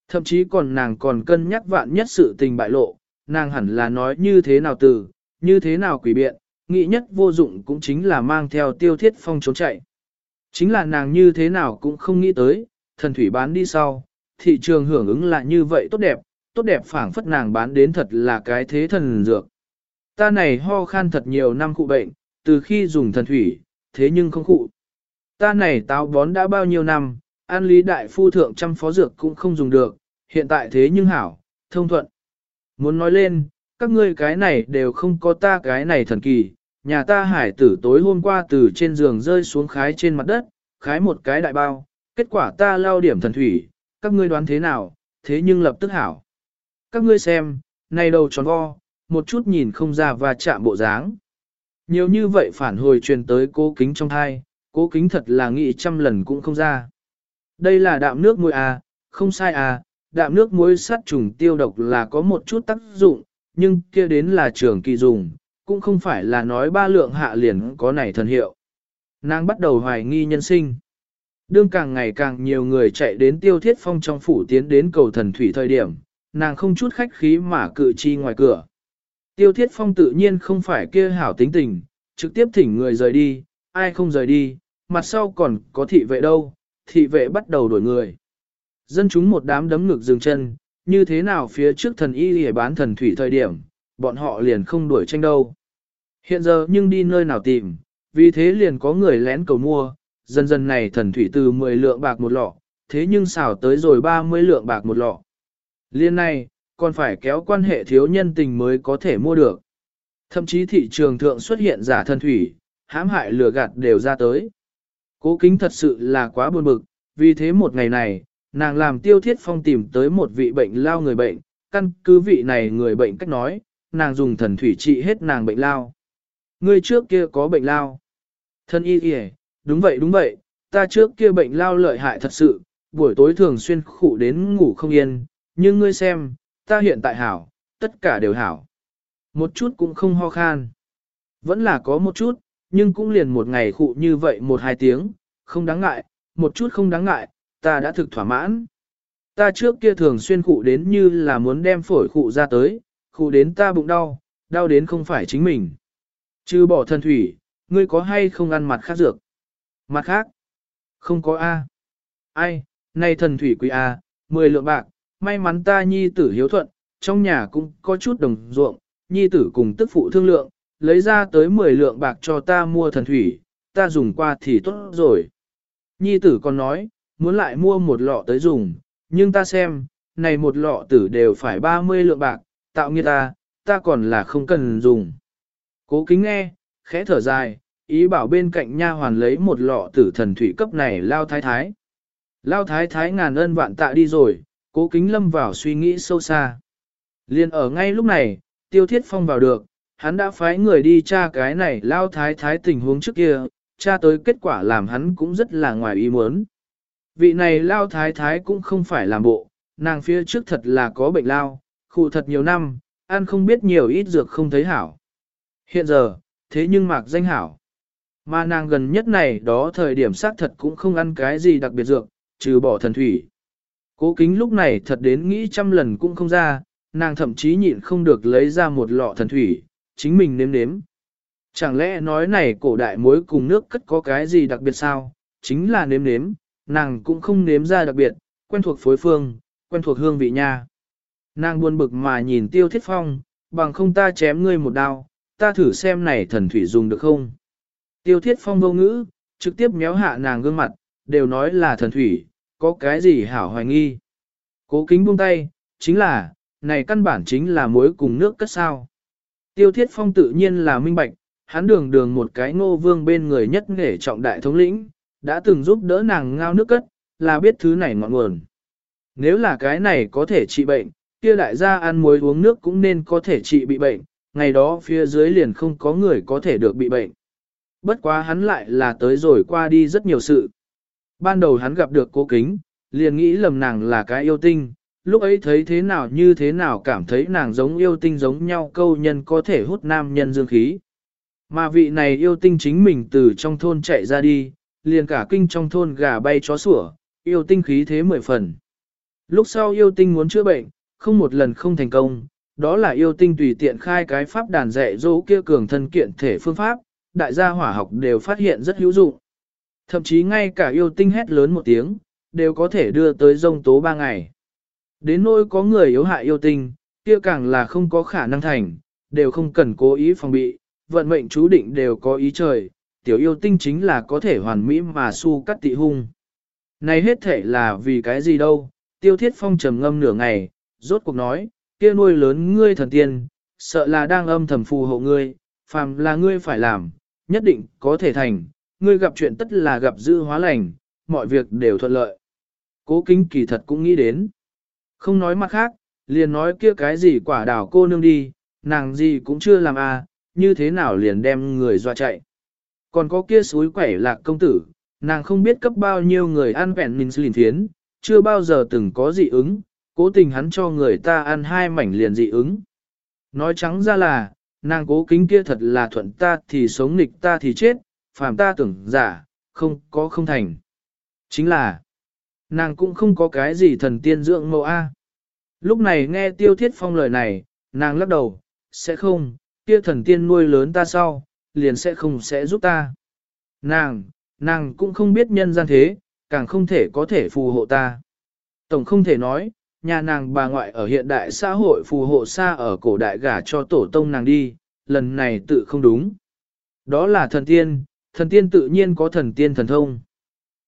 S1: Thậm chí còn nàng còn cân nhắc vạn nhất sự tình bại lộ, nàng hẳn là nói như thế nào từ, như thế nào quỷ biện, nghĩ nhất vô dụng cũng chính là mang theo tiêu thiết phong trốn chạy. Chính là nàng như thế nào cũng không nghĩ tới, thần thủy bán đi sau, thị trường hưởng ứng là như vậy tốt đẹp, tốt đẹp phảng phất nàng bán đến thật là cái thế thần dược. Ta này ho khan thật nhiều năm cụ bệnh, từ khi dùng thần thủy, thế nhưng không cụ. Ta này táo bón đã bao nhiêu năm, an lý đại phu thượng trăm phó dược cũng không dùng được, hiện tại thế nhưng hảo, thông thuận. Muốn nói lên, các ngươi cái này đều không có ta cái này thần kỳ, nhà ta hải tử tối hôm qua từ trên giường rơi xuống khái trên mặt đất, khái một cái đại bao, kết quả ta lao điểm thần thủy, các ngươi đoán thế nào, thế nhưng lập tức hảo. Các ngươi xem, này đầu tròn vo, một chút nhìn không ra và chạm bộ dáng. Nhiều như vậy phản hồi truyền tới cố kính trong thai, cố kính thật là nghĩ trăm lần cũng không ra. Đây là đạm nước muối à, không sai à, đạm nước muối sát trùng tiêu độc là có một chút tác dụng, nhưng kia đến là trường kỳ dùng, cũng không phải là nói ba lượng hạ liền có này thần hiệu. Nàng bắt đầu hoài nghi nhân sinh. Đương càng ngày càng nhiều người chạy đến tiêu thiết phong trong phủ tiến đến cầu thần thủy thời điểm, nàng không chút khách khí mà cự chi ngoài cửa. Tiêu thiết phong tự nhiên không phải kia hảo tính tình, trực tiếp thỉnh người rời đi, ai không rời đi, mặt sau còn có thị vệ đâu, thị vệ bắt đầu đổi người. Dân chúng một đám đấm ngực dừng chân, như thế nào phía trước thần y để bán thần thủy thời điểm, bọn họ liền không đuổi tranh đâu. Hiện giờ nhưng đi nơi nào tìm, vì thế liền có người lén cầu mua, dần dần này thần thủy từ 10 lượng bạc một lọ, thế nhưng xảo tới rồi 30 lượng bạc một lọ. Liên này, còn phải kéo quan hệ thiếu nhân tình mới có thể mua được. Thậm chí thị trường thượng xuất hiện giả thần thủy, hãm hại lừa gạt đều ra tới. Cố kính thật sự là quá buồn bực, vì thế một ngày này, nàng làm tiêu thiết phong tìm tới một vị bệnh lao người bệnh, căn cứ vị này người bệnh cách nói, nàng dùng thần thủy trị hết nàng bệnh lao. Người trước kia có bệnh lao. Thân y kìa, đúng vậy đúng vậy, ta trước kia bệnh lao lợi hại thật sự, buổi tối thường xuyên khụ đến ngủ không yên, nhưng ngươi xem, ta hiện tại hảo, tất cả đều hảo. Một chút cũng không ho khan. Vẫn là có một chút, nhưng cũng liền một ngày khụ như vậy một hai tiếng, không đáng ngại, một chút không đáng ngại, ta đã thực thỏa mãn. Ta trước kia thường xuyên khụ đến như là muốn đem phổi khụ ra tới, khụ đến ta bụng đau, đau đến không phải chính mình. Chứ bỏ thần thủy, ngươi có hay không ăn mặt khác dược? Mặt khác? Không có A. Ai, nay thần thủy quý A, 10 lượng bạc, may mắn ta nhi tử hiếu thuận, trong nhà cũng có chút đồng ruộng, nhi tử cùng tức phụ thương lượng, lấy ra tới 10 lượng bạc cho ta mua thần thủy, ta dùng qua thì tốt rồi. Nhi tử còn nói, muốn lại mua một lọ tới dùng, nhưng ta xem, này một lọ tử đều phải 30 lượng bạc, tạo nghiệt ta, ta còn là không cần dùng. Cố kính nghe, khẽ thở dài, ý bảo bên cạnh nha hoàn lấy một lọ tử thần thủy cấp này lao thái thái. Lao thái thái ngàn ân vạn tạ đi rồi, cố kính lâm vào suy nghĩ sâu xa. Liên ở ngay lúc này, tiêu thiết phong vào được, hắn đã phái người đi tra cái này lao thái thái tình huống trước kia, tra tới kết quả làm hắn cũng rất là ngoài ý muốn. Vị này lao thái thái cũng không phải làm bộ, nàng phía trước thật là có bệnh lao, khụ thật nhiều năm, ăn không biết nhiều ít dược không thấy hảo. Hiện giờ, thế nhưng mạc danh hảo. Mà nàng gần nhất này đó thời điểm xác thật cũng không ăn cái gì đặc biệt dược, trừ bỏ thần thủy. Cố kính lúc này thật đến nghĩ trăm lần cũng không ra, nàng thậm chí nhịn không được lấy ra một lọ thần thủy, chính mình nếm nếm. Chẳng lẽ nói này cổ đại muối cùng nước cất có cái gì đặc biệt sao? Chính là nếm nếm, nàng cũng không nếm ra đặc biệt, quen thuộc phối phương, quen thuộc hương vị nha. Nàng buồn bực mà nhìn tiêu thiết phong, bằng không ta chém ngươi một đao, ta thử xem này thần thủy dùng được không. Tiêu thiết phong vô ngữ, trực tiếp méo hạ nàng gương mặt, đều nói là thần thủy, có cái gì hảo hoài nghi. Cố kính buông tay, chính là, này căn bản chính là muối cùng nước cất sao. Tiêu thiết phong tự nhiên là minh bạch, hắn đường đường một cái ngô vương bên người nhất nghề trọng đại thống lĩnh, đã từng giúp đỡ nàng ngao nước cất, là biết thứ này ngọn nguồn. Nếu là cái này có thể trị bệnh, kia đại gia ăn muối uống nước cũng nên có thể trị bị bệnh, ngày đó phía dưới liền không có người có thể được bị bệnh. Bất quá hắn lại là tới rồi qua đi rất nhiều sự. Ban đầu hắn gặp được cô kính, liền nghĩ lầm nàng là cái yêu tinh, lúc ấy thấy thế nào như thế nào cảm thấy nàng giống yêu tinh giống nhau câu nhân có thể hút nam nhân dương khí. Mà vị này yêu tinh chính mình từ trong thôn chạy ra đi, liền cả kinh trong thôn gà bay chó sủa, yêu tinh khí thế mười phần. Lúc sau yêu tinh muốn chữa bệnh, không một lần không thành công, đó là yêu tinh tùy tiện khai cái pháp đàn dạy dỗ kia cường thân kiện thể phương pháp, đại gia hỏa học đều phát hiện rất hữu dụng. Thậm chí ngay cả yêu tinh hét lớn một tiếng, đều có thể đưa tới rông tố ba ngày. Đến nỗi có người yếu hại yêu tinh, kia càng là không có khả năng thành, đều không cần cố ý phòng bị, vận mệnh chú định đều có ý trời, tiểu yêu tinh chính là có thể hoàn mỹ mà su cắt tị hung. Này hết thể là vì cái gì đâu, tiêu thiết phong trầm ngâm nửa ngày, rốt cuộc nói, kia nuôi lớn ngươi thần tiên, sợ là đang âm thầm phù hộ ngươi, phàm là ngươi phải làm, nhất định có thể thành, ngươi gặp chuyện tất là gặp dư hóa lành, mọi việc đều thuận lợi. Cố kính kỳ thật cũng nghĩ đến. Không nói mặt khác, liền nói kia cái gì quả đảo cô nương đi, nàng gì cũng chưa làm à, như thế nào liền đem người dọa chạy. Còn có kia suối quẩy lạc công tử, nàng không biết cấp bao nhiêu người ăn vẹn mình lìn thiến, chưa bao giờ từng có dị ứng, cố tình hắn cho người ta ăn hai mảnh liền dị ứng. Nói trắng ra là, nàng cố kính kia thật là thuận ta thì sống nghịch ta thì chết, phàm ta tưởng giả, không có không thành. Chính là, nàng cũng không có cái gì thần tiên dưỡng mẫu A. Lúc này nghe tiêu thiết phong lời này, nàng lắc đầu, sẽ không, kia thần tiên nuôi lớn ta sau, liền sẽ không sẽ giúp ta. Nàng, nàng cũng không biết nhân gian thế, càng không thể có thể phù hộ ta. Tổng không thể nói, nhà nàng bà ngoại ở hiện đại xã hội phù hộ xa ở cổ đại gả cho tổ tông nàng đi, lần này tự không đúng. Đó là thần tiên, thần tiên tự nhiên có thần tiên thần thông.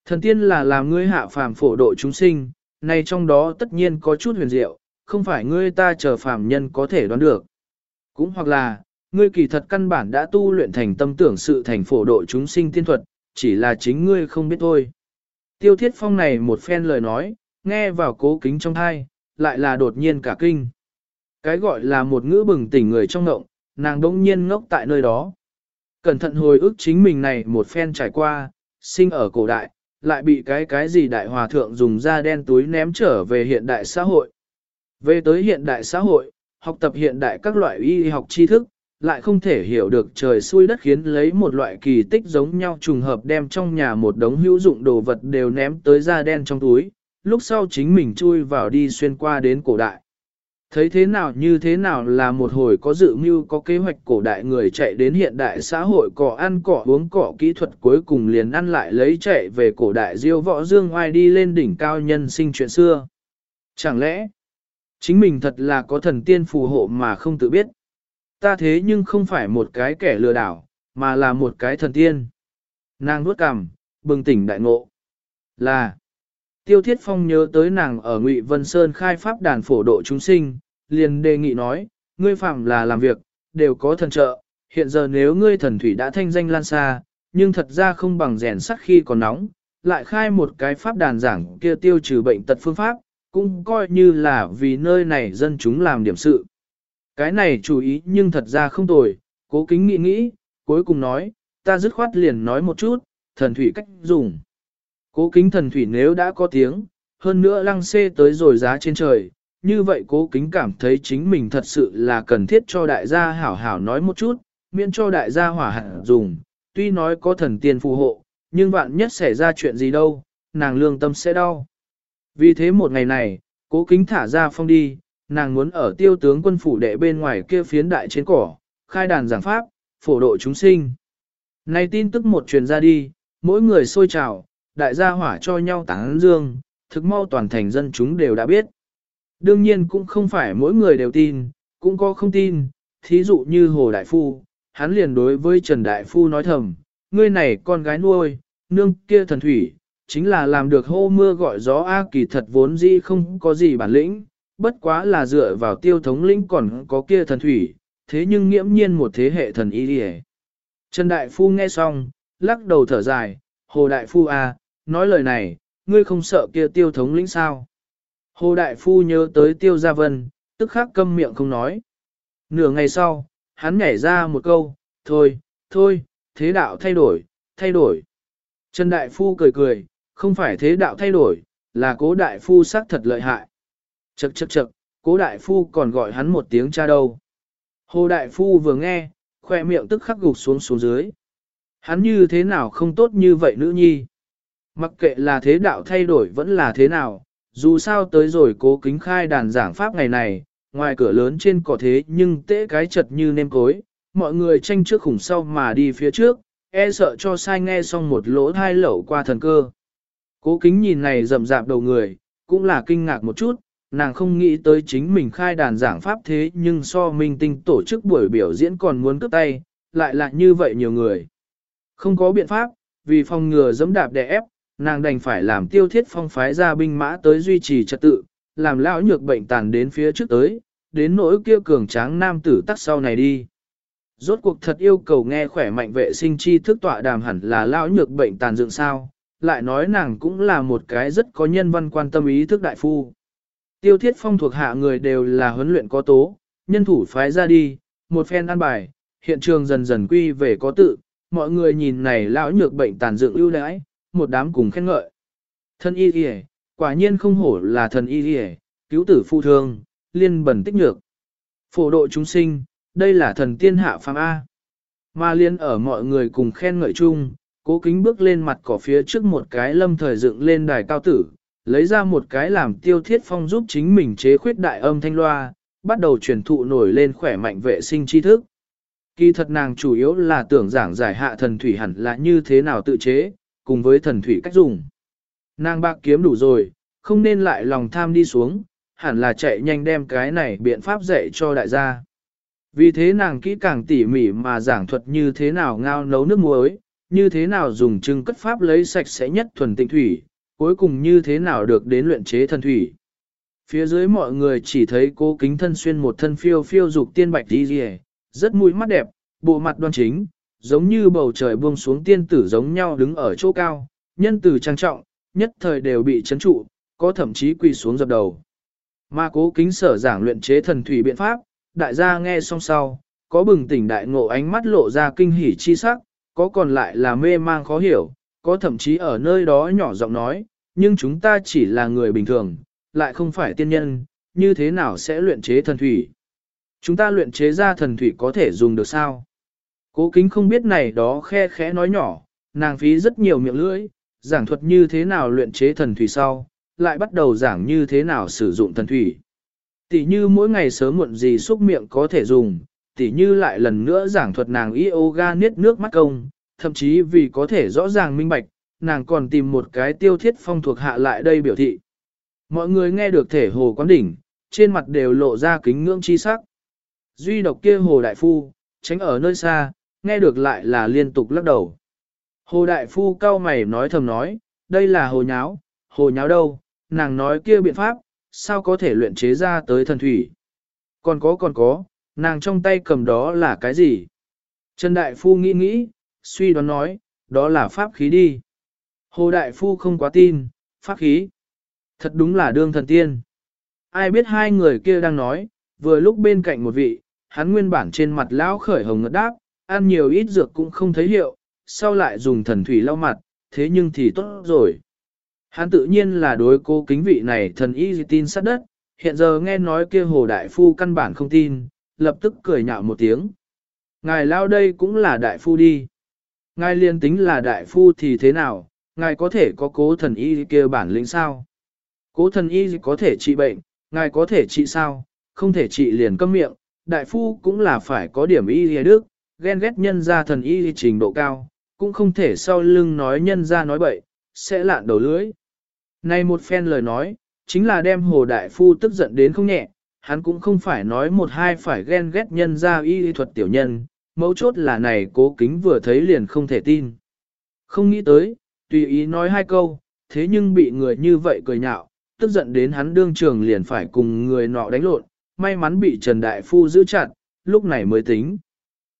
S1: Thần tiên là làm ngươi hạ phàm phổ độ chúng sinh, này trong đó tất nhiên có chút huyền diệu, không phải ngươi ta chờ phàm nhân có thể đoán được. Cũng hoặc là, ngươi kỳ thật căn bản đã tu luyện thành tâm tưởng sự thành phổ độ chúng sinh tiên thuật, chỉ là chính ngươi không biết thôi. Tiêu thiết phong này một phen lời nói, nghe vào cố kính trong thai, lại là đột nhiên cả kinh. Cái gọi là một ngữ bừng tỉnh người trong ngộng, nàng đông nhiên ngốc tại nơi đó. Cẩn thận hồi ức chính mình này một phen trải qua, sinh ở cổ đại, lại bị cái cái gì đại hòa thượng dùng da đen túi ném trở về hiện đại xã hội. Về tới hiện đại xã hội, học tập hiện đại các loại y học tri thức, lại không thể hiểu được trời xui đất khiến lấy một loại kỳ tích giống nhau trùng hợp đem trong nhà một đống hữu dụng đồ vật đều ném tới da đen trong túi, lúc sau chính mình chui vào đi xuyên qua đến cổ đại. Thấy thế nào như thế nào là một hồi có dự mưu có kế hoạch cổ đại người chạy đến hiện đại xã hội cỏ ăn cỏ uống cỏ kỹ thuật cuối cùng liền ăn lại lấy chạy về cổ đại diêu võ dương oai đi lên đỉnh cao nhân sinh chuyện xưa. Chẳng lẽ, chính mình thật là có thần tiên phù hộ mà không tự biết. Ta thế nhưng không phải một cái kẻ lừa đảo, mà là một cái thần tiên. Nàng nuốt cằm, bừng tỉnh đại ngộ. Là, Tiêu Thiết Phong nhớ tới nàng ở Ngụy Vân Sơn khai pháp đàn phổ độ chúng sinh, liền đề nghị nói, ngươi phạm là làm việc, đều có thần trợ, hiện giờ nếu ngươi thần thủy đã thanh danh lan xa, nhưng thật ra không bằng rèn sắt khi còn nóng, lại khai một cái pháp đàn giảng kia tiêu trừ bệnh tật phương pháp, cũng coi như là vì nơi này dân chúng làm điểm sự. Cái này chú ý nhưng thật ra không tồi, cố kính nghĩ nghĩ, cuối cùng nói, ta dứt khoát liền nói một chút, thần thủy cách dùng. Cố kính thần thủy nếu đã có tiếng, hơn nữa lăng xê tới rồi giá trên trời, như vậy cố kính cảm thấy chính mình thật sự là cần thiết cho đại gia hảo hảo nói một chút, miễn cho đại gia hỏa hẳn dùng, tuy nói có thần tiên phù hộ, nhưng vạn nhất xảy ra chuyện gì đâu, nàng lương tâm sẽ đau. Vì thế một ngày này, cố kính thả ra phong đi, nàng muốn ở tiêu tướng quân phủ đệ bên ngoài kia phiến đại trên cỏ, khai đàn giảng pháp, phổ độ chúng sinh. Này tin tức một truyền ra đi, mỗi người sôi trào, đại gia hỏa cho nhau tán dương, thực mau toàn thành dân chúng đều đã biết. Đương nhiên cũng không phải mỗi người đều tin, cũng có không tin, thí dụ như Hồ Đại Phu, hắn liền đối với Trần Đại Phu nói thầm, ngươi này con gái nuôi, nương kia thần thủy, chính là làm được hô mưa gọi gió A kỳ thật vốn dĩ không có gì bản lĩnh, bất quá là dựa vào tiêu thống lĩnh còn có kia thần thủy, thế nhưng nghiễm nhiên một thế hệ thần y đi Trần Đại Phu nghe xong, lắc đầu thở dài, Hồ Đại Phu A, nói lời này, ngươi không sợ kia tiêu thống lĩnh sao? Hồ Đại Phu nhớ tới tiêu gia vân, tức khắc câm miệng không nói. Nửa ngày sau, hắn nhảy ra một câu, thôi, thôi, thế đạo thay đổi, thay đổi. Trần Đại Phu cười cười, không phải thế đạo thay đổi, là cố Đại Phu xác thật lợi hại. Chậc chậc chậc, cố Đại Phu còn gọi hắn một tiếng cha đâu. Hồ Đại Phu vừa nghe, khoe miệng tức khắc gục xuống xuống dưới. Hắn như thế nào không tốt như vậy nữ nhi. Mặc kệ là thế đạo thay đổi vẫn là thế nào, dù sao tới rồi cố kính khai đàn giảng pháp ngày này, ngoài cửa lớn trên cỏ thế nhưng tễ cái chật như nêm cối, mọi người tranh trước khủng sau mà đi phía trước, e sợ cho sai nghe xong một lỗ thai lẩu qua thần cơ. Cố kính nhìn này rầm rạp đầu người, cũng là kinh ngạc một chút, nàng không nghĩ tới chính mình khai đàn giảng pháp thế nhưng so minh tinh tổ chức buổi biểu diễn còn muốn cướp tay, lại là như vậy nhiều người. Không có biện pháp, vì phòng ngừa dẫm đạp đè ép, nàng đành phải làm tiêu thiết phong phái ra binh mã tới duy trì trật tự, làm lão nhược bệnh tàn đến phía trước tới, đến nỗi kia cường tráng nam tử tắt sau này đi. Rốt cuộc thật yêu cầu nghe khỏe mạnh vệ sinh chi thức tọa đàm hẳn là lão nhược bệnh tàn dựng sao, lại nói nàng cũng là một cái rất có nhân văn quan tâm ý thức đại phu. Tiêu thiết phong thuộc hạ người đều là huấn luyện có tố, nhân thủ phái ra đi, một phen ăn bài, hiện trường dần dần quy về có tự, mọi người nhìn này lão nhược bệnh tàn dựng ưu đãi, một đám cùng khen ngợi. Thân y y quả nhiên không hổ là thần y y cứu tử phu thương, liên bẩn tích nhược. Phổ độ chúng sinh, đây là thần tiên hạ phàm A. Mà liên ở mọi người cùng khen ngợi chung, cố kính bước lên mặt cỏ phía trước một cái lâm thời dựng lên đài cao tử, lấy ra một cái làm tiêu thiết phong giúp chính mình chế khuyết đại âm thanh loa, bắt đầu truyền thụ nổi lên khỏe mạnh vệ sinh tri thức. Kỳ thật nàng chủ yếu là tưởng giảng giải hạ thần thủy hẳn là như thế nào tự chế, cùng với thần thủy cách dùng. Nàng bạc kiếm đủ rồi, không nên lại lòng tham đi xuống, hẳn là chạy nhanh đem cái này biện pháp dạy cho đại gia. Vì thế nàng kỹ càng tỉ mỉ mà giảng thuật như thế nào ngao nấu nước muối, như thế nào dùng trưng cất pháp lấy sạch sẽ nhất thuần tịnh thủy, cuối cùng như thế nào được đến luyện chế thần thủy. Phía dưới mọi người chỉ thấy cô kính thân xuyên một thân phiêu phiêu dục tiên bạch đi rìa, rất mũi mắt đẹp, bộ mặt đoan chính, giống như bầu trời buông xuống tiên tử giống nhau đứng ở chỗ cao, nhân từ trang trọng, nhất thời đều bị chấn trụ, có thậm chí quỳ xuống dập đầu. Mà cố kính sở giảng luyện chế thần thủy biện pháp, đại gia nghe xong sau, có bừng tỉnh đại ngộ ánh mắt lộ ra kinh hỉ chi sắc, có còn lại là mê mang khó hiểu, có thậm chí ở nơi đó nhỏ giọng nói, nhưng chúng ta chỉ là người bình thường, lại không phải tiên nhân, như thế nào sẽ luyện chế thần thủy? Chúng ta luyện chế ra thần thủy có thể dùng được sao? Cố kính không biết này đó khe khẽ nói nhỏ, nàng phí rất nhiều miệng lưỡi, giảng thuật như thế nào luyện chế thần thủy sau, lại bắt đầu giảng như thế nào sử dụng thần thủy. Tỷ như mỗi ngày sớm muộn gì xúc miệng có thể dùng, tỷ như lại lần nữa giảng thuật nàng yoga niết nước mắt công, thậm chí vì có thể rõ ràng minh bạch, nàng còn tìm một cái tiêu thiết phong thuộc hạ lại đây biểu thị. Mọi người nghe được thể hồ quán đỉnh, trên mặt đều lộ ra kính ngưỡng chi sắc. Duy độc kia hồ đại phu, tránh ở nơi xa, nghe được lại là liên tục lắc đầu. Hồ đại phu cao mày nói thầm nói, đây là hồ nháo, hồ nháo đâu, nàng nói kia biện pháp, sao có thể luyện chế ra tới thần thủy. Còn có còn có, nàng trong tay cầm đó là cái gì? Trần đại phu nghĩ nghĩ, suy đoán nói, đó là pháp khí đi. Hồ đại phu không quá tin, pháp khí. Thật đúng là đương thần tiên. Ai biết hai người kia đang nói, vừa lúc bên cạnh một vị, hắn nguyên bản trên mặt lão khởi hồng ngất đáp, ăn nhiều ít dược cũng không thấy hiệu, sau lại dùng thần thủy lau mặt, thế nhưng thì tốt rồi. Hắn tự nhiên là đối cô kính vị này thần y tin sát đất, hiện giờ nghe nói kia hồ đại phu căn bản không tin, lập tức cười nhạo một tiếng. Ngài lao đây cũng là đại phu đi. Ngài liên tính là đại phu thì thế nào, ngài có thể có cố thần y kia bản lĩnh sao? Cố thần y có thể trị bệnh, ngài có thể trị sao? Không thể trị liền câm miệng, đại phu cũng là phải có điểm y hề đức, ghen ghét nhân ra thần y trình độ cao, cũng không thể sau lưng nói nhân ra nói bậy, sẽ lạn đầu lưới. Này một phen lời nói, chính là đem hồ đại phu tức giận đến không nhẹ, hắn cũng không phải nói một hai phải ghen ghét nhân ra y thuật tiểu nhân, mấu chốt là này cố kính vừa thấy liền không thể tin. Không nghĩ tới, tùy ý nói hai câu, thế nhưng bị người như vậy cười nhạo, tức giận đến hắn đương trường liền phải cùng người nọ đánh lộn, may mắn bị Trần Đại Phu giữ chặt, lúc này mới tính.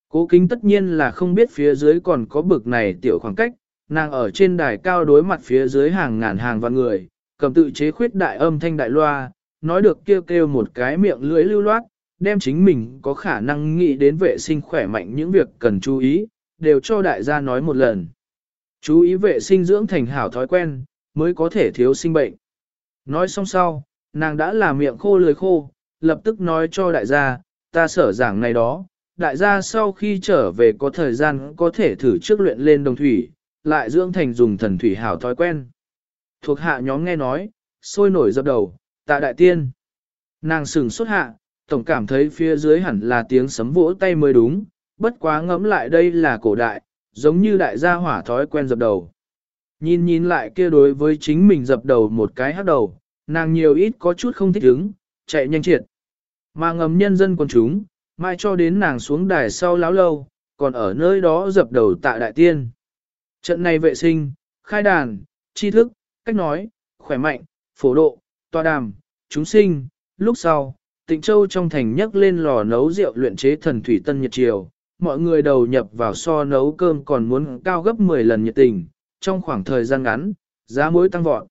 S1: Cố kính tất nhiên là không biết phía dưới còn có bực này tiểu khoảng cách, nàng ở trên đài cao đối mặt phía dưới hàng ngàn hàng vạn người, cầm tự chế khuyết đại âm thanh đại loa, nói được kêu kêu một cái miệng lưỡi lưu loát, đem chính mình có khả năng nghĩ đến vệ sinh khỏe mạnh những việc cần chú ý, đều cho đại gia nói một lần. Chú ý vệ sinh dưỡng thành hảo thói quen, mới có thể thiếu sinh bệnh. Nói xong sau, nàng đã là miệng khô lưỡi khô, lập tức nói cho đại gia, ta sở giảng này đó, đại gia sau khi trở về có thời gian có thể thử trước luyện lên đồng thủy, lại dưỡng thành dùng thần thủy hảo thói quen. Thuộc hạ nhóm nghe nói, sôi nổi dập đầu, tạ đại tiên. Nàng sừng xuất hạ, tổng cảm thấy phía dưới hẳn là tiếng sấm vỗ tay mới đúng, bất quá ngẫm lại đây là cổ đại, giống như đại gia hỏa thói quen dập đầu. Nhìn nhìn lại kia đối với chính mình dập đầu một cái hát đầu, nàng nhiều ít có chút không thích ứng, chạy nhanh triệt. Mà ngầm nhân dân quần chúng, mai cho đến nàng xuống đài sau láo lâu, còn ở nơi đó dập đầu tạ đại tiên. Trận này vệ sinh, khai đàn, tri thức, cách nói, khỏe mạnh, phổ độ, tòa đàm, chúng sinh, lúc sau, tịnh châu trong thành nhấc lên lò nấu rượu luyện chế thần thủy tân nhật triều, mọi người đầu nhập vào so nấu cơm còn muốn cao gấp 10 lần nhiệt tình, trong khoảng thời gian ngắn, giá muối tăng vọt.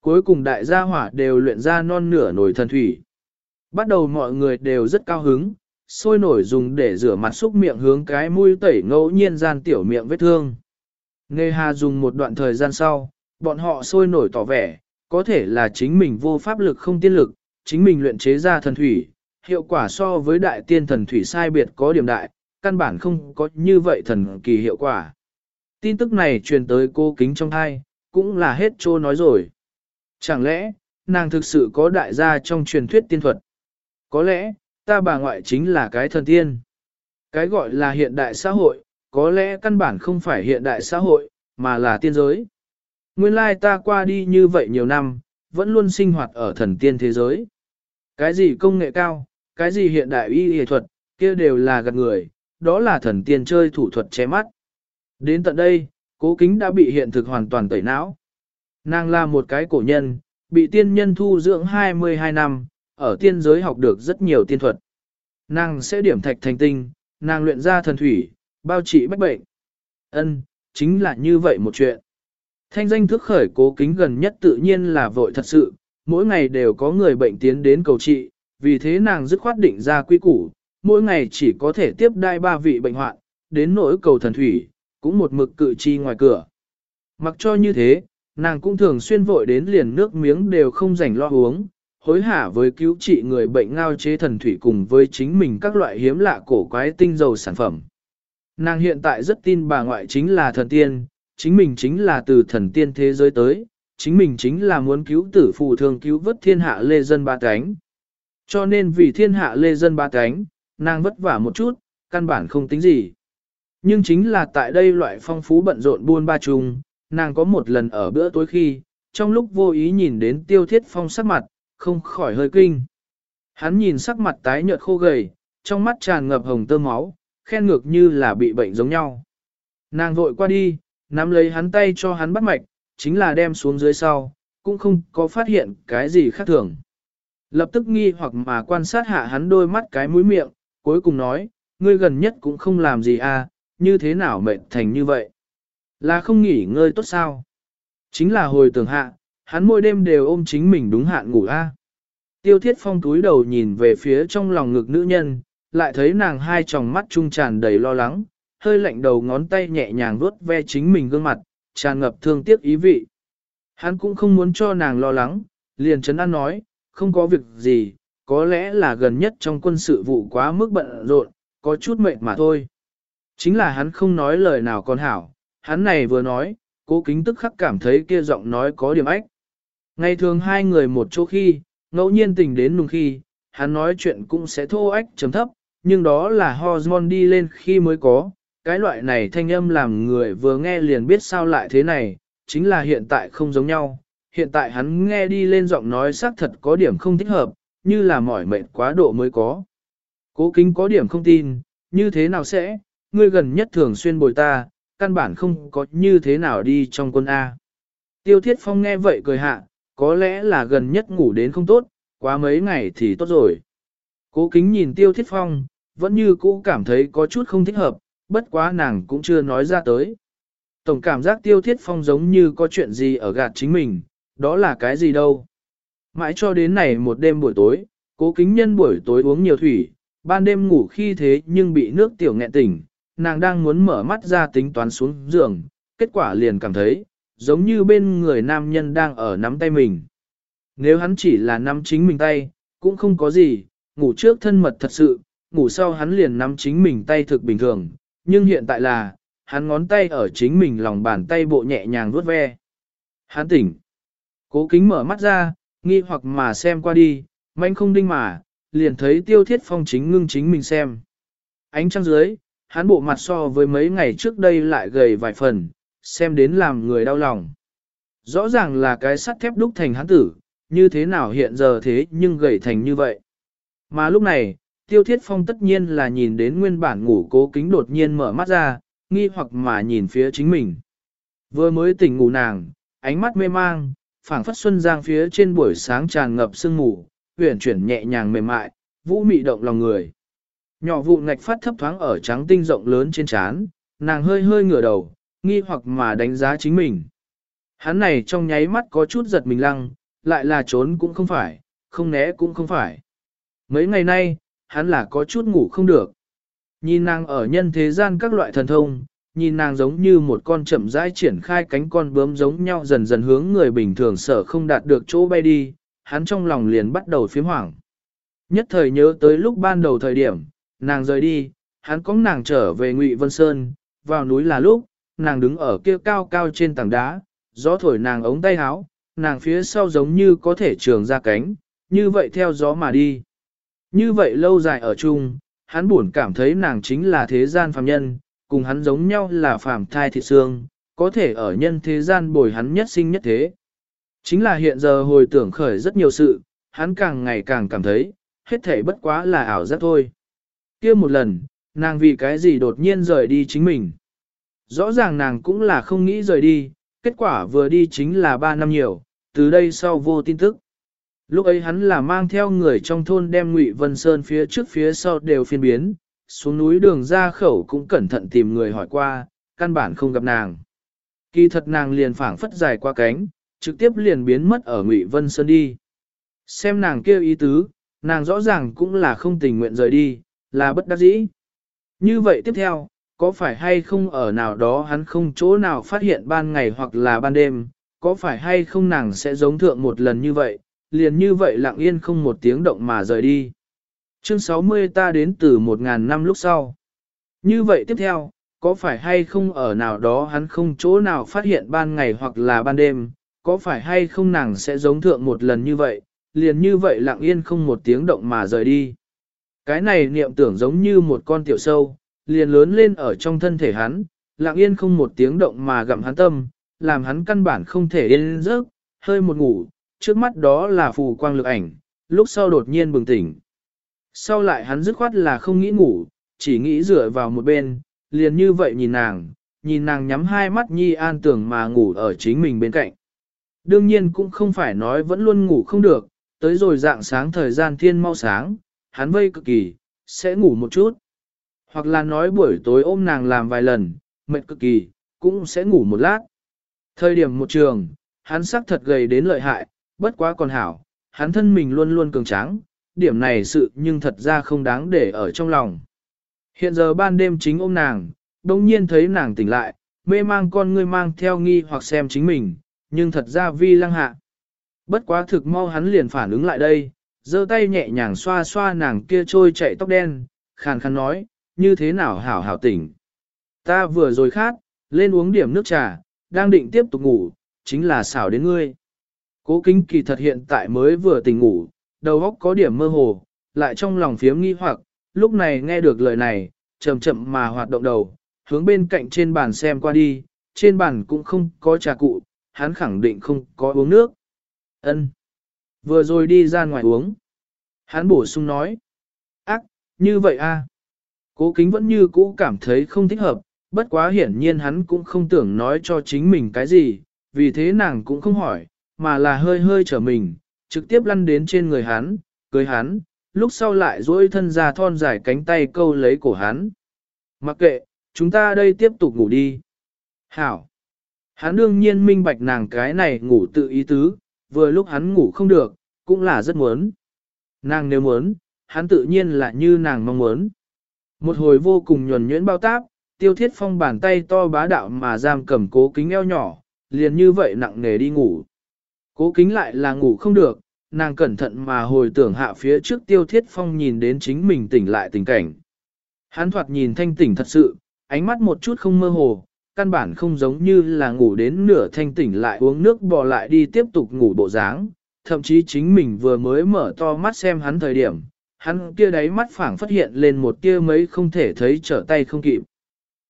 S1: Cuối cùng đại gia hỏa đều luyện ra non nửa nồi thần thủy. Bắt đầu mọi người đều rất cao hứng, sôi nổi dùng để rửa mặt xúc miệng hướng cái mũi tẩy ngẫu nhiên gian tiểu miệng vết thương. Nghe hà dùng một đoạn thời gian sau, bọn họ sôi nổi tỏ vẻ, có thể là chính mình vô pháp lực không tiên lực, chính mình luyện chế ra thần thủy, hiệu quả so với đại tiên thần thủy sai biệt có điểm đại, căn bản không có như vậy thần kỳ hiệu quả. Tin tức này truyền tới cô kính trong thai, cũng là hết trô nói rồi. Chẳng lẽ, nàng thực sự có đại gia trong truyền thuyết tiên thuật? Có lẽ, ta bà ngoại chính là cái thần tiên. Cái gọi là hiện đại xã hội, có lẽ căn bản không phải hiện đại xã hội, mà là tiên giới. Nguyên lai ta qua đi như vậy nhiều năm, vẫn luôn sinh hoạt ở thần tiên thế giới. Cái gì công nghệ cao, cái gì hiện đại y y thuật, kia đều là gạt người, đó là thần tiên chơi thủ thuật che mắt. Đến tận đây, cố kính đã bị hiện thực hoàn toàn tẩy não. Nàng là một cái cổ nhân, bị tiên nhân thu dưỡng 22 năm, ở tiên giới học được rất nhiều tiên thuật. Nàng sẽ điểm thạch thành tinh, nàng luyện ra thần thủy, bao trị bách bệnh. Ân, chính là như vậy một chuyện. Thanh danh thức khởi cố kính gần nhất tự nhiên là vội thật sự, mỗi ngày đều có người bệnh tiến đến cầu trị, vì thế nàng dứt khoát định ra quy củ, mỗi ngày chỉ có thể tiếp đai ba vị bệnh hoạn, đến nỗi cầu thần thủy, cũng một mực cự chi ngoài cửa. Mặc cho như thế, nàng cũng thường xuyên vội đến liền nước miếng đều không rảnh lo uống, hối hả với cứu trị người bệnh ngao chế thần thủy cùng với chính mình các loại hiếm lạ cổ quái tinh dầu sản phẩm. Nàng hiện tại rất tin bà ngoại chính là thần tiên, chính mình chính là từ thần tiên thế giới tới, chính mình chính là muốn cứu tử phù thương cứu vớt thiên hạ lê dân ba cánh. Cho nên vì thiên hạ lê dân ba cánh, nàng vất vả một chút, căn bản không tính gì. Nhưng chính là tại đây loại phong phú bận rộn buôn ba chung, nàng có một lần ở bữa tối khi, trong lúc vô ý nhìn đến tiêu thiết phong sắc mặt, không khỏi hơi kinh. Hắn nhìn sắc mặt tái nhợt khô gầy, trong mắt tràn ngập hồng tơ máu, khen ngược như là bị bệnh giống nhau. Nàng vội qua đi, nắm lấy hắn tay cho hắn bắt mạch, chính là đem xuống dưới sau, cũng không có phát hiện cái gì khác thường. Lập tức nghi hoặc mà quan sát hạ hắn đôi mắt cái mũi miệng, cuối cùng nói, ngươi gần nhất cũng không làm gì à, như thế nào mệt thành như vậy? Là không nghỉ ngơi tốt sao? Chính là hồi tưởng hạ, hắn mỗi đêm đều ôm chính mình đúng hạn ngủ a. Tiêu thiết phong túi đầu nhìn về phía trong lòng ngực nữ nhân, lại thấy nàng hai tròng mắt trung tràn đầy lo lắng, hơi lạnh đầu ngón tay nhẹ nhàng vuốt ve chính mình gương mặt, tràn ngập thương tiếc ý vị. Hắn cũng không muốn cho nàng lo lắng, liền chấn an nói, không có việc gì, có lẽ là gần nhất trong quân sự vụ quá mức bận rộn, có chút mệt mà thôi. Chính là hắn không nói lời nào còn hảo, hắn này vừa nói, cố kính tức khắc cảm thấy kia giọng nói có điểm ách. Ngày thường hai người một chỗ khi, ngẫu nhiên tình đến nùng khi, hắn nói chuyện cũng sẽ thô ách chấm thấp, nhưng đó là hormone đi lên khi mới có, cái loại này thanh âm làm người vừa nghe liền biết sao lại thế này, chính là hiện tại không giống nhau, hiện tại hắn nghe đi lên giọng nói xác thật có điểm không thích hợp, như là mỏi mệt quá độ mới có. Cố kính có điểm không tin, như thế nào sẽ, ngươi gần nhất thường xuyên bồi ta, căn bản không có như thế nào đi trong quân A. Tiêu Thiết Phong nghe vậy cười hạ, có lẽ là gần nhất ngủ đến không tốt, quá mấy ngày thì tốt rồi. Cố kính nhìn Tiêu Thiết Phong, vẫn như cũ cảm thấy có chút không thích hợp, bất quá nàng cũng chưa nói ra tới. Tổng cảm giác Tiêu Thiết Phong giống như có chuyện gì ở gạt chính mình, đó là cái gì đâu. Mãi cho đến này một đêm buổi tối, cố kính nhân buổi tối uống nhiều thủy, ban đêm ngủ khi thế nhưng bị nước tiểu nghẹn tỉnh, nàng đang muốn mở mắt ra tính toán xuống giường, kết quả liền cảm thấy, giống như bên người nam nhân đang ở nắm tay mình. Nếu hắn chỉ là nắm chính mình tay, cũng không có gì, ngủ trước thân mật thật sự, ngủ sau hắn liền nắm chính mình tay thực bình thường, nhưng hiện tại là, hắn ngón tay ở chính mình lòng bàn tay bộ nhẹ nhàng vuốt ve. Hắn tỉnh. Cố kính mở mắt ra, nghi hoặc mà xem qua đi, manh không đinh mà, liền thấy tiêu thiết phong chính ngưng chính mình xem. Ánh trăng dưới, hắn bộ mặt so với mấy ngày trước đây lại gầy vài phần, xem đến làm người đau lòng. Rõ ràng là cái sắt thép đúc thành hắn tử, như thế nào hiện giờ thế nhưng gầy thành như vậy. Mà lúc này, tiêu thiết phong tất nhiên là nhìn đến nguyên bản ngủ cố kính đột nhiên mở mắt ra, nghi hoặc mà nhìn phía chính mình. Vừa mới tỉnh ngủ nàng, ánh mắt mê mang, phảng phất xuân giang phía trên buổi sáng tràn ngập sương mù, huyền chuyển nhẹ nhàng mềm mại, vũ mị động lòng người. Nhỏ vụ ngạch phát thấp thoáng ở trắng tinh rộng lớn trên trán, nàng hơi hơi ngửa đầu, nghi hoặc mà đánh giá chính mình. Hắn này trong nháy mắt có chút giật mình lăng, lại là trốn cũng không phải, không né cũng không phải. Mấy ngày nay, hắn là có chút ngủ không được. Nhìn nàng ở nhân thế gian các loại thần thông, nhìn nàng giống như một con chậm rãi triển khai cánh con bướm giống nhau dần dần hướng người bình thường sợ không đạt được chỗ bay đi, hắn trong lòng liền bắt đầu phiếm hoảng. Nhất thời nhớ tới lúc ban đầu thời điểm, nàng rời đi, hắn có nàng trở về Ngụy Vân Sơn, vào núi là lúc, nàng đứng ở kia cao cao trên tảng đá, gió thổi nàng ống tay áo, nàng phía sau giống như có thể trường ra cánh, như vậy theo gió mà đi. Như vậy lâu dài ở chung, hắn buồn cảm thấy nàng chính là thế gian phàm nhân, cùng hắn giống nhau là phàm thai thịt xương, có thể ở nhân thế gian bồi hắn nhất sinh nhất thế. Chính là hiện giờ hồi tưởng khởi rất nhiều sự, hắn càng ngày càng cảm thấy, hết thể bất quá là ảo giác thôi. kia một lần, nàng vì cái gì đột nhiên rời đi chính mình. Rõ ràng nàng cũng là không nghĩ rời đi, kết quả vừa đi chính là 3 năm nhiều, từ đây sau vô tin tức. Lúc ấy hắn là mang theo người trong thôn đem Ngụy Vân Sơn phía trước phía sau đều phiên biến, xuống núi đường ra khẩu cũng cẩn thận tìm người hỏi qua, căn bản không gặp nàng. Kỳ thật nàng liền phảng phất dài qua cánh, trực tiếp liền biến mất ở Ngụy Vân Sơn đi. Xem nàng kêu ý tứ, nàng rõ ràng cũng là không tình nguyện rời đi, là bất đắc dĩ. Như vậy tiếp theo, có phải hay không ở nào đó hắn không chỗ nào phát hiện ban ngày hoặc là ban đêm, có phải hay không nàng sẽ giống thượng một lần như vậy, liền như vậy lặng yên không một tiếng động mà rời đi. Chương 60 ta đến từ một ngàn năm lúc sau. Như vậy tiếp theo, có phải hay không ở nào đó hắn không chỗ nào phát hiện ban ngày hoặc là ban đêm, có phải hay không nàng sẽ giống thượng một lần như vậy, liền như vậy lặng yên không một tiếng động mà rời đi. Cái này niệm tưởng giống như một con tiểu sâu, liền lớn lên ở trong thân thể hắn, lặng yên không một tiếng động mà gặm hắn tâm, làm hắn căn bản không thể yên giấc, hơi một ngủ, trước mắt đó là phù quang lực ảnh, lúc sau đột nhiên bừng tỉnh. Sau lại hắn dứt khoát là không nghĩ ngủ, chỉ nghĩ dựa vào một bên, liền như vậy nhìn nàng, nhìn nàng nhắm hai mắt nhi an tưởng mà ngủ ở chính mình bên cạnh. Đương nhiên cũng không phải nói vẫn luôn ngủ không được, tới rồi dạng sáng thời gian thiên mau sáng, hắn vây cực kỳ, sẽ ngủ một chút. Hoặc là nói buổi tối ôm nàng làm vài lần, mệt cực kỳ, cũng sẽ ngủ một lát. Thời điểm một trường, hắn sắc thật gầy đến lợi hại, bất quá còn hảo, hắn thân mình luôn luôn cường tráng, điểm này sự nhưng thật ra không đáng để ở trong lòng. Hiện giờ ban đêm chính ôm nàng, đồng nhiên thấy nàng tỉnh lại, mê mang con ngươi mang theo nghi hoặc xem chính mình, nhưng thật ra vi lăng hạ. Bất quá thực mau hắn liền phản ứng lại đây, giơ tay nhẹ nhàng xoa xoa nàng kia trôi chạy tóc đen, khàn khàn nói, như thế nào hảo hảo tỉnh. Ta vừa rồi khát, lên uống điểm nước trà, đang định tiếp tục ngủ, chính là xảo đến ngươi. Cố kính kỳ thật hiện tại mới vừa tỉnh ngủ, đầu óc có điểm mơ hồ, lại trong lòng phiếm nghi hoặc, lúc này nghe được lời này, chậm chậm mà hoạt động đầu, hướng bên cạnh trên bàn xem qua đi, trên bàn cũng không có trà cụ, hắn khẳng định không có uống nước. Ân, Vừa rồi đi ra ngoài uống. Hắn bổ sung nói. Ác, như vậy a. À. Cố kính vẫn như cũ cảm thấy không thích hợp, bất quá hiển nhiên hắn cũng không tưởng nói cho chính mình cái gì, vì thế nàng cũng không hỏi, mà là hơi hơi trở mình, trực tiếp lăn đến trên người hắn, cưới hắn, lúc sau lại duỗi thân ra thon dài cánh tay câu lấy cổ hắn. Mặc kệ, chúng ta đây tiếp tục ngủ đi. Hảo. Hắn đương nhiên minh bạch nàng cái này ngủ tự ý tứ, vừa lúc hắn ngủ không được, cũng là rất muốn. Nàng nếu muốn, hắn tự nhiên là như nàng mong muốn. Một hồi vô cùng nhuần nhuyễn bao táp, tiêu thiết phong bàn tay to bá đạo mà giam cầm cố kính eo nhỏ, liền như vậy nặng nề đi ngủ. Cố kính lại là ngủ không được, nàng cẩn thận mà hồi tưởng hạ phía trước tiêu thiết phong nhìn đến chính mình tỉnh lại tình cảnh. Hắn thoạt nhìn thanh tỉnh thật sự, ánh mắt một chút không mơ hồ, căn bản không giống như là ngủ đến nửa thanh tỉnh lại uống nước bò lại đi tiếp tục ngủ bộ dáng, thậm chí chính mình vừa mới mở to mắt xem hắn thời điểm, hắn kia đáy mắt phảng phát hiện lên một tia mấy không thể thấy trở tay không kịp.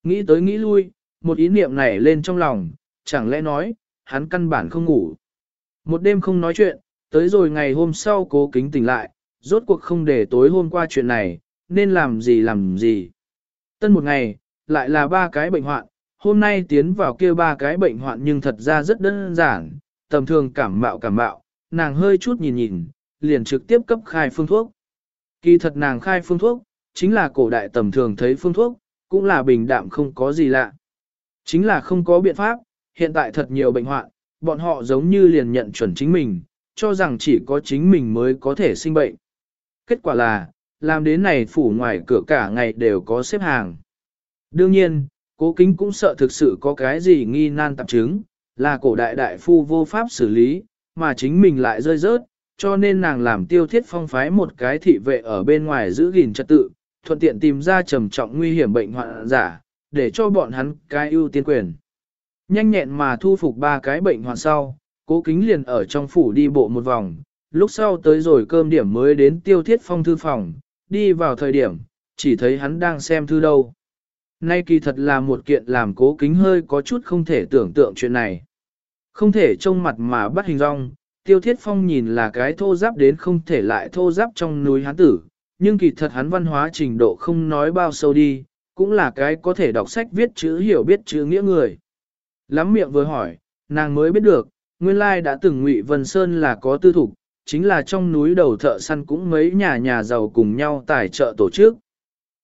S1: Nghĩ tới nghĩ lui, một ý niệm này lên trong lòng, chẳng lẽ nói, hắn căn bản không ngủ. Một đêm không nói chuyện, tới rồi ngày hôm sau cố kính tỉnh lại, rốt cuộc không để tối hôm qua chuyện này, nên làm gì làm gì. Tân một ngày, lại là ba cái bệnh hoạn, hôm nay tiến vào kia ba cái bệnh hoạn nhưng thật ra rất đơn giản, tầm thường cảm mạo cảm mạo, nàng hơi chút nhìn nhìn, liền trực tiếp cấp khai phương thuốc. Kỳ thật nàng khai phương thuốc, chính là cổ đại tầm thường thấy phương thuốc, cũng là bình đạm không có gì lạ. Chính là không có biện pháp, hiện tại thật nhiều bệnh hoạn, bọn họ giống như liền nhận chuẩn chính mình, cho rằng chỉ có chính mình mới có thể sinh bệnh. Kết quả là, làm đến này phủ ngoài cửa cả ngày đều có xếp hàng. Đương nhiên, cố kính cũng sợ thực sự có cái gì nghi nan tạp chứng, là cổ đại đại phu vô pháp xử lý, mà chính mình lại rơi rớt, cho nên nàng làm tiêu thiết phong phái một cái thị vệ ở bên ngoài giữ gìn trật tự, thuận tiện tìm ra trầm trọng nguy hiểm bệnh hoạn giả, để cho bọn hắn cái ưu tiên quyền. Nhanh nhẹn mà thu phục ba cái bệnh hoạn sau, cố kính liền ở trong phủ đi bộ một vòng, lúc sau tới rồi cơm điểm mới đến tiêu thiết phong thư phòng, đi vào thời điểm, chỉ thấy hắn đang xem thư đâu. Nay kỳ thật là một kiện làm cố kính hơi có chút không thể tưởng tượng chuyện này. Không thể trông mặt mà bắt hình rong, tiêu thiết phong nhìn là cái thô giáp đến không thể lại thô giáp trong núi hán tử, nhưng kỳ thật hắn văn hóa trình độ không nói bao sâu đi, cũng là cái có thể đọc sách viết chữ hiểu biết chữ nghĩa người. Lắm miệng vừa hỏi, nàng mới biết được, nguyên lai đã từng ngụy Vân Sơn là có tư thục, chính là trong núi đầu thợ săn cũng mấy nhà nhà giàu cùng nhau tài trợ tổ chức.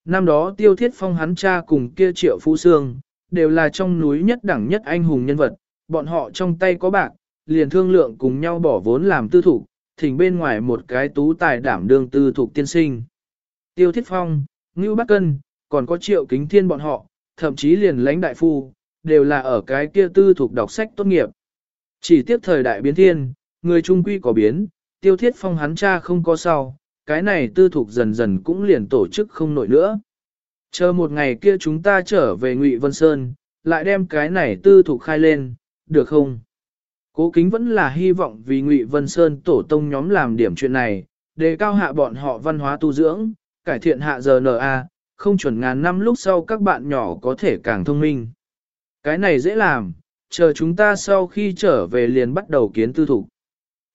S1: Năm đó tiêu thiết phong hắn cha cùng kia triệu phú sương, đều là trong núi nhất đẳng nhất anh hùng nhân vật, bọn họ trong tay có bạc, liền thương lượng cùng nhau bỏ vốn làm tư thục, thỉnh bên ngoài một cái tú tài đảm đương tư thục tiên sinh. Tiêu thiết phong, Ngưu Bắc Cân, còn có triệu kính thiên bọn họ, thậm chí liền lãnh đại phu, đều là ở cái kia tư thục đọc sách tốt nghiệp. Chỉ tiếp thời đại biến thiên, người trung quy có biến, tiêu thiết phong hắn cha không có sau, cái này tư thục dần dần cũng liền tổ chức không nổi nữa. Chờ một ngày kia chúng ta trở về Ngụy Vân Sơn, lại đem cái này tư thục khai lên, được không? Cố kính vẫn là hy vọng vì Ngụy Vân Sơn tổ tông nhóm làm điểm chuyện này, đề cao hạ bọn họ văn hóa tu dưỡng, cải thiện hạ giờ không chuẩn ngàn năm lúc sau các bạn nhỏ có thể càng thông minh. Cái này dễ làm, chờ chúng ta sau khi trở về liền bắt đầu kiến tư thủ.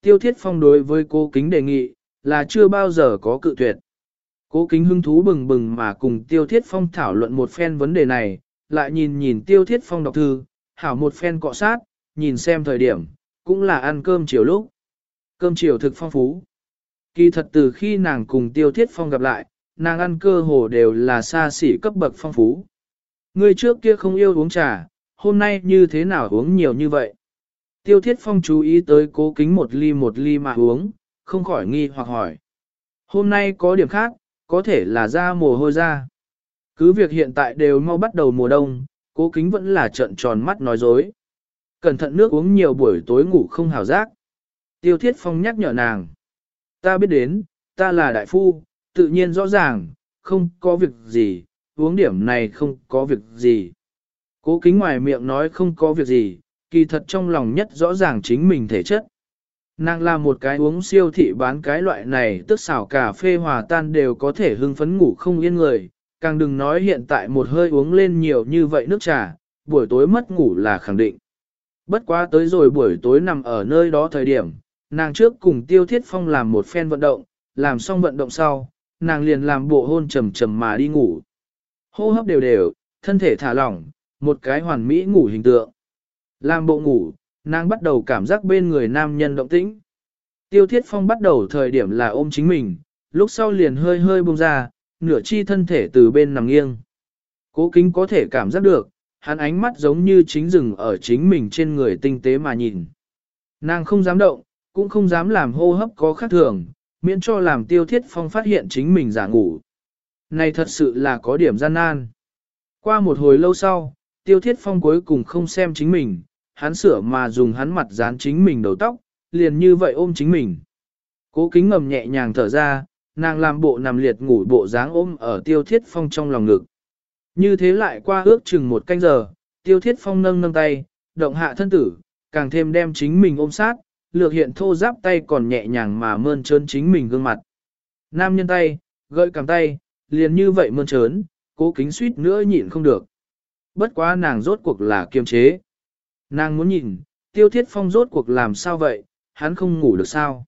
S1: Tiêu Thiết Phong đối với Cố kính đề nghị, là chưa bao giờ có cự tuyệt. Cố kính hứng thú bừng bừng mà cùng Tiêu Thiết Phong thảo luận một phen vấn đề này, lại nhìn nhìn Tiêu Thiết Phong đọc thư, hảo một phen cọ sát, nhìn xem thời điểm, cũng là ăn cơm chiều lúc. Cơm chiều thực phong phú. Kỳ thật từ khi nàng cùng Tiêu Thiết Phong gặp lại, nàng ăn cơ hồ đều là xa xỉ cấp bậc phong phú. Người trước kia không yêu uống trà, hôm nay như thế nào uống nhiều như vậy? Tiêu Thiết Phong chú ý tới cố kính một ly một ly mà uống, không khỏi nghi hoặc hỏi. Hôm nay có điểm khác, có thể là ra mồ hôi ra. Cứ việc hiện tại đều mau bắt đầu mùa đông, cố kính vẫn là trận tròn mắt nói dối. Cẩn thận nước uống nhiều buổi tối ngủ không hào giác. Tiêu Thiết Phong nhắc nhở nàng. Ta biết đến, ta là đại phu, tự nhiên rõ ràng, không có việc gì, uống điểm này không có việc gì. Cố kính ngoài miệng nói không có việc gì, kỳ thật trong lòng nhất rõ ràng chính mình thể chất. Nàng là một cái uống siêu thị bán cái loại này tức xảo cà phê hòa tan đều có thể hưng phấn ngủ không yên người, càng đừng nói hiện tại một hơi uống lên nhiều như vậy nước trà, buổi tối mất ngủ là khẳng định. Bất quá tới rồi buổi tối nằm ở nơi đó thời điểm, nàng trước cùng Tiêu Thiết Phong làm một phen vận động, làm xong vận động sau, nàng liền làm bộ hôn trầm trầm mà đi ngủ. Hô hấp đều đều, thân thể thả lỏng, một cái hoàn mỹ ngủ hình tượng. Làm bộ ngủ, nàng bắt đầu cảm giác bên người nam nhân động tĩnh. Tiêu Thiết Phong bắt đầu thời điểm là ôm chính mình, lúc sau liền hơi hơi buông ra, nửa chi thân thể từ bên nằm nghiêng. Cố kính có thể cảm giác được, hắn ánh mắt giống như chính rừng ở chính mình trên người tinh tế mà nhìn. Nàng không dám động, cũng không dám làm hô hấp có khác thường, miễn cho làm tiêu thiết phong phát hiện chính mình giả ngủ. Này thật sự là có điểm gian nan. Qua một hồi lâu sau, tiêu thiết phong cuối cùng không xem chính mình, hắn sửa mà dùng hắn mặt dán chính mình đầu tóc, liền như vậy ôm chính mình. Cố kính ngầm nhẹ nhàng thở ra, nàng làm bộ nằm liệt ngủ bộ dáng ôm ở tiêu thiết phong trong lòng ngực. Như thế lại qua ước chừng một canh giờ, tiêu thiết phong nâng nâng tay, động hạ thân tử, càng thêm đem chính mình ôm sát, lược hiện thô giáp tay còn nhẹ nhàng mà mơn trơn chính mình gương mặt. Nam nhân tay, gợi cảm tay, liền như vậy mơn trớn, cố kính suýt nữa nhịn không được. Bất quá nàng rốt cuộc là kiềm chế. Nàng muốn nhìn, tiêu thiết phong rốt cuộc làm sao vậy, hắn không ngủ được sao.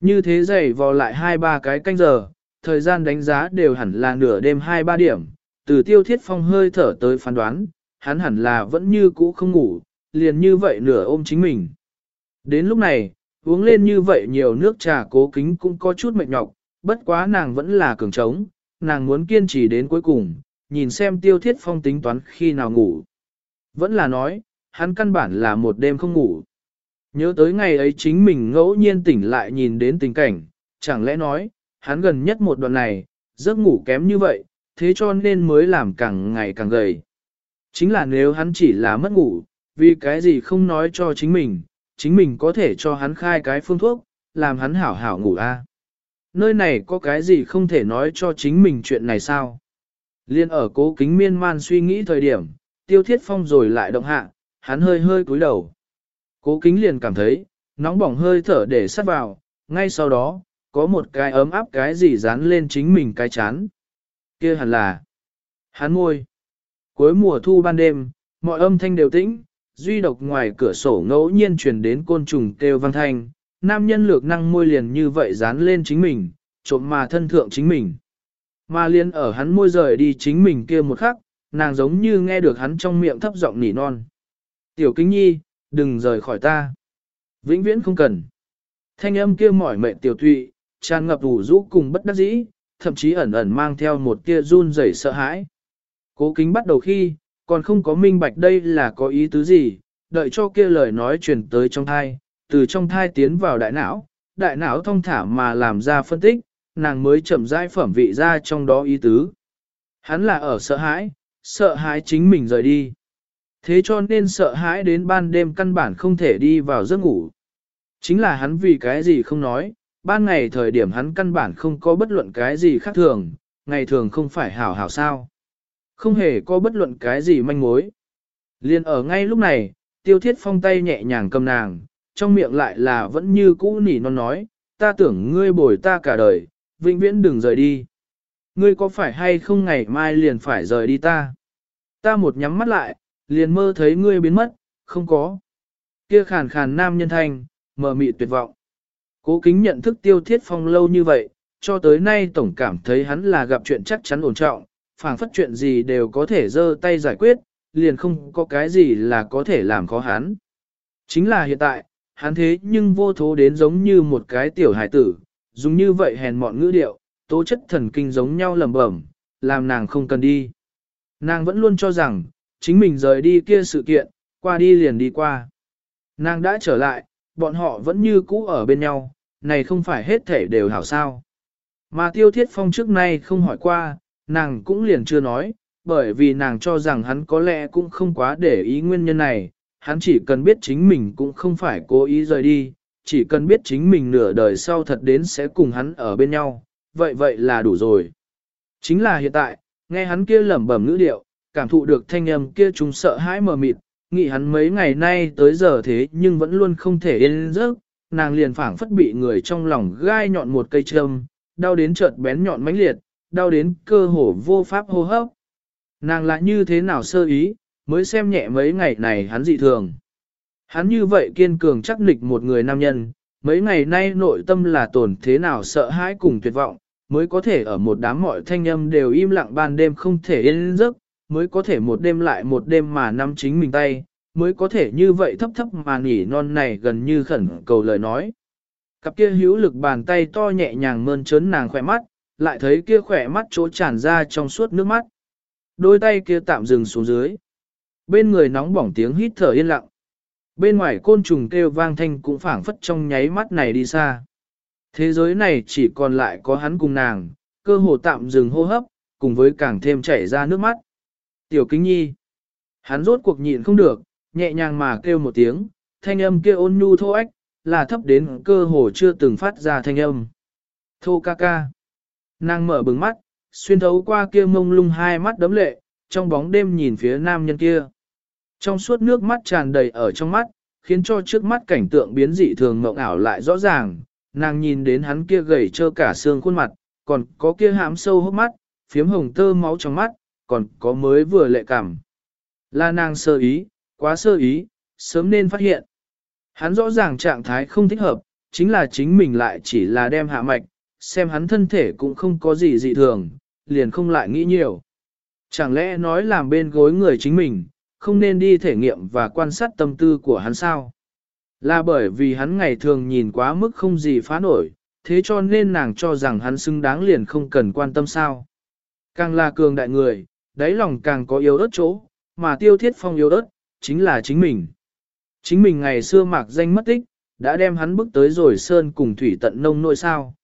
S1: Như thế dày vò lại hai ba cái canh giờ, thời gian đánh giá đều hẳn là nửa đêm hai ba điểm, từ tiêu thiết phong hơi thở tới phán đoán, hắn hẳn là vẫn như cũ không ngủ, liền như vậy nửa ôm chính mình. Đến lúc này, uống lên như vậy nhiều nước trà cố kính cũng có chút mệt nhọc, bất quá nàng vẫn là cường trống, nàng muốn kiên trì đến cuối cùng, nhìn xem tiêu thiết phong tính toán khi nào ngủ. Vẫn là nói, hắn căn bản là một đêm không ngủ. Nhớ tới ngày ấy chính mình ngẫu nhiên tỉnh lại nhìn đến tình cảnh, chẳng lẽ nói, hắn gần nhất một đoạn này, giấc ngủ kém như vậy, thế cho nên mới làm càng ngày càng gầy. Chính là nếu hắn chỉ là mất ngủ, vì cái gì không nói cho chính mình, chính mình có thể cho hắn khai cái phương thuốc, làm hắn hảo hảo ngủ a. Nơi này có cái gì không thể nói cho chính mình chuyện này sao? Liên ở cố kính miên man suy nghĩ thời điểm, tiêu thiết phong rồi lại động hạ, hắn hơi hơi cúi đầu. Cố kính liền cảm thấy, nóng bỏng hơi thở để sát vào, ngay sau đó, có một cái ấm áp cái gì dán lên chính mình cái chán kia hẳn là hắn môi. Cuối mùa thu ban đêm, mọi âm thanh đều tĩnh, duy độc ngoài cửa sổ ngẫu nhiên truyền đến côn trùng kêu vang thanh, nam nhân lược năng môi liền như vậy dán lên chính mình, trộm mà thân thượng chính mình. Mà liên ở hắn môi rời đi chính mình kia một khắc, nàng giống như nghe được hắn trong miệng thấp giọng nỉ non. Tiểu kính nhi, đừng rời khỏi ta. Vĩnh viễn không cần. Thanh âm kia mỏi mệt tiểu thụy, tràn ngập ủ rũ cùng bất đắc dĩ, thậm chí ẩn ẩn mang theo một tia run rẩy sợ hãi. Cố kính bắt đầu khi, còn không có minh bạch đây là có ý tứ gì, đợi cho kia lời nói truyền tới trong thai, từ trong thai tiến vào đại não, đại não thông thả mà làm ra phân tích, nàng mới chậm rãi phẩm vị ra trong đó ý tứ. Hắn là ở sợ hãi, sợ hãi chính mình rời đi. Thế cho nên sợ hãi đến ban đêm căn bản không thể đi vào giấc ngủ. Chính là hắn vì cái gì không nói, ban ngày thời điểm hắn căn bản không có bất luận cái gì khác thường, ngày thường không phải hảo hảo sao. Không hề có bất luận cái gì manh mối. Liên ở ngay lúc này, tiêu thiết phong tay nhẹ nhàng cầm nàng, trong miệng lại là vẫn như cũ nỉ non nói, ta tưởng ngươi bồi ta cả đời, vĩnh viễn đừng rời đi. Ngươi có phải hay không ngày mai liền phải rời đi ta? Ta một nhắm mắt lại, liền mơ thấy ngươi biến mất, không có. Kia khàn khàn nam nhân thanh, mờ mị tuyệt vọng. Cố kính nhận thức tiêu thiết phong lâu như vậy, cho tới nay tổng cảm thấy hắn là gặp chuyện chắc chắn ổn trọng, phảng phất chuyện gì đều có thể dơ tay giải quyết, liền không có cái gì là có thể làm khó hắn. Chính là hiện tại, hắn thế nhưng vô thố đến giống như một cái tiểu hải tử, dùng như vậy hèn mọn ngữ điệu, tố chất thần kinh giống nhau lầm bẩm, làm nàng không cần đi. Nàng vẫn luôn cho rằng, chính mình rời đi kia sự kiện, qua đi liền đi qua. Nàng đã trở lại, bọn họ vẫn như cũ ở bên nhau, này không phải hết thể đều hảo sao. Mà tiêu thiết phong trước nay không hỏi qua, nàng cũng liền chưa nói, bởi vì nàng cho rằng hắn có lẽ cũng không quá để ý nguyên nhân này, hắn chỉ cần biết chính mình cũng không phải cố ý rời đi, chỉ cần biết chính mình nửa đời sau thật đến sẽ cùng hắn ở bên nhau, vậy vậy là đủ rồi. Chính là hiện tại, nghe hắn kia lẩm bẩm ngữ điệu, cảm thụ được thanh âm kia chúng sợ hãi mờ mịt, nghĩ hắn mấy ngày nay tới giờ thế nhưng vẫn luôn không thể yên giấc, nàng liền phảng phất bị người trong lòng gai nhọn một cây châm, đau đến chợt bén nhọn mãnh liệt, đau đến cơ hồ vô pháp hô hấp. Nàng lại như thế nào sơ ý, mới xem nhẹ mấy ngày này hắn dị thường. Hắn như vậy kiên cường chắc nịch một người nam nhân, mấy ngày nay nội tâm là tổn thế nào sợ hãi cùng tuyệt vọng, mới có thể ở một đám mọi thanh âm đều im lặng ban đêm không thể yên giấc, mới có thể một đêm lại một đêm mà nắm chính mình tay, mới có thể như vậy thấp thấp mà nỉ non này gần như khẩn cầu lời nói. Cặp kia hữu lực bàn tay to nhẹ nhàng mơn trớn nàng khỏe mắt, lại thấy kia khỏe mắt chỗ tràn ra trong suốt nước mắt. Đôi tay kia tạm dừng xuống dưới. Bên người nóng bỏng tiếng hít thở yên lặng. Bên ngoài côn trùng kêu vang thanh cũng phảng phất trong nháy mắt này đi xa. Thế giới này chỉ còn lại có hắn cùng nàng, cơ hồ tạm dừng hô hấp, cùng với càng thêm chảy ra nước mắt. Tiểu kính nhi. Hắn rốt cuộc nhịn không được, nhẹ nhàng mà kêu một tiếng, thanh âm kia ôn nhu thô ách, là thấp đến cơ hồ chưa từng phát ra thanh âm. Thô ca ca. Nàng mở bừng mắt, xuyên thấu qua kia mông lung hai mắt đấm lệ, trong bóng đêm nhìn phía nam nhân kia. Trong suốt nước mắt tràn đầy ở trong mắt, khiến cho trước mắt cảnh tượng biến dị thường mộng ảo lại rõ ràng, nàng nhìn đến hắn kia gầy trơ cả xương khuôn mặt, còn có kia hãm sâu hốc mắt, phiếm hồng tơ máu trong mắt, còn có mới vừa lệ cảm. Là nàng sơ ý, quá sơ ý, sớm nên phát hiện. Hắn rõ ràng trạng thái không thích hợp, chính là chính mình lại chỉ là đem hạ mạch, xem hắn thân thể cũng không có gì dị thường, liền không lại nghĩ nhiều. Chẳng lẽ nói làm bên gối người chính mình, không nên đi thể nghiệm và quan sát tâm tư của hắn sao? Là bởi vì hắn ngày thường nhìn quá mức không gì phá nổi, thế cho nên nàng cho rằng hắn xứng đáng liền không cần quan tâm sao. Càng là cường đại người, đáy lòng càng có yếu ớt chỗ, mà tiêu thiết phong yếu ớt, chính là chính mình. Chính mình ngày xưa mạc danh mất tích, đã đem hắn bước tới rồi sơn cùng thủy tận nông nỗi sao.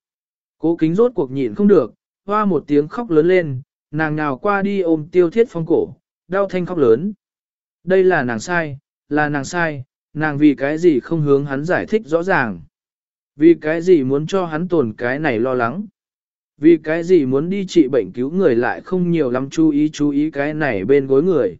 S1: Cố kính rốt cuộc nhịn không được, hoa một tiếng khóc lớn lên, nàng nào qua đi ôm tiêu thiết phong cổ, đau thanh khóc lớn. Đây là nàng sai, là nàng sai, nàng vì cái gì không hướng hắn giải thích rõ ràng. Vì cái gì muốn cho hắn tồn cái này lo lắng. Vì cái gì muốn đi trị bệnh cứu người lại không nhiều lắm chú ý chú ý cái này bên gối người.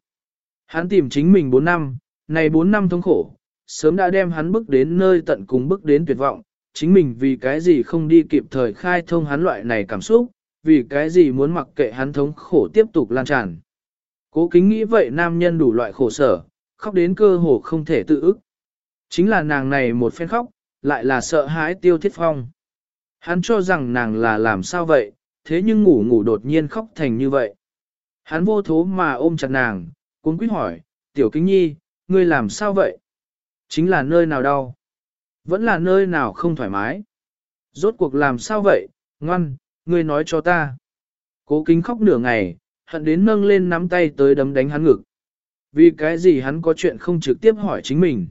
S1: Hắn tìm chính mình 4 năm, này 4 năm thống khổ, sớm đã đem hắn bước đến nơi tận cùng bước đến tuyệt vọng, chính mình vì cái gì không đi kịp thời khai thông hắn loại này cảm xúc, vì cái gì muốn mặc kệ hắn thống khổ tiếp tục lan tràn. Cố kính nghĩ vậy nam nhân đủ loại khổ sở, khóc đến cơ hồ không thể tự ức. Chính là nàng này một phen khóc, lại là sợ hãi tiêu thiết phong. Hắn cho rằng nàng là làm sao vậy, thế nhưng ngủ ngủ đột nhiên khóc thành như vậy. Hắn vô thố mà ôm chặt nàng, cuốn quýt hỏi, tiểu kính nhi, ngươi làm sao vậy? Chính là nơi nào đau? Vẫn là nơi nào không thoải mái? Rốt cuộc làm sao vậy? Ngoan, ngươi nói cho ta. Cố kính khóc nửa ngày, hận đến nâng lên nắm tay tới đấm đánh hắn ngực. Vì cái gì hắn có chuyện không trực tiếp hỏi chính mình.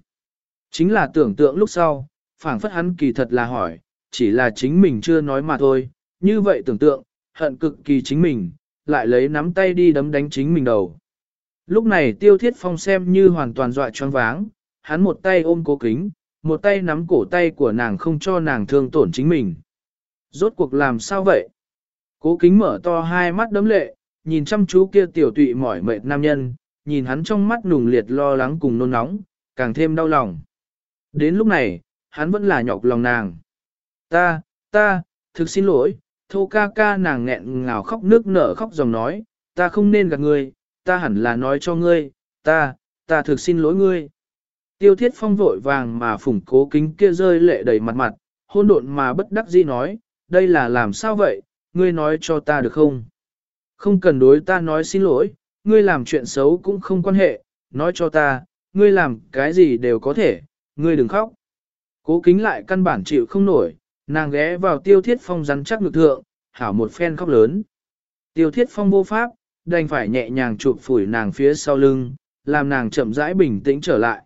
S1: Chính là tưởng tượng lúc sau, phảng phất hắn kỳ thật là hỏi, chỉ là chính mình chưa nói mà thôi. Như vậy tưởng tượng, hận cực kỳ chính mình, lại lấy nắm tay đi đấm đánh chính mình đầu. Lúc này tiêu thiết phong xem như hoàn toàn dọa choáng váng, hắn một tay ôm cố kính, một tay nắm cổ tay của nàng không cho nàng thương tổn chính mình. Rốt cuộc làm sao vậy? Cố kính mở to hai mắt đấm lệ, nhìn chăm chú kia tiểu tụy mỏi mệt nam nhân, nhìn hắn trong mắt nùng liệt lo lắng cùng nôn nóng, càng thêm đau lòng. Đến lúc này, hắn vẫn là nhọc lòng nàng. Ta, ta, thực xin lỗi, thô ca ca nàng nghẹn ngào khóc nước nở khóc dòng nói, ta không nên gặp người ta hẳn là nói cho ngươi, ta, ta thực xin lỗi ngươi. Tiêu thiết phong vội vàng mà phủng cố kính kia rơi lệ đầy mặt mặt, hôn độn mà bất đắc dĩ nói, đây là làm sao vậy, ngươi nói cho ta được không? Không cần đối ta nói xin lỗi, ngươi làm chuyện xấu cũng không quan hệ, nói cho ta, ngươi làm cái gì đều có thể, ngươi đừng khóc. Cố kính lại căn bản chịu không nổi, nàng ghé vào tiêu thiết phong rắn chắc ngực thượng, hảo một phen khóc lớn. Tiêu thiết phong vô pháp, đành phải nhẹ nhàng chụp phủi nàng phía sau lưng, làm nàng chậm rãi bình tĩnh trở lại.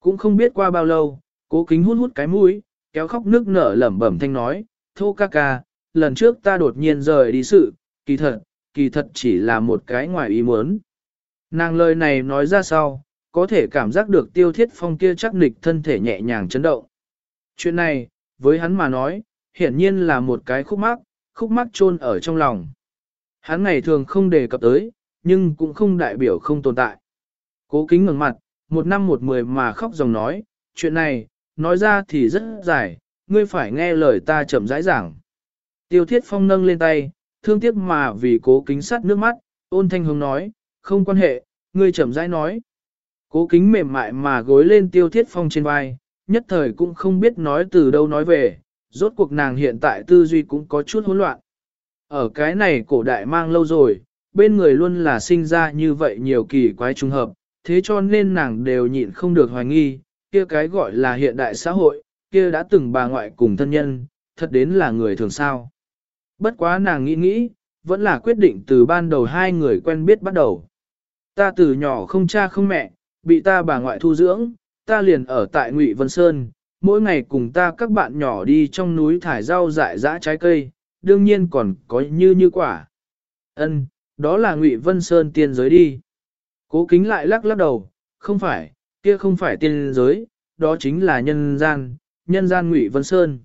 S1: Cũng không biết qua bao lâu, cố kính hút hút cái mũi, kéo khóc nước nở lẩm bẩm thanh nói, thô ca ca, lần trước ta đột nhiên rời đi sự, kỳ thật, kỳ thật chỉ là một cái ngoài ý muốn. Nàng lời này nói ra sau, có thể cảm giác được tiêu thiết phong kia chắc nịch thân thể nhẹ nhàng chấn động. Chuyện này, với hắn mà nói, hiển nhiên là một cái khúc mắc, khúc mắc chôn ở trong lòng. Hắn ngày thường không đề cập tới, nhưng cũng không đại biểu không tồn tại. Cố kính ngẩng mặt, một năm một mười mà khóc dòng nói, chuyện này, nói ra thì rất dài, ngươi phải nghe lời ta chậm rãi giảng. Tiêu thiết phong nâng lên tay, thương tiếc mà vì cố kính sắt nước mắt, ôn thanh hướng nói, không quan hệ, ngươi chậm rãi nói. Cố kính mềm mại mà gối lên tiêu thiết phong trên vai, nhất thời cũng không biết nói từ đâu nói về, rốt cuộc nàng hiện tại tư duy cũng có chút hỗn loạn. Ở cái này cổ đại mang lâu rồi, bên người luôn là sinh ra như vậy nhiều kỳ quái trùng hợp, thế cho nên nàng đều nhịn không được hoài nghi, kia cái gọi là hiện đại xã hội, kia đã từng bà ngoại cùng thân nhân, thật đến là người thường sao. Bất quá nàng nghĩ nghĩ, vẫn là quyết định từ ban đầu hai người quen biết bắt đầu. Ta từ nhỏ không cha không mẹ, bị ta bà ngoại thu dưỡng, ta liền ở tại Ngụy Vân Sơn, mỗi ngày cùng ta các bạn nhỏ đi trong núi thải rau dại dã trái cây, đương nhiên còn có như như quả. Ân, đó là Ngụy Vân Sơn tiên giới đi. Cố kính lại lắc lắc đầu, không phải, kia không phải tiên giới, đó chính là nhân gian, nhân gian Ngụy Vân Sơn.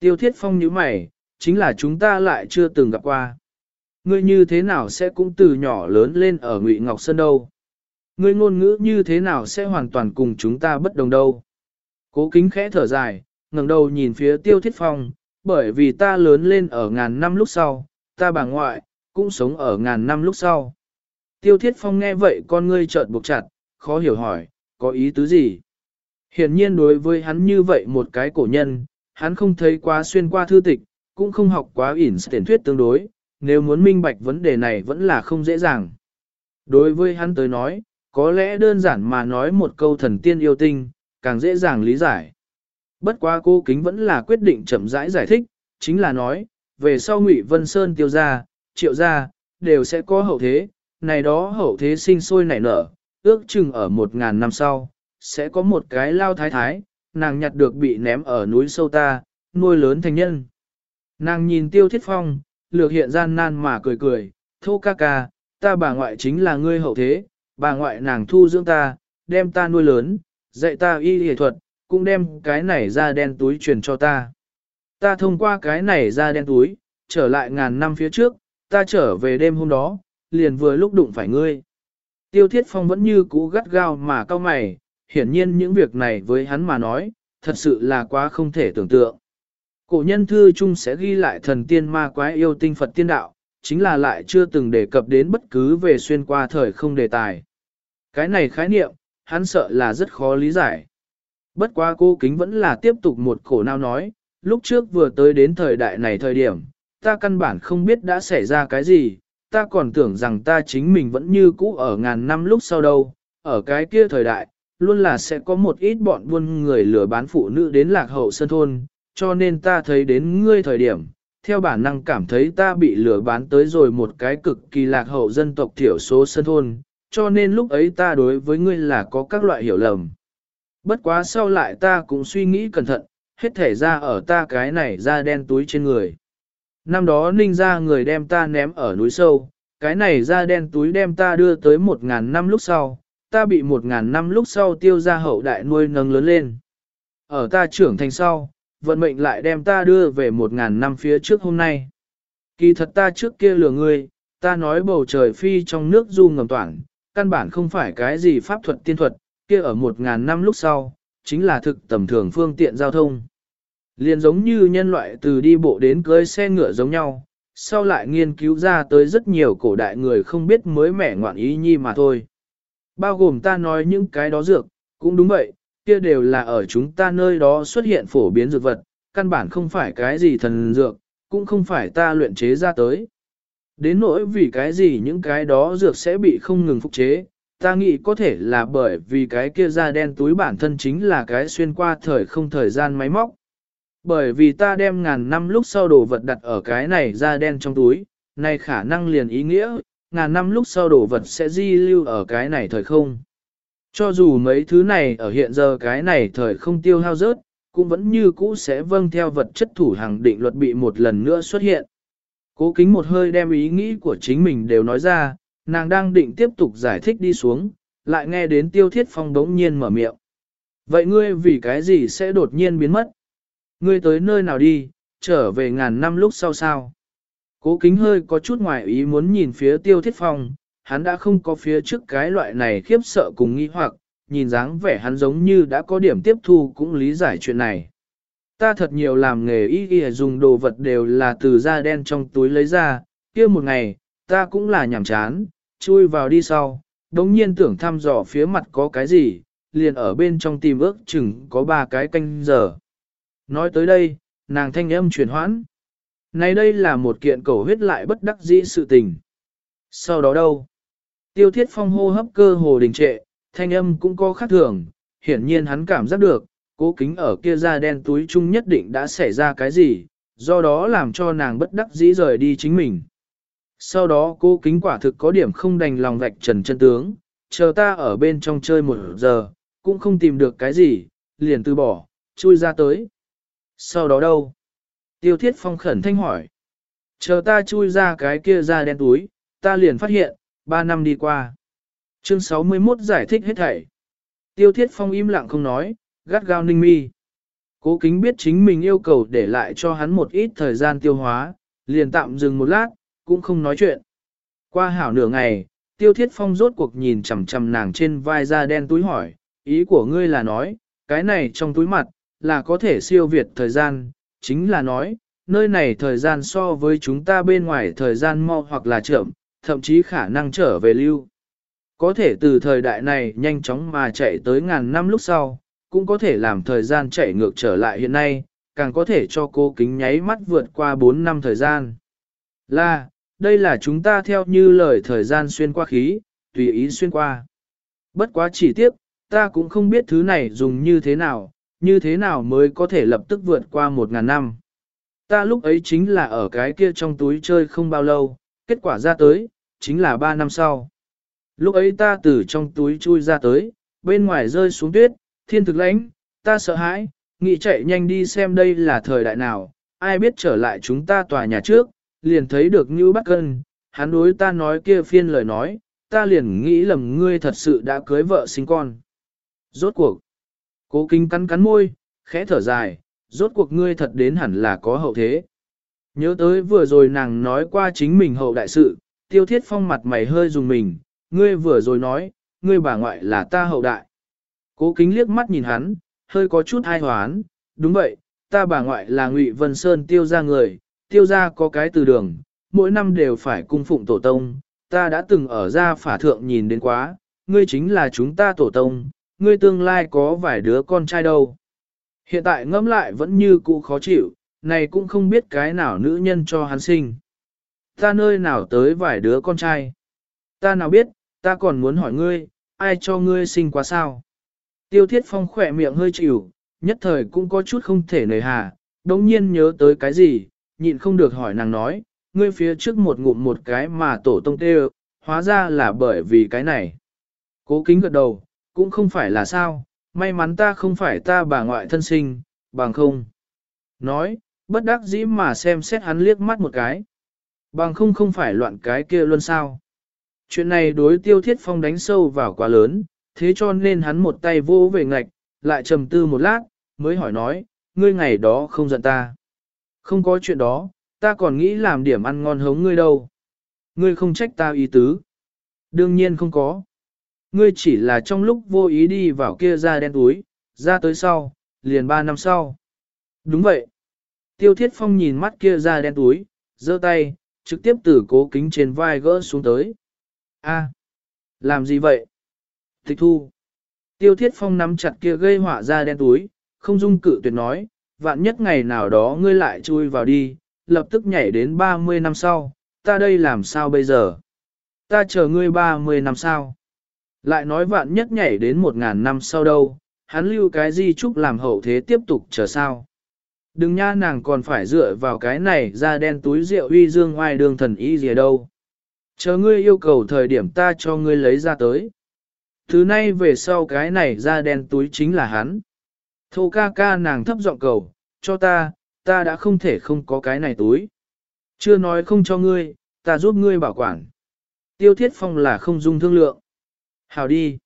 S1: Tiêu thiết phong như mày, chính là chúng ta lại chưa từng gặp qua. Ngươi như thế nào sẽ cũng từ nhỏ lớn lên ở Ngụy Ngọc Sơn đâu? Ngươi ngôn ngữ như thế nào sẽ hoàn toàn cùng chúng ta bất đồng đâu? Cố kính khẽ thở dài, ngẩng đầu nhìn phía tiêu thiết phong, bởi vì ta lớn lên ở ngàn năm lúc sau, ta bà ngoại, cũng sống ở ngàn năm lúc sau. Tiêu thiết phong nghe vậy con ngươi chợt buộc chặt, khó hiểu hỏi, có ý tứ gì? Hiển nhiên đối với hắn như vậy một cái cổ nhân, hắn không thấy quá xuyên qua thư tịch, cũng không học quá ỉn tiền thuyết tương đối, nếu muốn minh bạch vấn đề này vẫn là không dễ dàng. Đối với hắn tới nói, có lẽ đơn giản mà nói một câu thần tiên yêu tinh, càng dễ dàng lý giải. Bất quá cô kính vẫn là quyết định chậm rãi giải, giải thích, chính là nói, về sau Ngụy Vân Sơn tiêu ra, triệu ra, đều sẽ có hậu thế, này đó hậu thế sinh sôi nảy nở, ước chừng ở một ngàn năm sau, sẽ có một cái lao thái thái, nàng nhặt được bị ném ở núi sâu ta, nuôi lớn thành nhân. Nàng nhìn tiêu thiết phong, lược hiện gian nan mà cười cười, thô ca ca, ta bà ngoại chính là ngươi hậu thế, bà ngoại nàng thu dưỡng ta, đem ta nuôi lớn, dạy ta y y thuật, cũng đem cái này ra đen túi truyền cho ta. Ta thông qua cái này ra đen túi, trở lại ngàn năm phía trước, ta trở về đêm hôm đó, liền vừa lúc đụng phải ngươi. Tiêu thiết phong vẫn như cũ gắt gao mà cao mày, hiển nhiên những việc này với hắn mà nói, thật sự là quá không thể tưởng tượng. Cổ nhân thư chung sẽ ghi lại thần tiên ma quái yêu tinh Phật tiên đạo, chính là lại chưa từng đề cập đến bất cứ về xuyên qua thời không đề tài. Cái này khái niệm, hắn sợ là rất khó lý giải. Bất quá cô kính vẫn là tiếp tục một khổ nào nói, lúc trước vừa tới đến thời đại này thời điểm, ta căn bản không biết đã xảy ra cái gì, ta còn tưởng rằng ta chính mình vẫn như cũ ở ngàn năm lúc sau đâu, ở cái kia thời đại, luôn là sẽ có một ít bọn buôn người lừa bán phụ nữ đến lạc hậu sân thôn, cho nên ta thấy đến ngươi thời điểm, theo bản năng cảm thấy ta bị lừa bán tới rồi một cái cực kỳ lạc hậu dân tộc thiểu số sân thôn, cho nên lúc ấy ta đối với ngươi là có các loại hiểu lầm. Bất quá sau lại ta cũng suy nghĩ cẩn thận, hết thể ra ở ta cái này ra đen túi trên người. Năm đó ninh ra người đem ta ném ở núi sâu, cái này ra đen túi đem ta đưa tới một ngàn năm lúc sau, ta bị một ngàn năm lúc sau tiêu ra hậu đại nuôi nâng lớn lên. Ở ta trưởng thành sau, vận mệnh lại đem ta đưa về một ngàn năm phía trước hôm nay. Kỳ thật ta trước kia lừa ngươi, ta nói bầu trời phi trong nước du ngầm toàn căn bản không phải cái gì pháp thuật tiên thuật, kia ở một ngàn năm lúc sau, chính là thực tầm thường phương tiện giao thông. Liền giống như nhân loại từ đi bộ đến cưới xe ngựa giống nhau, sau lại nghiên cứu ra tới rất nhiều cổ đại người không biết mới mẻ ngoạn ý nhi mà thôi. Bao gồm ta nói những cái đó dược, cũng đúng vậy, kia đều là ở chúng ta nơi đó xuất hiện phổ biến dược vật, căn bản không phải cái gì thần dược, cũng không phải ta luyện chế ra tới. Đến nỗi vì cái gì những cái đó dược sẽ bị không ngừng phục chế, ta nghĩ có thể là bởi vì cái kia da đen túi bản thân chính là cái xuyên qua thời không thời gian máy móc. Bởi vì ta đem ngàn năm lúc sau đồ vật đặt ở cái này da đen trong túi, này khả năng liền ý nghĩa, ngàn năm lúc sau đồ vật sẽ di lưu ở cái này thời không. Cho dù mấy thứ này ở hiện giờ cái này thời không tiêu hao rớt, cũng vẫn như cũ sẽ vâng theo vật chất thủ hàng định luật bị một lần nữa xuất hiện. Cố kính một hơi đem ý nghĩ của chính mình đều nói ra, nàng đang định tiếp tục giải thích đi xuống, lại nghe đến tiêu thiết phong đống nhiên mở miệng. Vậy ngươi vì cái gì sẽ đột nhiên biến mất? Ngươi tới nơi nào đi, trở về ngàn năm lúc sau sao? Cố kính hơi có chút ngoài ý muốn nhìn phía tiêu thiết phong, hắn đã không có phía trước cái loại này khiếp sợ cùng nghi hoặc, nhìn dáng vẻ hắn giống như đã có điểm tiếp thu cũng lý giải chuyện này. Ta thật nhiều làm nghề y y dùng đồ vật đều là từ da đen trong túi lấy ra, kia một ngày, ta cũng là nhảm chán, chui vào đi sau, đống nhiên tưởng thăm dò phía mặt có cái gì, liền ở bên trong tìm ước chừng có ba cái canh giờ. Nói tới đây, nàng thanh âm chuyển hoãn. Này đây là một kiện cầu huyết lại bất đắc dĩ sự tình. Sau đó đâu? Tiêu thiết phong hô hấp cơ hồ đình trệ, thanh âm cũng có khác thường, hiển nhiên hắn cảm giác được, cố kính ở kia da đen túi chung nhất định đã xảy ra cái gì, do đó làm cho nàng bất đắc dĩ rời đi chính mình. Sau đó cô kính quả thực có điểm không đành lòng vạch trần chân tướng, chờ ta ở bên trong chơi một giờ, cũng không tìm được cái gì, liền từ bỏ, chui ra tới. Sau đó đâu? Tiêu thiết phong khẩn thanh hỏi. Chờ ta chui ra cái kia ra đen túi, ta liền phát hiện, ba năm đi qua. Chương 61 giải thích hết thảy. Tiêu thiết phong im lặng không nói, gắt gao ninh mi. Cố kính biết chính mình yêu cầu để lại cho hắn một ít thời gian tiêu hóa, liền tạm dừng một lát, cũng không nói chuyện. Qua hảo nửa ngày, tiêu thiết phong rốt cuộc nhìn chằm chằm nàng trên vai da đen túi hỏi, ý của ngươi là nói, cái này trong túi mặt, là có thể siêu việt thời gian, chính là nói, nơi này thời gian so với chúng ta bên ngoài thời gian mau hoặc là chậm, thậm chí khả năng trở về lưu. Có thể từ thời đại này nhanh chóng mà chạy tới ngàn năm lúc sau, cũng có thể làm thời gian chạy ngược trở lại hiện nay, càng có thể cho cô kính nháy mắt vượt qua 4 năm thời gian. Là, đây là chúng ta theo như lời thời gian xuyên qua khí, tùy ý xuyên qua. Bất quá chỉ tiếp, ta cũng không biết thứ này dùng như thế nào, như thế nào mới có thể lập tức vượt qua một ngàn năm. Ta lúc ấy chính là ở cái kia trong túi chơi không bao lâu, kết quả ra tới, chính là ba năm sau. Lúc ấy ta từ trong túi chui ra tới, bên ngoài rơi xuống tuyết, thiên thực lãnh, ta sợ hãi, nghĩ chạy nhanh đi xem đây là thời đại nào, ai biết trở lại chúng ta tòa nhà trước, liền thấy được như bắt cân, hắn đối ta nói kia phiên lời nói, ta liền nghĩ lầm ngươi thật sự đã cưới vợ sinh con. Rốt cuộc, cố kinh cắn cắn môi, khẽ thở dài, rốt cuộc ngươi thật đến hẳn là có hậu thế. Nhớ tới vừa rồi nàng nói qua chính mình hậu đại sự, tiêu thiết phong mặt mày hơi dùng mình, ngươi vừa rồi nói, ngươi bà ngoại là ta hậu đại. Cố kính liếc mắt nhìn hắn, hơi có chút ai hoán, đúng vậy, ta bà ngoại là ngụy Vân Sơn tiêu ra người, tiêu gia có cái từ đường, mỗi năm đều phải cung phụng tổ tông, ta đã từng ở gia phả thượng nhìn đến quá, ngươi chính là chúng ta tổ tông, ngươi tương lai có vài đứa con trai đâu. Hiện tại ngẫm lại vẫn như cũ khó chịu, này cũng không biết cái nào nữ nhân cho hắn sinh. Ta nơi nào tới vài đứa con trai. Ta nào biết, ta còn muốn hỏi ngươi, ai cho ngươi sinh quá sao? Tiêu thiết phong khỏe miệng hơi chịu, nhất thời cũng có chút không thể nề hà, đống nhiên nhớ tới cái gì, nhịn không được hỏi nàng nói, ngươi phía trước một ngụm một cái mà tổ tông tê hóa ra là bởi vì cái này. Cố kính gật đầu, cũng không phải là sao, may mắn ta không phải ta bà ngoại thân sinh, bằng không. Nói, bất đắc dĩ mà xem xét hắn liếc mắt một cái. Bằng không không phải loạn cái kia luôn sao. Chuyện này đối tiêu thiết phong đánh sâu vào quá lớn, thế cho nên hắn một tay vô về ngạch, lại trầm tư một lát, mới hỏi nói, ngươi ngày đó không giận ta. Không có chuyện đó, ta còn nghĩ làm điểm ăn ngon hống ngươi đâu. Ngươi không trách ta ý tứ. Đương nhiên không có. Ngươi chỉ là trong lúc vô ý đi vào kia ra đen túi, ra tới sau, liền ba năm sau. Đúng vậy. Tiêu thiết phong nhìn mắt kia ra đen túi, giơ tay, trực tiếp từ cố kính trên vai gỡ xuống tới. A, làm gì vậy? Tịch thu. Tiêu thiết phong nắm chặt kia gây họa ra đen túi, không dung cự tuyệt nói, vạn nhất ngày nào đó ngươi lại chui vào đi, lập tức nhảy đến 30 năm sau, ta đây làm sao bây giờ? Ta chờ ngươi 30 năm sau. Lại nói vạn nhất nhảy đến 1.000 năm sau đâu, hắn lưu cái gì chúc làm hậu thế tiếp tục chờ sao? Đừng nha nàng còn phải dựa vào cái này ra đen túi rượu uy dương ngoài đường thần y gì đâu. Chờ ngươi yêu cầu thời điểm ta cho ngươi lấy ra tới. Thứ nay về sau cái này ra đen túi chính là hắn. Thô ca ca nàng thấp giọng cầu, cho ta, ta đã không thể không có cái này túi. Chưa nói không cho ngươi, ta giúp ngươi bảo quản. Tiêu thiết phong là không dung thương lượng. Hào đi.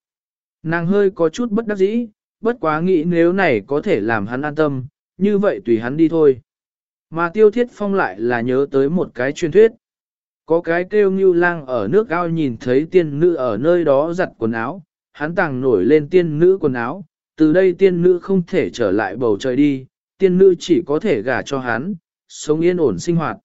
S1: Nàng hơi có chút bất đắc dĩ, bất quá nghĩ nếu này có thể làm hắn an tâm, như vậy tùy hắn đi thôi. Mà tiêu thiết phong lại là nhớ tới một cái truyền thuyết. Có cái kêu như lang ở nước ao nhìn thấy tiên nữ ở nơi đó giặt quần áo, hắn tàng nổi lên tiên nữ quần áo, từ đây tiên nữ không thể trở lại bầu trời đi, tiên nữ chỉ có thể gả cho hắn, sống yên ổn sinh hoạt.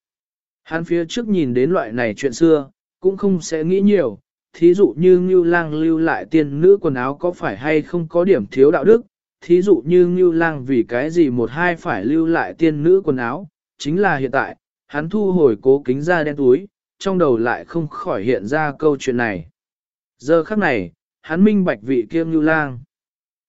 S1: Hắn phía trước nhìn đến loại này chuyện xưa, cũng không sẽ nghĩ nhiều, thí dụ như Ngưu Lang lưu lại tiên nữ quần áo có phải hay không có điểm thiếu đạo đức, thí dụ như Ngưu Lang vì cái gì một hai phải lưu lại tiên nữ quần áo, chính là hiện tại, hắn thu hồi cố kính ra đen túi, trong đầu lại không khỏi hiện ra câu chuyện này. Giờ khắc này, hắn minh bạch vị kiêm Ngưu Lang.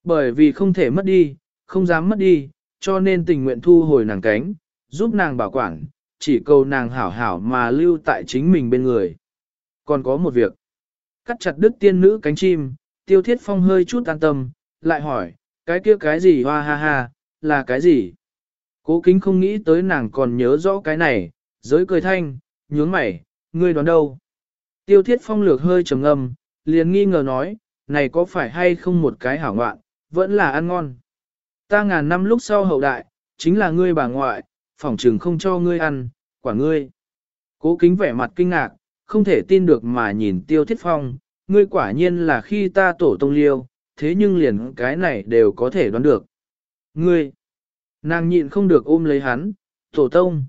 S1: Bởi vì không thể mất đi, không dám mất đi, cho nên tình nguyện thu hồi nàng cánh, giúp nàng bảo quản, chỉ cầu nàng hảo hảo mà lưu tại chính mình bên người. Còn có một việc, cắt chặt đứt tiên nữ cánh chim, tiêu thiết phong hơi chút an tâm, lại hỏi, cái kia cái gì hoa ha ha, là cái gì? Cố kính không nghĩ tới nàng còn nhớ rõ cái này, giới cười thanh, nhướng mày, ngươi đoán đâu? Tiêu thiết phong lược hơi trầm ngâm, liền nghi ngờ nói, này có phải hay không một cái hảo ngoạn, vẫn là ăn ngon. Ta ngàn năm lúc sau hậu đại, chính là ngươi bà ngoại, phỏng trừng không cho ngươi ăn, quả ngươi. Cố kính vẻ mặt kinh ngạc, không thể tin được mà nhìn tiêu thiết phong, ngươi quả nhiên là khi ta tổ tông liêu, thế nhưng liền cái này đều có thể đoán được. Ngươi, nàng nhịn không được ôm lấy hắn, tổ tông.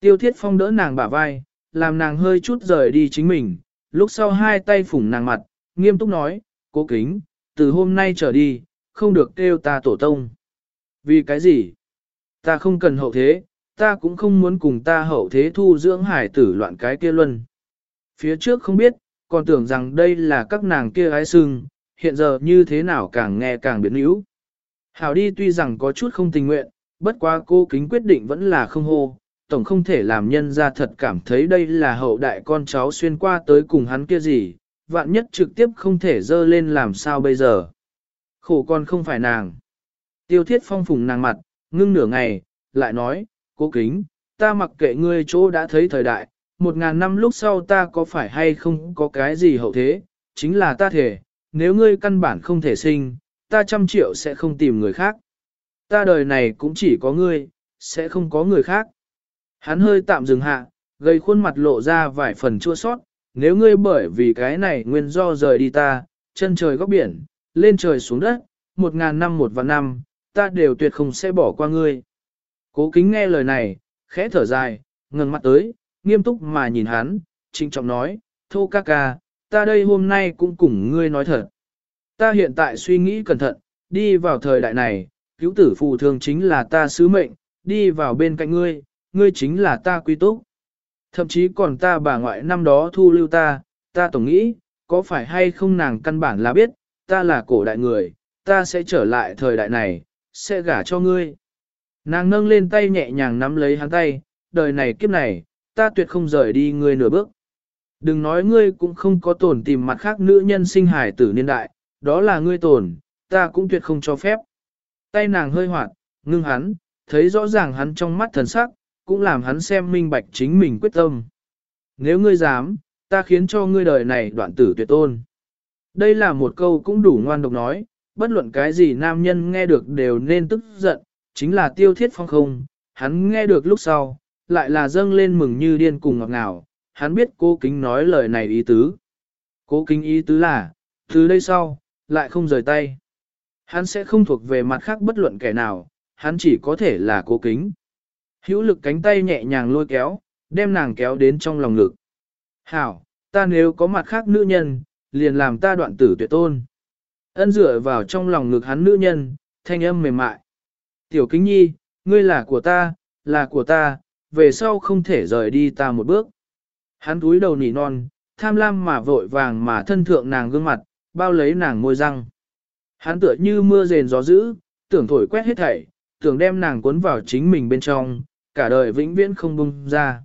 S1: Tiêu thiết phong đỡ nàng bả vai, làm nàng hơi chút rời đi chính mình, lúc sau hai tay phủng nàng mặt, nghiêm túc nói, cố kính, từ hôm nay trở đi, không được kêu ta tổ tông. Vì cái gì? Ta không cần hậu thế, ta cũng không muốn cùng ta hậu thế thu dưỡng hải tử loạn cái kia luân. Phía trước không biết, còn tưởng rằng đây là các nàng kia ái sưng, hiện giờ như thế nào càng nghe càng biến yếu. Hảo đi tuy rằng có chút không tình nguyện, bất quá cô kính quyết định vẫn là không hô, tổng không thể làm nhân ra thật cảm thấy đây là hậu đại con cháu xuyên qua tới cùng hắn kia gì, vạn nhất trực tiếp không thể dơ lên làm sao bây giờ. Khổ con không phải nàng. Tiêu thiết phong phùng nàng mặt, ngưng nửa ngày, lại nói, cố kính, ta mặc kệ ngươi chỗ đã thấy thời đại, một ngàn năm lúc sau ta có phải hay không có cái gì hậu thế, chính là ta thể, nếu ngươi căn bản không thể sinh, ta trăm triệu sẽ không tìm người khác. Ta đời này cũng chỉ có ngươi, sẽ không có người khác. Hắn hơi tạm dừng hạ, gây khuôn mặt lộ ra vài phần chua sót, nếu ngươi bởi vì cái này nguyên do rời đi ta, chân trời góc biển, lên trời xuống đất, một ngàn năm một vạn năm, ta đều tuyệt không sẽ bỏ qua ngươi. Cố kính nghe lời này, khẽ thở dài, ngừng mặt tới, nghiêm túc mà nhìn hắn, trinh trọng nói, thô ca ca, ta đây hôm nay cũng cùng ngươi nói thật. Ta hiện tại suy nghĩ cẩn thận, đi vào thời đại này, cứu tử phù thường chính là ta sứ mệnh, đi vào bên cạnh ngươi, ngươi chính là ta quy túc. Thậm chí còn ta bà ngoại năm đó thu lưu ta, ta tổng nghĩ, có phải hay không nàng căn bản là biết, ta là cổ đại người, ta sẽ trở lại thời đại này, sẽ gả cho ngươi. Nàng nâng lên tay nhẹ nhàng nắm lấy hắn tay, đời này kiếp này, ta tuyệt không rời đi ngươi nửa bước. Đừng nói ngươi cũng không có tổn tìm mặt khác nữ nhân sinh hài tử niên đại, đó là ngươi tổn, ta cũng tuyệt không cho phép. Tay nàng hơi hoạt, ngưng hắn, thấy rõ ràng hắn trong mắt thần sắc, cũng làm hắn xem minh bạch chính mình quyết tâm. Nếu ngươi dám, ta khiến cho ngươi đời này đoạn tử tuyệt tôn. Đây là một câu cũng đủ ngoan độc nói, bất luận cái gì nam nhân nghe được đều nên tức giận, chính là tiêu thiết phong không, hắn nghe được lúc sau, lại là dâng lên mừng như điên cùng ngọt ngào, hắn biết cố kính nói lời này ý tứ. Cố kính ý tứ là, từ đây sau, lại không rời tay. Hắn sẽ không thuộc về mặt khác bất luận kẻ nào, hắn chỉ có thể là cố kính. Hữu lực cánh tay nhẹ nhàng lôi kéo, đem nàng kéo đến trong lòng ngực. Hảo, ta nếu có mặt khác nữ nhân, liền làm ta đoạn tử tuyệt tôn. Ân dựa vào trong lòng ngực hắn nữ nhân, thanh âm mềm mại. Tiểu kính nhi, ngươi là của ta, là của ta, về sau không thể rời đi ta một bước. Hắn túi đầu nỉ non, tham lam mà vội vàng mà thân thượng nàng gương mặt, bao lấy nàng môi răng. Hắn tựa như mưa rền gió dữ, tưởng thổi quét hết thảy, tưởng đem nàng cuốn vào chính mình bên trong, cả đời vĩnh viễn không bung ra.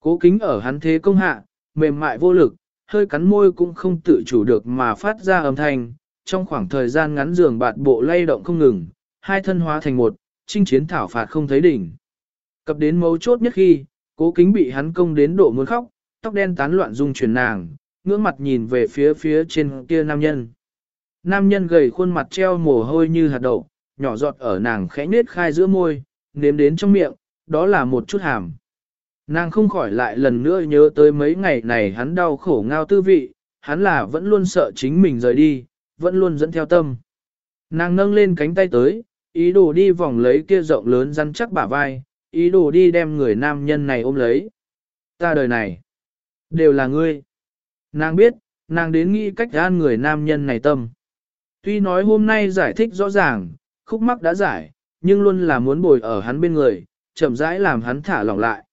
S1: Cố kính ở hắn thế công hạ, mềm mại vô lực, hơi cắn môi cũng không tự chủ được mà phát ra âm thanh, trong khoảng thời gian ngắn giường bạt bộ lay động không ngừng, hai thân hóa thành một, chinh chiến thảo phạt không thấy đỉnh. Cập đến mấu chốt nhất khi, cố kính bị hắn công đến độ muốn khóc, tóc đen tán loạn dung chuyển nàng, ngưỡng mặt nhìn về phía phía trên kia nam nhân. Nam nhân gầy khuôn mặt treo mồ hôi như hạt đậu, nhỏ giọt ở nàng khẽ nết khai giữa môi, nếm đến trong miệng, đó là một chút hàm. Nàng không khỏi lại lần nữa nhớ tới mấy ngày này hắn đau khổ ngao tư vị, hắn là vẫn luôn sợ chính mình rời đi, vẫn luôn dẫn theo tâm. Nàng nâng lên cánh tay tới, ý đồ đi vòng lấy kia rộng lớn rắn chắc bả vai, ý đồ đi đem người nam nhân này ôm lấy. Ta đời này, đều là ngươi. Nàng biết, nàng đến nghĩ cách an người nam nhân này tâm. Tuy nói hôm nay giải thích rõ ràng, khúc mắc đã giải, nhưng luôn là muốn bồi ở hắn bên người, chậm rãi làm hắn thả lỏng lại.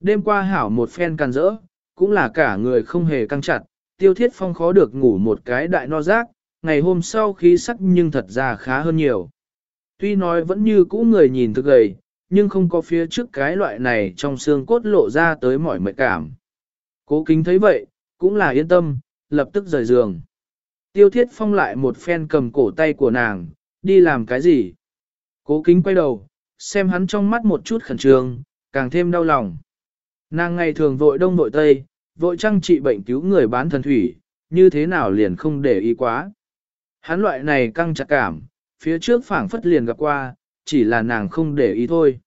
S1: Đêm qua hảo một phen càn rỡ, cũng là cả người không hề căng chặt, tiêu thiết phong khó được ngủ một cái đại no rác, ngày hôm sau khí sắc nhưng thật ra khá hơn nhiều. Tuy nói vẫn như cũ người nhìn thực gầy, nhưng không có phía trước cái loại này trong xương cốt lộ ra tới mọi mệt cảm. Cố kính thấy vậy, cũng là yên tâm, lập tức rời giường. Tiêu thiết phong lại một phen cầm cổ tay của nàng, đi làm cái gì? Cố kính quay đầu, xem hắn trong mắt một chút khẩn trương, càng thêm đau lòng. Nàng ngày thường vội đông vội tây, vội trang trị bệnh cứu người bán thần thủy, như thế nào liền không để ý quá. Hắn loại này căng chặt cảm, phía trước phảng phất liền gặp qua, chỉ là nàng không để ý thôi.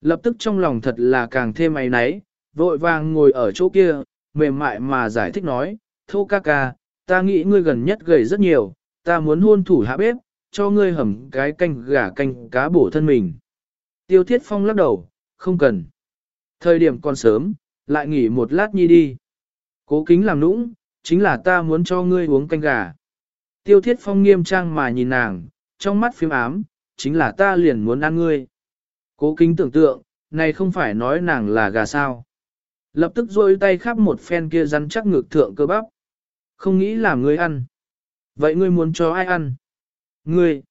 S1: Lập tức trong lòng thật là càng thêm ấy náy, vội vàng ngồi ở chỗ kia, mềm mại mà giải thích nói, thô ca ca, ta nghĩ ngươi gần nhất gầy rất nhiều, ta muốn hôn thủ hạ bếp, cho ngươi hầm cái canh gà canh cá bổ thân mình. Tiêu thiết phong lắc đầu, không cần. Thời điểm còn sớm, lại nghỉ một lát nhi đi. Cố kính làm nũng, chính là ta muốn cho ngươi uống canh gà. Tiêu thiết phong nghiêm trang mà nhìn nàng, trong mắt phím ám, chính là ta liền muốn ăn ngươi. Cố kính tưởng tượng, này không phải nói nàng là gà sao. Lập tức rôi tay khắp một phen kia rắn chắc ngược thượng cơ bắp. Không nghĩ là ngươi ăn. Vậy ngươi muốn cho ai ăn? Ngươi.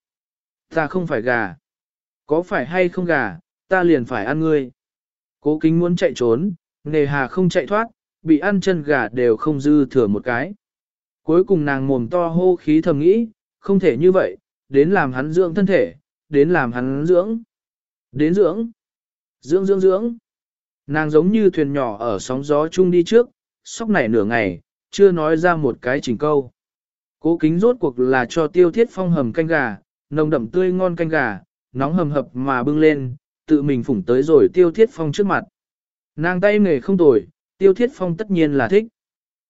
S1: Ta không phải gà. Có phải hay không gà, ta liền phải ăn ngươi. Cố kính muốn chạy trốn, nề hà không chạy thoát, bị ăn chân gà đều không dư thừa một cái. Cuối cùng nàng mồm to hô khí thầm nghĩ, không thể như vậy, đến làm hắn dưỡng thân thể, đến làm hắn dưỡng. Đến dưỡng. Dưỡng dưỡng dưỡng. Nàng giống như thuyền nhỏ ở sóng gió chung đi trước, sóc này nửa ngày, chưa nói ra một cái chỉnh câu. Cố kính rốt cuộc là cho tiêu thiết phong hầm canh gà, nồng đậm tươi ngon canh gà, nóng hầm hập mà bưng lên, tự mình phủng tới rồi tiêu thiết phong trước mặt. Nàng tay nghề không tồi, tiêu thiết phong tất nhiên là thích.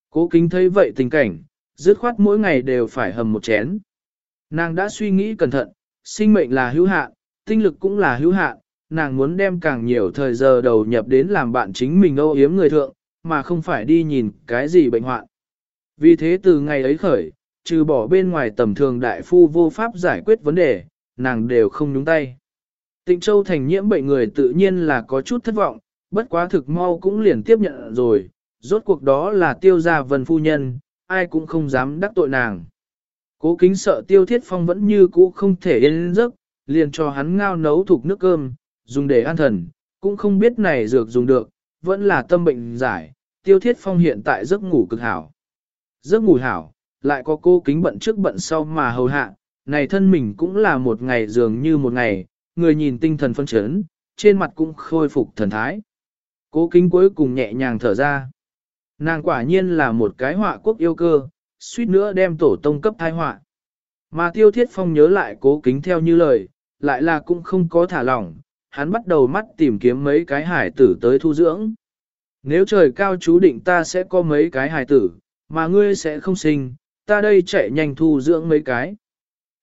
S1: Cố kính thấy vậy tình cảnh, dứt khoát mỗi ngày đều phải hầm một chén. Nàng đã suy nghĩ cẩn thận, sinh mệnh là hữu hạn, tinh lực cũng là hữu hạn, nàng muốn đem càng nhiều thời giờ đầu nhập đến làm bạn chính mình âu yếm người thượng, mà không phải đi nhìn cái gì bệnh hoạn. Vì thế từ ngày ấy khởi, trừ bỏ bên ngoài tầm thường đại phu vô pháp giải quyết vấn đề, nàng đều không nhúng tay. Tịnh Châu thành nhiễm bệnh người tự nhiên là có chút thất vọng, bất quá thực mau cũng liền tiếp nhận rồi, rốt cuộc đó là tiêu gia vân phu nhân, ai cũng không dám đắc tội nàng. Cố kính sợ tiêu thiết phong vẫn như cũ không thể yên giấc, liền cho hắn ngao nấu thuộc nước cơm, dùng để an thần, cũng không biết này dược dùng được, vẫn là tâm bệnh giải, tiêu thiết phong hiện tại giấc ngủ cực hảo. Giấc ngủ hảo, lại có cô kính bận trước bận sau mà hầu hạ, này thân mình cũng là một ngày dường như một ngày, người nhìn tinh thần phân chấn, trên mặt cũng khôi phục thần thái. Cố kính cuối cùng nhẹ nhàng thở ra. Nàng quả nhiên là một cái họa quốc yêu cơ, suýt nữa đem tổ tông cấp thai họa. Mà tiêu thiết phong nhớ lại cố kính theo như lời, lại là cũng không có thả lỏng, hắn bắt đầu mắt tìm kiếm mấy cái hải tử tới thu dưỡng. Nếu trời cao chú định ta sẽ có mấy cái hải tử, mà ngươi sẽ không sinh, ta đây chạy nhanh thu dưỡng mấy cái.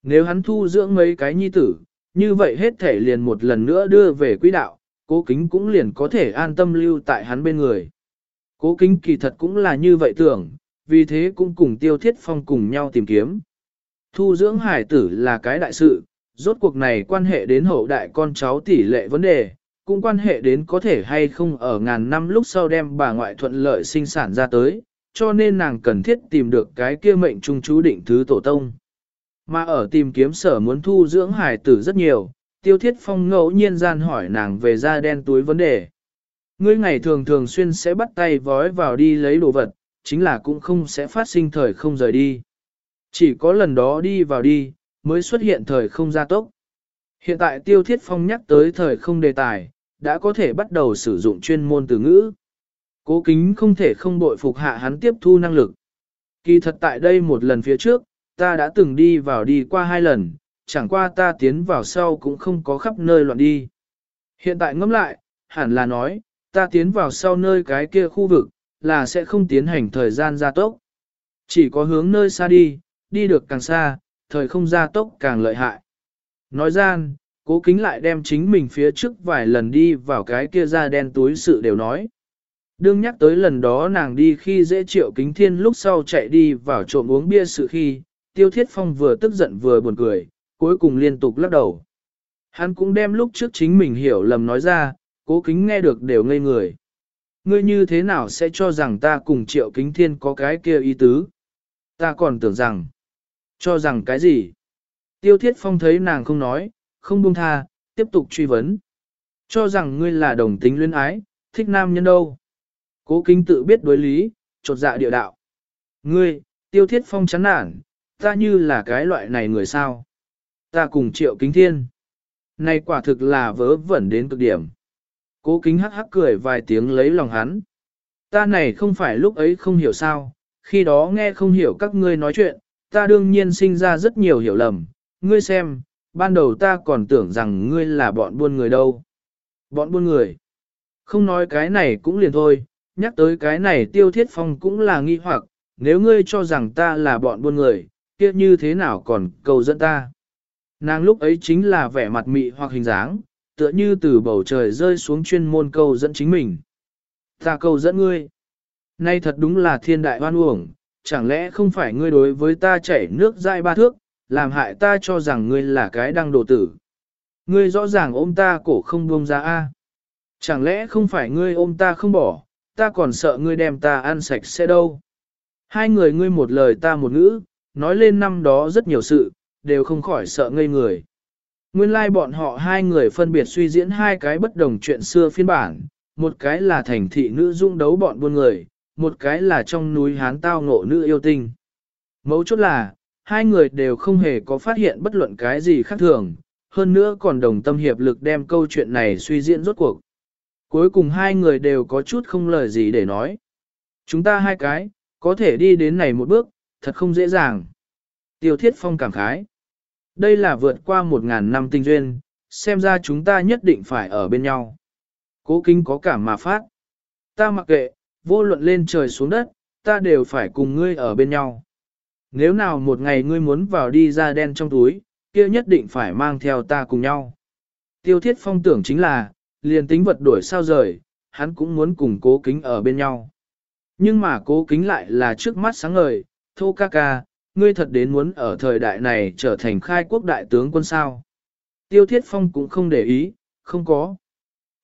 S1: Nếu hắn thu dưỡng mấy cái nhi tử, như vậy hết thể liền một lần nữa đưa về quỹ đạo, cố kính cũng liền có thể an tâm lưu tại hắn bên người. Cố kính kỳ thật cũng là như vậy tưởng, vì thế cũng cùng tiêu thiết phong cùng nhau tìm kiếm. Thu dưỡng hải tử là cái đại sự, rốt cuộc này quan hệ đến hậu đại con cháu tỷ lệ vấn đề, cũng quan hệ đến có thể hay không ở ngàn năm lúc sau đem bà ngoại thuận lợi sinh sản ra tới, cho nên nàng cần thiết tìm được cái kia mệnh trung chú định thứ tổ tông. Mà ở tìm kiếm sở muốn thu dưỡng hải tử rất nhiều, tiêu thiết phong ngẫu nhiên gian hỏi nàng về da đen túi vấn đề. Ngươi ngày thường thường xuyên sẽ bắt tay vói vào đi lấy đồ vật, chính là cũng không sẽ phát sinh thời không rời đi. Chỉ có lần đó đi vào đi, mới xuất hiện thời không gia tốc. Hiện tại tiêu thiết phong nhắc tới thời không đề tài, đã có thể bắt đầu sử dụng chuyên môn từ ngữ. Cố kính không thể không bội phục hạ hắn tiếp thu năng lực. Kỳ thật tại đây một lần phía trước, ta đã từng đi vào đi qua hai lần, chẳng qua ta tiến vào sau cũng không có khắp nơi loạn đi. Hiện tại ngẫm lại, hẳn là nói, ta tiến vào sau nơi cái kia khu vực, là sẽ không tiến hành thời gian gia tốc. Chỉ có hướng nơi xa đi, đi được càng xa, thời không gia tốc càng lợi hại. Nói gian, cố kính lại đem chính mình phía trước vài lần đi vào cái kia da đen túi sự đều nói. Đương nhắc tới lần đó nàng đi khi dễ triệu kính thiên lúc sau chạy đi vào trộm uống bia sự khi, tiêu thiết phong vừa tức giận vừa buồn cười, cuối cùng liên tục lắc đầu. Hắn cũng đem lúc trước chính mình hiểu lầm nói ra, cố kính nghe được đều ngây người. Ngươi như thế nào sẽ cho rằng ta cùng triệu kính thiên có cái kia ý tứ? Ta còn tưởng rằng, cho rằng cái gì? Tiêu thiết phong thấy nàng không nói, không buông tha, tiếp tục truy vấn. Cho rằng ngươi là đồng tính luyến ái, thích nam nhân đâu? Cố kính tự biết đối lý, trột dạ địa đạo. Ngươi, tiêu thiết phong chán nản, ta như là cái loại này người sao? Ta cùng triệu kính thiên. Này quả thực là vớ vẩn đến cực điểm. Cố kính hắc hắc cười vài tiếng lấy lòng hắn. Ta này không phải lúc ấy không hiểu sao, khi đó nghe không hiểu các ngươi nói chuyện, ta đương nhiên sinh ra rất nhiều hiểu lầm. Ngươi xem, ban đầu ta còn tưởng rằng ngươi là bọn buôn người đâu. Bọn buôn người. Không nói cái này cũng liền thôi, nhắc tới cái này tiêu thiết phong cũng là nghi hoặc, nếu ngươi cho rằng ta là bọn buôn người, kia như thế nào còn cầu dẫn ta. Nàng lúc ấy chính là vẻ mặt mị hoặc hình dáng, tựa như từ bầu trời rơi xuống chuyên môn câu dẫn chính mình. Ta câu dẫn ngươi. Nay thật đúng là thiên đại hoan uổng, chẳng lẽ không phải ngươi đối với ta chảy nước dai ba thước, làm hại ta cho rằng ngươi là cái đăng đồ tử. Ngươi rõ ràng ôm ta cổ không buông ra a. Chẳng lẽ không phải ngươi ôm ta không bỏ, ta còn sợ ngươi đem ta ăn sạch sẽ đâu. Hai người ngươi một lời ta một ngữ, nói lên năm đó rất nhiều sự, đều không khỏi sợ ngây người. Nguyên lai like bọn họ hai người phân biệt suy diễn hai cái bất đồng chuyện xưa phiên bản, một cái là thành thị nữ dung đấu bọn buôn người, một cái là trong núi hán tao ngộ nữ yêu tinh. Mấu chốt là, hai người đều không hề có phát hiện bất luận cái gì khác thường, hơn nữa còn đồng tâm hiệp lực đem câu chuyện này suy diễn rốt cuộc. Cuối cùng hai người đều có chút không lời gì để nói. Chúng ta hai cái, có thể đi đến này một bước, thật không dễ dàng. Tiêu thiết phong cảm khái. Đây là vượt qua một ngàn năm tinh duyên, xem ra chúng ta nhất định phải ở bên nhau. Cố kinh có cảm mà phát. Ta mặc kệ, vô luận lên trời xuống đất, ta đều phải cùng ngươi ở bên nhau. Nếu nào một ngày ngươi muốn vào đi ra đen trong túi, kia nhất định phải mang theo ta cùng nhau. Tiêu thiết phong tưởng chính là, liền tính vật đổi sao rời, hắn cũng muốn cùng cố kính ở bên nhau. Nhưng mà cố kính lại là trước mắt sáng ngời, thô ca ca, ngươi thật đến muốn ở thời đại này trở thành khai quốc đại tướng quân sao. Tiêu Thiết Phong cũng không để ý, không có.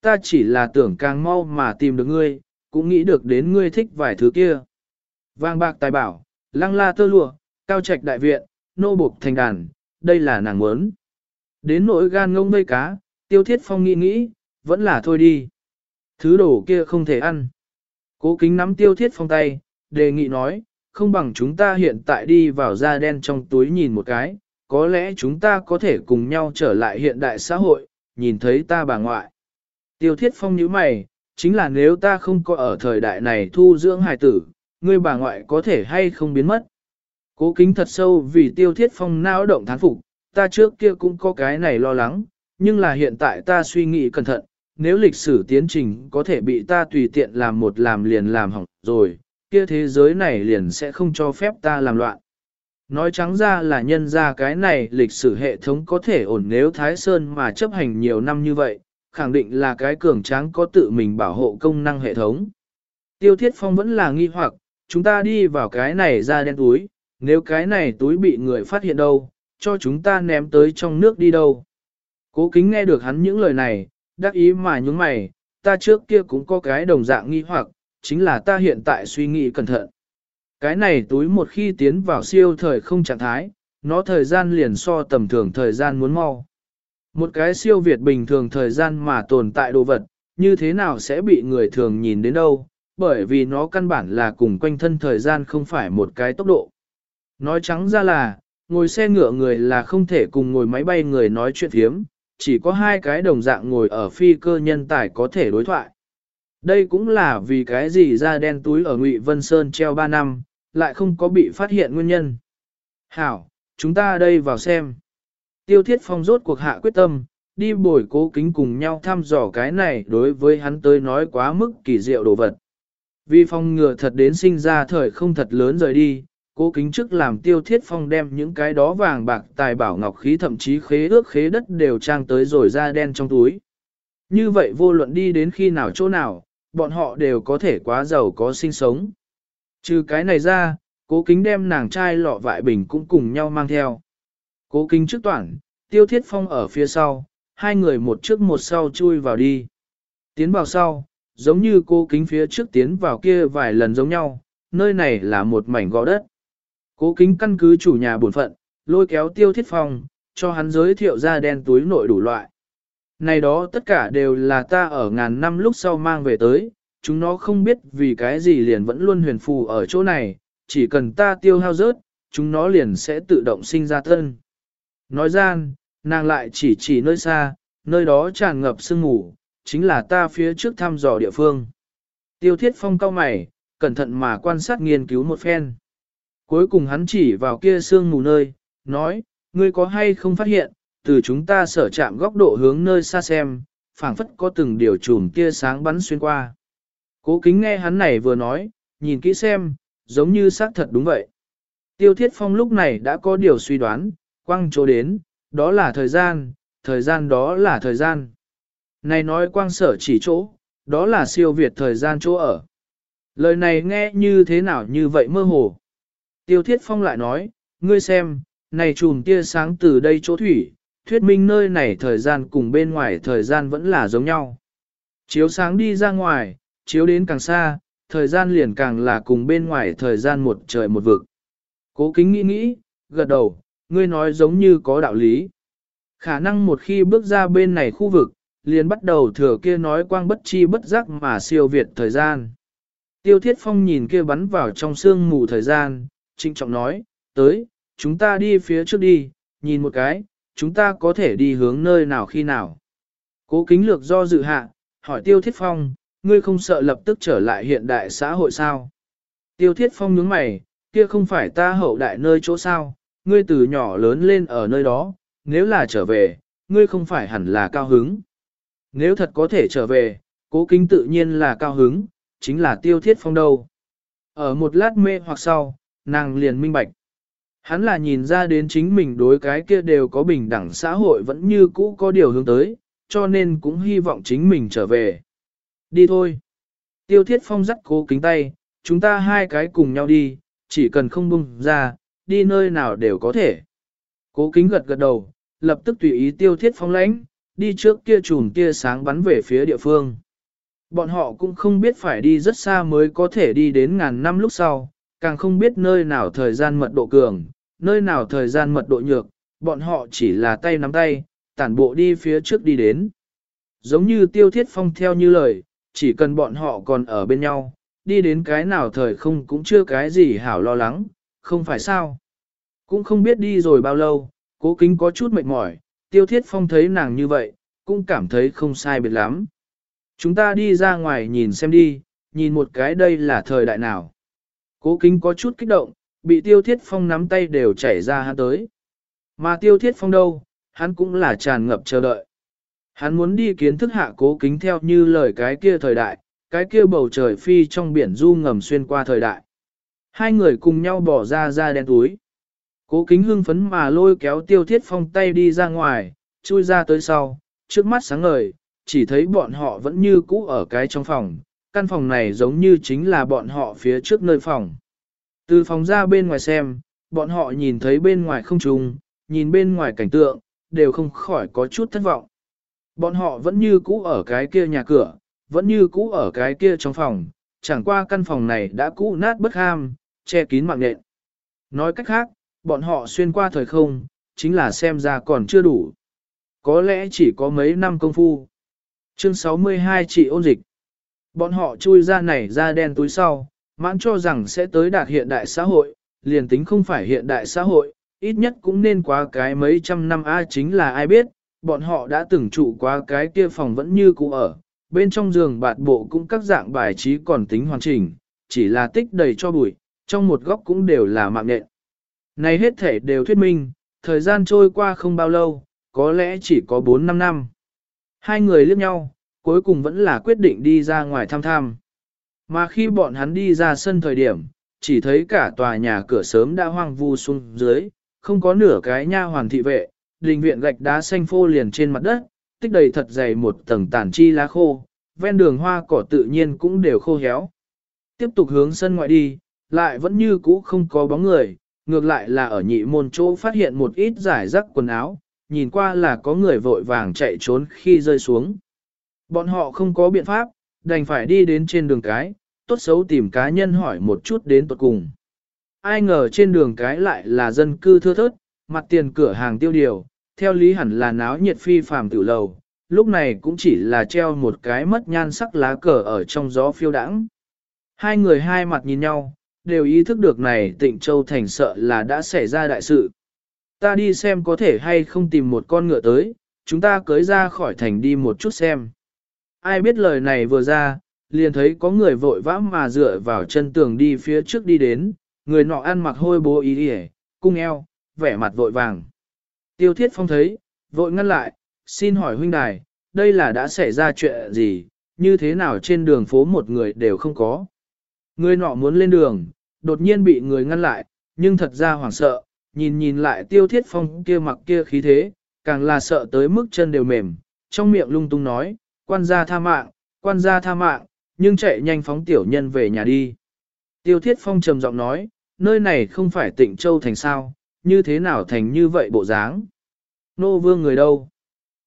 S1: Ta chỉ là tưởng càng mau mà tìm được ngươi, cũng nghĩ được đến ngươi thích vài thứ kia. Vàng bạc tài bảo, lăng la tơ lụa, cao trạch đại viện, nô buộc thành đàn, đây là nàng muốn. Đến nỗi gan ngông vây cá, Tiêu Thiết Phong nghĩ nghĩ, vẫn là thôi đi. Thứ đồ kia không thể ăn. Cố kính nắm Tiêu Thiết Phong tay, đề nghị nói, không bằng chúng ta hiện tại đi vào da đen trong túi nhìn một cái, có lẽ chúng ta có thể cùng nhau trở lại hiện đại xã hội, nhìn thấy ta bà ngoại. Tiêu thiết phong nhíu mày, chính là nếu ta không có ở thời đại này thu dưỡng hài tử, ngươi bà ngoại có thể hay không biến mất. Cố kính thật sâu vì tiêu thiết phong não động thán phục, ta trước kia cũng có cái này lo lắng, nhưng là hiện tại ta suy nghĩ cẩn thận, nếu lịch sử tiến trình có thể bị ta tùy tiện làm một làm liền làm hỏng rồi, kia thế giới này liền sẽ không cho phép ta làm loạn. Nói trắng ra là nhân ra cái này lịch sử hệ thống có thể ổn nếu Thái Sơn mà chấp hành nhiều năm như vậy, khẳng định là cái cường tráng có tự mình bảo hộ công năng hệ thống. Tiêu Thiết Phong vẫn là nghi hoặc, chúng ta đi vào cái này ra đen túi, nếu cái này túi bị người phát hiện đâu, cho chúng ta ném tới trong nước đi đâu. Cố kính nghe được hắn những lời này, đắc ý mà nhúng mày, ta trước kia cũng có cái đồng dạng nghi hoặc, chính là ta hiện tại suy nghĩ cẩn thận. Cái này túi một khi tiến vào siêu thời không trạng thái, nó thời gian liền so tầm thường thời gian muốn mau. Một cái siêu việt bình thường thời gian mà tồn tại đồ vật, như thế nào sẽ bị người thường nhìn đến đâu, bởi vì nó căn bản là cùng quanh thân thời gian không phải một cái tốc độ. Nói trắng ra là, ngồi xe ngựa người là không thể cùng ngồi máy bay người nói chuyện thiếm, chỉ có hai cái đồng dạng ngồi ở phi cơ nhân tài có thể đối thoại. Đây cũng là vì cái gì da đen túi ở Ngụy Vân Sơn treo 3 năm, lại không có bị phát hiện nguyên nhân. Hảo, chúng ta đây vào xem. Tiêu Thiết Phong rốt cuộc hạ quyết tâm, đi bồi cố kính cùng nhau thăm dò cái này đối với hắn tới nói quá mức kỳ diệu đồ vật. Vì phong ngừa thật đến sinh ra thời không thật lớn rời đi, cố kính trước làm tiêu thiết phong đem những cái đó vàng bạc tài bảo ngọc khí thậm chí khế ước khế đất đều trang tới rồi ra đen trong túi. Như vậy vô luận đi đến khi nào chỗ nào, bọn họ đều có thể quá giàu có sinh sống. Trừ cái này ra, cố kính đem nàng trai lọ vại bình cũng cùng nhau mang theo. Cố kính trước toàn, tiêu thiết phong ở phía sau, hai người một trước một sau chui vào đi. Tiến vào sau, giống như cố kính phía trước tiến vào kia vài lần giống nhau, nơi này là một mảnh gò đất. Cố kính căn cứ chủ nhà buồn phận, lôi kéo tiêu thiết phong, cho hắn giới thiệu ra đen túi nội đủ loại. Này đó tất cả đều là ta ở ngàn năm lúc sau mang về tới, chúng nó không biết vì cái gì liền vẫn luôn huyền phù ở chỗ này, chỉ cần ta tiêu hao rớt, chúng nó liền sẽ tự động sinh ra thân. Nói gian, nàng lại chỉ chỉ nơi xa, nơi đó tràn ngập sương ngủ, chính là ta phía trước thăm dò địa phương. Tiêu thiết phong cao mày, cẩn thận mà quan sát nghiên cứu một phen. Cuối cùng hắn chỉ vào kia sương mù nơi, nói, ngươi có hay không phát hiện, từ chúng ta sở chạm góc độ hướng nơi xa xem, phảng phất có từng điều chùm tia sáng bắn xuyên qua. Cố kính nghe hắn này vừa nói, nhìn kỹ xem, giống như xác thật đúng vậy. Tiêu thiết phong lúc này đã có điều suy đoán, quang chỗ đến, đó là thời gian, thời gian đó là thời gian. Này nói quang sở chỉ chỗ, đó là siêu việt thời gian chỗ ở. Lời này nghe như thế nào như vậy mơ hồ. Tiêu thiết phong lại nói, ngươi xem, này chùm tia sáng từ đây chỗ thủy, thuyết minh nơi này thời gian cùng bên ngoài thời gian vẫn là giống nhau. Chiếu sáng đi ra ngoài, chiếu đến càng xa, thời gian liền càng là cùng bên ngoài thời gian một trời một vực. Cố kính nghĩ nghĩ, gật đầu, ngươi nói giống như có đạo lý. Khả năng một khi bước ra bên này khu vực, liền bắt đầu thừa kia nói quang bất chi bất giác mà siêu việt thời gian. Tiêu thiết phong nhìn kia bắn vào trong sương mù thời gian, trinh trọng nói, tới, chúng ta đi phía trước đi, nhìn một cái, chúng ta có thể đi hướng nơi nào khi nào. Cố kính lược do dự hạ, hỏi tiêu thiết phong, ngươi không sợ lập tức trở lại hiện đại xã hội sao? Tiêu thiết phong nhướng mày, kia không phải ta hậu đại nơi chỗ sao, ngươi từ nhỏ lớn lên ở nơi đó, nếu là trở về, ngươi không phải hẳn là cao hứng. Nếu thật có thể trở về, cố kính tự nhiên là cao hứng, chính là tiêu thiết phong đâu. Ở một lát mê hoặc sau, nàng liền minh bạch. Hắn là nhìn ra đến chính mình đối cái kia đều có bình đẳng xã hội vẫn như cũ có điều hướng tới, cho nên cũng hy vọng chính mình trở về. Đi thôi. Tiêu thiết phong dắt cố kính tay, chúng ta hai cái cùng nhau đi, chỉ cần không bung ra, đi nơi nào đều có thể. Cố kính gật gật đầu, lập tức tùy ý tiêu thiết phong lãnh, đi trước kia chùm kia sáng bắn về phía địa phương. Bọn họ cũng không biết phải đi rất xa mới có thể đi đến ngàn năm lúc sau, càng không biết nơi nào thời gian mật độ cường, nơi nào thời gian mật độ nhược, bọn họ chỉ là tay nắm tay, tản bộ đi phía trước đi đến. Giống như tiêu thiết phong theo như lời, chỉ cần bọn họ còn ở bên nhau, đi đến cái nào thời không cũng chưa cái gì hảo lo lắng, không phải sao. Cũng không biết đi rồi bao lâu, cố kính có chút mệt mỏi, tiêu thiết phong thấy nàng như vậy, cũng cảm thấy không sai biệt lắm. Chúng ta đi ra ngoài nhìn xem đi, nhìn một cái đây là thời đại nào. Cố kính có chút kích động, bị tiêu thiết phong nắm tay đều chảy ra hắn tới. Mà tiêu thiết phong đâu, hắn cũng là tràn ngập chờ đợi. Hắn muốn đi kiến thức hạ cố kính theo như lời cái kia thời đại, cái kia bầu trời phi trong biển du ngầm xuyên qua thời đại. Hai người cùng nhau bỏ ra ra đen túi. Cố kính hưng phấn mà lôi kéo tiêu thiết phong tay đi ra ngoài, chui ra tới sau, trước mắt sáng ngời, chỉ thấy bọn họ vẫn như cũ ở cái trong phòng, căn phòng này giống như chính là bọn họ phía trước nơi phòng. Từ phòng ra bên ngoài xem, bọn họ nhìn thấy bên ngoài không trùng, nhìn bên ngoài cảnh tượng, đều không khỏi có chút thất vọng. Bọn họ vẫn như cũ ở cái kia nhà cửa, vẫn như cũ ở cái kia trong phòng, chẳng qua căn phòng này đã cũ nát bất ham, che kín mạng nện. Nói cách khác, bọn họ xuyên qua thời không, chính là xem ra còn chưa đủ. Có lẽ chỉ có mấy năm công phu. Chương 62 chỉ ôn dịch. Bọn họ chui ra này ra đen túi sau, mãn cho rằng sẽ tới đạt hiện đại xã hội, liền tính không phải hiện đại xã hội, ít nhất cũng nên qua cái mấy trăm năm A chính là ai biết, bọn họ đã từng trụ qua cái kia phòng vẫn như cũ ở, bên trong giường bạt bộ cũng các dạng bài trí còn tính hoàn chỉnh, chỉ là tích đầy cho bụi, trong một góc cũng đều là mạng nện. Này hết thể đều thuyết minh, thời gian trôi qua không bao lâu, có lẽ chỉ có 4-5 năm. Hai người liếc nhau, cuối cùng vẫn là quyết định đi ra ngoài thăm thăm. Mà khi bọn hắn đi ra sân thời điểm, chỉ thấy cả tòa nhà cửa sớm đã hoang vu xuống dưới, không có nửa cái nha hoàn thị vệ, đình viện gạch đá xanh phô liền trên mặt đất, tích đầy thật dày một tầng tàn chi lá khô, ven đường hoa cỏ tự nhiên cũng đều khô héo. Tiếp tục hướng sân ngoại đi, lại vẫn như cũ không có bóng người, ngược lại là ở nhị môn chỗ phát hiện một ít giải rắc quần áo, nhìn qua là có người vội vàng chạy trốn khi rơi xuống. Bọn họ không có biện pháp, đành phải đi đến trên đường cái, tốt xấu tìm cá nhân hỏi một chút đến tuật cùng. Ai ngờ trên đường cái lại là dân cư thưa thớt, mặt tiền cửa hàng tiêu điều, theo lý hẳn là náo nhiệt phi phàm tử lầu, lúc này cũng chỉ là treo một cái mất nhan sắc lá cờ ở trong gió phiêu đãng. Hai người hai mặt nhìn nhau, đều ý thức được này tịnh châu thành sợ là đã xảy ra đại sự. Ta đi xem có thể hay không tìm một con ngựa tới, chúng ta cưới ra khỏi thành đi một chút xem. Ai biết lời này vừa ra, liền thấy có người vội vã mà dựa vào chân tường đi phía trước đi đến, người nọ ăn mặc hôi bố ý đi cung eo, vẻ mặt vội vàng. Tiêu thiết phong thấy, vội ngăn lại, xin hỏi huynh đài, đây là đã xảy ra chuyện gì, như thế nào trên đường phố một người đều không có. Người nọ muốn lên đường, đột nhiên bị người ngăn lại, nhưng thật ra hoảng sợ, nhìn nhìn lại tiêu thiết phong kia mặc kia khí thế, càng là sợ tới mức chân đều mềm, trong miệng lung tung nói, quan gia tha mạng, quan gia tha mạng, nhưng chạy nhanh phóng tiểu nhân về nhà đi. Tiêu thiết phong trầm giọng nói, nơi này không phải tịnh châu thành sao, như thế nào thành như vậy bộ dáng. Nô vương người đâu?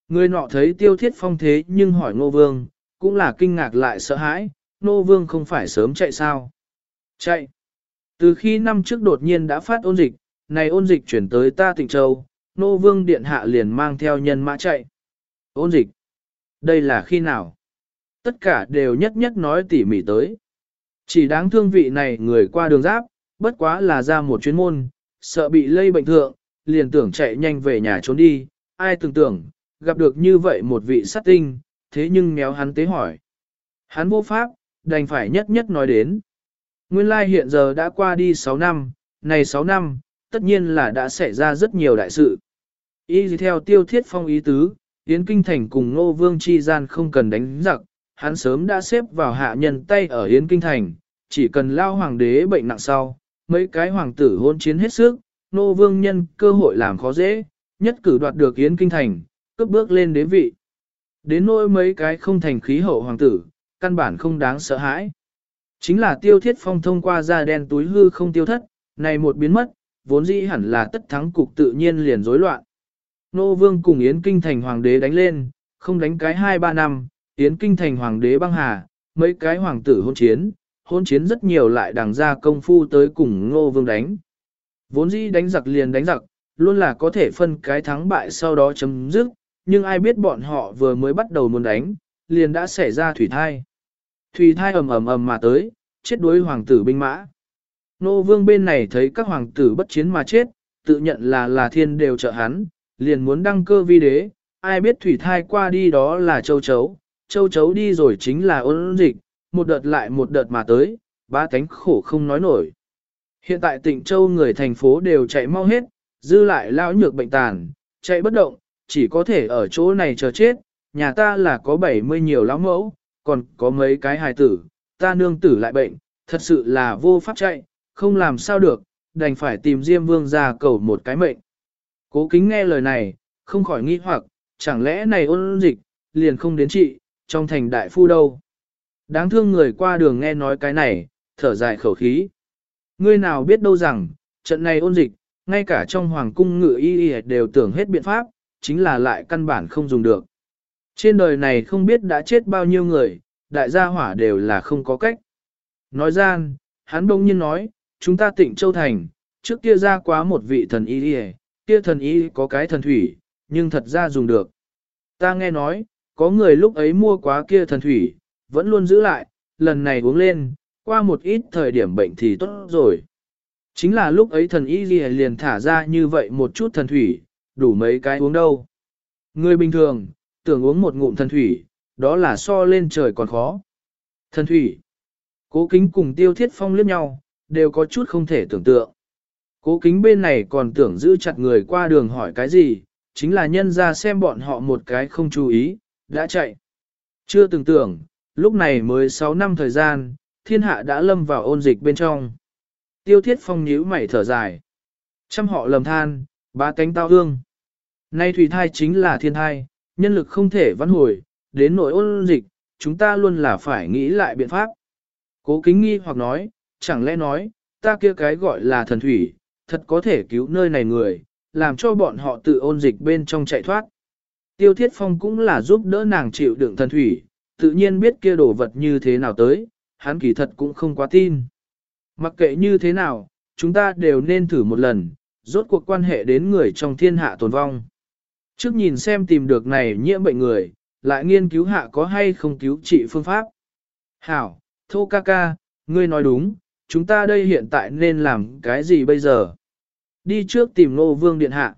S1: Người nọ thấy tiêu thiết phong thế nhưng hỏi nô vương, cũng là kinh ngạc lại sợ hãi, nô vương không phải sớm chạy sao? Chạy! Từ khi năm trước đột nhiên đã phát ôn dịch, này ôn dịch chuyển tới ta tịnh châu, nô vương điện hạ liền mang theo nhân mã chạy. Ôn dịch! Đây là khi nào? Tất cả đều nhất nhất nói tỉ mỉ tới. Chỉ đáng thương vị này người qua đường giáp, bất quá là ra một chuyến môn, sợ bị lây bệnh thượng, liền tưởng chạy nhanh về nhà trốn đi, ai tưởng tưởng, gặp được như vậy một vị sát tinh, thế nhưng méo hắn tế hỏi. Hắn vô pháp, đành phải nhất nhất nói đến. Nguyên lai hiện giờ đã qua đi 6 năm, này 6 năm, tất nhiên là đã xảy ra rất nhiều đại sự. Y theo tiêu thiết phong ý tứ, Yến Kinh Thành cùng Ngô Vương chi gian không cần đánh giặc, hắn sớm đã xếp vào hạ nhân tay ở Yến Kinh Thành, chỉ cần lao hoàng đế bệnh nặng sau, mấy cái hoàng tử hôn chiến hết sức, Ngô Vương nhân cơ hội làm khó dễ, nhất cử đoạt được Yến Kinh Thành, cướp bước lên đế vị. Đến nỗi mấy cái không thành khí hậu hoàng tử, căn bản không đáng sợ hãi. Chính là tiêu thiết phong thông qua da đen túi hư không tiêu thất, này một biến mất, vốn dĩ hẳn là tất thắng cục tự nhiên liền rối loạn. Nô vương cùng Yến Kinh thành hoàng đế đánh lên, không đánh cái 2-3 năm, Yến Kinh thành hoàng đế băng hà, mấy cái hoàng tử hôn chiến, hôn chiến rất nhiều lại đằng ra công phu tới cùng ngô vương đánh. Vốn dĩ đánh giặc liền đánh giặc, luôn là có thể phân cái thắng bại sau đó chấm dứt, nhưng ai biết bọn họ vừa mới bắt đầu muốn đánh, liền đã xảy ra thủy thai. Thủy thai ầm ầm ầm mà tới, chết đuối hoàng tử binh mã. Nô vương bên này thấy các hoàng tử bất chiến mà chết, tự nhận là là thiên đều trợ hắn, liền muốn đăng cơ vi đế, ai biết thủy thai qua đi đó là châu chấu, châu chấu đi rồi chính là ôn dịch, một đợt lại một đợt mà tới, ba cánh khổ không nói nổi. Hiện tại tỉnh châu người thành phố đều chạy mau hết, dư lại lão nhược bệnh tàn, chạy bất động, chỉ có thể ở chỗ này chờ chết, nhà ta là có 70 nhiều lão mẫu, còn có mấy cái hài tử, ta nương tử lại bệnh, thật sự là vô pháp chạy, không làm sao được, đành phải tìm Diêm Vương ra cầu một cái mệnh. Cố kính nghe lời này, không khỏi nghi hoặc, chẳng lẽ này ôn dịch, liền không đến trị, trong thành đại phu đâu. Đáng thương người qua đường nghe nói cái này, thở dài khẩu khí. Ngươi nào biết đâu rằng, trận này ôn dịch, ngay cả trong hoàng cung ngự y y đều tưởng hết biện pháp, chính là lại căn bản không dùng được. Trên đời này không biết đã chết bao nhiêu người, đại gia hỏa đều là không có cách. Nói gian, hắn đông nhiên nói, chúng ta tỉnh Châu Thành, trước kia ra quá một vị thần y y, kia thần y có cái thần thủy, nhưng thật ra dùng được. Ta nghe nói, có người lúc ấy mua quá kia thần thủy, vẫn luôn giữ lại, lần này uống lên, qua một ít thời điểm bệnh thì tốt rồi. Chính là lúc ấy thần y liền thả ra như vậy một chút thần thủy, đủ mấy cái uống đâu. Người bình thường, tưởng uống một ngụm thần thủy, đó là so lên trời còn khó. Thần thủy, cố kính cùng tiêu thiết phong liếc nhau, đều có chút không thể tưởng tượng. Cố kính bên này còn tưởng giữ chặt người qua đường hỏi cái gì, chính là nhân ra xem bọn họ một cái không chú ý, đã chạy. Chưa từng tưởng, lúc này mới 6 năm thời gian, thiên hạ đã lâm vào ôn dịch bên trong. Tiêu thiết phong nhíu mày thở dài. Trăm họ lầm than, ba cánh tao hương. Nay thủy thai chính là thiên thai, nhân lực không thể vãn hồi, đến nội ôn dịch, chúng ta luôn là phải nghĩ lại biện pháp. Cố kính nghi hoặc nói, chẳng lẽ nói, ta kia cái gọi là thần thủy, thật có thể cứu nơi này người, làm cho bọn họ tự ôn dịch bên trong chạy thoát. Tiêu Thiết Phong cũng là giúp đỡ nàng chịu đựng thần thủy, tự nhiên biết kia đồ vật như thế nào tới, hắn kỳ thật cũng không quá tin. Mặc kệ như thế nào, chúng ta đều nên thử một lần, rốt cuộc quan hệ đến người trong thiên hạ tồn vong. Trước nhìn xem tìm được này nhiễm bệnh người, lại nghiên cứu hạ có hay không cứu trị phương pháp. Hảo, thô ca ca, ngươi nói đúng, chúng ta đây hiện tại nên làm cái gì bây giờ? Đi trước tìm ngô vương điện hạ.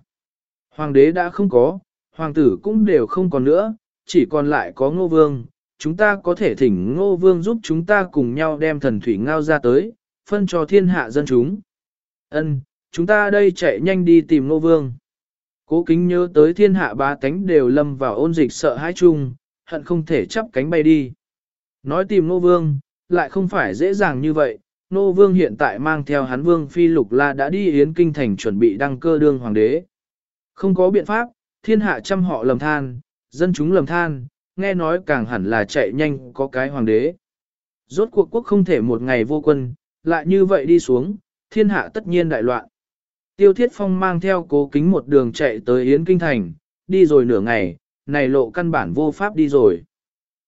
S1: Hoàng đế đã không có, hoàng tử cũng đều không còn nữa, chỉ còn lại có ngô vương. Chúng ta có thể thỉnh ngô vương giúp chúng ta cùng nhau đem thần thủy ngao ra tới, phân cho thiên hạ dân chúng. Ân, chúng ta đây chạy nhanh đi tìm ngô vương. Cố kính nhớ tới thiên hạ ba cánh đều lâm vào ôn dịch sợ hãi chung, hận không thể chắp cánh bay đi. Nói tìm ngô vương, lại không phải dễ dàng như vậy, Nô Vương hiện tại mang theo hắn Vương Phi Lục La đã đi Yến Kinh Thành chuẩn bị đăng cơ đương hoàng đế. Không có biện pháp, thiên hạ trăm họ lầm than, dân chúng lầm than, nghe nói càng hẳn là chạy nhanh có cái hoàng đế. Rốt cuộc quốc không thể một ngày vô quân, lại như vậy đi xuống, thiên hạ tất nhiên đại loạn. Tiêu Thiết Phong mang theo cố kính một đường chạy tới Yến Kinh Thành, đi rồi nửa ngày, này lộ căn bản vô pháp đi rồi.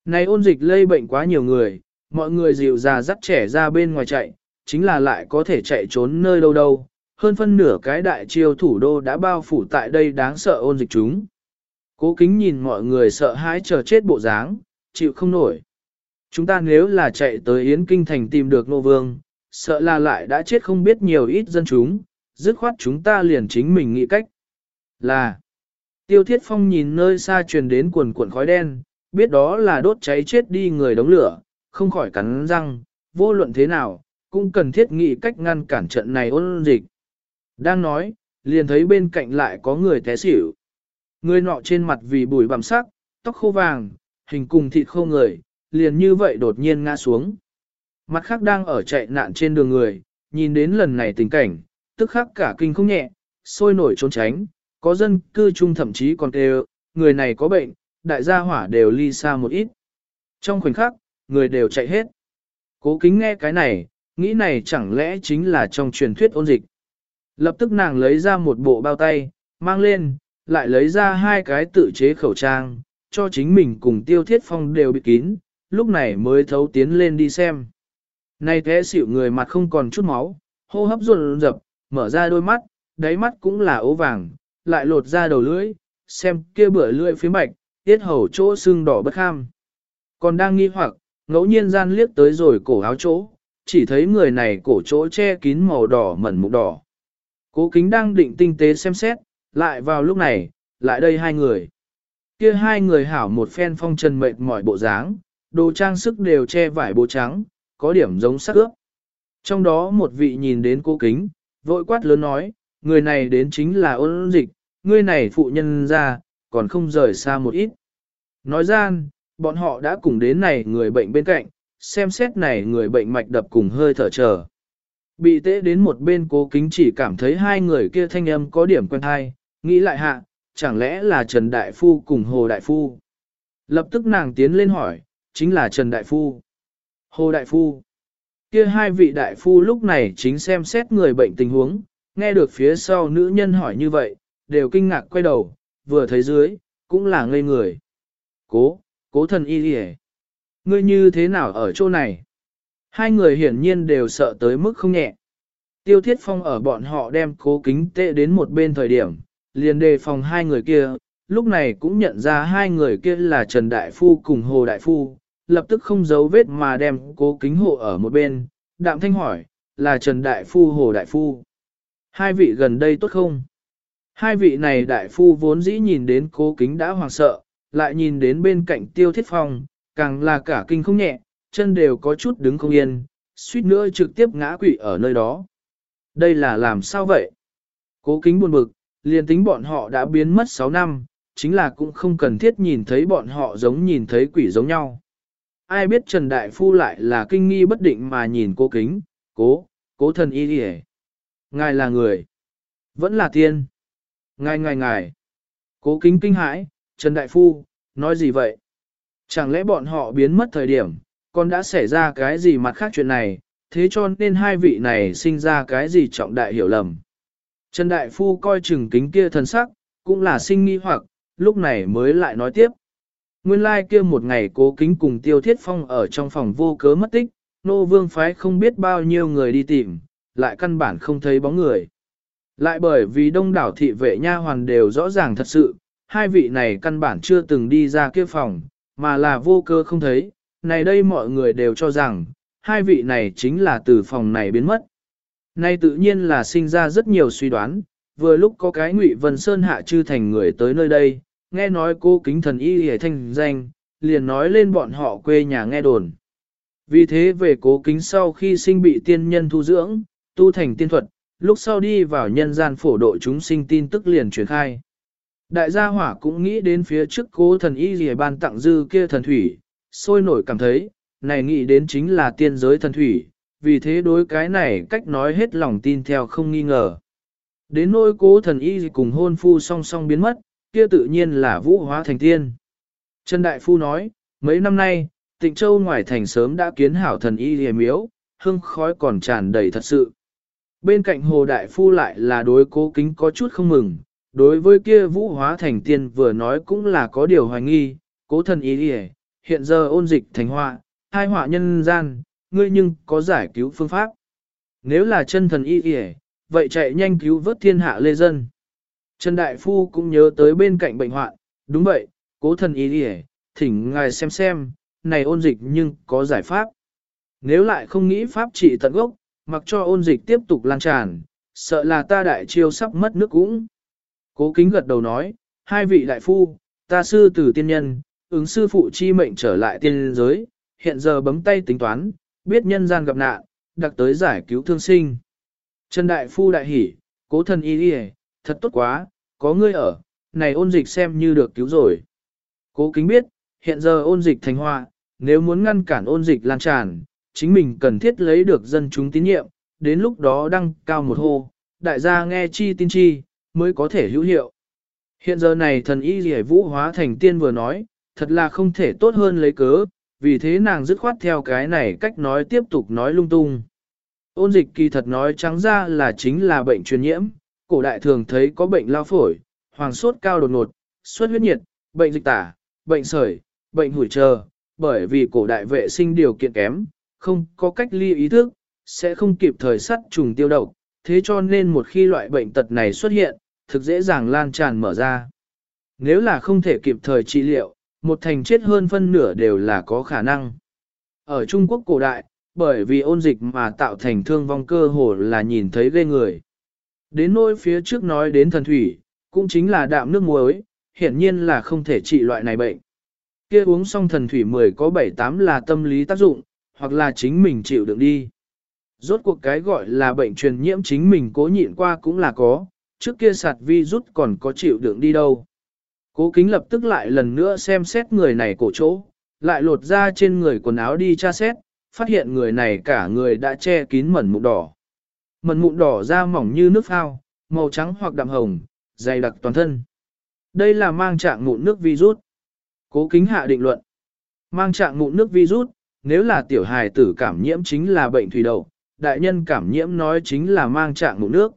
S1: Này ôn dịch lây bệnh quá nhiều người, mọi người dịu già dắt trẻ ra bên ngoài chạy, chính là lại có thể chạy trốn nơi đâu đâu, hơn phân nửa cái đại triều thủ đô đã bao phủ tại đây đáng sợ ôn dịch chúng. Cố kính nhìn mọi người sợ hãi chờ chết bộ dáng, chịu không nổi. Chúng ta nếu là chạy tới Yến Kinh Thành tìm được Nô Vương, sợ là lại đã chết không biết nhiều ít dân chúng, dứt khoát chúng ta liền chính mình nghĩ cách. Là, Tiêu Thiết Phong nhìn nơi xa truyền đến quần cuộn khói đen, biết đó là đốt cháy chết đi người đống lửa, không khỏi cắn răng, vô luận thế nào, cũng cần thiết nghĩ cách ngăn cản trận này ôn dịch. Đang nói, liền thấy bên cạnh lại có người té xỉu. Người nọ trên mặt vì bùi bằm sắc, tóc khô vàng, hình cùng thịt khô người, liền như vậy đột nhiên ngã xuống. Mặt khác đang ở chạy nạn trên đường người, nhìn đến lần này tình cảnh, tức khắc cả kinh không nhẹ, sôi nổi trốn tránh, có dân cư chung thậm chí còn kêu, người này có bệnh, đại gia hỏa đều ly xa một ít. Trong khoảnh khắc, người đều chạy hết. Cố kính nghe cái này, nghĩ này chẳng lẽ chính là trong truyền thuyết ôn dịch. Lập tức nàng lấy ra một bộ bao tay, mang lên, lại lấy ra hai cái tự chế khẩu trang, cho chính mình cùng tiêu thiết phong đều bị kín, lúc này mới thấu tiến lên đi xem. Này thế xỉu người mặt không còn chút máu, hô hấp ruột rập, mở ra đôi mắt, đáy mắt cũng là ố vàng, lại lột ra đầu lưỡi, xem kia bữa lưỡi phía bạch, tiết hầu chỗ xương đỏ bất kham. Còn đang nghi hoặc, ngẫu nhiên gian liếc tới rồi cổ áo chỗ, chỉ thấy người này cổ chỗ che kín màu đỏ mẩn mục đỏ. Cố kính đang định tinh tế xem xét, lại vào lúc này, lại đây hai người. Kia hai người hảo một phen phong trần mệt mỏi bộ dáng, đồ trang sức đều che vải bố trắng, có điểm giống sắc ướp. Trong đó một vị nhìn đến cố kính, vội quát lớn nói, người này đến chính là ôn dịch, người này phụ nhân ra, còn không rời xa một ít. Nói gian, bọn họ đã cùng đến này người bệnh bên cạnh, xem xét này người bệnh mạch đập cùng hơi thở chờ. Bị tế đến một bên cố kính chỉ cảm thấy hai người kia thanh âm có điểm quen thai, nghĩ lại hạ, chẳng lẽ là Trần Đại Phu cùng Hồ Đại Phu. Lập tức nàng tiến lên hỏi, chính là Trần Đại Phu. Hồ Đại Phu. Kia hai vị Đại Phu lúc này chính xem xét người bệnh tình huống, nghe được phía sau nữ nhân hỏi như vậy, đều kinh ngạc quay đầu, vừa thấy dưới, cũng là ngây người. Cố, cố thần y đi Ngươi như thế nào ở chỗ này? Hai người hiển nhiên đều sợ tới mức không nhẹ. Tiêu thiết phong ở bọn họ đem cố kính tệ đến một bên thời điểm, liền đề phòng hai người kia, lúc này cũng nhận ra hai người kia là Trần Đại Phu cùng Hồ Đại Phu, lập tức không giấu vết mà đem cố kính hộ ở một bên, đạm thanh hỏi, là Trần Đại Phu Hồ Đại Phu. Hai vị gần đây tốt không? Hai vị này Đại Phu vốn dĩ nhìn đến cố kính đã hoàng sợ, lại nhìn đến bên cạnh tiêu thiết phong, càng là cả kinh không nhẹ, chân đều có chút đứng không yên, suýt nữa trực tiếp ngã quỵ ở nơi đó. Đây là làm sao vậy? Cố kính buồn bực, liền tính bọn họ đã biến mất 6 năm, chính là cũng không cần thiết nhìn thấy bọn họ giống nhìn thấy quỷ giống nhau. Ai biết Trần Đại Phu lại là kinh nghi bất định mà nhìn cố kính, cố, cố thần y đi Ngài là người. Vẫn là tiên. Ngài ngài ngài. Cố kính kinh hãi, Trần Đại Phu, nói gì vậy? Chẳng lẽ bọn họ biến mất thời điểm, còn đã xảy ra cái gì mặt khác chuyện này, thế cho nên hai vị này sinh ra cái gì trọng đại hiểu lầm. Trần Đại Phu coi chừng kính kia thần sắc, cũng là sinh nghi hoặc, lúc này mới lại nói tiếp. Nguyên lai like kia một ngày cố kính cùng tiêu thiết phong ở trong phòng vô cớ mất tích, nô vương phái không biết bao nhiêu người đi tìm, lại căn bản không thấy bóng người. Lại bởi vì đông đảo thị vệ nha hoàn đều rõ ràng thật sự, hai vị này căn bản chưa từng đi ra kia phòng, mà là vô cơ không thấy, này đây mọi người đều cho rằng, hai vị này chính là từ phòng này biến mất. Nay tự nhiên là sinh ra rất nhiều suy đoán, vừa lúc có cái ngụy Vân Sơn hạ chư thành người tới nơi đây, nghe nói cô kính thần y hề thanh danh, liền nói lên bọn họ quê nhà nghe đồn. Vì thế về cố kính sau khi sinh bị tiên nhân thu dưỡng, tu thành tiên thuật, lúc sau đi vào nhân gian phổ độ chúng sinh tin tức liền truyền khai. Đại gia hỏa cũng nghĩ đến phía trước cố thần y gì ban tặng dư kia thần thủy, sôi nổi cảm thấy, này nghĩ đến chính là tiên giới thần thủy, vì thế đối cái này cách nói hết lòng tin theo không nghi ngờ. Đến nỗi cố thần y cùng hôn phu song song biến mất, kia tự nhiên là vũ hóa thành tiên. Trần Đại Phu nói, mấy năm nay, tịnh châu ngoài thành sớm đã kiến hảo thần y hề miếu, hương khói còn tràn đầy thật sự. Bên cạnh Hồ Đại Phu lại là đối cố kính có chút không mừng, đối với kia vũ hóa thành tiên vừa nói cũng là có điều hoài nghi, cố thần ý đi hiện giờ ôn dịch thành họa, hai họa nhân gian, ngươi nhưng có giải cứu phương pháp. Nếu là chân thần y hề, vậy chạy nhanh cứu vớt thiên hạ lê dân. Trần Đại Phu cũng nhớ tới bên cạnh bệnh hoạn, đúng vậy, cố thần y hề, thỉnh ngài xem xem, này ôn dịch nhưng có giải pháp. Nếu lại không nghĩ pháp trị tận gốc, mặc cho ôn dịch tiếp tục lan tràn, sợ là ta đại chiêu sắp mất nước cũng. Cố kính gật đầu nói, hai vị đại phu, ta sư tử tiên nhân, ứng sư phụ chi mệnh trở lại tiên giới, hiện giờ bấm tay tính toán, biết nhân gian gặp nạn, đặc tới giải cứu thương sinh. Trần đại phu đại hỉ, cố thần y đi thật tốt quá, có ngươi ở, này ôn dịch xem như được cứu rồi. Cố kính biết, hiện giờ ôn dịch thành hoa, nếu muốn ngăn cản ôn dịch lan tràn, chính mình cần thiết lấy được dân chúng tín nhiệm, đến lúc đó đăng cao một hô, đại gia nghe chi tin chi, mới có thể hữu hiệu. Hiện giờ này thần y rỉa vũ hóa thành tiên vừa nói, thật là không thể tốt hơn lấy cớ, vì thế nàng dứt khoát theo cái này cách nói tiếp tục nói lung tung. Ôn dịch kỳ thật nói trắng ra là chính là bệnh truyền nhiễm, cổ đại thường thấy có bệnh lao phổi, hoàng sốt cao đột ngột, xuất huyết nhiệt, bệnh dịch tả, bệnh sởi, bệnh hủi trờ, bởi vì cổ đại vệ sinh điều kiện kém, không có cách ly ý thức, sẽ không kịp thời sắt trùng tiêu độc, thế cho nên một khi loại bệnh tật này xuất hiện, thực dễ dàng lan tràn mở ra. Nếu là không thể kịp thời trị liệu, một thành chết hơn phân nửa đều là có khả năng. Ở Trung Quốc cổ đại, bởi vì ôn dịch mà tạo thành thương vong cơ hồ là nhìn thấy ghê người. Đến nỗi phía trước nói đến thần thủy, cũng chính là đạm nước muối, hiển nhiên là không thể trị loại này bệnh. Kia uống xong thần thủy 10 có 7-8 là tâm lý tác dụng, hoặc là chính mình chịu đựng đi. Rốt cuộc cái gọi là bệnh truyền nhiễm chính mình cố nhịn qua cũng là có, trước kia sạt vi rút còn có chịu đựng đi đâu. Cố kính lập tức lại lần nữa xem xét người này cổ chỗ, lại lột ra trên người quần áo đi tra xét, phát hiện người này cả người đã che kín mẩn mụn đỏ. Mẩn mụn đỏ da mỏng như nước phao, màu trắng hoặc đậm hồng, dày đặc toàn thân. Đây là mang trạng mụn nước virus. Cố kính hạ định luận. Mang trạng mụn nước virus, nếu là tiểu hài tử cảm nhiễm chính là bệnh thủy đậu, đại nhân cảm nhiễm nói chính là mang trạng mụn nước.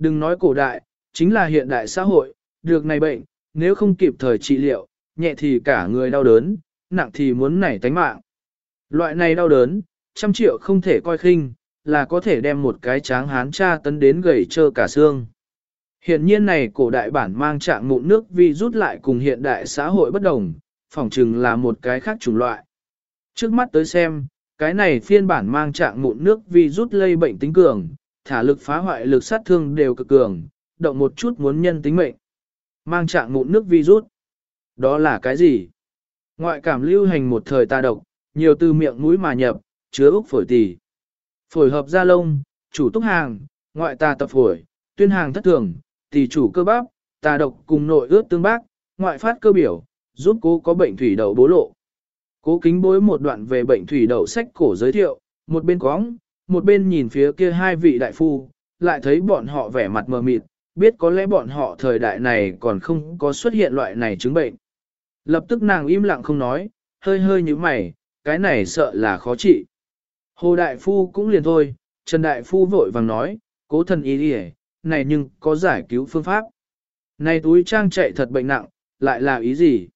S1: Đừng nói cổ đại, chính là hiện đại xã hội, được này bệnh, nếu không kịp thời trị liệu, nhẹ thì cả người đau đớn, nặng thì muốn nảy tánh mạng. Loại này đau đớn, trăm triệu không thể coi khinh, là có thể đem một cái tráng hán cha tấn đến gầy trơ cả xương. Hiện nhiên này cổ đại bản mang trạng mụn nước vi rút lại cùng hiện đại xã hội bất đồng, phỏng chừng là một cái khác chủng loại. Trước mắt tới xem, cái này phiên bản mang trạng mụn nước vi rút lây bệnh tính cường, thả lực phá hoại lực sát thương đều cực cường, động một chút muốn nhân tính mệnh. Mang trạng mụn nước virus. Đó là cái gì? Ngoại cảm lưu hành một thời ta độc, nhiều từ miệng mũi mà nhập, chứa úc phổi tỳ. Phổi hợp da lông, chủ túc hàng, ngoại tà tập phổi, tuyên hàng thất thường, tỷ chủ cơ bắp, tà độc cùng nội ướt tương bác, ngoại phát cơ biểu, giúp cố có bệnh thủy đậu bố lộ. Cố kính bối một đoạn về bệnh thủy đậu sách cổ giới thiệu, một bên cóng, một bên nhìn phía kia hai vị đại phu, lại thấy bọn họ vẻ mặt mờ mịt, biết có lẽ bọn họ thời đại này còn không có xuất hiện loại này chứng bệnh. Lập tức nàng im lặng không nói, hơi hơi như mày, cái này sợ là khó trị. Hồ Đại Phu cũng liền thôi, Trần Đại Phu vội vàng nói, cố thần ý đi này nhưng có giải cứu phương pháp. Này túi trang chạy thật bệnh nặng, lại là ý gì?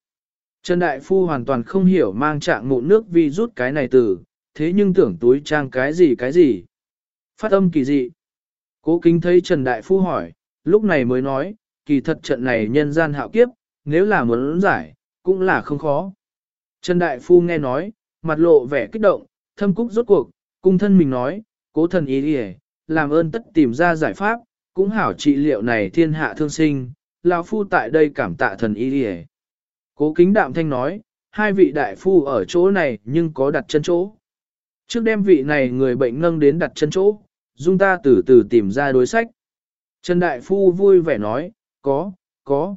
S1: Trần Đại Phu hoàn toàn không hiểu mang trạng mụn nước vi rút cái này từ, thế nhưng tưởng túi trang cái gì cái gì. Phát âm kỳ dị. Cố kính thấy Trần Đại Phu hỏi, lúc này mới nói, kỳ thật trận này nhân gian hạo kiếp, nếu là muốn giải, cũng là không khó. Trần Đại Phu nghe nói, mặt lộ vẻ kích động, thâm cúc rốt cuộc, cung thân mình nói, cố thần ý đi làm ơn tất tìm ra giải pháp, cũng hảo trị liệu này thiên hạ thương sinh, lão phu tại đây cảm tạ thần ý đi Cố kính đạm thanh nói, hai vị đại phu ở chỗ này nhưng có đặt chân chỗ. Trước đem vị này người bệnh nâng đến đặt chân chỗ, dung ta từ từ tìm ra đối sách. Trần Đại Phu vui vẻ nói, có, có.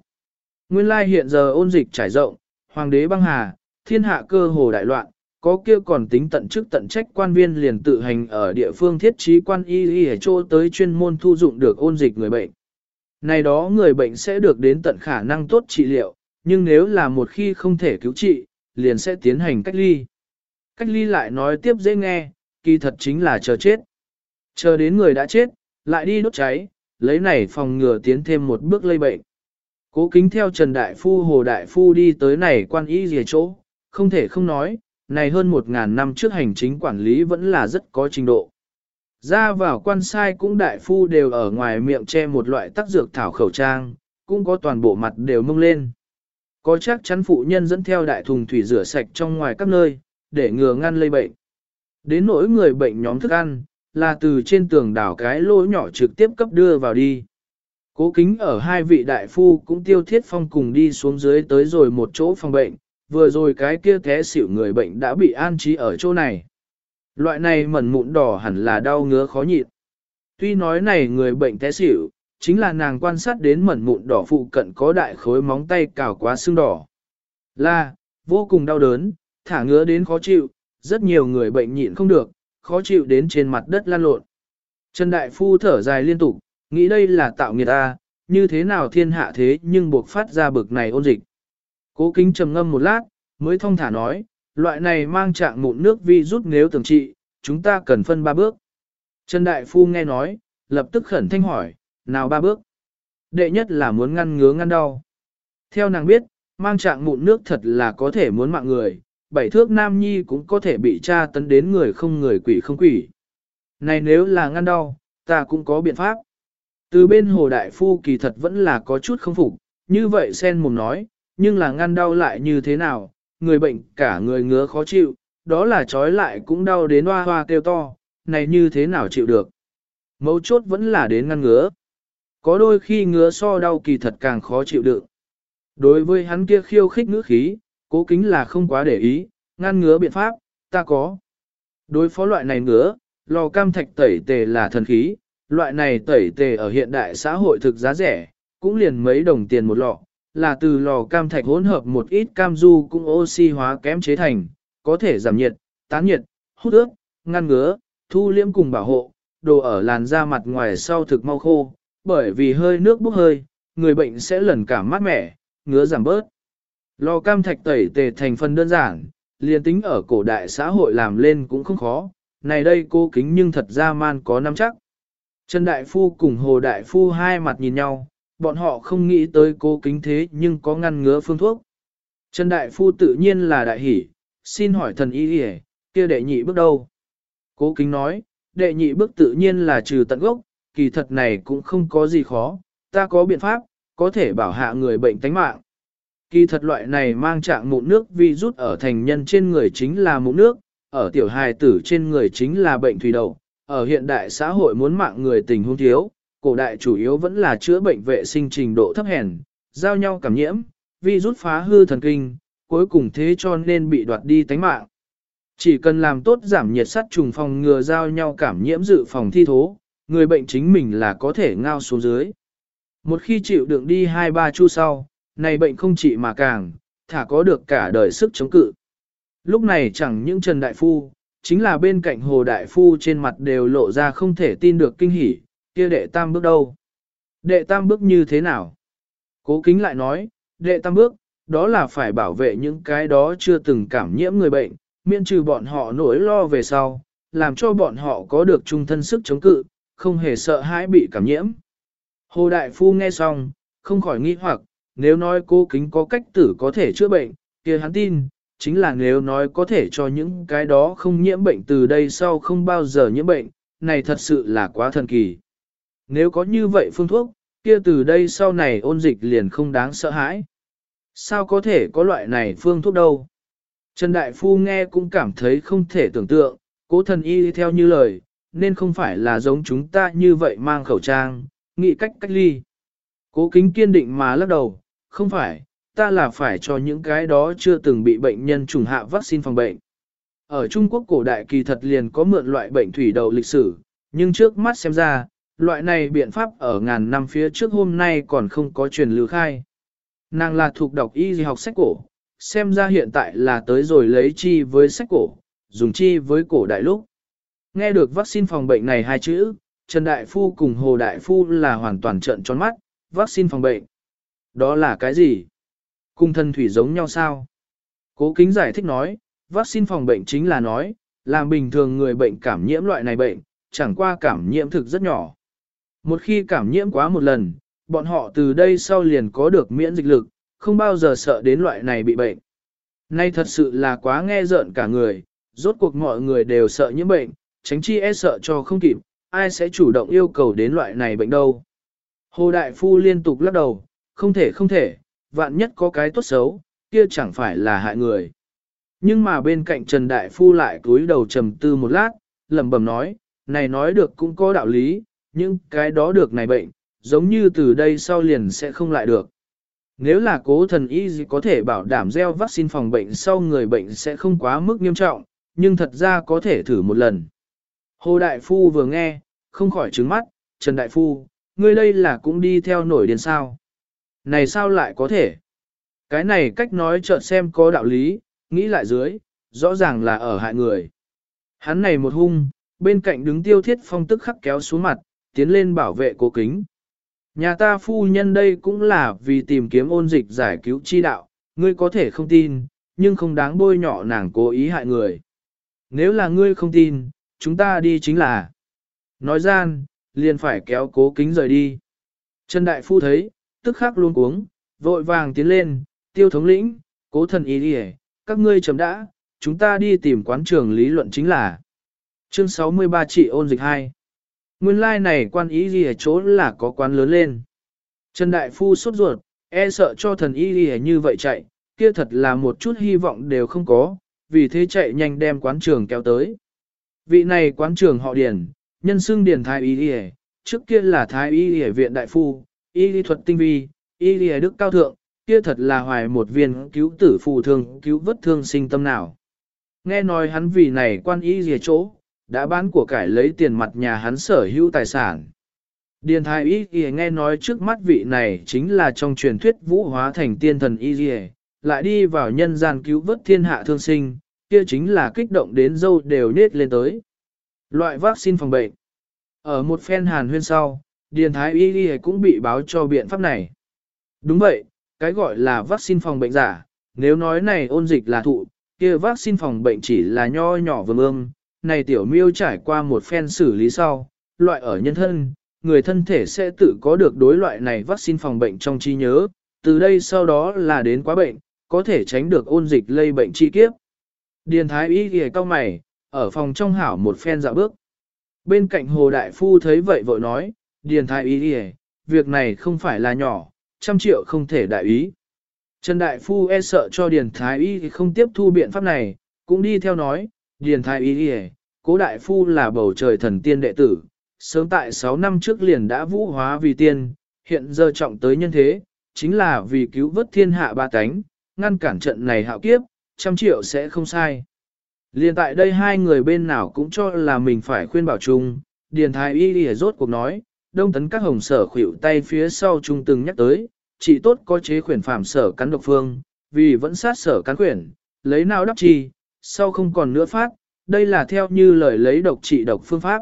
S1: Nguyên lai hiện giờ ôn dịch trải rộng, hoàng đế băng hà, thiên hạ cơ hồ đại loạn, có kia còn tính tận chức tận trách quan viên liền tự hành ở địa phương thiết trí quan y y ở chỗ tới chuyên môn thu dụng được ôn dịch người bệnh. Này đó người bệnh sẽ được đến tận khả năng tốt trị liệu, nhưng nếu là một khi không thể cứu trị, liền sẽ tiến hành cách ly. Cách ly lại nói tiếp dễ nghe, kỳ thật chính là chờ chết. Chờ đến người đã chết, lại đi đốt cháy, lấy này phòng ngừa tiến thêm một bước lây bệnh. Cố kính theo Trần Đại Phu Hồ Đại Phu đi tới này quan y gì chỗ, không thể không nói, này hơn một ngàn năm trước hành chính quản lý vẫn là rất có trình độ. Ra vào quan sai cũng đại phu đều ở ngoài miệng che một loại tác dược thảo khẩu trang, cũng có toàn bộ mặt đều mông lên. Có chắc chắn phụ nhân dẫn theo đại thùng thủy rửa sạch trong ngoài các nơi, để ngừa ngăn lây bệnh. Đến nỗi người bệnh nhóm thức ăn, là từ trên tường đảo cái lỗ nhỏ trực tiếp cấp đưa vào đi. Cố kính ở hai vị đại phu cũng tiêu thiết phong cùng đi xuống dưới tới rồi một chỗ phòng bệnh, vừa rồi cái kia té xỉu người bệnh đã bị an trí ở chỗ này. Loại này mẩn mụn đỏ hẳn là đau ngứa khó nhịn. Tuy nói này người bệnh té xỉu, chính là nàng quan sát đến mẩn mụn đỏ phụ cận có đại khối móng tay cào quá xương đỏ. Là, vô cùng đau đớn, thả ngứa đến khó chịu, rất nhiều người bệnh nhịn không được, khó chịu đến trên mặt đất lan lộn. Trần Đại Phu thở dài liên tục, nghĩ đây là tạo nghiệt ta, như thế nào thiên hạ thế nhưng buộc phát ra bực này ôn dịch. Cố kính trầm ngâm một lát, mới thông thả nói, loại này mang trạng mụn nước vi rút nếu tưởng trị, chúng ta cần phân ba bước. Trần Đại Phu nghe nói, lập tức khẩn thanh hỏi, nào ba bước? Đệ nhất là muốn ngăn ngứa ngăn đau. Theo nàng biết, mang trạng mụn nước thật là có thể muốn mạng người, bảy thước nam nhi cũng có thể bị tra tấn đến người không người quỷ không quỷ. Này nếu là ngăn đau, ta cũng có biện pháp. Từ bên hồ đại phu kỳ thật vẫn là có chút không phục, như vậy sen mồm nói, nhưng là ngăn đau lại như thế nào, người bệnh cả người ngứa khó chịu, đó là trói lại cũng đau đến hoa hoa kêu to, này như thế nào chịu được. Mấu chốt vẫn là đến ngăn ngứa. Có đôi khi ngứa so đau kỳ thật càng khó chịu được. Đối với hắn kia khiêu khích ngữ khí, cố kính là không quá để ý, ngăn ngứa biện pháp, ta có. Đối phó loại này ngứa, lò cam thạch tẩy tề là thần khí, loại này tẩy tề ở hiện đại xã hội thực giá rẻ, cũng liền mấy đồng tiền một lọ, là từ lò cam thạch hỗn hợp một ít cam du cũng oxy hóa kém chế thành, có thể giảm nhiệt, tán nhiệt, hút ướt, ngăn ngứa, thu liễm cùng bảo hộ, đồ ở làn da mặt ngoài sau thực mau khô, bởi vì hơi nước bốc hơi, người bệnh sẽ lần cảm mát mẻ, ngứa giảm bớt. Lò cam thạch tẩy tề thành phần đơn giản, liền tính ở cổ đại xã hội làm lên cũng không khó, này đây cô kính nhưng thật ra man có năm chắc. Trần Đại Phu cùng Hồ Đại Phu hai mặt nhìn nhau, bọn họ không nghĩ tới cô kính thế nhưng có ngăn ngứa phương thuốc. Trần Đại Phu tự nhiên là đại hỷ, xin hỏi thần y hề, kia đệ nhị bước đâu? Cố kính nói, đệ nhị bước tự nhiên là trừ tận gốc, kỳ thật này cũng không có gì khó, ta có biện pháp, có thể bảo hạ người bệnh tánh mạng. Kỳ thật loại này mang trạng mụn nước vi rút ở thành nhân trên người chính là mụn nước, ở tiểu hài tử trên người chính là bệnh thủy đậu. Ở hiện đại xã hội muốn mạng người tình huống thiếu, cổ đại chủ yếu vẫn là chữa bệnh vệ sinh trình độ thấp hèn, giao nhau cảm nhiễm, vi rút phá hư thần kinh, cuối cùng thế cho nên bị đoạt đi tánh mạng. Chỉ cần làm tốt giảm nhiệt sắt trùng phòng ngừa giao nhau cảm nhiễm dự phòng thi thố, người bệnh chính mình là có thể ngao xuống dưới. Một khi chịu đựng đi 2-3 chu sau, này bệnh không trị mà càng, thả có được cả đời sức chống cự. Lúc này chẳng những Trần Đại Phu, chính là bên cạnh hồ đại phu trên mặt đều lộ ra không thể tin được kinh hỉ, kia đệ tam bước đâu. Đệ tam bước như thế nào? Cố kính lại nói, đệ tam bước, đó là phải bảo vệ những cái đó chưa từng cảm nhiễm người bệnh, miễn trừ bọn họ nỗi lo về sau, làm cho bọn họ có được trung thân sức chống cự, không hề sợ hãi bị cảm nhiễm. Hồ Đại Phu nghe xong, không khỏi nghi hoặc, nếu nói cô kính có cách tử có thể chữa bệnh, kia hắn tin, chính là nếu nói có thể cho những cái đó không nhiễm bệnh từ đây sau không bao giờ nhiễm bệnh, này thật sự là quá thần kỳ. Nếu có như vậy phương thuốc, kia từ đây sau này ôn dịch liền không đáng sợ hãi. Sao có thể có loại này phương thuốc đâu? Trần Đại Phu nghe cũng cảm thấy không thể tưởng tượng, cố thần y theo như lời, nên không phải là giống chúng ta như vậy mang khẩu trang, nghĩ cách cách ly. Cố kính kiên định mà lắc đầu, không phải, ta là phải cho những cái đó chưa từng bị bệnh nhân trùng hạ vaccine phòng bệnh. Ở Trung Quốc cổ đại kỳ thật liền có mượn loại bệnh thủy đậu lịch sử, nhưng trước mắt xem ra, loại này biện pháp ở ngàn năm phía trước hôm nay còn không có truyền lưu khai. Nàng là thuộc đọc y học sách cổ, xem ra hiện tại là tới rồi lấy chi với sách cổ, dùng chi với cổ đại lúc. Nghe được vaccine phòng bệnh này hai chữ, Trần Đại Phu cùng Hồ Đại Phu là hoàn toàn trợn tròn mắt, vaccine phòng bệnh. Đó là cái gì? Cùng thân thủy giống nhau sao? Cố kính giải thích nói, vaccine phòng bệnh chính là nói, làm bình thường người bệnh cảm nhiễm loại này bệnh, chẳng qua cảm nhiễm thực rất nhỏ. Một khi cảm nhiễm quá một lần, bọn họ từ đây sau liền có được miễn dịch lực, không bao giờ sợ đến loại này bị bệnh. Nay thật sự là quá nghe rợn cả người, rốt cuộc mọi người đều sợ nhiễm bệnh, tránh chi e sợ cho không kịp, ai sẽ chủ động yêu cầu đến loại này bệnh đâu. Hồ Đại Phu liên tục lắc đầu, không thể không thể, vạn nhất có cái tốt xấu, kia chẳng phải là hại người. Nhưng mà bên cạnh Trần Đại Phu lại cúi đầu trầm tư một lát, lẩm bẩm nói, này nói được cũng có đạo lý, nhưng cái đó được này bệnh, giống như từ đây sau liền sẽ không lại được. Nếu là cố thần y gì có thể bảo đảm gieo vaccine phòng bệnh sau người bệnh sẽ không quá mức nghiêm trọng, nhưng thật ra có thể thử một lần. Hồ Đại Phu vừa nghe, không khỏi trứng mắt, Trần Đại Phu, ngươi đây là cũng đi theo nổi điên sao. Này sao lại có thể? Cái này cách nói chợt xem có đạo lý, nghĩ lại dưới, rõ ràng là ở hại người. Hắn này một hung, bên cạnh đứng tiêu thiết phong tức khắc kéo xuống mặt, tiến lên bảo vệ cố kính. Nhà ta phu nhân đây cũng là vì tìm kiếm ôn dịch giải cứu chi đạo, ngươi có thể không tin, nhưng không đáng bôi nhọ nàng cố ý hại người. Nếu là ngươi không tin, chúng ta đi chính là. Nói gian, liền phải kéo cố kính rời đi. Trần Đại Phu thấy, tức khắc luôn cuống, vội vàng tiến lên, tiêu thống lĩnh, cố thần ý đi các ngươi chấm đã, chúng ta đi tìm quán trường lý luận chính là. Chương 63 trị ôn dịch 2 Nguyên lai like này quan ý gì ở chỗ là có quán lớn lên. Trần Đại Phu sốt ruột, e sợ cho thần y gì như vậy chạy, kia thật là một chút hy vọng đều không có, vì thế chạy nhanh đem quán trường kéo tới. Vị này quán trường họ Điền, nhân xưng Điền Thái Y Y, trước kia là Thái Y Y viện đại phu, y lý thuật tinh vi, y lý đức cao thượng, kia thật là hoài một viên cứu tử phù thương, cứu vất thương sinh tâm nào. Nghe nói hắn vì này quan y gì chỗ, đã bán của cải lấy tiền mặt nhà hắn sở hữu tài sản. Điền thái y y nghe nói trước mắt vị này chính là trong truyền thuyết vũ hóa thành tiên thần y y, lại đi vào nhân gian cứu vớt thiên hạ thương sinh, kia chính là kích động đến dâu đều nết lên tới. Loại vaccine phòng bệnh. Ở một phen hàn huyên sau, Điền Thái Y Y cũng bị báo cho biện pháp này. Đúng vậy, cái gọi là vaccine phòng bệnh giả, nếu nói này ôn dịch là thụ, kia vaccine phòng bệnh chỉ là nho nhỏ vương ương, này tiểu miêu trải qua một phen xử lý sau, loại ở nhân thân, người thân thể sẽ tự có được đối loại này vaccine phòng bệnh trong trí nhớ, từ đây sau đó là đến quá bệnh, có thể tránh được ôn dịch lây bệnh chi kiếp. Điền thái y Y cao mày, ở phòng trong hảo một phen dạo bước. Bên cạnh hồ đại phu thấy vậy vội nói, điền thái y ghề, việc này không phải là nhỏ, trăm triệu không thể đại ý. Trần đại phu e sợ cho điền thái y không tiếp thu biện pháp này, cũng đi theo nói, điền thái y ghề, cố đại phu là bầu trời thần tiên đệ tử, sớm tại 6 năm trước liền đã vũ hóa vì tiên, hiện giờ trọng tới nhân thế, chính là vì cứu vớt thiên hạ ba cánh, ngăn cản trận này hạo kiếp, trăm triệu sẽ không sai. Liên tại đây hai người bên nào cũng cho là mình phải khuyên bảo chung, Điền Thái Y đi rốt cuộc nói, đông tấn các hồng sở khuỵu tay phía sau trung từng nhắc tới, chỉ tốt có chế khuyển phạm sở cắn độc phương, vì vẫn sát sở cắn khuyển, lấy nào đắp chi, sau không còn nữa phát, đây là theo như lời lấy độc trị độc phương pháp.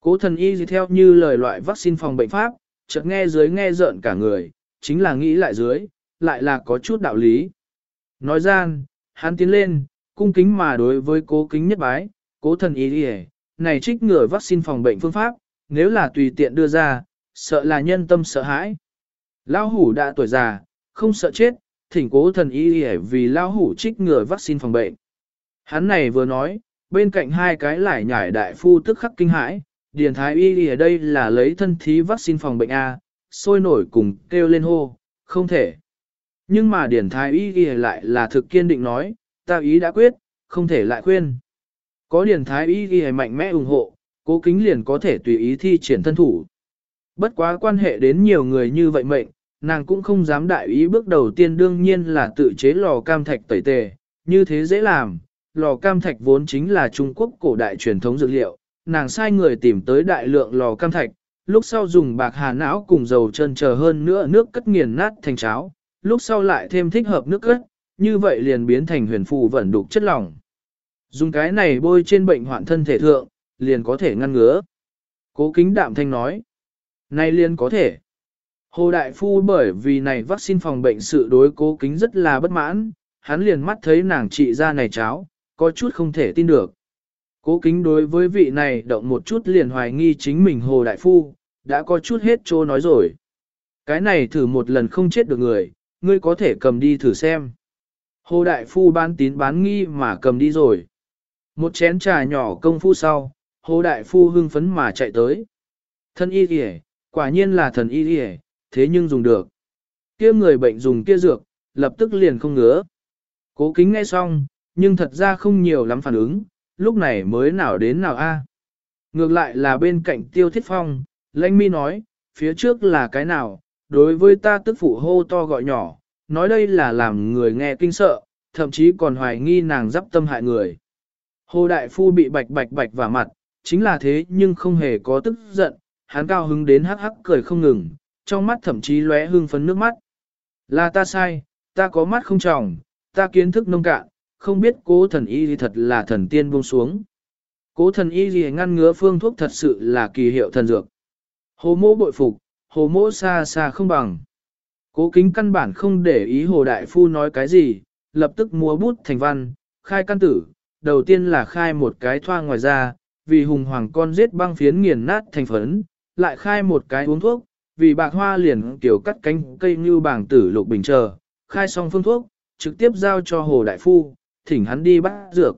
S1: Cố thần y gì theo như lời loại vaccine phòng bệnh pháp, chợt nghe dưới nghe rợn cả người, chính là nghĩ lại dưới, lại là có chút đạo lý. Nói gian, hắn tiến lên, cung kính mà đối với cố kính nhất bái, cố thần y gì này trích ngừa vaccine phòng bệnh phương pháp, nếu là tùy tiện đưa ra, sợ là nhân tâm sợ hãi. Lao hủ đã tuổi già, không sợ chết, thỉnh cố thần y vì lao hủ trích ngừa vaccine phòng bệnh. Hắn này vừa nói, bên cạnh hai cái lải nhải đại phu tức khắc kinh hãi, điền thái y ở đây là lấy thân thí vaccine phòng bệnh A, sôi nổi cùng kêu lên hô, không thể. Nhưng mà điển thái y lại là thực kiên định nói, ta ý đã quyết, không thể lại khuyên. Có điển thái y mạnh mẽ ủng hộ, cố kính liền có thể tùy ý thi triển thân thủ. Bất quá quan hệ đến nhiều người như vậy mệnh, nàng cũng không dám đại ý bước đầu tiên đương nhiên là tự chế lò cam thạch tẩy tề, như thế dễ làm. Lò cam thạch vốn chính là Trung Quốc cổ đại truyền thống dược liệu, nàng sai người tìm tới đại lượng lò cam thạch, lúc sau dùng bạc hà não cùng dầu chân chờ hơn nữa nước cất nghiền nát thành cháo, lúc sau lại thêm thích hợp nước cất, như vậy liền biến thành huyền phù vẩn đục chất lỏng. Dùng cái này bôi trên bệnh hoạn thân thể thượng, liền có thể ngăn ngứa. Cố kính đạm thanh nói, nay liền có thể. Hồ Đại Phu bởi vì này vaccine phòng bệnh sự đối cố kính rất là bất mãn, hắn liền mắt thấy nàng trị ra này cháo, có chút không thể tin được. Cố kính đối với vị này động một chút liền hoài nghi chính mình Hồ Đại Phu, đã có chút hết trô nói rồi. Cái này thử một lần không chết được người, ngươi có thể cầm đi thử xem. Hồ Đại Phu bán tín bán nghi mà cầm đi rồi. Một chén trà nhỏ công phu sau, Hồ Đại Phu hưng phấn mà chạy tới. Thân y kìa, quả nhiên là thần y kìa, thế nhưng dùng được. kia người bệnh dùng kia dược, lập tức liền không ngứa. Cố kính nghe xong, nhưng thật ra không nhiều lắm phản ứng, lúc này mới nào đến nào a. Ngược lại là bên cạnh tiêu thiết phong, lãnh mi nói, phía trước là cái nào, đối với ta tức phụ hô to gọi nhỏ, nói đây là làm người nghe kinh sợ, thậm chí còn hoài nghi nàng dắp tâm hại người. Hồ Đại Phu bị bạch bạch bạch vào mặt, chính là thế nhưng không hề có tức giận, hắn cao hứng đến hắc hắc cười không ngừng, trong mắt thậm chí lóe hương phấn nước mắt. Là ta sai, ta có mắt không tròng, ta kiến thức nông cạn, không biết cố thần y thì thật là thần tiên buông xuống. Cố thần y gì ngăn ngứa phương thuốc thật sự là kỳ hiệu thần dược. Hồ mô bội phục, hồ mô xa xa không bằng. Cố kính căn bản không để ý hồ đại phu nói cái gì, lập tức múa bút thành văn, khai căn tử, đầu tiên là khai một cái thoa ngoài ra, vì hùng hoàng con giết băng phiến nghiền nát thành phấn, lại khai một cái uống thuốc, vì bạc hoa liền kiểu cắt cánh cây như bảng tử lục bình chờ, khai xong phương thuốc, trực tiếp giao cho hồ đại phu, thỉnh hắn đi bắt dược.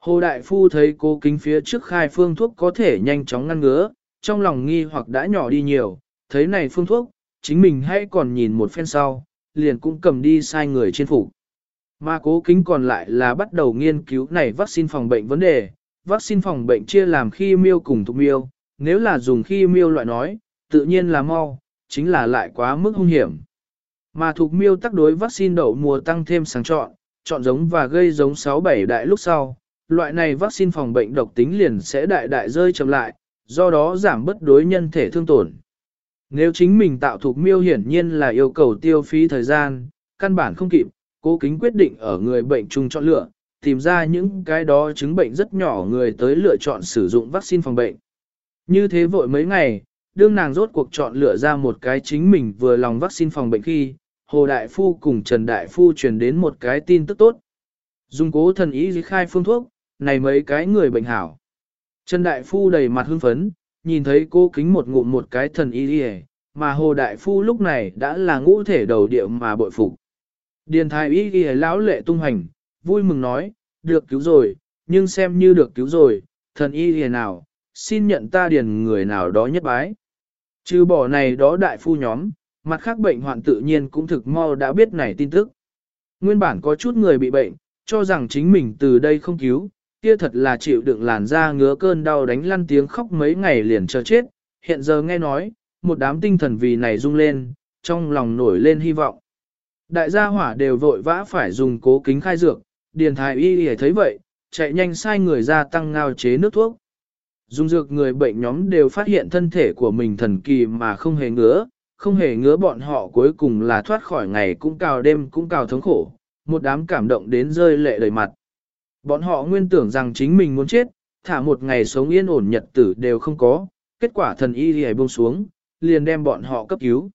S1: Hồ đại phu thấy cô kính phía trước khai phương thuốc có thể nhanh chóng ngăn ngứa, trong lòng nghi hoặc đã nhỏ đi nhiều, thấy này phương thuốc, chính mình hãy còn nhìn một phen sau, liền cũng cầm đi sai người trên phủ. Mà cố kính còn lại là bắt đầu nghiên cứu này vaccine phòng bệnh vấn đề, vaccine phòng bệnh chia làm khi miêu cùng thục miêu, nếu là dùng khi miêu loại nói, tự nhiên là mau, chính là lại quá mức hung hiểm. Mà thục miêu tác đối vaccine đậu mùa tăng thêm sáng chọn, chọn giống và gây giống 6-7 đại lúc sau, loại này vaccine phòng bệnh độc tính liền sẽ đại đại rơi chậm lại, do đó giảm bất đối nhân thể thương tổn. Nếu chính mình tạo thuộc miêu hiển nhiên là yêu cầu tiêu phí thời gian, căn bản không kịp, cố kính quyết định ở người bệnh chung chọn lựa, tìm ra những cái đó chứng bệnh rất nhỏ người tới lựa chọn sử dụng vaccine phòng bệnh. Như thế vội mấy ngày, đương nàng rốt cuộc chọn lựa ra một cái chính mình vừa lòng vaccine phòng bệnh khi, Hồ Đại Phu cùng Trần Đại Phu truyền đến một cái tin tức tốt. Dùng cố thần ý khai phương thuốc, này mấy cái người bệnh hảo. Trần Đại Phu đầy mặt hưng phấn, nhìn thấy cô kính một ngụm một cái thần y đi mà Hồ Đại Phu lúc này đã là ngũ thể đầu điệu mà bội phục. Điền thái y ghi lão lệ tung hành, vui mừng nói, được cứu rồi, nhưng xem như được cứu rồi, thần y ghi nào, xin nhận ta điền người nào đó nhất bái. Trừ bỏ này đó đại phu nhóm, mặt khác bệnh hoạn tự nhiên cũng thực mau đã biết này tin tức. Nguyên bản có chút người bị bệnh, cho rằng chính mình từ đây không cứu, kia thật là chịu đựng làn da ngứa cơn đau đánh lăn tiếng khóc mấy ngày liền chờ chết, hiện giờ nghe nói, một đám tinh thần vì này rung lên, trong lòng nổi lên hy vọng. Đại gia hỏa đều vội vã phải dùng cố kính khai dược, điền thái y y thấy vậy, chạy nhanh sai người ra tăng ngao chế nước thuốc. Dùng dược người bệnh nhóm đều phát hiện thân thể của mình thần kỳ mà không hề ngứa, không hề ngứa bọn họ cuối cùng là thoát khỏi ngày cũng cào đêm cũng cào thống khổ, một đám cảm động đến rơi lệ đầy mặt. Bọn họ nguyên tưởng rằng chính mình muốn chết, thả một ngày sống yên ổn nhật tử đều không có, kết quả thần y lìa buông xuống, liền đem bọn họ cấp cứu.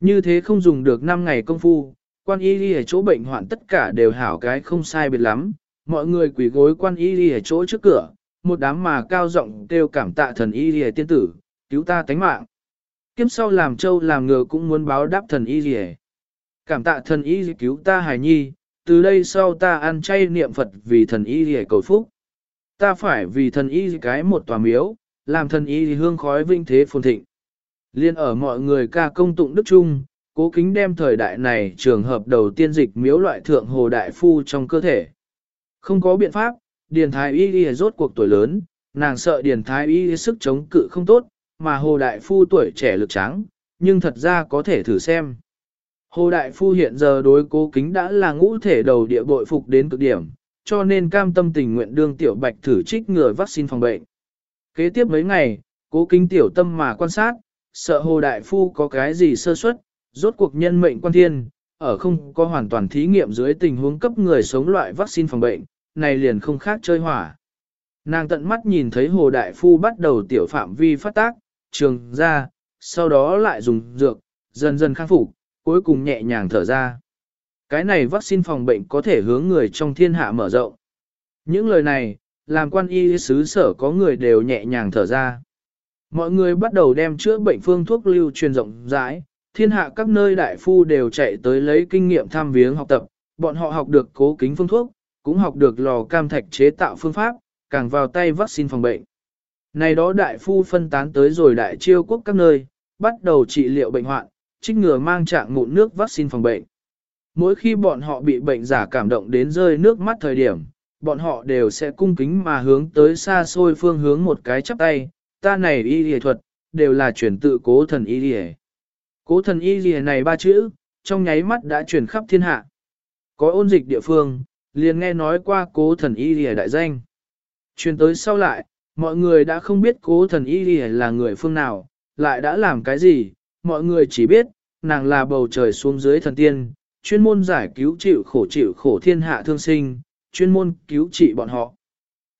S1: Như thế không dùng được 5 ngày công phu, quan y lìa chỗ bệnh hoạn tất cả đều hảo cái không sai biệt lắm, mọi người quỳ gối quan y lìa chỗ trước cửa, một đám mà cao giọng kêu cảm tạ thần y đi tiên tử, cứu ta tánh mạng. Kiếm sau làm châu làm ngựa cũng muốn báo đáp thần y đi Cảm tạ thần y cứu ta hài nhi, từ đây sau ta ăn chay niệm Phật vì thần y đi cầu phúc. Ta phải vì thần y cái một tòa miếu, làm thần y hương khói vinh thế phồn thịnh. Liên ở mọi người ca công tụng đức trung, cố kính đem thời đại này trường hợp đầu tiên dịch miếu loại thượng hồ đại phu trong cơ thể. Không có biện pháp, điền thái y y rốt cuộc tuổi lớn, nàng sợ điền thái y sức chống cự không tốt, mà hồ đại phu tuổi trẻ lực trắng, nhưng thật ra có thể thử xem. Hồ đại phu hiện giờ đối cố kính đã là ngũ thể đầu địa bội phục đến cực điểm, cho nên cam tâm tình nguyện đương tiểu bạch thử trích ngừa vaccine phòng bệnh. Kế tiếp mấy ngày, cố kính tiểu tâm mà quan sát, sợ hồ đại phu có cái gì sơ suất, rốt cuộc nhân mệnh quan thiên, ở không có hoàn toàn thí nghiệm dưới tình huống cấp người sống loại vaccine phòng bệnh, này liền không khác chơi hỏa. Nàng tận mắt nhìn thấy hồ đại phu bắt đầu tiểu phạm vi phát tác, trường ra, sau đó lại dùng dược, dần dần khắc phục, cuối cùng nhẹ nhàng thở ra. Cái này vaccine phòng bệnh có thể hướng người trong thiên hạ mở rộng. Những lời này, làm quan y sứ sở có người đều nhẹ nhàng thở ra. Mọi người bắt đầu đem chữa bệnh phương thuốc lưu truyền rộng rãi, thiên hạ các nơi đại phu đều chạy tới lấy kinh nghiệm tham viếng học tập, bọn họ học được cố kính phương thuốc, cũng học được lò cam thạch chế tạo phương pháp, càng vào tay vaccine phòng bệnh. Này đó đại phu phân tán tới rồi đại chiêu quốc các nơi, bắt đầu trị liệu bệnh hoạn, trích ngừa mang trạng mụn nước vaccine phòng bệnh. Mỗi khi bọn họ bị bệnh giả cảm động đến rơi nước mắt thời điểm, bọn họ đều sẽ cung kính mà hướng tới xa xôi phương hướng một cái chắp tay, ta này y y thuật, đều là chuyển tự cố thần y y. Cố thần y y này ba chữ, trong nháy mắt đã truyền khắp thiên hạ. Có ôn dịch địa phương, liền nghe nói qua cố thần y y đại danh. Truyền tới sau lại, mọi người đã không biết cố thần y y là người phương nào, lại đã làm cái gì, mọi người chỉ biết, nàng là bầu trời xuống dưới thần tiên, chuyên môn giải cứu chịu khổ chịu khổ thiên hạ thương sinh, chuyên môn cứu trị bọn họ.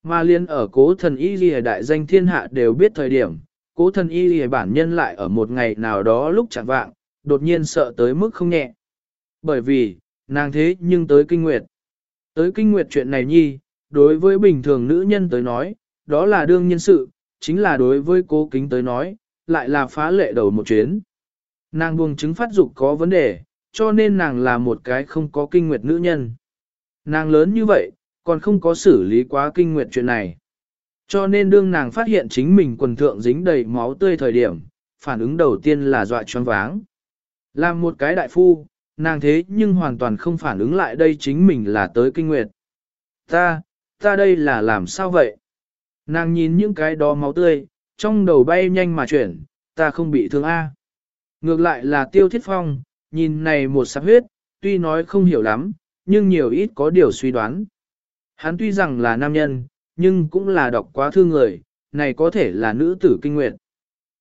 S1: Mà liên ở cố thần y lìa đại danh thiên hạ đều biết thời điểm, cố thần y lìa bản nhân lại ở một ngày nào đó lúc chẳng vạng, đột nhiên sợ tới mức không nhẹ. Bởi vì, nàng thế nhưng tới kinh nguyệt. Tới kinh nguyệt chuyện này nhi, đối với bình thường nữ nhân tới nói, đó là đương nhân sự, chính là đối với cố kính tới nói, lại là phá lệ đầu một chuyến. Nàng buông chứng phát dục có vấn đề, cho nên nàng là một cái không có kinh nguyệt nữ nhân. Nàng lớn như vậy, còn không có xử lý quá kinh nguyệt chuyện này. Cho nên đương nàng phát hiện chính mình quần thượng dính đầy máu tươi thời điểm, phản ứng đầu tiên là dọa choáng váng. Làm một cái đại phu, nàng thế nhưng hoàn toàn không phản ứng lại đây chính mình là tới kinh nguyệt. Ta, ta đây là làm sao vậy? Nàng nhìn những cái đó máu tươi, trong đầu bay nhanh mà chuyển, ta không bị thương A. Ngược lại là tiêu thiết phong, nhìn này một sắp huyết, tuy nói không hiểu lắm, nhưng nhiều ít có điều suy đoán. Hắn tuy rằng là nam nhân, nhưng cũng là đọc quá thương người, này có thể là nữ tử kinh nguyệt.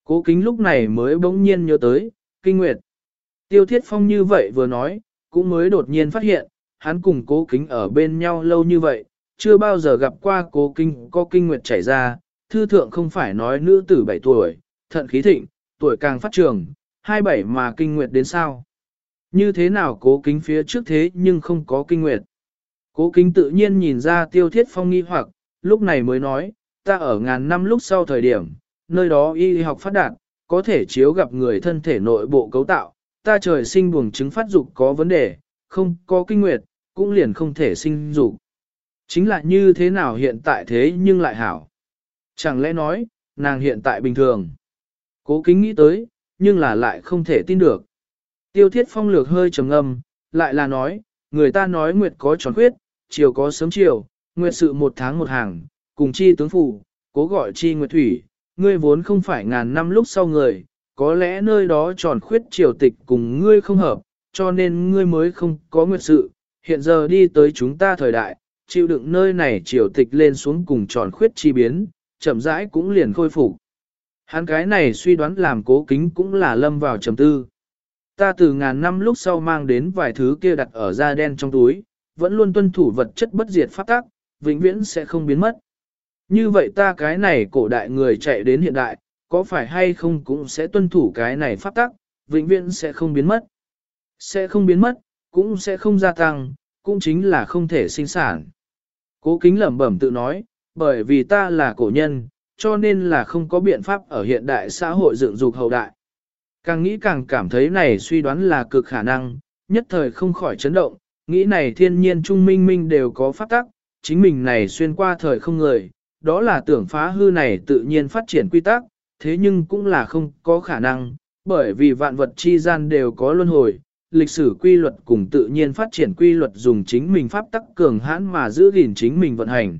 S1: Cố kính lúc này mới bỗng nhiên nhớ tới, kinh nguyệt. Tiêu thiết phong như vậy vừa nói, cũng mới đột nhiên phát hiện, hắn cùng cố kính ở bên nhau lâu như vậy, chưa bao giờ gặp qua cố kinh có kinh nguyệt chảy ra, thư thượng không phải nói nữ tử 7 tuổi, thận khí thịnh, tuổi càng phát trường, 27 mà kinh nguyệt đến sao. Như thế nào cố kính phía trước thế nhưng không có kinh nguyệt. Cố kính tự nhiên nhìn ra tiêu thiết phong nghi hoặc, lúc này mới nói, ta ở ngàn năm lúc sau thời điểm, nơi đó y học phát đạt, có thể chiếu gặp người thân thể nội bộ cấu tạo, ta trời sinh buồng trứng phát dục có vấn đề, không có kinh nguyệt, cũng liền không thể sinh dục. Chính là như thế nào hiện tại thế nhưng lại hảo. Chẳng lẽ nói, nàng hiện tại bình thường. Cố kính nghĩ tới, nhưng là lại không thể tin được. Tiêu thiết phong lược hơi trầm ngâm, lại là nói, người ta nói nguyệt có tròn khuyết, chiều có sớm chiều, nguyệt sự một tháng một hàng, cùng chi tướng phủ, cố gọi chi nguyệt thủy, ngươi vốn không phải ngàn năm lúc sau người, có lẽ nơi đó tròn khuyết triều tịch cùng ngươi không hợp, cho nên ngươi mới không có nguyệt sự, hiện giờ đi tới chúng ta thời đại, chịu đựng nơi này triều tịch lên xuống cùng tròn khuyết chi biến, chậm rãi cũng liền khôi phục. Hắn cái này suy đoán làm cố kính cũng là lâm vào trầm tư. Ta từ ngàn năm lúc sau mang đến vài thứ kia đặt ở da đen trong túi, vẫn luôn tuân thủ vật chất bất diệt pháp tác, vĩnh viễn sẽ không biến mất. Như vậy ta cái này cổ đại người chạy đến hiện đại, có phải hay không cũng sẽ tuân thủ cái này pháp tắc, vĩnh viễn sẽ không biến mất. Sẽ không biến mất, cũng sẽ không gia tăng, cũng chính là không thể sinh sản. Cố kính lẩm bẩm tự nói, bởi vì ta là cổ nhân, cho nên là không có biện pháp ở hiện đại xã hội dựng dục hậu đại. Càng nghĩ càng cảm thấy này suy đoán là cực khả năng, nhất thời không khỏi chấn động, nghĩ này thiên nhiên trung minh minh đều có pháp tắc, chính mình này xuyên qua thời không người, đó là tưởng phá hư này tự nhiên phát triển quy tắc, thế nhưng cũng là không có khả năng, bởi vì vạn vật chi gian đều có luân hồi, lịch sử quy luật cùng tự nhiên phát triển quy luật dùng chính mình pháp tắc cường hãn mà giữ gìn chính mình vận hành.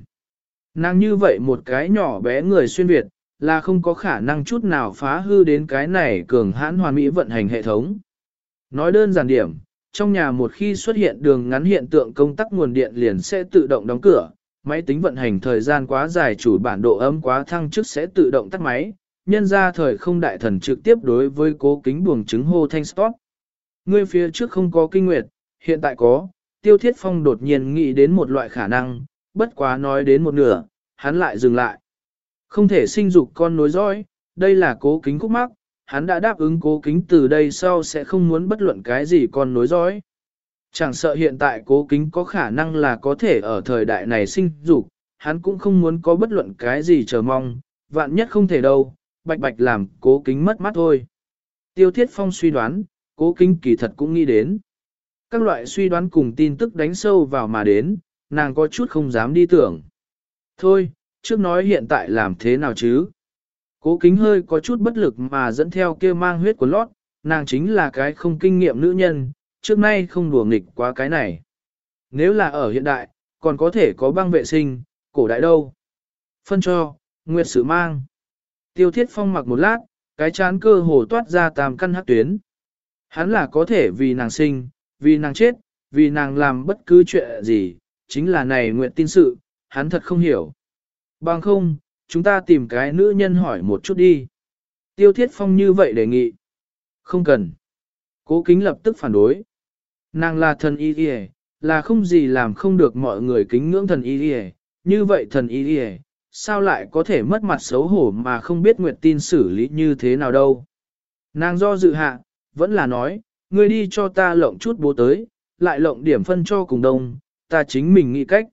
S1: Nàng như vậy một cái nhỏ bé người xuyên Việt, là không có khả năng chút nào phá hư đến cái này cường hãn hoàn mỹ vận hành hệ thống. Nói đơn giản điểm, trong nhà một khi xuất hiện đường ngắn hiện tượng công tắc nguồn điện liền sẽ tự động đóng cửa, máy tính vận hành thời gian quá dài chủ bản độ ấm quá thăng chức sẽ tự động tắt máy, nhân ra thời không đại thần trực tiếp đối với cố kính buồng chứng hô thanh stop. Ngươi phía trước không có kinh nguyệt, hiện tại có, tiêu thiết phong đột nhiên nghĩ đến một loại khả năng, bất quá nói đến một nửa, hắn lại dừng lại. Không thể sinh dục con nối dõi, đây là cố kính khúc mắc, hắn đã đáp ứng cố kính từ đây sau sẽ không muốn bất luận cái gì còn nối dõi. Chẳng sợ hiện tại cố kính có khả năng là có thể ở thời đại này sinh dục, hắn cũng không muốn có bất luận cái gì chờ mong, vạn nhất không thể đâu, bạch bạch làm cố kính mất mắt thôi. Tiêu Thiết Phong suy đoán, cố kính kỳ thật cũng nghĩ đến. Các loại suy đoán cùng tin tức đánh sâu vào mà đến, nàng có chút không dám đi tưởng. Thôi, trước nói hiện tại làm thế nào chứ? Cố kính hơi có chút bất lực mà dẫn theo kia mang huyết của lót, nàng chính là cái không kinh nghiệm nữ nhân, trước nay không đùa nghịch quá cái này. Nếu là ở hiện đại, còn có thể có băng vệ sinh, cổ đại đâu? Phân cho, nguyệt sử mang. Tiêu thiết phong mặc một lát, cái chán cơ hồ toát ra tam căn hắc tuyến. Hắn là có thể vì nàng sinh, vì nàng chết, vì nàng làm bất cứ chuyện gì, chính là này nguyện tin sự, hắn thật không hiểu. Bằng không, chúng ta tìm cái nữ nhân hỏi một chút đi. Tiêu thiết phong như vậy đề nghị. Không cần. Cố kính lập tức phản đối. Nàng là thần y y là không gì làm không được mọi người kính ngưỡng thần y y như vậy thần y y sao lại có thể mất mặt xấu hổ mà không biết Nguyệt tin xử lý như thế nào đâu. Nàng do dự hạ, vẫn là nói, ngươi đi cho ta lộng chút bố tới, lại lộng điểm phân cho cùng đông, ta chính mình nghĩ cách.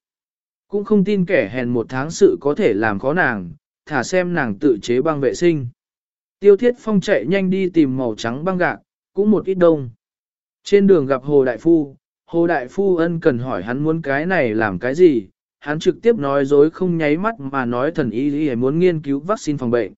S1: Cũng không tin kẻ hèn một tháng sự có thể làm khó nàng, thả xem nàng tự chế băng vệ sinh. Tiêu thiết phong chạy nhanh đi tìm màu trắng băng gạc, cũng một ít đông. Trên đường gặp Hồ Đại Phu, Hồ Đại Phu ân cần hỏi hắn muốn cái này làm cái gì, hắn trực tiếp nói dối không nháy mắt mà nói thần y lý muốn nghiên cứu vaccine phòng bệnh.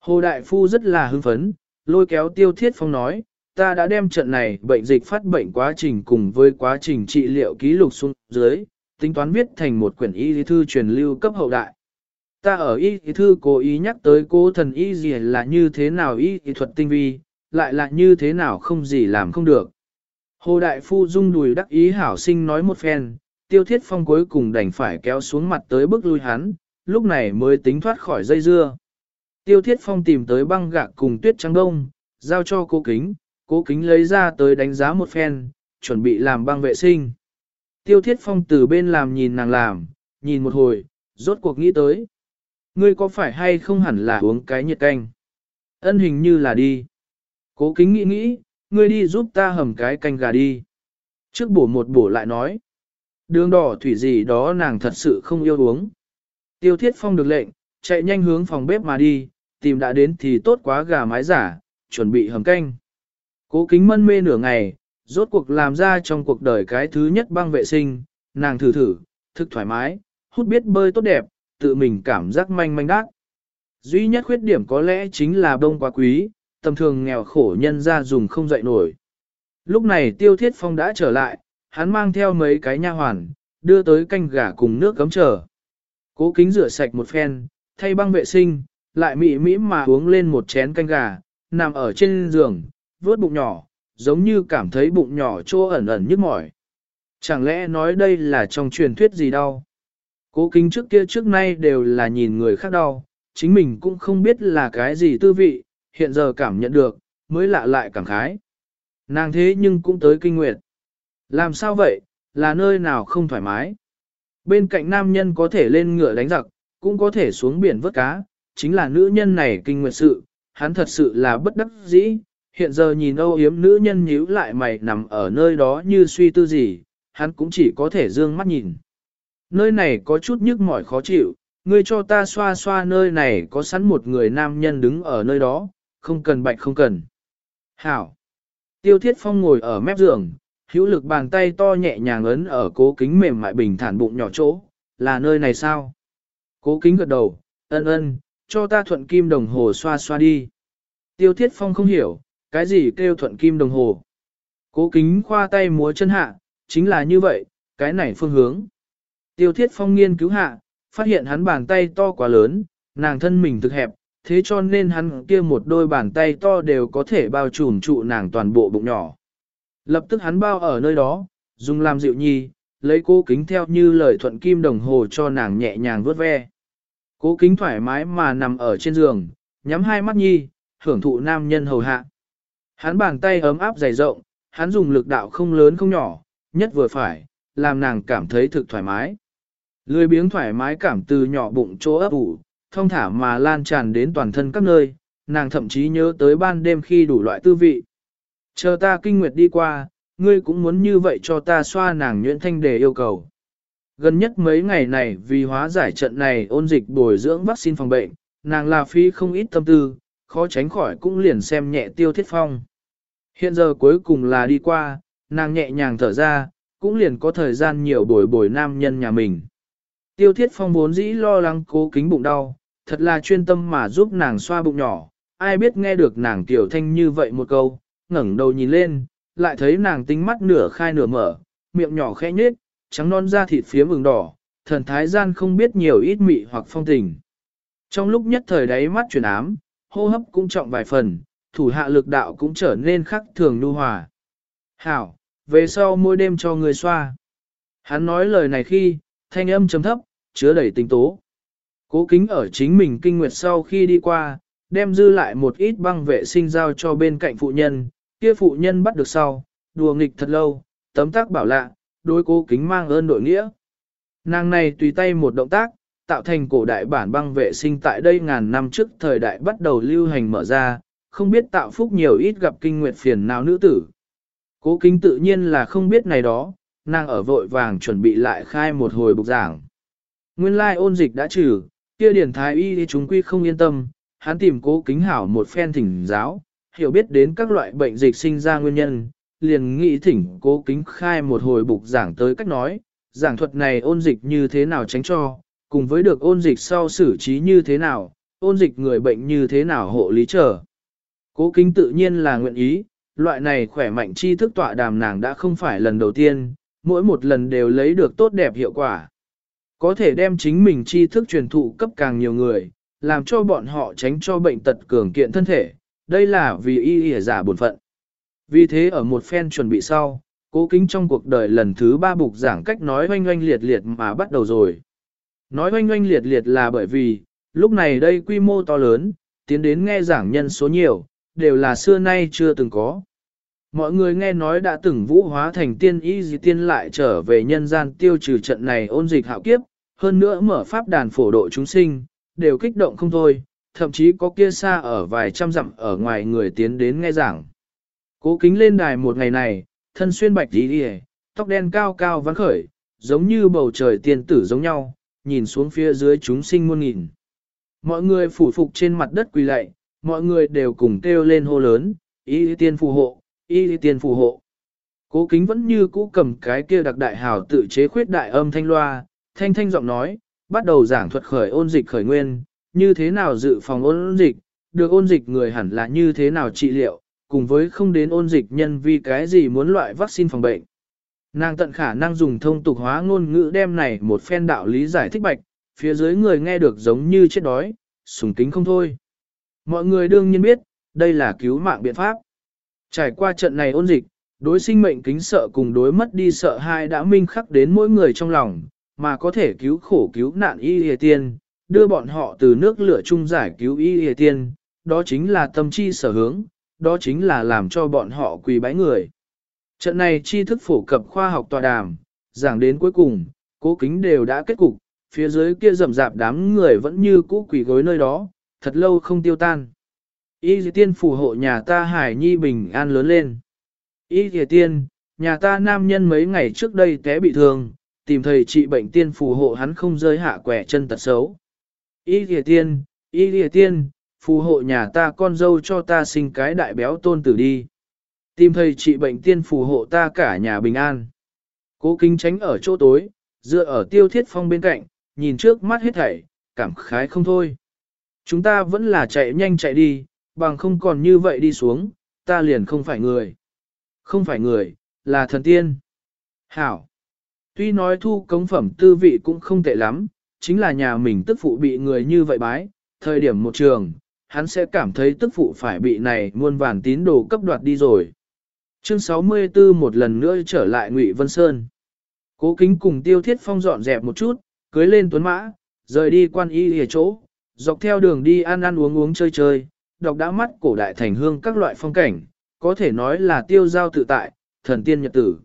S1: Hồ Đại Phu rất là hưng phấn, lôi kéo tiêu thiết phong nói, ta đã đem trận này bệnh dịch phát bệnh quá trình cùng với quá trình trị liệu ký lục xuống dưới, tính toán viết thành một quyển y lý thư truyền lưu cấp hậu đại. Ta ở y lý thư cố ý nhắc tới cố thần y gì là như thế nào y thuật tinh vi, lại là như thế nào không gì làm không được. Hồ Đại Phu rung đùi đắc ý hảo sinh nói một phen, tiêu thiết phong cuối cùng đành phải kéo xuống mặt tới bước lui hắn, lúc này mới tính thoát khỏi dây dưa. Tiêu thiết phong tìm tới băng gạc cùng tuyết trắng đông, giao cho cô kính, cố kính lấy ra tới đánh giá một phen, chuẩn bị làm băng vệ sinh. Tiêu thiết phong từ bên làm nhìn nàng làm, nhìn một hồi, rốt cuộc nghĩ tới. Ngươi có phải hay không hẳn là uống cái nhiệt canh? Ân hình như là đi. Cố kính nghĩ nghĩ, ngươi đi giúp ta hầm cái canh gà đi. Trước bổ một bổ lại nói. Đường đỏ thủy gì đó nàng thật sự không yêu uống. Tiêu thiết phong được lệnh, chạy nhanh hướng phòng bếp mà đi, tìm đã đến thì tốt quá gà mái giả, chuẩn bị hầm canh. Cố kính mân mê nửa ngày, rốt cuộc làm ra trong cuộc đời cái thứ nhất băng vệ sinh, nàng thử thử, thực thoải mái, hút biết bơi tốt đẹp, tự mình cảm giác manh manh đác Duy nhất khuyết điểm có lẽ chính là bông quá quý, tầm thường nghèo khổ nhân ra dùng không dậy nổi. Lúc này tiêu thiết phong đã trở lại, hắn mang theo mấy cái nha hoàn, đưa tới canh gà cùng nước cấm trở Cố kính rửa sạch một phen, thay băng vệ sinh, lại mị mỹ mà uống lên một chén canh gà, nằm ở trên giường, vớt bụng nhỏ, giống như cảm thấy bụng nhỏ trô ẩn ẩn nhức mỏi. Chẳng lẽ nói đây là trong truyền thuyết gì đâu? Cố kính trước kia trước nay đều là nhìn người khác đau, chính mình cũng không biết là cái gì tư vị, hiện giờ cảm nhận được, mới lạ lại cảm khái. Nàng thế nhưng cũng tới kinh nguyệt. Làm sao vậy, là nơi nào không thoải mái? Bên cạnh nam nhân có thể lên ngựa đánh giặc, cũng có thể xuống biển vớt cá, chính là nữ nhân này kinh nguyệt sự, hắn thật sự là bất đắc dĩ. Hiện giờ nhìn âu yếm nữ nhân nhíu lại mày nằm ở nơi đó như suy tư gì, hắn cũng chỉ có thể dương mắt nhìn. Nơi này có chút nhức mỏi khó chịu, ngươi cho ta xoa xoa nơi này có sẵn một người nam nhân đứng ở nơi đó, không cần bạch không cần. Hảo! Tiêu thiết phong ngồi ở mép giường, hữu lực bàn tay to nhẹ nhàng ấn ở cố kính mềm mại bình thản bụng nhỏ chỗ, là nơi này sao? Cố kính gật đầu, ân ân, cho ta thuận kim đồng hồ xoa xoa đi. Tiêu thiết phong không hiểu, cái gì kêu thuận kim đồng hồ. Cố kính khoa tay múa chân hạ, chính là như vậy, cái này phương hướng. Tiêu thiết phong nghiên cứu hạ, phát hiện hắn bàn tay to quá lớn, nàng thân mình thực hẹp, thế cho nên hắn kia một đôi bàn tay to đều có thể bao trùm trụ nàng toàn bộ bụng nhỏ. Lập tức hắn bao ở nơi đó, dùng làm dịu nhi, lấy cố kính theo như lời thuận kim đồng hồ cho nàng nhẹ nhàng vuốt ve. Cố kính thoải mái mà nằm ở trên giường, nhắm hai mắt nhi, hưởng thụ nam nhân hầu hạ. Hắn bàn tay ấm áp dày rộng, hắn dùng lực đạo không lớn không nhỏ, nhất vừa phải, làm nàng cảm thấy thực thoải mái. Lười biếng thoải mái cảm từ nhỏ bụng chỗ ấp ủ, thông thả mà lan tràn đến toàn thân các nơi, nàng thậm chí nhớ tới ban đêm khi đủ loại tư vị. Chờ ta kinh nguyệt đi qua, ngươi cũng muốn như vậy cho ta xoa nàng nhuyễn thanh để yêu cầu. Gần nhất mấy ngày này vì hóa giải trận này ôn dịch bồi dưỡng vaccine phòng bệnh, nàng là phi không ít tâm tư, khó tránh khỏi cũng liền xem nhẹ tiêu thiết phong. Hiện giờ cuối cùng là đi qua, nàng nhẹ nhàng thở ra, cũng liền có thời gian nhiều bồi bồi nam nhân nhà mình. Tiêu thiết phong vốn dĩ lo lắng cố kính bụng đau, thật là chuyên tâm mà giúp nàng xoa bụng nhỏ, ai biết nghe được nàng tiểu thanh như vậy một câu, ngẩng đầu nhìn lên, lại thấy nàng tính mắt nửa khai nửa mở, miệng nhỏ khẽ nhếch, trắng non da thịt phía mừng đỏ, thần thái gian không biết nhiều ít mị hoặc phong tình. Trong lúc nhất thời đáy mắt chuyển ám, hô hấp cũng trọng vài phần, thủ hạ lực đạo cũng trở nên khắc thường nu hòa. Hảo, về sau mỗi đêm cho người xoa. Hắn nói lời này khi, thanh âm trầm thấp, chứa đầy tình tố. Cố kính ở chính mình kinh nguyệt sau khi đi qua, đem dư lại một ít băng vệ sinh giao cho bên cạnh phụ nhân, kia phụ nhân bắt được sau, đùa nghịch thật lâu, tấm tác bảo lạ, đối cố kính mang ơn đội nghĩa. Nàng này tùy tay một động tác, tạo thành cổ đại bản băng vệ sinh tại đây ngàn năm trước thời đại bắt đầu lưu hành mở ra, không biết tạo phúc nhiều ít gặp kinh nguyệt phiền nào nữ tử. Cố kính tự nhiên là không biết này đó, nàng ở vội vàng chuẩn bị lại khai một hồi bục giảng. Nguyên lai ôn dịch đã trừ, kia điển thái y thì chúng quy không yên tâm, hắn tìm cố kính hảo một phen thỉnh giáo, hiểu biết đến các loại bệnh dịch sinh ra nguyên nhân, liền nghĩ thỉnh cố kính khai một hồi bục giảng tới cách nói, giảng thuật này ôn dịch như thế nào tránh cho, cùng với được ôn dịch sau xử trí như thế nào, ôn dịch người bệnh như thế nào hộ lý trở. Cố kính tự nhiên là nguyện ý, loại này khỏe mạnh tri thức tọa đàm nàng đã không phải lần đầu tiên, mỗi một lần đều lấy được tốt đẹp hiệu quả. Có thể đem chính mình tri thức truyền thụ cấp càng nhiều người, làm cho bọn họ tránh cho bệnh tật cường kiện thân thể, đây là vì y y giả bổn phận. Vì thế ở một phen chuẩn bị sau, cố kính trong cuộc đời lần thứ ba bục giảng cách nói oanh oanh liệt liệt mà bắt đầu rồi. Nói oanh oanh liệt liệt là bởi vì, lúc này đây quy mô to lớn, tiến đến nghe giảng nhân số nhiều, đều là xưa nay chưa từng có. Mọi người nghe nói đã từng vũ hóa thành tiên y gì tiên lại trở về nhân gian tiêu trừ trận này ôn dịch hạo kiếp, hơn nữa mở pháp đàn phổ độ chúng sinh, đều kích động không thôi, thậm chí có kia xa ở vài trăm dặm ở ngoài người tiến đến nghe giảng. Cố kính lên đài một ngày này, thân xuyên bạch đi đi tóc đen cao cao vắng khởi, giống như bầu trời tiên tử giống nhau, nhìn xuống phía dưới chúng sinh muôn nghìn. Mọi người phủ phục trên mặt đất quỳ lạy, mọi người đều cùng kêu lên hô lớn, y tiên phù hộ, y tiên phù hộ. Cố kính vẫn như cũ cầm cái kia đặc đại hào tự chế khuyết đại âm thanh loa, thanh thanh giọng nói, bắt đầu giảng thuật khởi ôn dịch khởi nguyên, như thế nào dự phòng ôn dịch, được ôn dịch người hẳn là như thế nào trị liệu, cùng với không đến ôn dịch nhân vì cái gì muốn loại vaccine phòng bệnh. Nàng tận khả năng dùng thông tục hóa ngôn ngữ đem này một phen đạo lý giải thích bạch, phía dưới người nghe được giống như chết đói, sùng kính không thôi. Mọi người đương nhiên biết, đây là cứu mạng biện pháp. Trải qua trận này ôn dịch, đối sinh mệnh kính sợ cùng đối mất đi sợ hai đã minh khắc đến mỗi người trong lòng, mà có thể cứu khổ cứu nạn y hề tiên, đưa bọn họ từ nước lửa chung giải cứu y hề tiên, đó chính là tâm chi sở hướng, đó chính là làm cho bọn họ quỳ bái người. Trận này tri thức phổ cập khoa học tọa đàm, giảng đến cuối cùng, cố kính đều đã kết cục, phía dưới kia rầm rạp đám người vẫn như cũ quỷ gối nơi đó, thật lâu không tiêu tan. Y dì tiên phù hộ nhà ta hải nhi bình an lớn lên. Y dì tiên, nhà ta nam nhân mấy ngày trước đây té bị thương, tìm thầy trị bệnh tiên phù hộ hắn không rơi hạ quẻ chân tật xấu. Y dì tiên, y dì tiên, phù hộ nhà ta con dâu cho ta sinh cái đại béo tôn tử đi. Tìm thầy trị bệnh tiên phù hộ ta cả nhà bình an. Cố kính tránh ở chỗ tối, dựa ở tiêu thiết phong bên cạnh, nhìn trước mắt hết thảy, cảm khái không thôi. Chúng ta vẫn là chạy nhanh chạy đi, bằng không còn như vậy đi xuống, ta liền không phải người. Không phải người, là thần tiên. Hảo. Tuy nói thu cống phẩm tư vị cũng không tệ lắm, chính là nhà mình tức phụ bị người như vậy bái, thời điểm một trường, hắn sẽ cảm thấy tức phụ phải bị này muôn vàn tín đồ cấp đoạt đi rồi. Chương 64 một lần nữa trở lại Ngụy Vân Sơn. Cố kính cùng tiêu thiết phong dọn dẹp một chút, cưới lên tuấn mã, rời đi quan y ở chỗ, dọc theo đường đi ăn ăn uống uống chơi chơi, đọc đã mắt cổ đại thành hương các loại phong cảnh, có thể nói là tiêu giao tự tại, thần tiên nhật tử.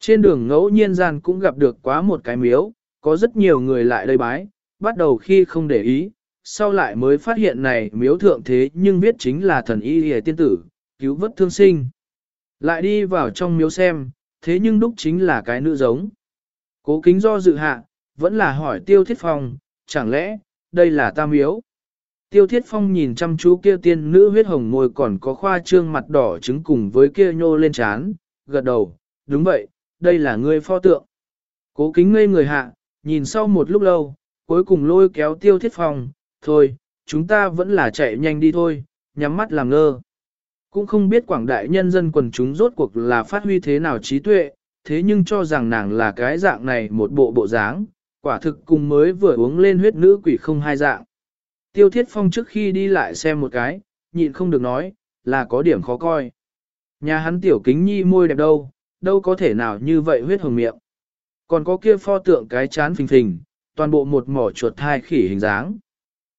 S1: Trên đường ngẫu nhiên gian cũng gặp được quá một cái miếu, có rất nhiều người lại đây bái, bắt đầu khi không để ý, sau lại mới phát hiện này miếu thượng thế nhưng viết chính là thần y hề tiên tử, cứu vớt thương sinh. Lại đi vào trong miếu xem, thế nhưng đúc chính là cái nữ giống. Cố kính do dự hạ, vẫn là hỏi tiêu thiết phong, chẳng lẽ, đây là tam miếu? Tiêu thiết phong nhìn chăm chú kia tiên nữ huyết hồng môi còn có khoa trương mặt đỏ trứng cùng với kia nhô lên chán, gật đầu, đúng vậy, đây là ngươi pho tượng. Cố kính ngây người hạ, nhìn sau một lúc lâu, cuối cùng lôi kéo tiêu thiết phong, thôi, chúng ta vẫn là chạy nhanh đi thôi, nhắm mắt làm ngơ. Cũng không biết quảng đại nhân dân quần chúng rốt cuộc là phát huy thế nào trí tuệ, thế nhưng cho rằng nàng là cái dạng này một bộ bộ dáng, quả thực cùng mới vừa uống lên huyết nữ quỷ không hai dạng. Tiêu Thiết Phong trước khi đi lại xem một cái, nhịn không được nói, là có điểm khó coi. Nhà hắn tiểu kính nhi môi đẹp đâu, đâu có thể nào như vậy huyết hồng miệng. Còn có kia pho tượng cái chán phình phình, toàn bộ một mỏ chuột thai khỉ hình dáng.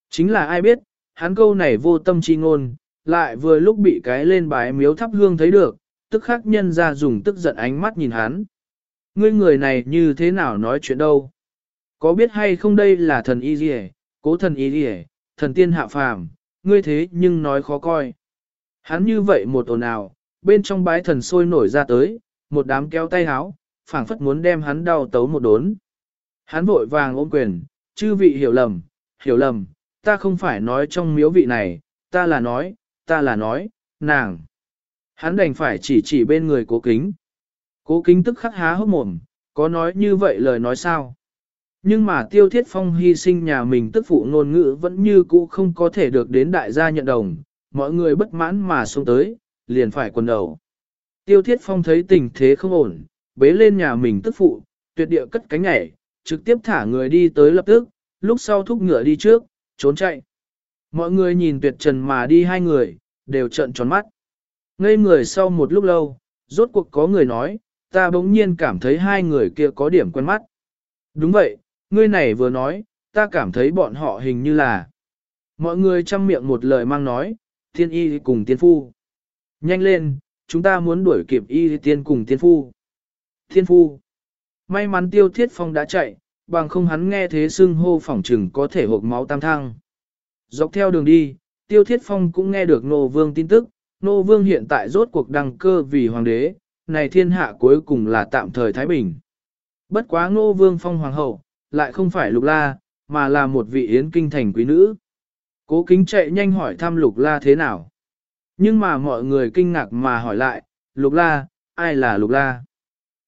S1: Chính là ai biết, hắn câu này vô tâm chi ngôn, lại vừa lúc bị cái lên bái miếu thắp hương thấy được, tức khắc nhân ra dùng tức giận ánh mắt nhìn hắn. Ngươi người này như thế nào nói chuyện đâu? Có biết hay không đây là thần y gì cố thần y gì thần tiên hạ phàm, ngươi thế nhưng nói khó coi. Hắn như vậy một ồn ào, bên trong bái thần sôi nổi ra tới, một đám kéo tay háo, phảng phất muốn đem hắn đau tấu một đốn. Hắn vội vàng ôm quyền, chư vị hiểu lầm, hiểu lầm, ta không phải nói trong miếu vị này, ta là nói, ta là nói, nàng. Hắn đành phải chỉ chỉ bên người cố kính. Cố kính tức khắc há hốc mồm, có nói như vậy lời nói sao? Nhưng mà tiêu thiết phong hy sinh nhà mình tức phụ ngôn ngữ vẫn như cũ không có thể được đến đại gia nhận đồng, mọi người bất mãn mà xuống tới, liền phải quần đầu. Tiêu thiết phong thấy tình thế không ổn, bế lên nhà mình tức phụ, tuyệt địa cất cánh nhảy, trực tiếp thả người đi tới lập tức, lúc sau thúc ngựa đi trước, trốn chạy. Mọi người nhìn tuyệt trần mà đi hai người, đều trợn tròn mắt. Ngây người sau một lúc lâu, rốt cuộc có người nói, ta bỗng nhiên cảm thấy hai người kia có điểm quen mắt. Đúng vậy, ngươi này vừa nói, ta cảm thấy bọn họ hình như là. Mọi người chăm miệng một lời mang nói, thiên y cùng tiên phu. Nhanh lên, chúng ta muốn đuổi kịp y tiên cùng tiên phu. Tiên phu. May mắn tiêu thiết phong đã chạy, bằng không hắn nghe thế xưng hô phỏng trừng có thể hộp máu tam thăng. Dọc theo đường đi, tiêu thiết phong cũng nghe được nô vương tin tức, nô vương hiện tại rốt cuộc đăng cơ vì hoàng đế, này thiên hạ cuối cùng là tạm thời Thái Bình. Bất quá nô vương phong hoàng hậu, lại không phải lục la, mà là một vị yến kinh thành quý nữ. Cố kính chạy nhanh hỏi thăm lục la thế nào. Nhưng mà mọi người kinh ngạc mà hỏi lại, lục la, ai là lục la?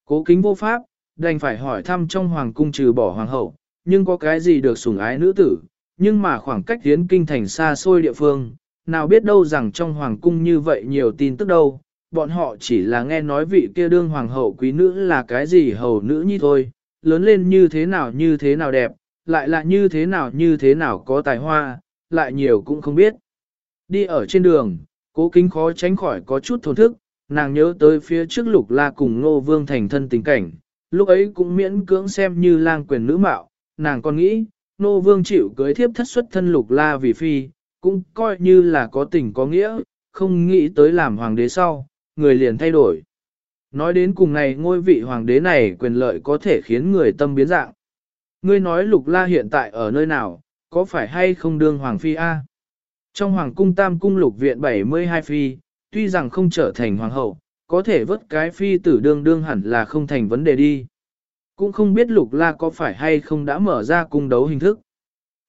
S1: Cố kính vô pháp, đành phải hỏi thăm trong hoàng cung trừ bỏ hoàng hậu, nhưng có cái gì được sủng ái nữ tử, nhưng mà khoảng cách tiến kinh thành xa xôi địa phương, nào biết đâu rằng trong hoàng cung như vậy nhiều tin tức đâu, bọn họ chỉ là nghe nói vị kia đương hoàng hậu quý nữ là cái gì hầu nữ như thôi, lớn lên như thế nào như thế nào đẹp, lại là như thế nào như thế nào có tài hoa, lại nhiều cũng không biết. Đi ở trên đường, cố kính khó tránh khỏi có chút thổn thức, nàng nhớ tới phía trước lục la cùng ngô vương thành thân tình cảnh, lúc ấy cũng miễn cưỡng xem như lang quyền nữ mạo, nàng còn nghĩ, nô vương chịu cưới thiếp thất xuất thân lục la vì phi, cũng coi như là có tình có nghĩa, không nghĩ tới làm hoàng đế sau, người liền thay đổi. Nói đến cùng này ngôi vị hoàng đế này quyền lợi có thể khiến người tâm biến dạng. Ngươi nói lục la hiện tại ở nơi nào, có phải hay không đương hoàng phi A? Trong hoàng cung tam cung lục viện 72 phi, tuy rằng không trở thành hoàng hậu, có thể vớt cái phi tử đương đương hẳn là không thành vấn đề đi. Cũng không biết lục la có phải hay không đã mở ra cung đấu hình thức.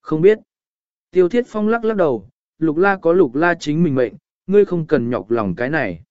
S1: Không biết. Tiêu thiết phong lắc lắc đầu, lục la có lục la chính mình mệnh, ngươi không cần nhọc lòng cái này.